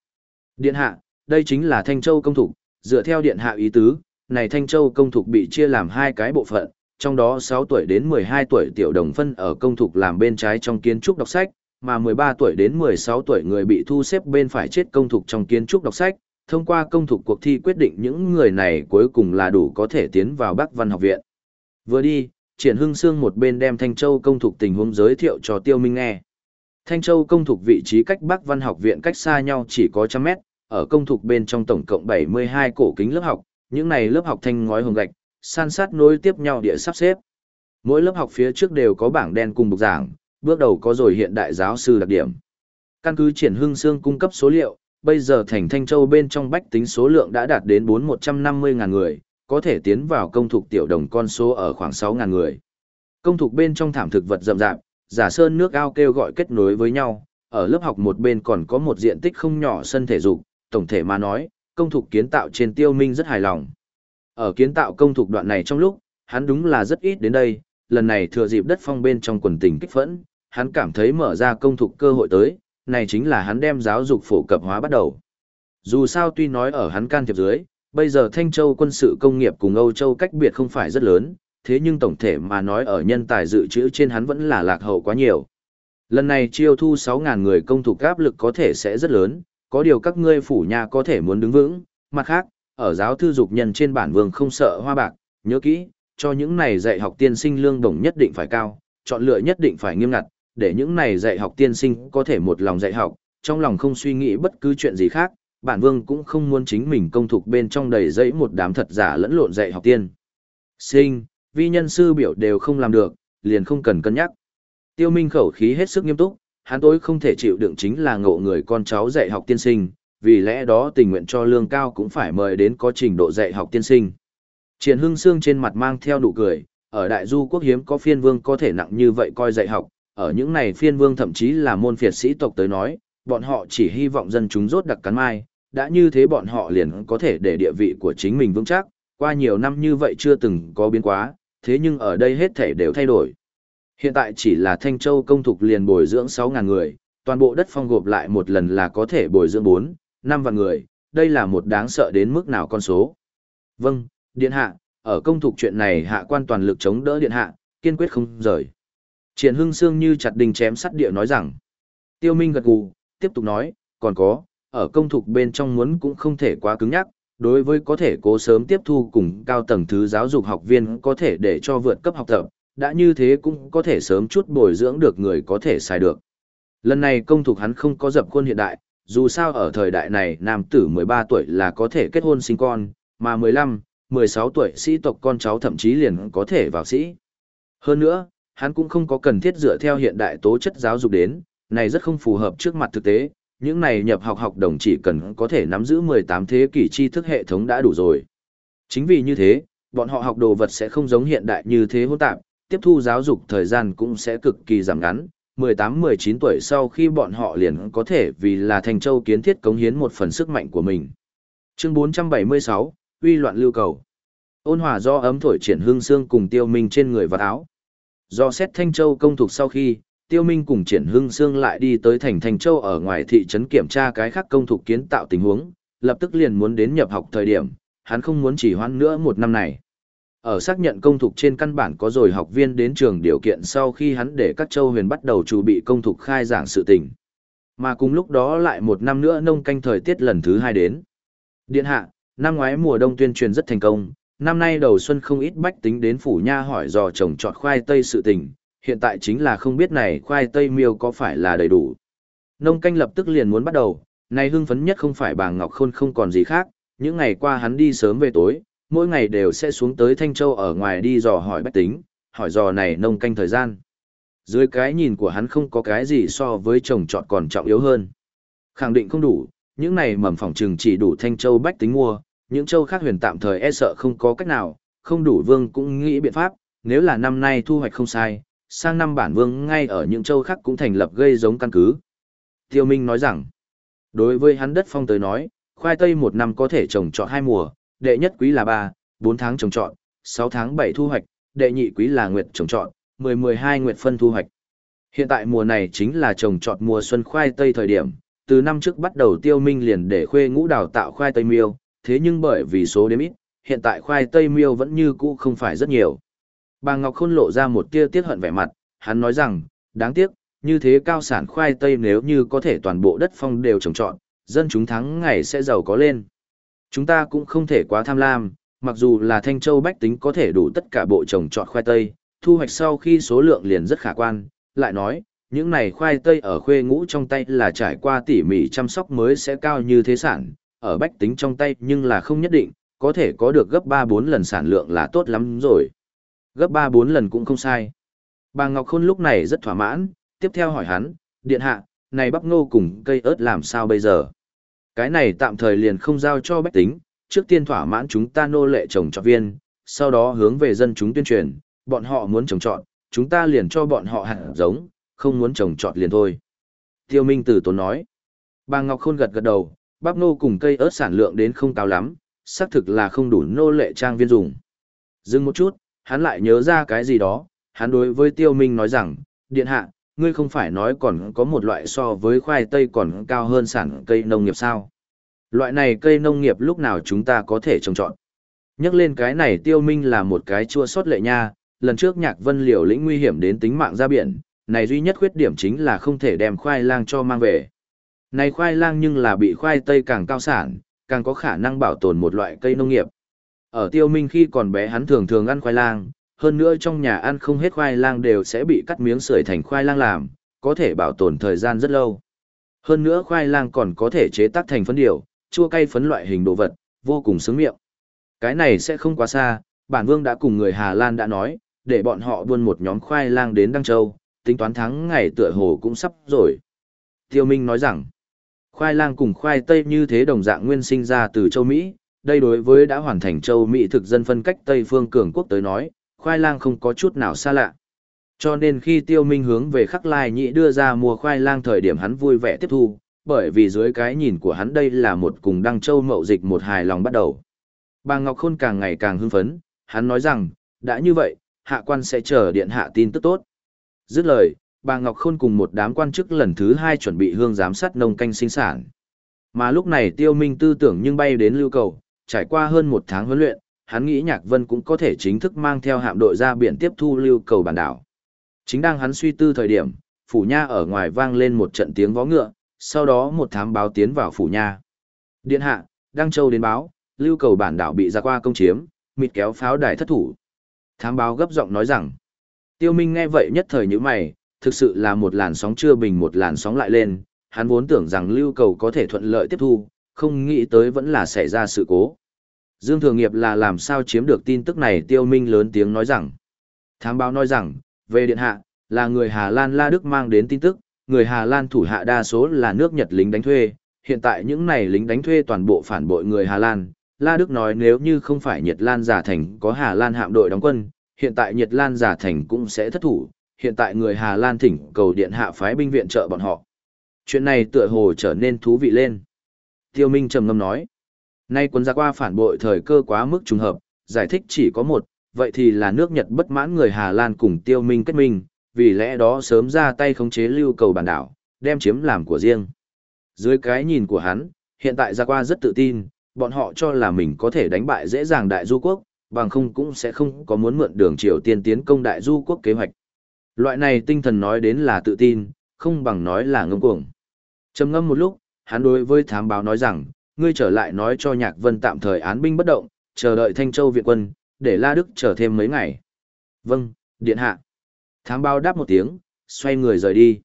Điện hạ, đây chính là Thanh Châu công thuộc, dựa theo điện hạ ý tứ, này Thanh Châu công thuộc bị chia làm hai cái bộ phận, trong đó 6 tuổi đến 12 tuổi tiểu đồng phân ở công thuộc làm bên trái trong kiến trúc đọc sách, mà 13 tuổi đến 16 tuổi người bị thu xếp bên phải chết công thuộc trong kiến trúc đọc sách, thông qua công thuộc cuộc thi quyết định những người này cuối cùng là đủ có thể tiến vào Bắc Văn học viện. Vừa đi, Triển Hưng Sương một bên đem Thanh Châu công thuộc tình huống giới thiệu cho Tiêu Minh nghe. Thanh Châu công thuộc vị trí cách Bắc Văn học viện cách xa nhau chỉ có trăm mét, ở công thuộc bên trong tổng cộng 72 cổ kính lớp học, những này lớp học thanh ngói hồng gạch, san sát nối tiếp nhau địa sắp xếp. Mỗi lớp học phía trước đều có bảng đen cùng bục giảng, bước đầu có rồi hiện đại giáo sư đặc điểm. Căn cứ triển hưng xương cung cấp số liệu, bây giờ thành Thanh Châu bên trong bách tính số lượng đã đạt đến 4150 ngàn người, có thể tiến vào công thuộc tiểu đồng con số ở khoảng 6 ngàn người. Công thuộc bên trong thảm thực vật rậm rạp, giả sơn nước ao kêu gọi kết nối với nhau, ở lớp học một bên còn có một diện tích không nhỏ sân thể dục, tổng thể mà nói, công thuộc kiến tạo trên tiêu minh rất hài lòng. Ở kiến tạo công thuộc đoạn này trong lúc, hắn đúng là rất ít đến đây, lần này thừa dịp đất phong bên trong quần tình kích phẫn, hắn cảm thấy mở ra công thuộc cơ hội tới, này chính là hắn đem giáo dục phổ cập hóa bắt đầu. Dù sao tuy nói ở hắn can thiệp dưới, bây giờ Thanh Châu quân sự công nghiệp cùng Âu Châu cách biệt không phải rất lớn, thế nhưng tổng thể mà nói ở nhân tài dự trữ trên hắn vẫn là lạc hậu quá nhiều. Lần này chiêu thu 6.000 người công thủ áp lực có thể sẽ rất lớn, có điều các ngươi phủ nhà có thể muốn đứng vững, mặt khác, ở giáo thư dục nhân trên bản vương không sợ hoa bạc, nhớ kỹ, cho những này dạy học tiên sinh lương đồng nhất định phải cao, chọn lựa nhất định phải nghiêm ngặt, để những này dạy học tiên sinh có thể một lòng dạy học, trong lòng không suy nghĩ bất cứ chuyện gì khác, bản vương cũng không muốn chính mình công thục bên trong đầy dẫy một đám thật giả lẫn lộn dạy học tiên. Sinh, vi nhân sư biểu đều không làm được, liền không cần cân nhắc. Tiêu Minh khẩu khí hết sức nghiêm túc, hắn tối không thể chịu đựng chính là ngộ người con cháu dạy học tiên sinh, vì lẽ đó tình nguyện cho lương cao cũng phải mời đến có trình độ dạy học tiên sinh. Triển Hưng Sương trên mặt mang theo nụ cười, ở đại du quốc hiếm có phiên vương có thể nặng như vậy coi dạy học, ở những này phiên vương thậm chí là môn phiệt sĩ tộc tới nói, bọn họ chỉ hy vọng dân chúng rốt đặc cắn mai, đã như thế bọn họ liền có thể để địa vị của chính mình vững chắc, qua nhiều năm như vậy chưa từng có biến quá, thế nhưng ở đây hết thể đều thay đổi. Hiện tại chỉ là Thanh Châu công thục liền bồi dưỡng 6.000 người, toàn bộ đất phong gộp lại một lần là có thể bồi dưỡng 4, 5 vạn người, đây là một đáng sợ đến mức nào con số. Vâng, Điện Hạ, ở công thục chuyện này hạ quan toàn lực chống đỡ Điện Hạ, kiên quyết không rời. Triển Hưng Sương như chặt đình chém sắt địa nói rằng, Tiêu Minh gật gù, tiếp tục nói, còn có, ở công thục bên trong muốn cũng không thể quá cứng nhắc, đối với có thể cố sớm tiếp thu cùng cao tầng thứ giáo dục học viên có thể để cho vượt cấp học tập, đã như thế cũng có thể sớm chút bồi dưỡng được người có thể xài được. Lần này công thục hắn không có dập khuôn hiện đại, dù sao ở thời đại này nam tử 13 tuổi là có thể kết hôn sinh con, mà 15, 16 tuổi sĩ tộc con cháu thậm chí liền có thể vào sĩ. Hơn nữa, hắn cũng không có cần thiết dựa theo hiện đại tố chất giáo dục đến, này rất không phù hợp trước mặt thực tế, những này nhập học học đồng chỉ cần có thể nắm giữ 18 thế kỷ tri thức hệ thống đã đủ rồi. Chính vì như thế, bọn họ học đồ vật sẽ không giống hiện đại như thế hỗn tạp, tiếp thu giáo dục thời gian cũng sẽ cực kỳ giảm ngắn. 18-19 tuổi sau khi bọn họ liền có thể vì là thành châu kiến thiết cống hiến một phần sức mạnh của mình. Chương 476, uy loạn lưu cầu. Ôn hòa do ấm thổi triển hương xương cùng tiêu minh trên người và áo. Do xét Thanh Châu công thuộc sau khi, Tiêu Minh cùng Triển Hưng Sương lại đi tới thành Thanh Châu ở ngoài thị trấn kiểm tra cái khác công thuộc kiến tạo tình huống, lập tức liền muốn đến nhập học thời điểm, hắn không muốn chỉ hoãn nữa một năm này. Ở xác nhận công thuộc trên căn bản có rồi học viên đến trường điều kiện sau khi hắn để các châu huyền bắt đầu chuẩn bị công thuộc khai giảng sự tình. Mà cùng lúc đó lại một năm nữa nông canh thời tiết lần thứ hai đến. Điện hạ, năm ngoái mùa đông tuyên truyền rất thành công, năm nay đầu xuân không ít bách tính đến phủ nha hỏi dò trồng trọt khoai tây sự tình, hiện tại chính là không biết này khoai tây miêu có phải là đầy đủ. Nông canh lập tức liền muốn bắt đầu, này hưng phấn nhất không phải bà Ngọc Khôn không còn gì khác, những ngày qua hắn đi sớm về tối, mỗi ngày đều sẽ xuống tới Thanh Châu ở ngoài đi dò hỏi bách tính, hỏi dò này nông canh thời gian. Dưới cái nhìn của hắn không có cái gì so với trồng trọt còn trọng yếu hơn. Khẳng định không đủ, những này mầm phỏng trừng chỉ đủ Thanh Châu bách tính mua, những châu khác huyền tạm thời e sợ không có cách nào, không đủ vương cũng nghĩ biện pháp, nếu là năm nay thu hoạch không sai, sang năm bản vương ngay ở những châu khác cũng thành lập gây giống căn cứ. Tiêu Minh nói rằng, đối với hắn đất phong tới nói, khoai tây một năm có thể trồng trọt hai mùa, đệ nhất quý là 3, 4 tháng trồng trọt, sáu tháng bảy thu hoạch, đệ nhị quý là nguyệt trồng trọt, 10 12 nguyệt phân thu hoạch. Hiện tại mùa này chính là trồng trọt mùa xuân khoai tây thời điểm, từ năm trước bắt đầu Tiêu Minh liền để khuê ngũ đào tạo khoai tây miêu, thế nhưng bởi vì số đếm ít, hiện tại khoai tây miêu vẫn như cũ không phải rất nhiều. Bà Ngọc Khôn lộ ra một tia tiếc hận vẻ mặt, hắn nói rằng, đáng tiếc, như thế cao sản khoai tây nếu như có thể toàn bộ đất phong đều trồng trọt, dân chúng thắng ngày sẽ giàu có lên. Chúng ta cũng không thể quá tham lam, mặc dù là Thanh Châu Bách tính có thể đủ tất cả bộ trồng trọt khoai tây, thu hoạch sau khi số lượng liền rất khả quan, lại nói, những này khoai tây ở khuê ngũ trong tay là trải qua tỉ mỉ chăm sóc mới sẽ cao như thế sản, ở bách tính trong tay nhưng là không nhất định, có thể có được gấp 3-4 lần sản lượng là tốt lắm rồi. Gấp 3-4 lần cũng không sai. Bà Ngọc Khôn lúc này rất thỏa mãn, tiếp theo hỏi hắn, điện hạ, này bắp ngô cùng cây ớt làm sao bây giờ? Cái này tạm thời liền không giao cho bách tính, trước tiên thỏa mãn chúng ta nô lệ trồng trọt viên, sau đó hướng về dân chúng tuyên truyền, bọn họ muốn trồng trọt, chúng ta liền cho bọn họ hạt giống, không muốn trồng trọt liền thôi. Tiêu Minh Tử Tốn nói, bà Ngọc Khôn gật gật đầu, bắp nô cùng cây ớt sản lượng đến không cao lắm, xác thực là không đủ nô lệ trang viên dùng. Dừng một chút, hắn lại nhớ ra cái gì đó, hắn đối với Tiêu Minh nói rằng, điện hạ, ngươi không phải nói còn có một loại so với khoai tây còn cao hơn sản cây nông nghiệp sao? Loại này cây nông nghiệp lúc nào chúng ta có thể trồng trọt? Nhắc lên cái này tiêu minh là một cái chua sót lệ nha, lần trước nhạc vân liều lĩnh nguy hiểm đến tính mạng ra biển, này duy nhất khuyết điểm chính là không thể đem khoai lang cho mang về. Này khoai lang nhưng là bị khoai tây càng cao sản, càng có khả năng bảo tồn một loại cây nông nghiệp. Ở tiêu minh khi còn bé hắn thường thường ăn khoai lang, hơn nữa trong nhà ăn không hết khoai lang đều sẽ bị cắt miếng sưởi thành khoai lang làm, có thể bảo tồn thời gian rất lâu. Hơn nữa khoai lang còn có thể chế tác thành phấn điều, chua cay phấn loại hình đồ vật, vô cùng sướng miệng. Cái này sẽ không quá xa, bản vương đã cùng người Hà Lan đã nói, để bọn họ buôn một nhóm khoai lang đến Đăng Châu, tính toán thắng ngày tựa hồ cũng sắp rồi. Tiêu Minh nói rằng, khoai lang cùng khoai tây như thế đồng dạng nguyên sinh ra từ châu Mỹ, đây đối với đã hoàn thành châu Mỹ thực dân phân cách Tây phương cường quốc tới nói, khoai lang không có chút nào xa lạ. Cho nên khi Tiêu Minh hướng về khắc lai nhị đưa ra mua khoai lang thời điểm hắn vui vẻ tiếp thu, bởi vì dưới cái nhìn của hắn đây là một cùng đăng châu mậu dịch một hài lòng bắt đầu. Bà Ngọc Khôn càng ngày càng hưng phấn, hắn nói rằng, đã như vậy, hạ quan sẽ chờ điện hạ tin tức tốt. Dứt lời, bà Ngọc Khôn cùng một đám quan chức lần thứ hai chuẩn bị hương giám sát nông canh sinh sản. Mà lúc này tiêu minh tư tưởng nhưng bay đến lưu cầu, trải qua hơn một tháng huấn luyện, hắn nghĩ Nhạc Vân cũng có thể chính thức mang theo hạm đội ra biển tiếp thu lưu cầu bản đảo. Chính đang hắn suy tư thời điểm, phủ nha ở ngoài vang lên một trận tiếng vó ngựa, sau đó một thám báo tiến vào phủ nha. Điện hạ, Đăng Châu đến báo, lưu cầu bản đảo bị ra qua công chiếm, mịt kéo pháo đài thất thủ. Thám báo gấp giọng nói rằng, tiêu minh nghe vậy nhất thời như mày, thực sự là một làn sóng chưa bình một làn sóng lại lên, hắn vốn tưởng rằng lưu cầu có thể thuận lợi tiếp thu, không nghĩ tới vẫn là xảy ra sự cố. Dương Thường Nghiệp là làm sao chiếm được tin tức này tiêu minh lớn tiếng nói rằng. Thám báo nói rằng, về điện hạ, là người Hà Lan La Đức mang đến tin tức, người Hà Lan thủ hạ đa số là nước Nhật lính đánh thuê, hiện tại những này lính đánh thuê toàn bộ phản bội người Hà Lan. La Đức nói nếu như không phải Nhật Lan giả thành có Hà Lan hạm đội đóng quân, hiện tại Nhật Lan giả thành cũng sẽ thất thủ, hiện tại người Hà Lan thỉnh cầu điện hạ phái binh viện trợ bọn họ. Chuyện này tựa hồ trở nên thú vị lên. Tiêu Minh trầm ngâm nói, nay quân gia qua phản bội thời cơ quá mức trùng hợp, giải thích chỉ có một, vậy thì là nước Nhật bất mãn người Hà Lan cùng Tiêu Minh kết minh, vì lẽ đó sớm ra tay khống chế lưu cầu bản đảo, đem chiếm làm của riêng. Dưới cái nhìn của hắn, hiện tại gia qua rất tự tin, bọn họ cho là mình có thể đánh bại dễ dàng đại du quốc, bằng không cũng sẽ không có muốn mượn đường Triều Tiên tiến công đại du quốc kế hoạch. Loại này tinh thần nói đến là tự tin, không bằng nói là ngông cuồng. Trầm ngâm một lúc, hắn đối với thám báo nói rằng, ngươi trở lại nói cho Nhạc Vân tạm thời án binh bất động, chờ đợi Thanh Châu viện quân, để La Đức chờ thêm mấy ngày. Vâng, điện hạ. Thám báo đáp một tiếng, xoay người rời đi.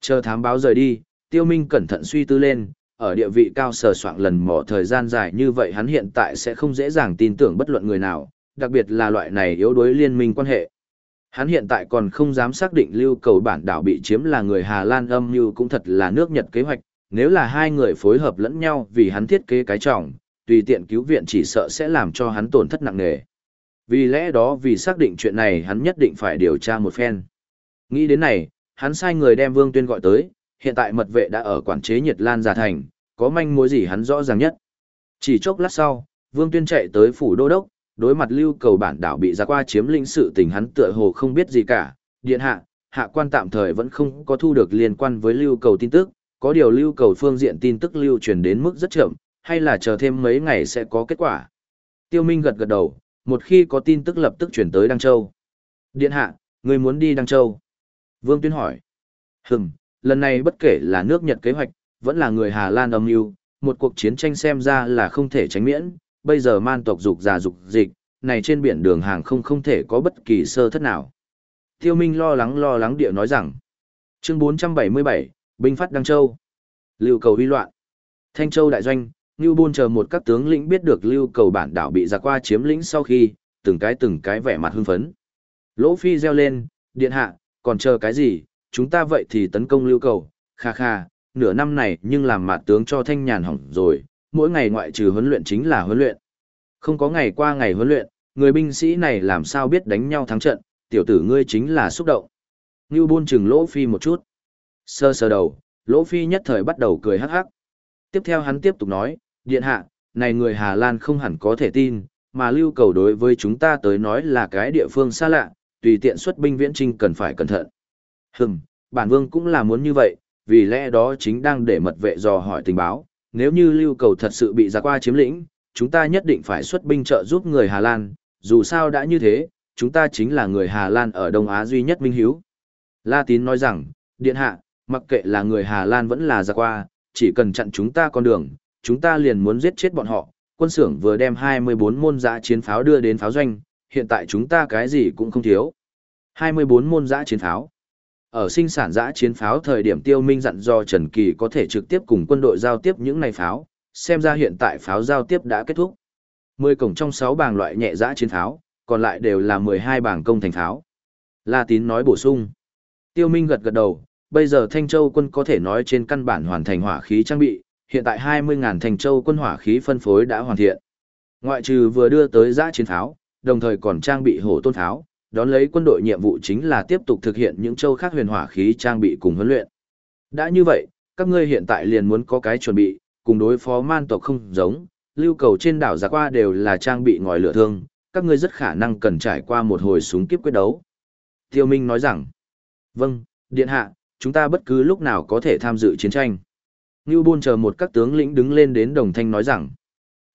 Chờ thám báo rời đi, Tiêu Minh cẩn thận suy tư lên, ở địa vị cao sờ soạn lần mò thời gian dài như vậy hắn hiện tại sẽ không dễ dàng tin tưởng bất luận người nào, đặc biệt là loại này yếu đuối liên minh quan hệ. Hắn hiện tại còn không dám xác định lưu cầu bản đảo bị chiếm là người Hà Lan âm như cũng thật là nước Nhật kế hoạch, nếu là hai người phối hợp lẫn nhau vì hắn thiết kế cái trọng, tùy tiện cứu viện chỉ sợ sẽ làm cho hắn tổn thất nặng nề. Vì lẽ đó vì xác định chuyện này hắn nhất định phải điều tra một phen. Nghĩ đến này, hắn sai người đem Vương Tuyên gọi tới, hiện tại mật vệ đã ở quản chế Nhiệt Lan Già Thành, có manh mối gì hắn rõ ràng nhất. Chỉ chốc lát sau, Vương Tuyên chạy tới phủ đô đốc, đối mặt lưu cầu bản đảo bị ra qua chiếm lĩnh sự tình hắn tựa hồ không biết gì cả. Điện hạ, hạ quan tạm thời vẫn không có thu được liên quan với lưu cầu tin tức, có điều lưu cầu phương diện tin tức lưu truyền đến mức rất chậm, hay là chờ thêm mấy ngày sẽ có kết quả. Tiêu Minh gật gật đầu, một khi có tin tức lập tức chuyển tới Đăng Châu. Điện hạ, người muốn đi Đăng Châu. Vương Tuyên hỏi. Hừm, lần này bất kể là nước Nhật kế hoạch, vẫn là người Hà Lan âm mưu, một cuộc chiến tranh xem ra là không thể tránh miễn, bây giờ man tộc dục già dục dịch, này trên biển đường hàng không không thể có bất kỳ sơ thất nào. Tiêu Minh lo lắng lo lắng địa nói rằng, chương 477, binh phát Đăng Châu, lưu cầu huy loạn, Thanh Châu đại doanh, Lưu Bôn chờ một các tướng lĩnh biết được lưu cầu bản đảo bị giặc qua chiếm lĩnh sau khi, từng cái từng cái vẻ mặt hưng phấn. Lỗ Phi reo lên, điện hạ, còn chờ cái gì, chúng ta vậy thì tấn công lưu cầu, kha kha, nửa năm này nhưng làm mặt tướng cho thanh nhàn hỏng rồi, mỗi ngày ngoại trừ huấn luyện chính là huấn luyện. Không có ngày qua ngày huấn luyện, người binh sĩ này làm sao biết đánh nhau thắng trận, tiểu tử ngươi chính là xúc động. Ngưu Bôn chừng Lỗ Phi một chút. Sơ sơ đầu, Lỗ Phi nhất thời bắt đầu cười hắc hắc. Tiếp theo hắn tiếp tục nói, điện hạ, này người Hà Lan không hẳn có thể tin, mà lưu cầu đối với chúng ta tới nói là cái địa phương xa lạ, tùy tiện xuất binh viễn trinh cần phải cẩn thận. Hừm, bản vương cũng là muốn như vậy, vì lẽ đó chính đang để mật vệ dò hỏi tình báo, nếu như lưu cầu thật sự bị giặc qua chiếm lĩnh, chúng ta nhất định phải xuất binh trợ giúp người Hà Lan, dù sao đã như thế, chúng ta chính là người Hà Lan ở Đông Á duy nhất minh hiếu. La Tín nói rằng, Điện Hạ, mặc kệ là người Hà Lan vẫn là giặc qua, chỉ cần chặn chúng ta con đường, chúng ta liền muốn giết chết bọn họ. Quân xưởng vừa đem 24 môn giã chiến pháo đưa đến pháo doanh, hiện tại chúng ta cái gì cũng không thiếu. 24 môn giã chiến pháo. Ở sinh sản giã chiến pháo thời điểm tiêu minh dặn do Trần Kỳ có thể trực tiếp cùng quân đội giao tiếp những này pháo, xem ra hiện tại pháo giao tiếp đã kết thúc. 10 cổng trong 6 bảng loại nhẹ giã chiến pháo, còn lại đều là 12 bảng công thành pháo. La Tín nói bổ sung. Tiêu Minh gật gật đầu, bây giờ Thanh Châu quân có thể nói trên căn bản hoàn thành hỏa khí trang bị, hiện tại 20.000 Thanh Châu quân hỏa khí phân phối đã hoàn thiện. Ngoại trừ vừa đưa tới giã chiến pháo, đồng thời còn trang bị hổ tôn pháo, đón lấy quân đội nhiệm vụ chính là tiếp tục thực hiện những châu khác huyền hỏa khí trang bị cùng huấn luyện. Đã như vậy, các ngươi hiện tại liền muốn có cái chuẩn bị, cùng đối phó man tộc không giống, lưu cầu trên đảo giả qua đều là trang bị ngòi lửa thương, các ngươi rất khả năng cần trải qua một hồi súng kiếp quyết đấu. Tiêu Minh nói rằng, vâng, điện hạ, chúng ta bất cứ lúc nào có thể tham dự chiến tranh. Ngưu Bôn chờ một các tướng lĩnh đứng lên đến đồng thanh nói rằng,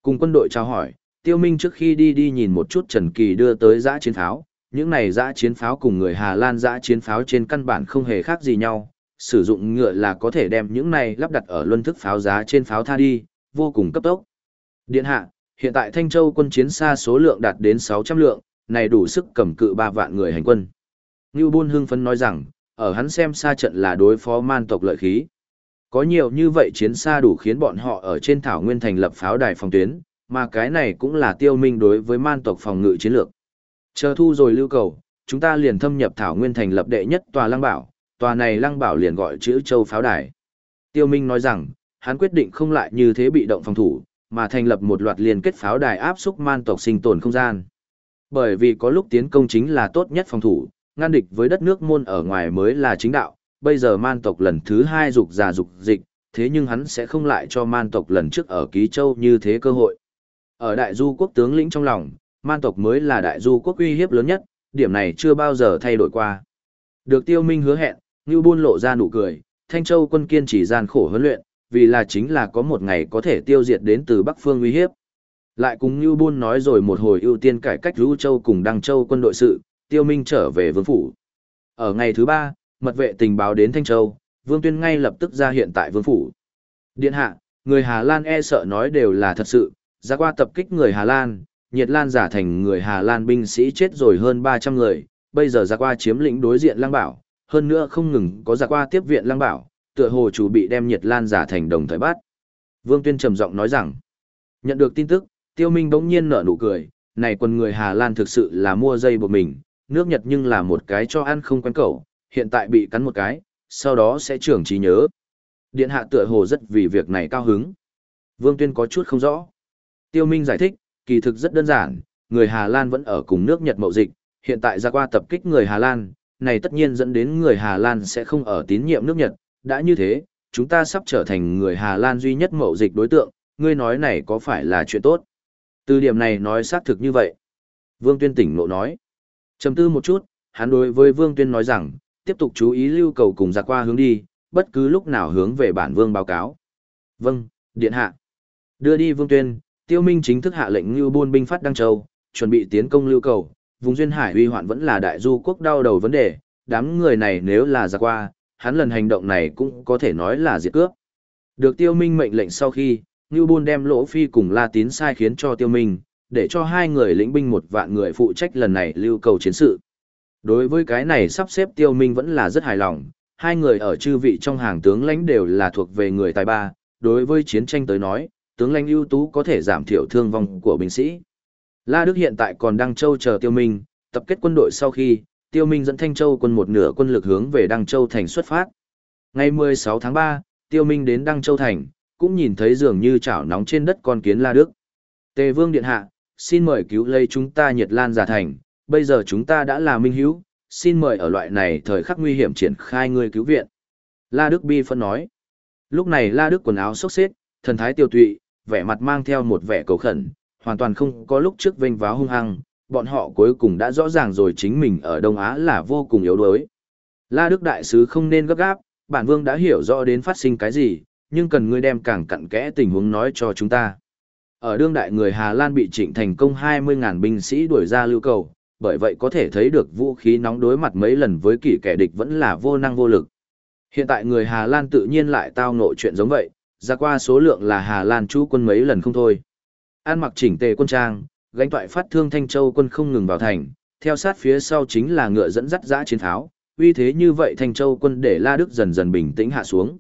cùng quân đội chào hỏi, Tiêu Minh trước khi đi đi nhìn một chút Trần Kỳ đưa tới giã chiến tháo những này giã chiến pháo cùng người Hà Lan giã chiến pháo trên căn bản không hề khác gì nhau, sử dụng ngựa là có thể đem những này lắp đặt ở luân thức pháo giá trên pháo tha đi, vô cùng cấp tốc. Điện hạ, hiện tại Thanh Châu quân chiến xa số lượng đạt đến 600 lượng, này đủ sức cầm cự 3 vạn người hành quân. Ngưu Bôn hưng phấn nói rằng, ở hắn xem xa trận là đối phó man tộc lợi khí. Có nhiều như vậy chiến xa đủ khiến bọn họ ở trên thảo nguyên thành lập pháo đài phòng tuyến, mà cái này cũng là tiêu minh đối với man tộc phòng ngự chiến lược. Chờ thu rồi lưu cầu, chúng ta liền thâm nhập thảo nguyên thành lập đệ nhất tòa lăng bảo, tòa này lăng bảo liền gọi chữ châu pháo đài. Tiêu Minh nói rằng, hắn quyết định không lại như thế bị động phòng thủ, mà thành lập một loạt liên kết pháo đài áp xúc man tộc sinh tồn không gian. Bởi vì có lúc tiến công chính là tốt nhất phòng thủ, ngăn địch với đất nước môn ở ngoài mới là chính đạo, bây giờ man tộc lần thứ hai dục già dục dịch, thế nhưng hắn sẽ không lại cho man tộc lần trước ở Ký Châu như thế cơ hội. Ở đại du quốc tướng lĩnh trong lòng, man tộc mới là đại du quốc uy hiếp lớn nhất, điểm này chưa bao giờ thay đổi qua. Được tiêu minh hứa hẹn, Ngưu Bôn lộ ra nụ cười, Thanh Châu quân kiên trì gian khổ huấn luyện, vì là chính là có một ngày có thể tiêu diệt đến từ Bắc Phương uy hiếp. Lại cùng Ngưu Bôn nói rồi một hồi ưu tiên cải cách Lưu Châu cùng Đăng Châu quân đội sự, tiêu minh trở về vương phủ. Ở ngày thứ ba, mật vệ tình báo đến Thanh Châu, Vương Tuyên ngay lập tức ra hiện tại vương phủ. Điện hạ, người Hà Lan e sợ nói đều là thật sự, ra qua tập kích người Hà Lan, nhiệt lan giả thành người Hà Lan binh sĩ chết rồi hơn 300 người, bây giờ giặc qua chiếm lĩnh đối diện lang bảo, hơn nữa không ngừng có giặc qua tiếp viện lang bảo, tựa hồ chủ bị đem nhiệt lan giả thành đồng thời bắt. Vương Tuyên trầm giọng nói rằng, nhận được tin tức, tiêu minh bỗng nhiên nở nụ cười, này quân người Hà Lan thực sự là mua dây buộc mình, nước Nhật nhưng là một cái cho ăn không quen cẩu, hiện tại bị cắn một cái, sau đó sẽ trưởng trí nhớ. Điện hạ tựa hồ rất vì việc này cao hứng. Vương Tuyên có chút không rõ. Tiêu Minh giải thích, kỳ thực rất đơn giản, người Hà Lan vẫn ở cùng nước Nhật mậu dịch, hiện tại ra qua tập kích người Hà Lan, này tất nhiên dẫn đến người Hà Lan sẽ không ở tín nhiệm nước Nhật, đã như thế, chúng ta sắp trở thành người Hà Lan duy nhất mậu dịch đối tượng, ngươi nói này có phải là chuyện tốt? Từ điểm này nói xác thực như vậy. Vương Tuyên tỉnh nộ nói. Trầm tư một chút, hắn đối với Vương Tuyên nói rằng, tiếp tục chú ý lưu cầu cùng ra qua hướng đi, bất cứ lúc nào hướng về bản vương báo cáo. Vâng, điện hạ. Đưa đi Vương Tuyên, Tiêu Minh chính thức hạ lệnh Lưu Buôn binh phát Đăng Châu, chuẩn bị tiến công lưu cầu, vùng duyên hải uy hoạn vẫn là đại du quốc đau đầu vấn đề, đám người này nếu là ra qua, hắn lần hành động này cũng có thể nói là diệt cướp. Được Tiêu Minh mệnh lệnh sau khi, Lưu Buôn đem Lỗ Phi cùng La Tín sai khiến cho Tiêu Minh, để cho hai người lĩnh binh một vạn người phụ trách lần này lưu cầu chiến sự. Đối với cái này sắp xếp Tiêu Minh vẫn là rất hài lòng, hai người ở chư vị trong hàng tướng lãnh đều là thuộc về người tài ba, đối với chiến tranh tới nói, tướng lãnh ưu tú có thể giảm thiểu thương vong của binh sĩ. La Đức hiện tại còn đang châu chờ Tiêu Minh, tập kết quân đội sau khi, Tiêu Minh dẫn Thanh Châu quân một nửa quân lực hướng về Đăng Châu thành xuất phát. Ngày 16 tháng 3, Tiêu Minh đến Đăng Châu thành, cũng nhìn thấy dường như chảo nóng trên đất con kiến La Đức. Tề Vương điện hạ, xin mời cứu lấy chúng ta Nhiệt Lan giả thành, bây giờ chúng ta đã là minh hữu, xin mời ở loại này thời khắc nguy hiểm triển khai người cứu viện. La Đức Bi phân nói. Lúc này La Đức quần áo xốc xếp, thần thái tiêu tụy, vẻ mặt mang theo một vẻ cầu khẩn, hoàn toàn không có lúc trước vênh váo hung hăng, bọn họ cuối cùng đã rõ ràng rồi chính mình ở Đông Á là vô cùng yếu đuối. La Đức Đại Sứ không nên gấp gáp, bản vương đã hiểu rõ đến phát sinh cái gì, nhưng cần ngươi đem càng cặn kẽ tình huống nói cho chúng ta. Ở đương đại người Hà Lan bị trịnh thành công 20.000 binh sĩ đuổi ra lưu cầu, bởi vậy có thể thấy được vũ khí nóng đối mặt mấy lần với kỷ kẻ địch vẫn là vô năng vô lực. Hiện tại người Hà Lan tự nhiên lại tao ngộ chuyện giống vậy, ra qua số lượng là Hà Lan chú quân mấy lần không thôi. An mặc chỉnh tề quân trang, gánh toại phát thương Thanh Châu quân không ngừng vào thành, theo sát phía sau chính là ngựa dẫn dắt dã chiến tháo, uy thế như vậy Thanh Châu quân để La Đức dần dần bình tĩnh hạ xuống.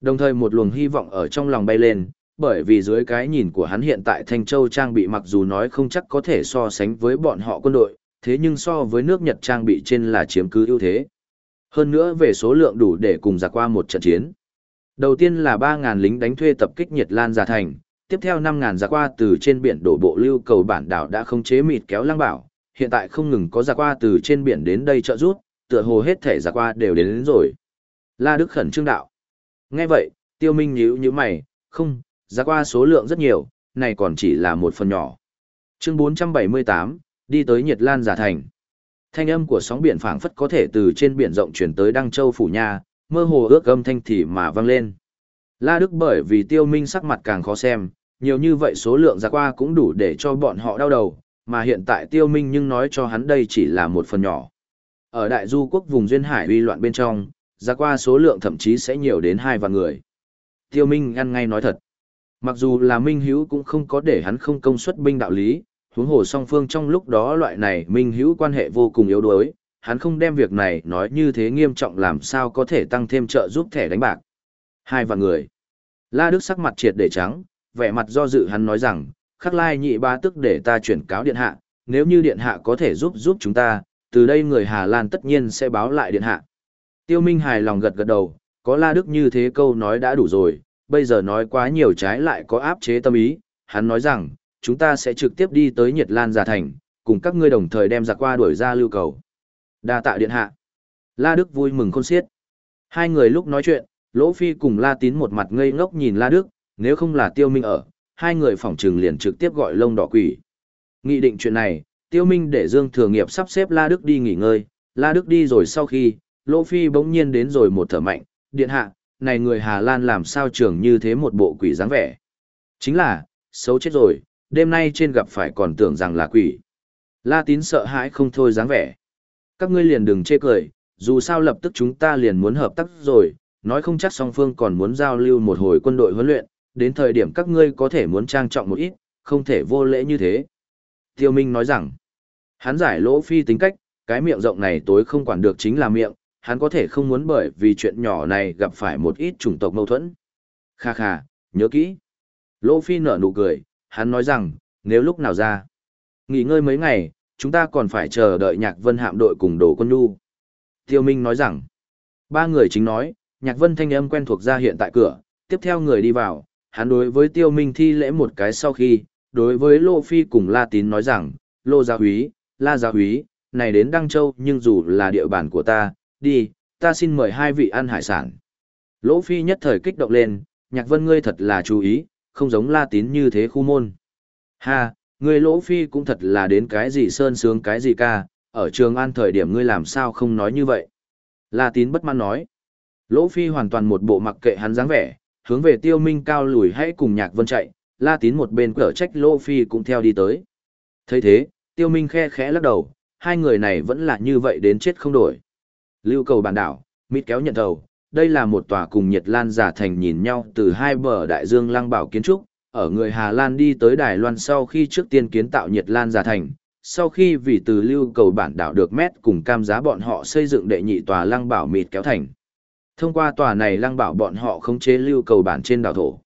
Đồng thời một luồng hy vọng ở trong lòng bay lên, bởi vì dưới cái nhìn của hắn hiện tại Thanh Châu trang bị mặc dù nói không chắc có thể so sánh với bọn họ quân đội, thế nhưng so với nước Nhật trang bị trên là chiếm cứ ưu thế. Hơn nữa về số lượng đủ để cùng giặc qua một trận chiến. Đầu tiên là 3.000 lính đánh thuê tập kích Nhật Lan giả thành, tiếp theo 5.000 giặc qua từ trên biển đổ bộ lưu cầu bản đảo đã không chế mịt kéo lăng bảo, hiện tại không ngừng có giặc qua từ trên biển đến đây trợ rút, tựa hồ hết thể giặc qua đều đến, đến rồi. La Đức khẩn trương đạo. Nghe vậy, tiêu minh nhíu như mày, không, giặc qua số lượng rất nhiều, này còn chỉ là một phần nhỏ. Chương 478, đi tới Nhật Lan giả thành. Thanh âm của sóng biển phảng phất có thể từ trên biển rộng truyền tới Đăng Châu phủ nha, mơ hồ ước âm thanh thì mà vang lên. La Đức bởi vì tiêu minh sắc mặt càng khó xem, nhiều như vậy số lượng ra qua cũng đủ để cho bọn họ đau đầu, mà hiện tại tiêu minh nhưng nói cho hắn đây chỉ là một phần nhỏ. Ở đại du quốc vùng duyên hải uy loạn bên trong, ra qua số lượng thậm chí sẽ nhiều đến hai vạn người. Tiêu minh ngăn ngay nói thật. Mặc dù là minh hữu cũng không có để hắn không công suất binh đạo lý, huống hồ song phương trong lúc đó loại này minh hữu quan hệ vô cùng yếu đuối, hắn không đem việc này nói như thế nghiêm trọng làm sao có thể tăng thêm trợ giúp thẻ đánh bạc. Hai vạn người. La Đức sắc mặt triệt để trắng, vẻ mặt do dự hắn nói rằng, khắc lai nhị ba tức để ta chuyển cáo điện hạ, nếu như điện hạ có thể giúp giúp chúng ta, từ đây người Hà Lan tất nhiên sẽ báo lại điện hạ. Tiêu Minh hài lòng gật gật đầu, có La Đức như thế câu nói đã đủ rồi, bây giờ nói quá nhiều trái lại có áp chế tâm ý, hắn nói rằng, chúng ta sẽ trực tiếp đi tới Nhật Lan giả Thành, cùng các ngươi đồng thời đem giặc qua đuổi ra lưu cầu. Đa tạ điện hạ. La Đức vui mừng khôn xiết. Hai người lúc nói chuyện, Lỗ Phi cùng La Tín một mặt ngây ngốc nhìn La Đức, nếu không là Tiêu Minh ở, hai người phỏng chừng liền trực tiếp gọi lông đỏ quỷ. Nghị định chuyện này, Tiêu Minh để Dương Thừa Nghiệp sắp xếp La Đức đi nghỉ ngơi, La Đức đi rồi sau khi, Lỗ Phi bỗng nhiên đến rồi một thở mạnh, điện hạ, này người Hà Lan làm sao trưởng như thế một bộ quỷ dáng vẻ. Chính là, xấu chết rồi, đêm nay trên gặp phải còn tưởng rằng là quỷ. La tín sợ hãi không thôi dáng vẻ. Các ngươi liền đừng chê cười, dù sao lập tức chúng ta liền muốn hợp tác rồi, nói không chắc song phương còn muốn giao lưu một hồi quân đội huấn luyện, đến thời điểm các ngươi có thể muốn trang trọng một ít, không thể vô lễ như thế. Tiêu Minh nói rằng, hắn giải lỗ phi tính cách, cái miệng rộng này tối không quản được chính là miệng, hắn có thể không muốn bởi vì chuyện nhỏ này gặp phải một ít chủng tộc mâu thuẫn. Kha kha, nhớ kỹ. Lỗ phi nở nụ cười, hắn nói rằng, nếu lúc nào ra, nghỉ ngơi mấy ngày, chúng ta còn phải chờ đợi nhạc vân hạm đội cùng đồ quân nhu. Tiêu Minh nói rằng, ba người chính nói, nhạc vân thanh âm quen thuộc ra hiện tại cửa, tiếp theo người đi vào, hắn đối với tiêu minh thi lễ một cái sau khi, đối với Lô Phi cùng La Tín nói rằng, Lô Gia Húy, La Gia Húy, này đến Đăng Châu nhưng dù là địa bàn của ta, đi, ta xin mời hai vị ăn hải sản. Lỗ Phi nhất thời kích động lên, nhạc vân ngươi thật là chú ý, không giống la tín như thế khu môn. Ha, ngươi lỗ phi cũng thật là đến cái gì sơn sướng cái gì ca, ở trường an thời điểm ngươi làm sao không nói như vậy. La tín bất mãn nói. Lỗ phi hoàn toàn một bộ mặc kệ hắn dáng vẻ, hướng về tiêu minh cao lùi hãy cùng nhạc vân chạy, la tín một bên cở trách lỗ phi cũng theo đi tới. thấy thế, tiêu minh khe khẽ lắc đầu, hai người này vẫn là như vậy đến chết không đổi. Lưu cầu bản đảo, mít kéo nhận đầu, đây là một tòa cùng nhiệt Lan giả thành nhìn nhau từ hai bờ đại dương lăng bảo kiến trúc, ở người Hà Lan đi tới Đài Loan sau khi trước tiên kiến tạo Nhật Lan giả thành, sau khi vì từ lưu cầu bản đảo được mét cùng cam giá bọn họ xây dựng đệ nhị tòa lăng bảo mịt kéo thành. Thông qua tòa này lăng bảo bọn họ không chế lưu cầu bản trên đảo thổ.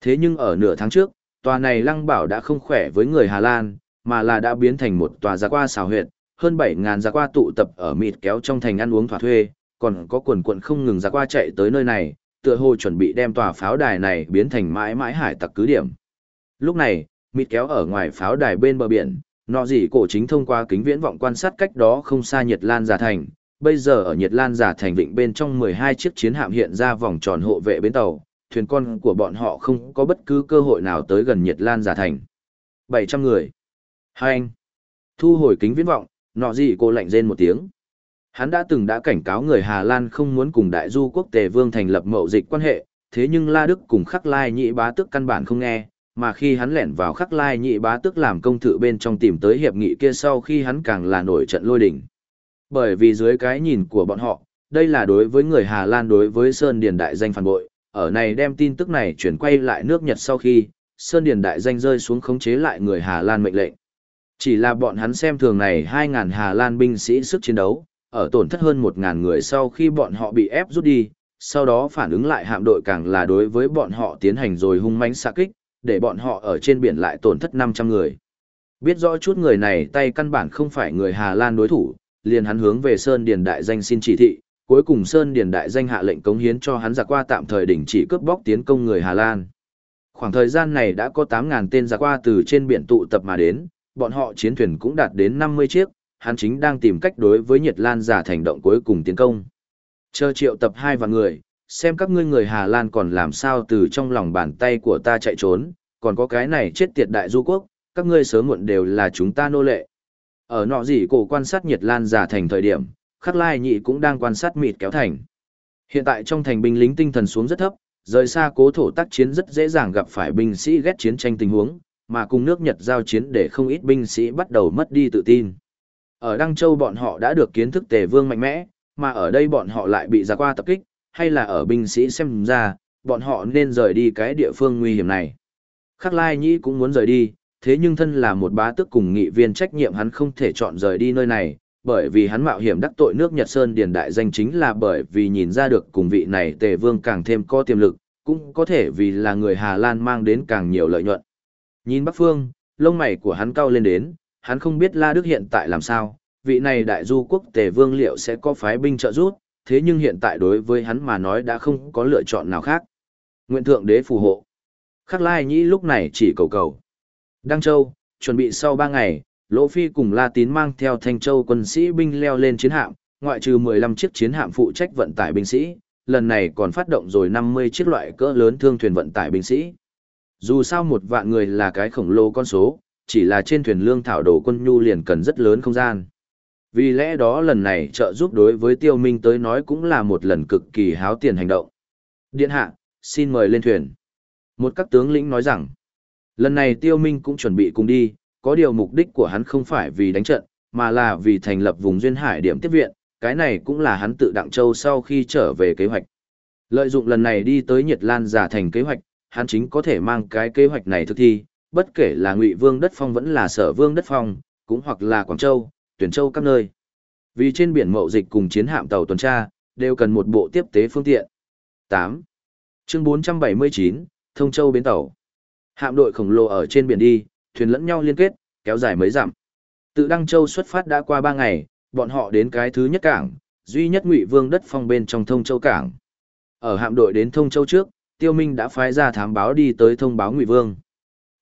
Thế nhưng ở nửa tháng trước, tòa này lăng bảo đã không khỏe với người Hà Lan, mà là đã biến thành một tòa giá qua xào huyệt, hơn 7.000 giá qua tụ tập ở mịt kéo trong thành ăn uống thỏa thuê, còn có quần quận không ngừng giá qua chạy tới nơi này, tựa hồ chuẩn bị đem tòa pháo đài này biến thành mãi mãi hải tặc cứ điểm. Lúc này, mịt kéo ở ngoài pháo đài bên bờ biển, nọ gì cổ chính thông qua kính viễn vọng quan sát cách đó không xa Nhật Lan Giả Thành. Bây giờ ở Nhật Lan Giả Thành vịnh bên trong 12 chiếc chiến hạm hiện ra vòng tròn hộ vệ bến tàu, thuyền con của bọn họ không có bất cứ cơ hội nào tới gần Nhật Lan Giả Thành. 700 người. Hai anh. Thu hồi kính viễn vọng, nọ gì cô lạnh rên một tiếng. Hắn đã từng đã cảnh cáo người Hà Lan không muốn cùng đại du quốc tề vương thành lập mậu dịch quan hệ, thế nhưng La Đức cùng khắc lai nhị bá tước căn bản không nghe, mà khi hắn lẻn vào khắc lai nhị bá tước làm công thự bên trong tìm tới hiệp nghị kia sau khi hắn càng là nổi trận lôi đỉnh. Bởi vì dưới cái nhìn của bọn họ, đây là đối với người Hà Lan đối với Sơn Điền đại danh phản bội, ở này đem tin tức này chuyển quay lại nước Nhật sau khi, Sơn Điền đại danh rơi xuống khống chế lại người Hà Lan mệnh lệnh. Chỉ là bọn hắn xem thường này 2.000 Hà Lan binh sĩ sức chiến đấu, ở tổn thất hơn 1.000 người sau khi bọn họ bị ép rút đi, sau đó phản ứng lại hạm đội càng là đối với bọn họ tiến hành rồi hung mãnh xạ kích, để bọn họ ở trên biển lại tổn thất 500 người. Biết rõ chút người này tay căn bản không phải người Hà Lan đối thủ, liền hắn hướng về Sơn Điền Đại danh xin chỉ thị, cuối cùng Sơn Điền Đại danh hạ lệnh cống hiến cho hắn giặc qua tạm thời đình chỉ cướp bóc tiến công người Hà Lan. Khoảng thời gian này đã có 8.000 tên giặc qua từ trên biển tụ tập mà đến, bọn họ chiến thuyền cũng đạt đến 50 chiếc, hắn chính đang tìm cách đối với Nhật Lan giả thành động cuối cùng tiến công. Chờ triệu tập hai vạn người, xem các ngươi người Hà Lan còn làm sao từ trong lòng bàn tay của ta chạy trốn, còn có cái này chết tiệt đại du quốc, các ngươi sớm muộn đều là chúng ta nô lệ. Ở nọ gì cổ quan sát Nhật Lan giả thành thời điểm, khắc lai nhị cũng đang quan sát mịt kéo thành. Hiện tại trong thành binh lính tinh thần xuống rất thấp, rời xa cố thổ tác chiến rất dễ dàng gặp phải binh sĩ ghét chiến tranh tình huống, mà cùng nước Nhật giao chiến để không ít binh sĩ bắt đầu mất đi tự tin. Ở Đăng Châu bọn họ đã được kiến thức tề vương mạnh mẽ, mà ở đây bọn họ lại bị giặc qua tập kích, hay là ở binh sĩ xem ra, bọn họ nên rời đi cái địa phương nguy hiểm này. Khắc Lai Nhĩ cũng muốn rời đi, thế nhưng thân là một bá tước cùng nghị viên trách nhiệm hắn không thể chọn rời đi nơi này, bởi vì hắn mạo hiểm đắc tội nước Nhật Sơn Điền Đại danh chính là bởi vì nhìn ra được cùng vị này tề vương càng thêm có tiềm lực, cũng có thể vì là người Hà Lan mang đến càng nhiều lợi nhuận. Nhìn Bắc Phương, lông mày của hắn cao lên đến, hắn không biết La Đức hiện tại làm sao, vị này đại du quốc tề vương liệu sẽ có phái binh trợ giúp, thế nhưng hiện tại đối với hắn mà nói đã không có lựa chọn nào khác. Nguyện thượng đế phù hộ. Khắc Lai Nhĩ lúc này chỉ cầu cầu. Đăng Châu, chuẩn bị sau 3 ngày, Lỗ Phi cùng La Tín mang theo Thanh Châu quân sĩ binh leo lên chiến hạm, ngoại trừ 15 chiếc chiến hạm phụ trách vận tải binh sĩ, lần này còn phát động rồi 50 chiếc loại cỡ lớn thương thuyền vận tải binh sĩ. Dù sao một vạn người là cái khổng lồ con số, chỉ là trên thuyền lương thảo đồ quân nhu liền cần rất lớn không gian. Vì lẽ đó lần này trợ giúp đối với tiêu minh tới nói cũng là một lần cực kỳ háo tiền hành động. Điện hạ, xin mời lên thuyền. Một các tướng lĩnh nói rằng, lần này tiêu minh cũng chuẩn bị cùng đi, có điều mục đích của hắn không phải vì đánh trận, mà là vì thành lập vùng duyên hải điểm tiếp viện, cái này cũng là hắn tự đặng châu sau khi trở về kế hoạch. Lợi dụng lần này đi tới Nhật Lan giả thành kế hoạch, hắn chính có thể mang cái kế hoạch này thực thi, bất kể là Ngụy Vương đất phong vẫn là Sở Vương đất phong, cũng hoặc là Quảng Châu, Tuyển Châu các nơi. Vì trên biển mậu dịch cùng chiến hạm tàu tuần tra, đều cần một bộ tiếp tế phương tiện. 8. Chương 479, Thông Châu bến tàu. Hạm đội khổng lồ ở trên biển đi, thuyền lẫn nhau liên kết, kéo dài mấy dặm. Từ Đăng Châu xuất phát đã qua ba ngày, bọn họ đến cái thứ nhất cảng, duy nhất Ngụy Vương đất phong bên trong Thông Châu cảng. Ở hạm đội đến Thông Châu trước, Tiêu Minh đã phái ra thám báo đi tới thông báo Ngụy Vương.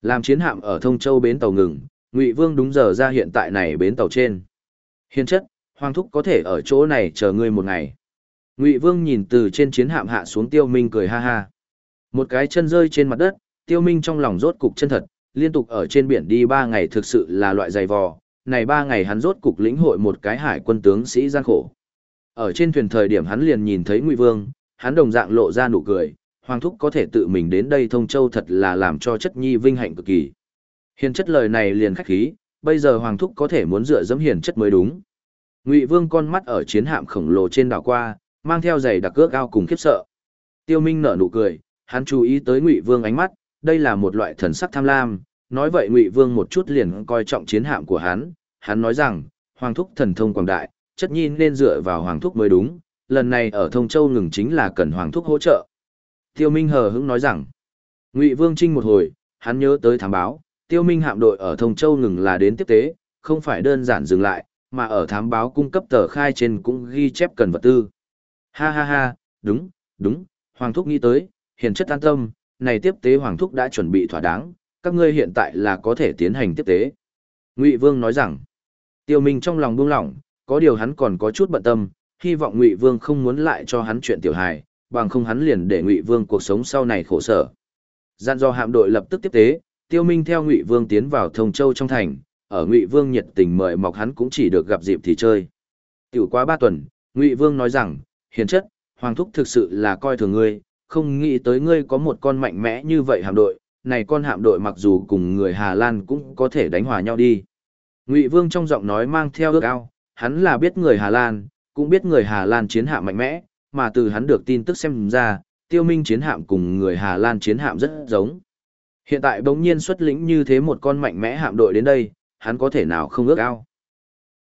Làm chiến hạm ở Thông Châu bến tàu ngừng, Ngụy Vương đúng giờ ra hiện tại này bến tàu trên. Hiền chất, Hoàng thúc có thể ở chỗ này chờ ngươi một ngày. Ngụy Vương nhìn từ trên chiến hạm hạ xuống Tiêu Minh cười ha ha. Một cái chân rơi trên mặt đất, Tiêu Minh trong lòng rốt cục chân thật, liên tục ở trên biển đi ba ngày thực sự là loại dày vò. Này ba ngày hắn rốt cục lĩnh hội một cái hải quân tướng sĩ gian khổ. Ở trên thuyền thời điểm hắn liền nhìn thấy Ngụy Vương, hắn đồng dạng lộ ra nụ cười, Hoàng thúc có thể tự mình đến đây thông châu thật là làm cho chất nhi vinh hạnh cực kỳ. Hiền chất lời này liền khách khí, bây giờ Hoàng thúc có thể muốn dựa dẫm hiền chất mới đúng. Ngụy Vương con mắt ở chiến hạm khổng lồ trên đảo qua, mang theo giày đặc cước ao cùng khiếp sợ. Tiêu Minh nở nụ cười, hắn chú ý tới Ngụy Vương ánh mắt, đây là một loại thần sắc tham lam, nói vậy Ngụy Vương một chút liền coi trọng chiến hạm của hắn, hắn nói rằng, Hoàng thúc thần thông quảng đại, chất nhi nên dựa vào Hoàng thúc mới đúng, lần này ở Thông Châu ngừng chính là cần Hoàng thúc hỗ trợ. Tiêu Minh hờ hững nói rằng, Ngụy Vương trinh một hồi, hắn nhớ tới thám báo, Tiêu Minh hạm đội ở Thông Châu ngừng là đến tiếp tế, không phải đơn giản dừng lại, mà ở thám báo cung cấp tờ khai trên cũng ghi chép cần vật tư. Ha ha ha, đúng, đúng, Hoàng Thúc nghĩ tới, hiền chất an tâm, này tiếp tế Hoàng Thúc đã chuẩn bị thỏa đáng, các ngươi hiện tại là có thể tiến hành tiếp tế. Ngụy Vương nói rằng, Tiêu Minh trong lòng buông lỏng, có điều hắn còn có chút bận tâm, hy vọng Ngụy Vương không muốn lại cho hắn chuyện tiểu hài, bằng không hắn liền để Ngụy Vương cuộc sống sau này khổ sở. Gian do hạm đội lập tức tiếp tế, Tiêu Minh theo Ngụy Vương tiến vào Thông Châu trong thành, ở Ngụy Vương nhiệt tình mời mọc hắn cũng chỉ được gặp dịp thì chơi. Tiểu quá ba tuần, Ngụy Vương nói rằng, hiền chất, Hoàng Thúc thực sự là coi thường ngươi, không nghĩ tới ngươi có một con mạnh mẽ như vậy hạm đội, này con hạm đội mặc dù cùng người Hà Lan cũng có thể đánh hòa nhau đi. Ngụy Vương trong giọng nói mang theo ước ao, hắn là biết người Hà Lan, cũng biết người Hà Lan chiến hạm mạnh mẽ, mà từ hắn được tin tức xem ra, tiêu minh chiến hạm cùng người Hà Lan chiến hạm rất giống. Hiện tại bỗng nhiên xuất lĩnh như thế một con mạnh mẽ hạm đội đến đây, hắn có thể nào không ước ao.